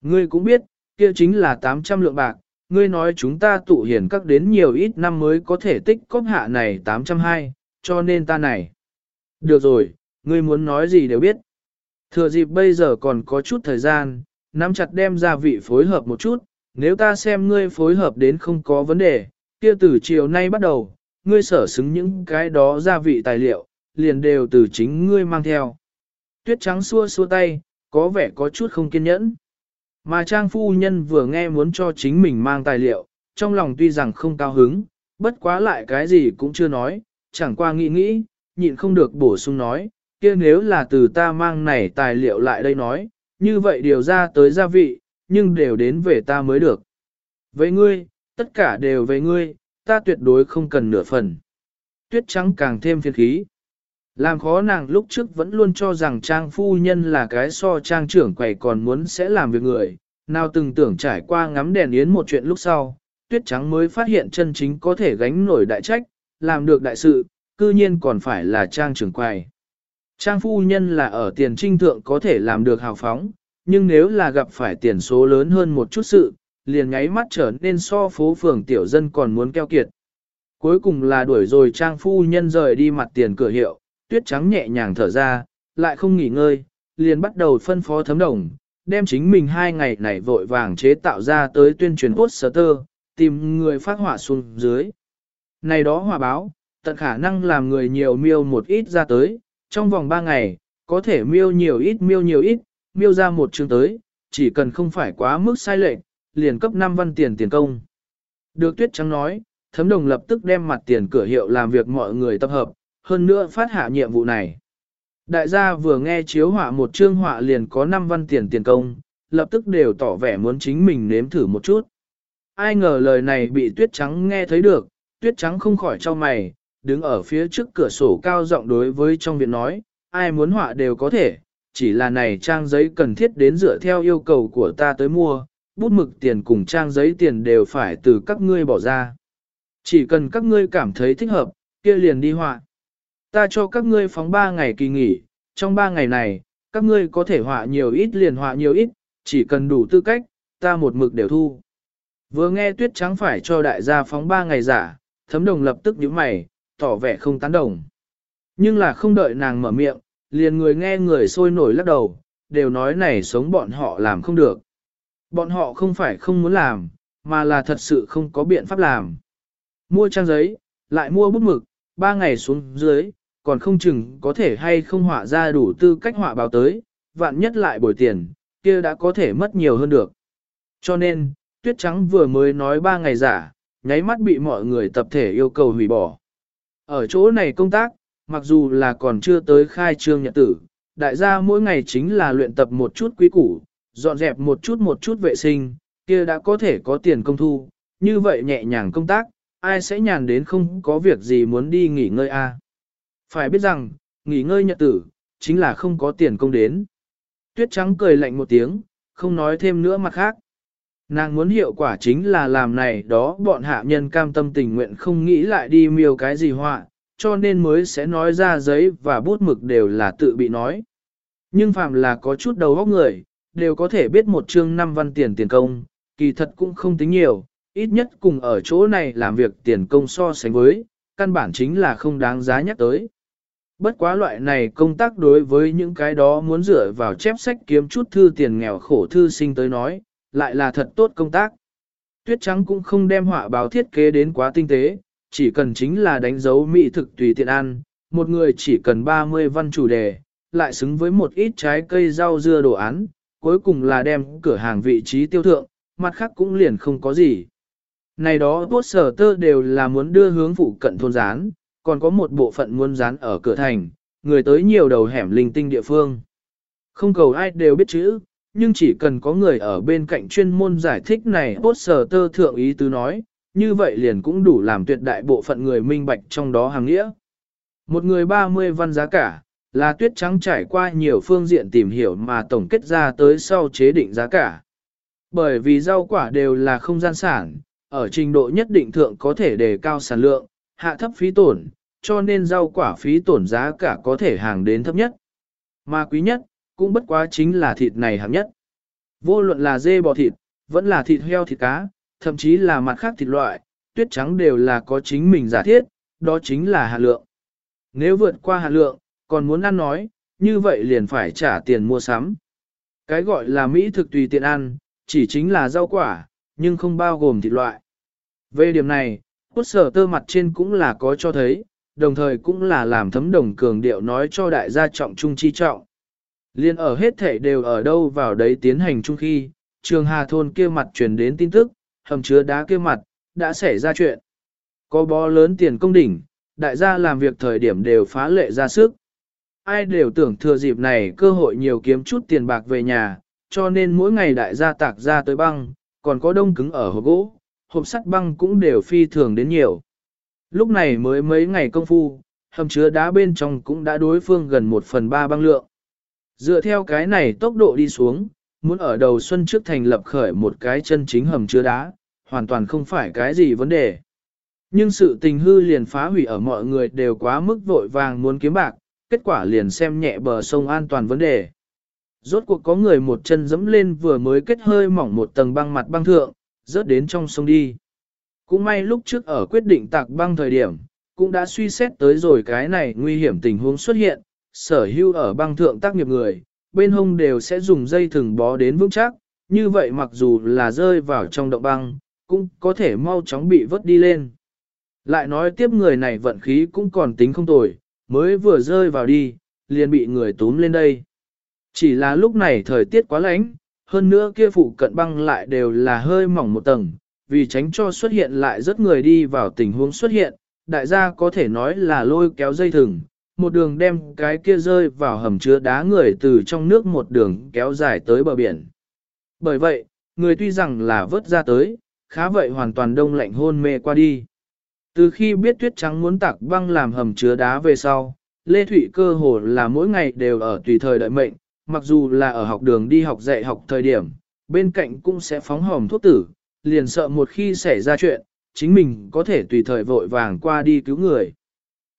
Ngươi cũng biết, kia chính là 800 lượng bạc, ngươi nói chúng ta tụ hiển các đến nhiều ít năm mới có thể tích cóp hạ này 802, cho nên ta này. Được rồi, ngươi muốn nói gì đều biết. Thừa dịp bây giờ còn có chút thời gian, nắm chặt đem gia vị phối hợp một chút, nếu ta xem ngươi phối hợp đến không có vấn đề, kia từ chiều nay bắt đầu, ngươi sở xứng những cái đó gia vị tài liệu, liền đều từ chính ngươi mang theo. Tuyết trắng xua xua tay, có vẻ có chút không kiên nhẫn. Mà trang phu nhân vừa nghe muốn cho chính mình mang tài liệu, trong lòng tuy rằng không cao hứng, bất quá lại cái gì cũng chưa nói, chẳng qua nghĩ nghĩ, nhịn không được bổ sung nói, kia nếu là từ ta mang này tài liệu lại đây nói, như vậy điều ra tới gia vị, nhưng đều đến về ta mới được. Với ngươi, tất cả đều về ngươi, ta tuyệt đối không cần nửa phần. Tuyết trắng càng thêm phiền khí. Làm khó nàng lúc trước vẫn luôn cho rằng trang phu nhân là cái so trang trưởng quầy còn muốn sẽ làm việc người, nào từng tưởng trải qua ngắm đèn yến một chuyện lúc sau, tuyết trắng mới phát hiện chân chính có thể gánh nổi đại trách, làm được đại sự, cư nhiên còn phải là trang trưởng quầy. Trang phu nhân là ở tiền trinh thượng có thể làm được hào phóng, nhưng nếu là gặp phải tiền số lớn hơn một chút sự, liền nháy mắt trở nên so phố phường tiểu dân còn muốn keo kiệt. Cuối cùng là đuổi rồi trang phu nhân rời đi mặt tiền cửa hiệu, tuyết trắng nhẹ nhàng thở ra, lại không nghỉ ngơi, liền bắt đầu phân phó thấm đồng, đem chính mình hai ngày này vội vàng chế tạo ra tới tuyên truyền poster, tìm người phát họa xuống dưới. Này đó hòa báo, tận khả năng làm người nhiều miêu một ít ra tới, trong vòng ba ngày, có thể miêu nhiều ít miêu nhiều ít, miêu ra một chương tới, chỉ cần không phải quá mức sai lệch, liền cấp 5 văn tiền tiền công. Được tuyết trắng nói, thấm đồng lập tức đem mặt tiền cửa hiệu làm việc mọi người tập hợp, hơn nữa phát hạ nhiệm vụ này. Đại gia vừa nghe chiếu họa một chương họa liền có 5 văn tiền tiền công, lập tức đều tỏ vẻ muốn chính mình nếm thử một chút. Ai ngờ lời này bị tuyết trắng nghe thấy được, tuyết trắng không khỏi cho mày, đứng ở phía trước cửa sổ cao giọng đối với trong viện nói, ai muốn họa đều có thể, chỉ là này trang giấy cần thiết đến dựa theo yêu cầu của ta tới mua, bút mực tiền cùng trang giấy tiền đều phải từ các ngươi bỏ ra. Chỉ cần các ngươi cảm thấy thích hợp, kia liền đi họa. Ta cho các ngươi phóng 3 ngày kỳ nghỉ, trong 3 ngày này, các ngươi có thể họa nhiều ít liền họa nhiều ít, chỉ cần đủ tư cách, ta một mực đều thu. Vừa nghe tuyết trắng phải cho đại gia phóng 3 ngày giả, thấm đồng lập tức nhíu mày, tỏ vẻ không tán đồng. Nhưng là không đợi nàng mở miệng, liền người nghe người sôi nổi lắc đầu, đều nói này sống bọn họ làm không được. Bọn họ không phải không muốn làm, mà là thật sự không có biện pháp làm. Mua trang giấy, lại mua bút mực, ba ngày xuống dưới, còn không chừng có thể hay không họa ra đủ tư cách họa báo tới, vạn nhất lại bồi tiền, kia đã có thể mất nhiều hơn được. Cho nên, Tuyết Trắng vừa mới nói ba ngày giả, nháy mắt bị mọi người tập thể yêu cầu hủy bỏ. Ở chỗ này công tác, mặc dù là còn chưa tới khai trương nhật tử, đại gia mỗi ngày chính là luyện tập một chút quý củ, dọn dẹp một chút một chút vệ sinh, kia đã có thể có tiền công thu, như vậy nhẹ nhàng công tác, ai sẽ nhàn đến không có việc gì muốn đi nghỉ ngơi a? À? Phải biết rằng, nghỉ ngơi nhật tử, chính là không có tiền công đến. Tuyết trắng cười lạnh một tiếng, không nói thêm nữa mặt khác. Nàng muốn hiệu quả chính là làm này đó bọn hạ nhân cam tâm tình nguyện không nghĩ lại đi miêu cái gì họa, cho nên mới sẽ nói ra giấy và bút mực đều là tự bị nói. Nhưng phàm là có chút đầu óc người, đều có thể biết một chương năm văn tiền tiền công, kỳ thật cũng không tính nhiều, ít nhất cùng ở chỗ này làm việc tiền công so sánh với, căn bản chính là không đáng giá nhắc tới. Bất quá loại này công tác đối với những cái đó muốn dựa vào chép sách kiếm chút thư tiền nghèo khổ thư sinh tới nói, lại là thật tốt công tác. Tuyết trắng cũng không đem họa báo thiết kế đến quá tinh tế, chỉ cần chính là đánh dấu mỹ thực tùy tiện ăn, một người chỉ cần 30 văn chủ đề, lại xứng với một ít trái cây rau dưa đồ án, cuối cùng là đem cửa hàng vị trí tiêu thượng, mặt khác cũng liền không có gì. Này đó tốt sở tơ đều là muốn đưa hướng phụ cận thôn rán, còn có một bộ phận muốn dán ở cửa thành, người tới nhiều đầu hẻm linh tinh địa phương. Không cầu ai đều biết chữ, nhưng chỉ cần có người ở bên cạnh chuyên môn giải thích này bốt sở tơ thượng ý tứ nói, như vậy liền cũng đủ làm tuyệt đại bộ phận người minh bạch trong đó hàng nghĩa. Một người 30 văn giá cả, là tuyết trắng trải qua nhiều phương diện tìm hiểu mà tổng kết ra tới sau chế định giá cả. Bởi vì rau quả đều là không gian sản, ở trình độ nhất định thượng có thể đề cao sản lượng, hạ thấp phí tổn, cho nên rau quả phí tổn giá cả có thể hàng đến thấp nhất. Mà quý nhất, cũng bất quá chính là thịt này hạng nhất. Vô luận là dê bò thịt, vẫn là thịt heo thịt cá, thậm chí là mặt khác thịt loại, tuyết trắng đều là có chính mình giả thiết, đó chính là hạt lượng. Nếu vượt qua hạt lượng, còn muốn ăn nói, như vậy liền phải trả tiền mua sắm. Cái gọi là Mỹ thực tùy tiện ăn, chỉ chính là rau quả, nhưng không bao gồm thịt loại. Về điểm này, quốc sở tơ mặt trên cũng là có cho thấy, đồng thời cũng là làm thấm đồng cường điệu nói cho đại gia trọng trung chi trọng. Liên ở hết thể đều ở đâu vào đấy tiến hành chung khi, trường hà thôn kia mặt truyền đến tin tức, hầm chứa đá kia mặt, đã xảy ra chuyện. Có bó lớn tiền công đỉnh, đại gia làm việc thời điểm đều phá lệ ra sức. Ai đều tưởng thừa dịp này cơ hội nhiều kiếm chút tiền bạc về nhà, cho nên mỗi ngày đại gia tạc ra tới băng, còn có đông cứng ở hộp gỗ, hộp sắt băng cũng đều phi thường đến nhiều. Lúc này mới mấy ngày công phu, hầm chứa đá bên trong cũng đã đối phương gần một phần ba băng lượng. Dựa theo cái này tốc độ đi xuống, muốn ở đầu xuân trước thành lập khởi một cái chân chính hầm chứa đá, hoàn toàn không phải cái gì vấn đề. Nhưng sự tình hư liền phá hủy ở mọi người đều quá mức vội vàng muốn kiếm bạc, kết quả liền xem nhẹ bờ sông an toàn vấn đề. Rốt cuộc có người một chân dẫm lên vừa mới kết hơi mỏng một tầng băng mặt băng thượng, rớt đến trong sông đi. Cũng may lúc trước ở quyết định tạc băng thời điểm, cũng đã suy xét tới rồi cái này nguy hiểm tình huống xuất hiện, sở hưu ở băng thượng tác nghiệp người, bên hông đều sẽ dùng dây thừng bó đến vững chắc, như vậy mặc dù là rơi vào trong động băng, cũng có thể mau chóng bị vớt đi lên. Lại nói tiếp người này vận khí cũng còn tính không tồi, mới vừa rơi vào đi, liền bị người túm lên đây. Chỉ là lúc này thời tiết quá lạnh, hơn nữa kia phụ cận băng lại đều là hơi mỏng một tầng, vì tránh cho xuất hiện lại rất người đi vào tình huống xuất hiện, đại gia có thể nói là lôi kéo dây thừng, một đường đem cái kia rơi vào hầm chứa đá người từ trong nước một đường kéo dài tới bờ biển. Bởi vậy, người tuy rằng là vớt ra tới, khá vậy hoàn toàn đông lạnh hôn mê qua đi. Từ khi biết tuyết trắng muốn tạc băng làm hầm chứa đá về sau, Lê Thụy cơ hồ là mỗi ngày đều ở tùy thời đợi mệnh, mặc dù là ở học đường đi học dạy học thời điểm, bên cạnh cũng sẽ phóng hòm thuốc tử, liền sợ một khi xảy ra chuyện, chính mình có thể tùy thời vội vàng qua đi cứu người.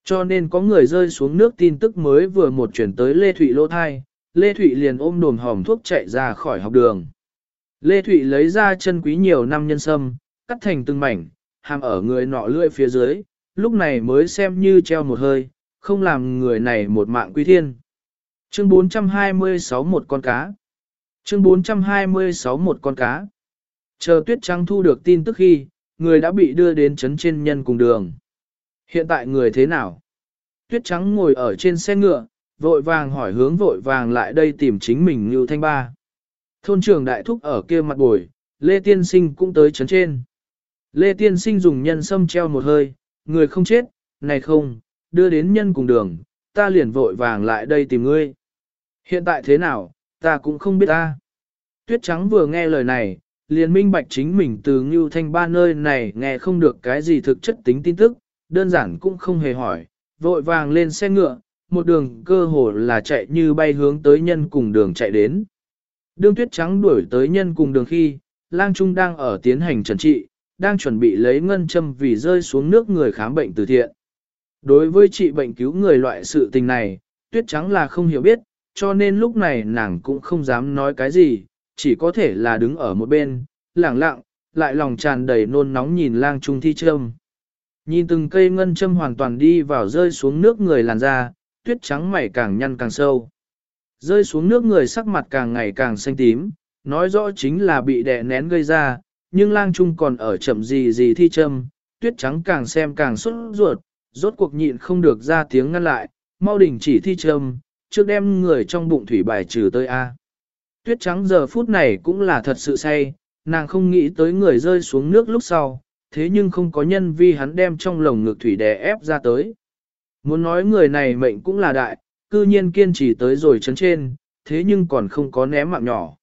Cho nên có người rơi xuống nước tin tức mới vừa một chuyển tới Lê Thụy lỗ thai, Lê Thụy liền ôm đồm hòm thuốc chạy ra khỏi học đường. Lê Thụy lấy ra chân quý nhiều năm nhân sâm, cắt thành từng mảnh, hàm ở người nọ lưỡi phía dưới, lúc này mới xem như treo một hơi, không làm người này một mạng quý thiên. Chương 426 một con cá. Chương 426 một con cá. Chờ tuyết trắng thu được tin tức khi, người đã bị đưa đến chấn trên nhân cùng đường. Hiện tại người thế nào? Tuyết trắng ngồi ở trên xe ngựa, vội vàng hỏi hướng vội vàng lại đây tìm chính mình Ngưu thanh ba. Thôn trưởng đại thúc ở kia mặt bồi, Lê Tiên Sinh cũng tới chấn trên. Lê Tiên Sinh dùng nhân sâm treo một hơi, người không chết, này không, đưa đến nhân cùng đường, ta liền vội vàng lại đây tìm ngươi. Hiện tại thế nào, ta cũng không biết ta. Tuyết trắng vừa nghe lời này, liền minh bạch chính mình từ Ngưu Thanh ba nơi này nghe không được cái gì thực chất tính tin tức, đơn giản cũng không hề hỏi, vội vàng lên xe ngựa, một đường cơ hồ là chạy như bay hướng tới nhân cùng đường chạy đến. Đương tuyết trắng đuổi tới nhân cùng đường khi, lang trung đang ở tiến hành trần trị, đang chuẩn bị lấy ngân châm vì rơi xuống nước người khám bệnh từ thiện. Đối với trị bệnh cứu người loại sự tình này, tuyết trắng là không hiểu biết, cho nên lúc này nàng cũng không dám nói cái gì, chỉ có thể là đứng ở một bên, lẳng lặng, lại lòng tràn đầy nôn nóng nhìn lang trung thi châm. Nhìn từng cây ngân châm hoàn toàn đi vào rơi xuống nước người làn da, tuyết trắng mày càng nhăn càng sâu. Rơi xuống nước người sắc mặt càng ngày càng xanh tím, nói rõ chính là bị đè nén gây ra, nhưng lang trung còn ở chậm gì gì thi châm, tuyết trắng càng xem càng xuất ruột, Rốt cuộc nhịn không được ra tiếng ngăn lại, mau đình chỉ thi châm trước đem người trong bụng thủy bài trừ tới A. Tuyết trắng giờ phút này cũng là thật sự say, nàng không nghĩ tới người rơi xuống nước lúc sau, thế nhưng không có nhân vi hắn đem trong lồng ngực thủy đè ép ra tới. Muốn nói người này mệnh cũng là đại, cư nhiên kiên trì tới rồi chấn trên, thế nhưng còn không có ném mạng nhỏ.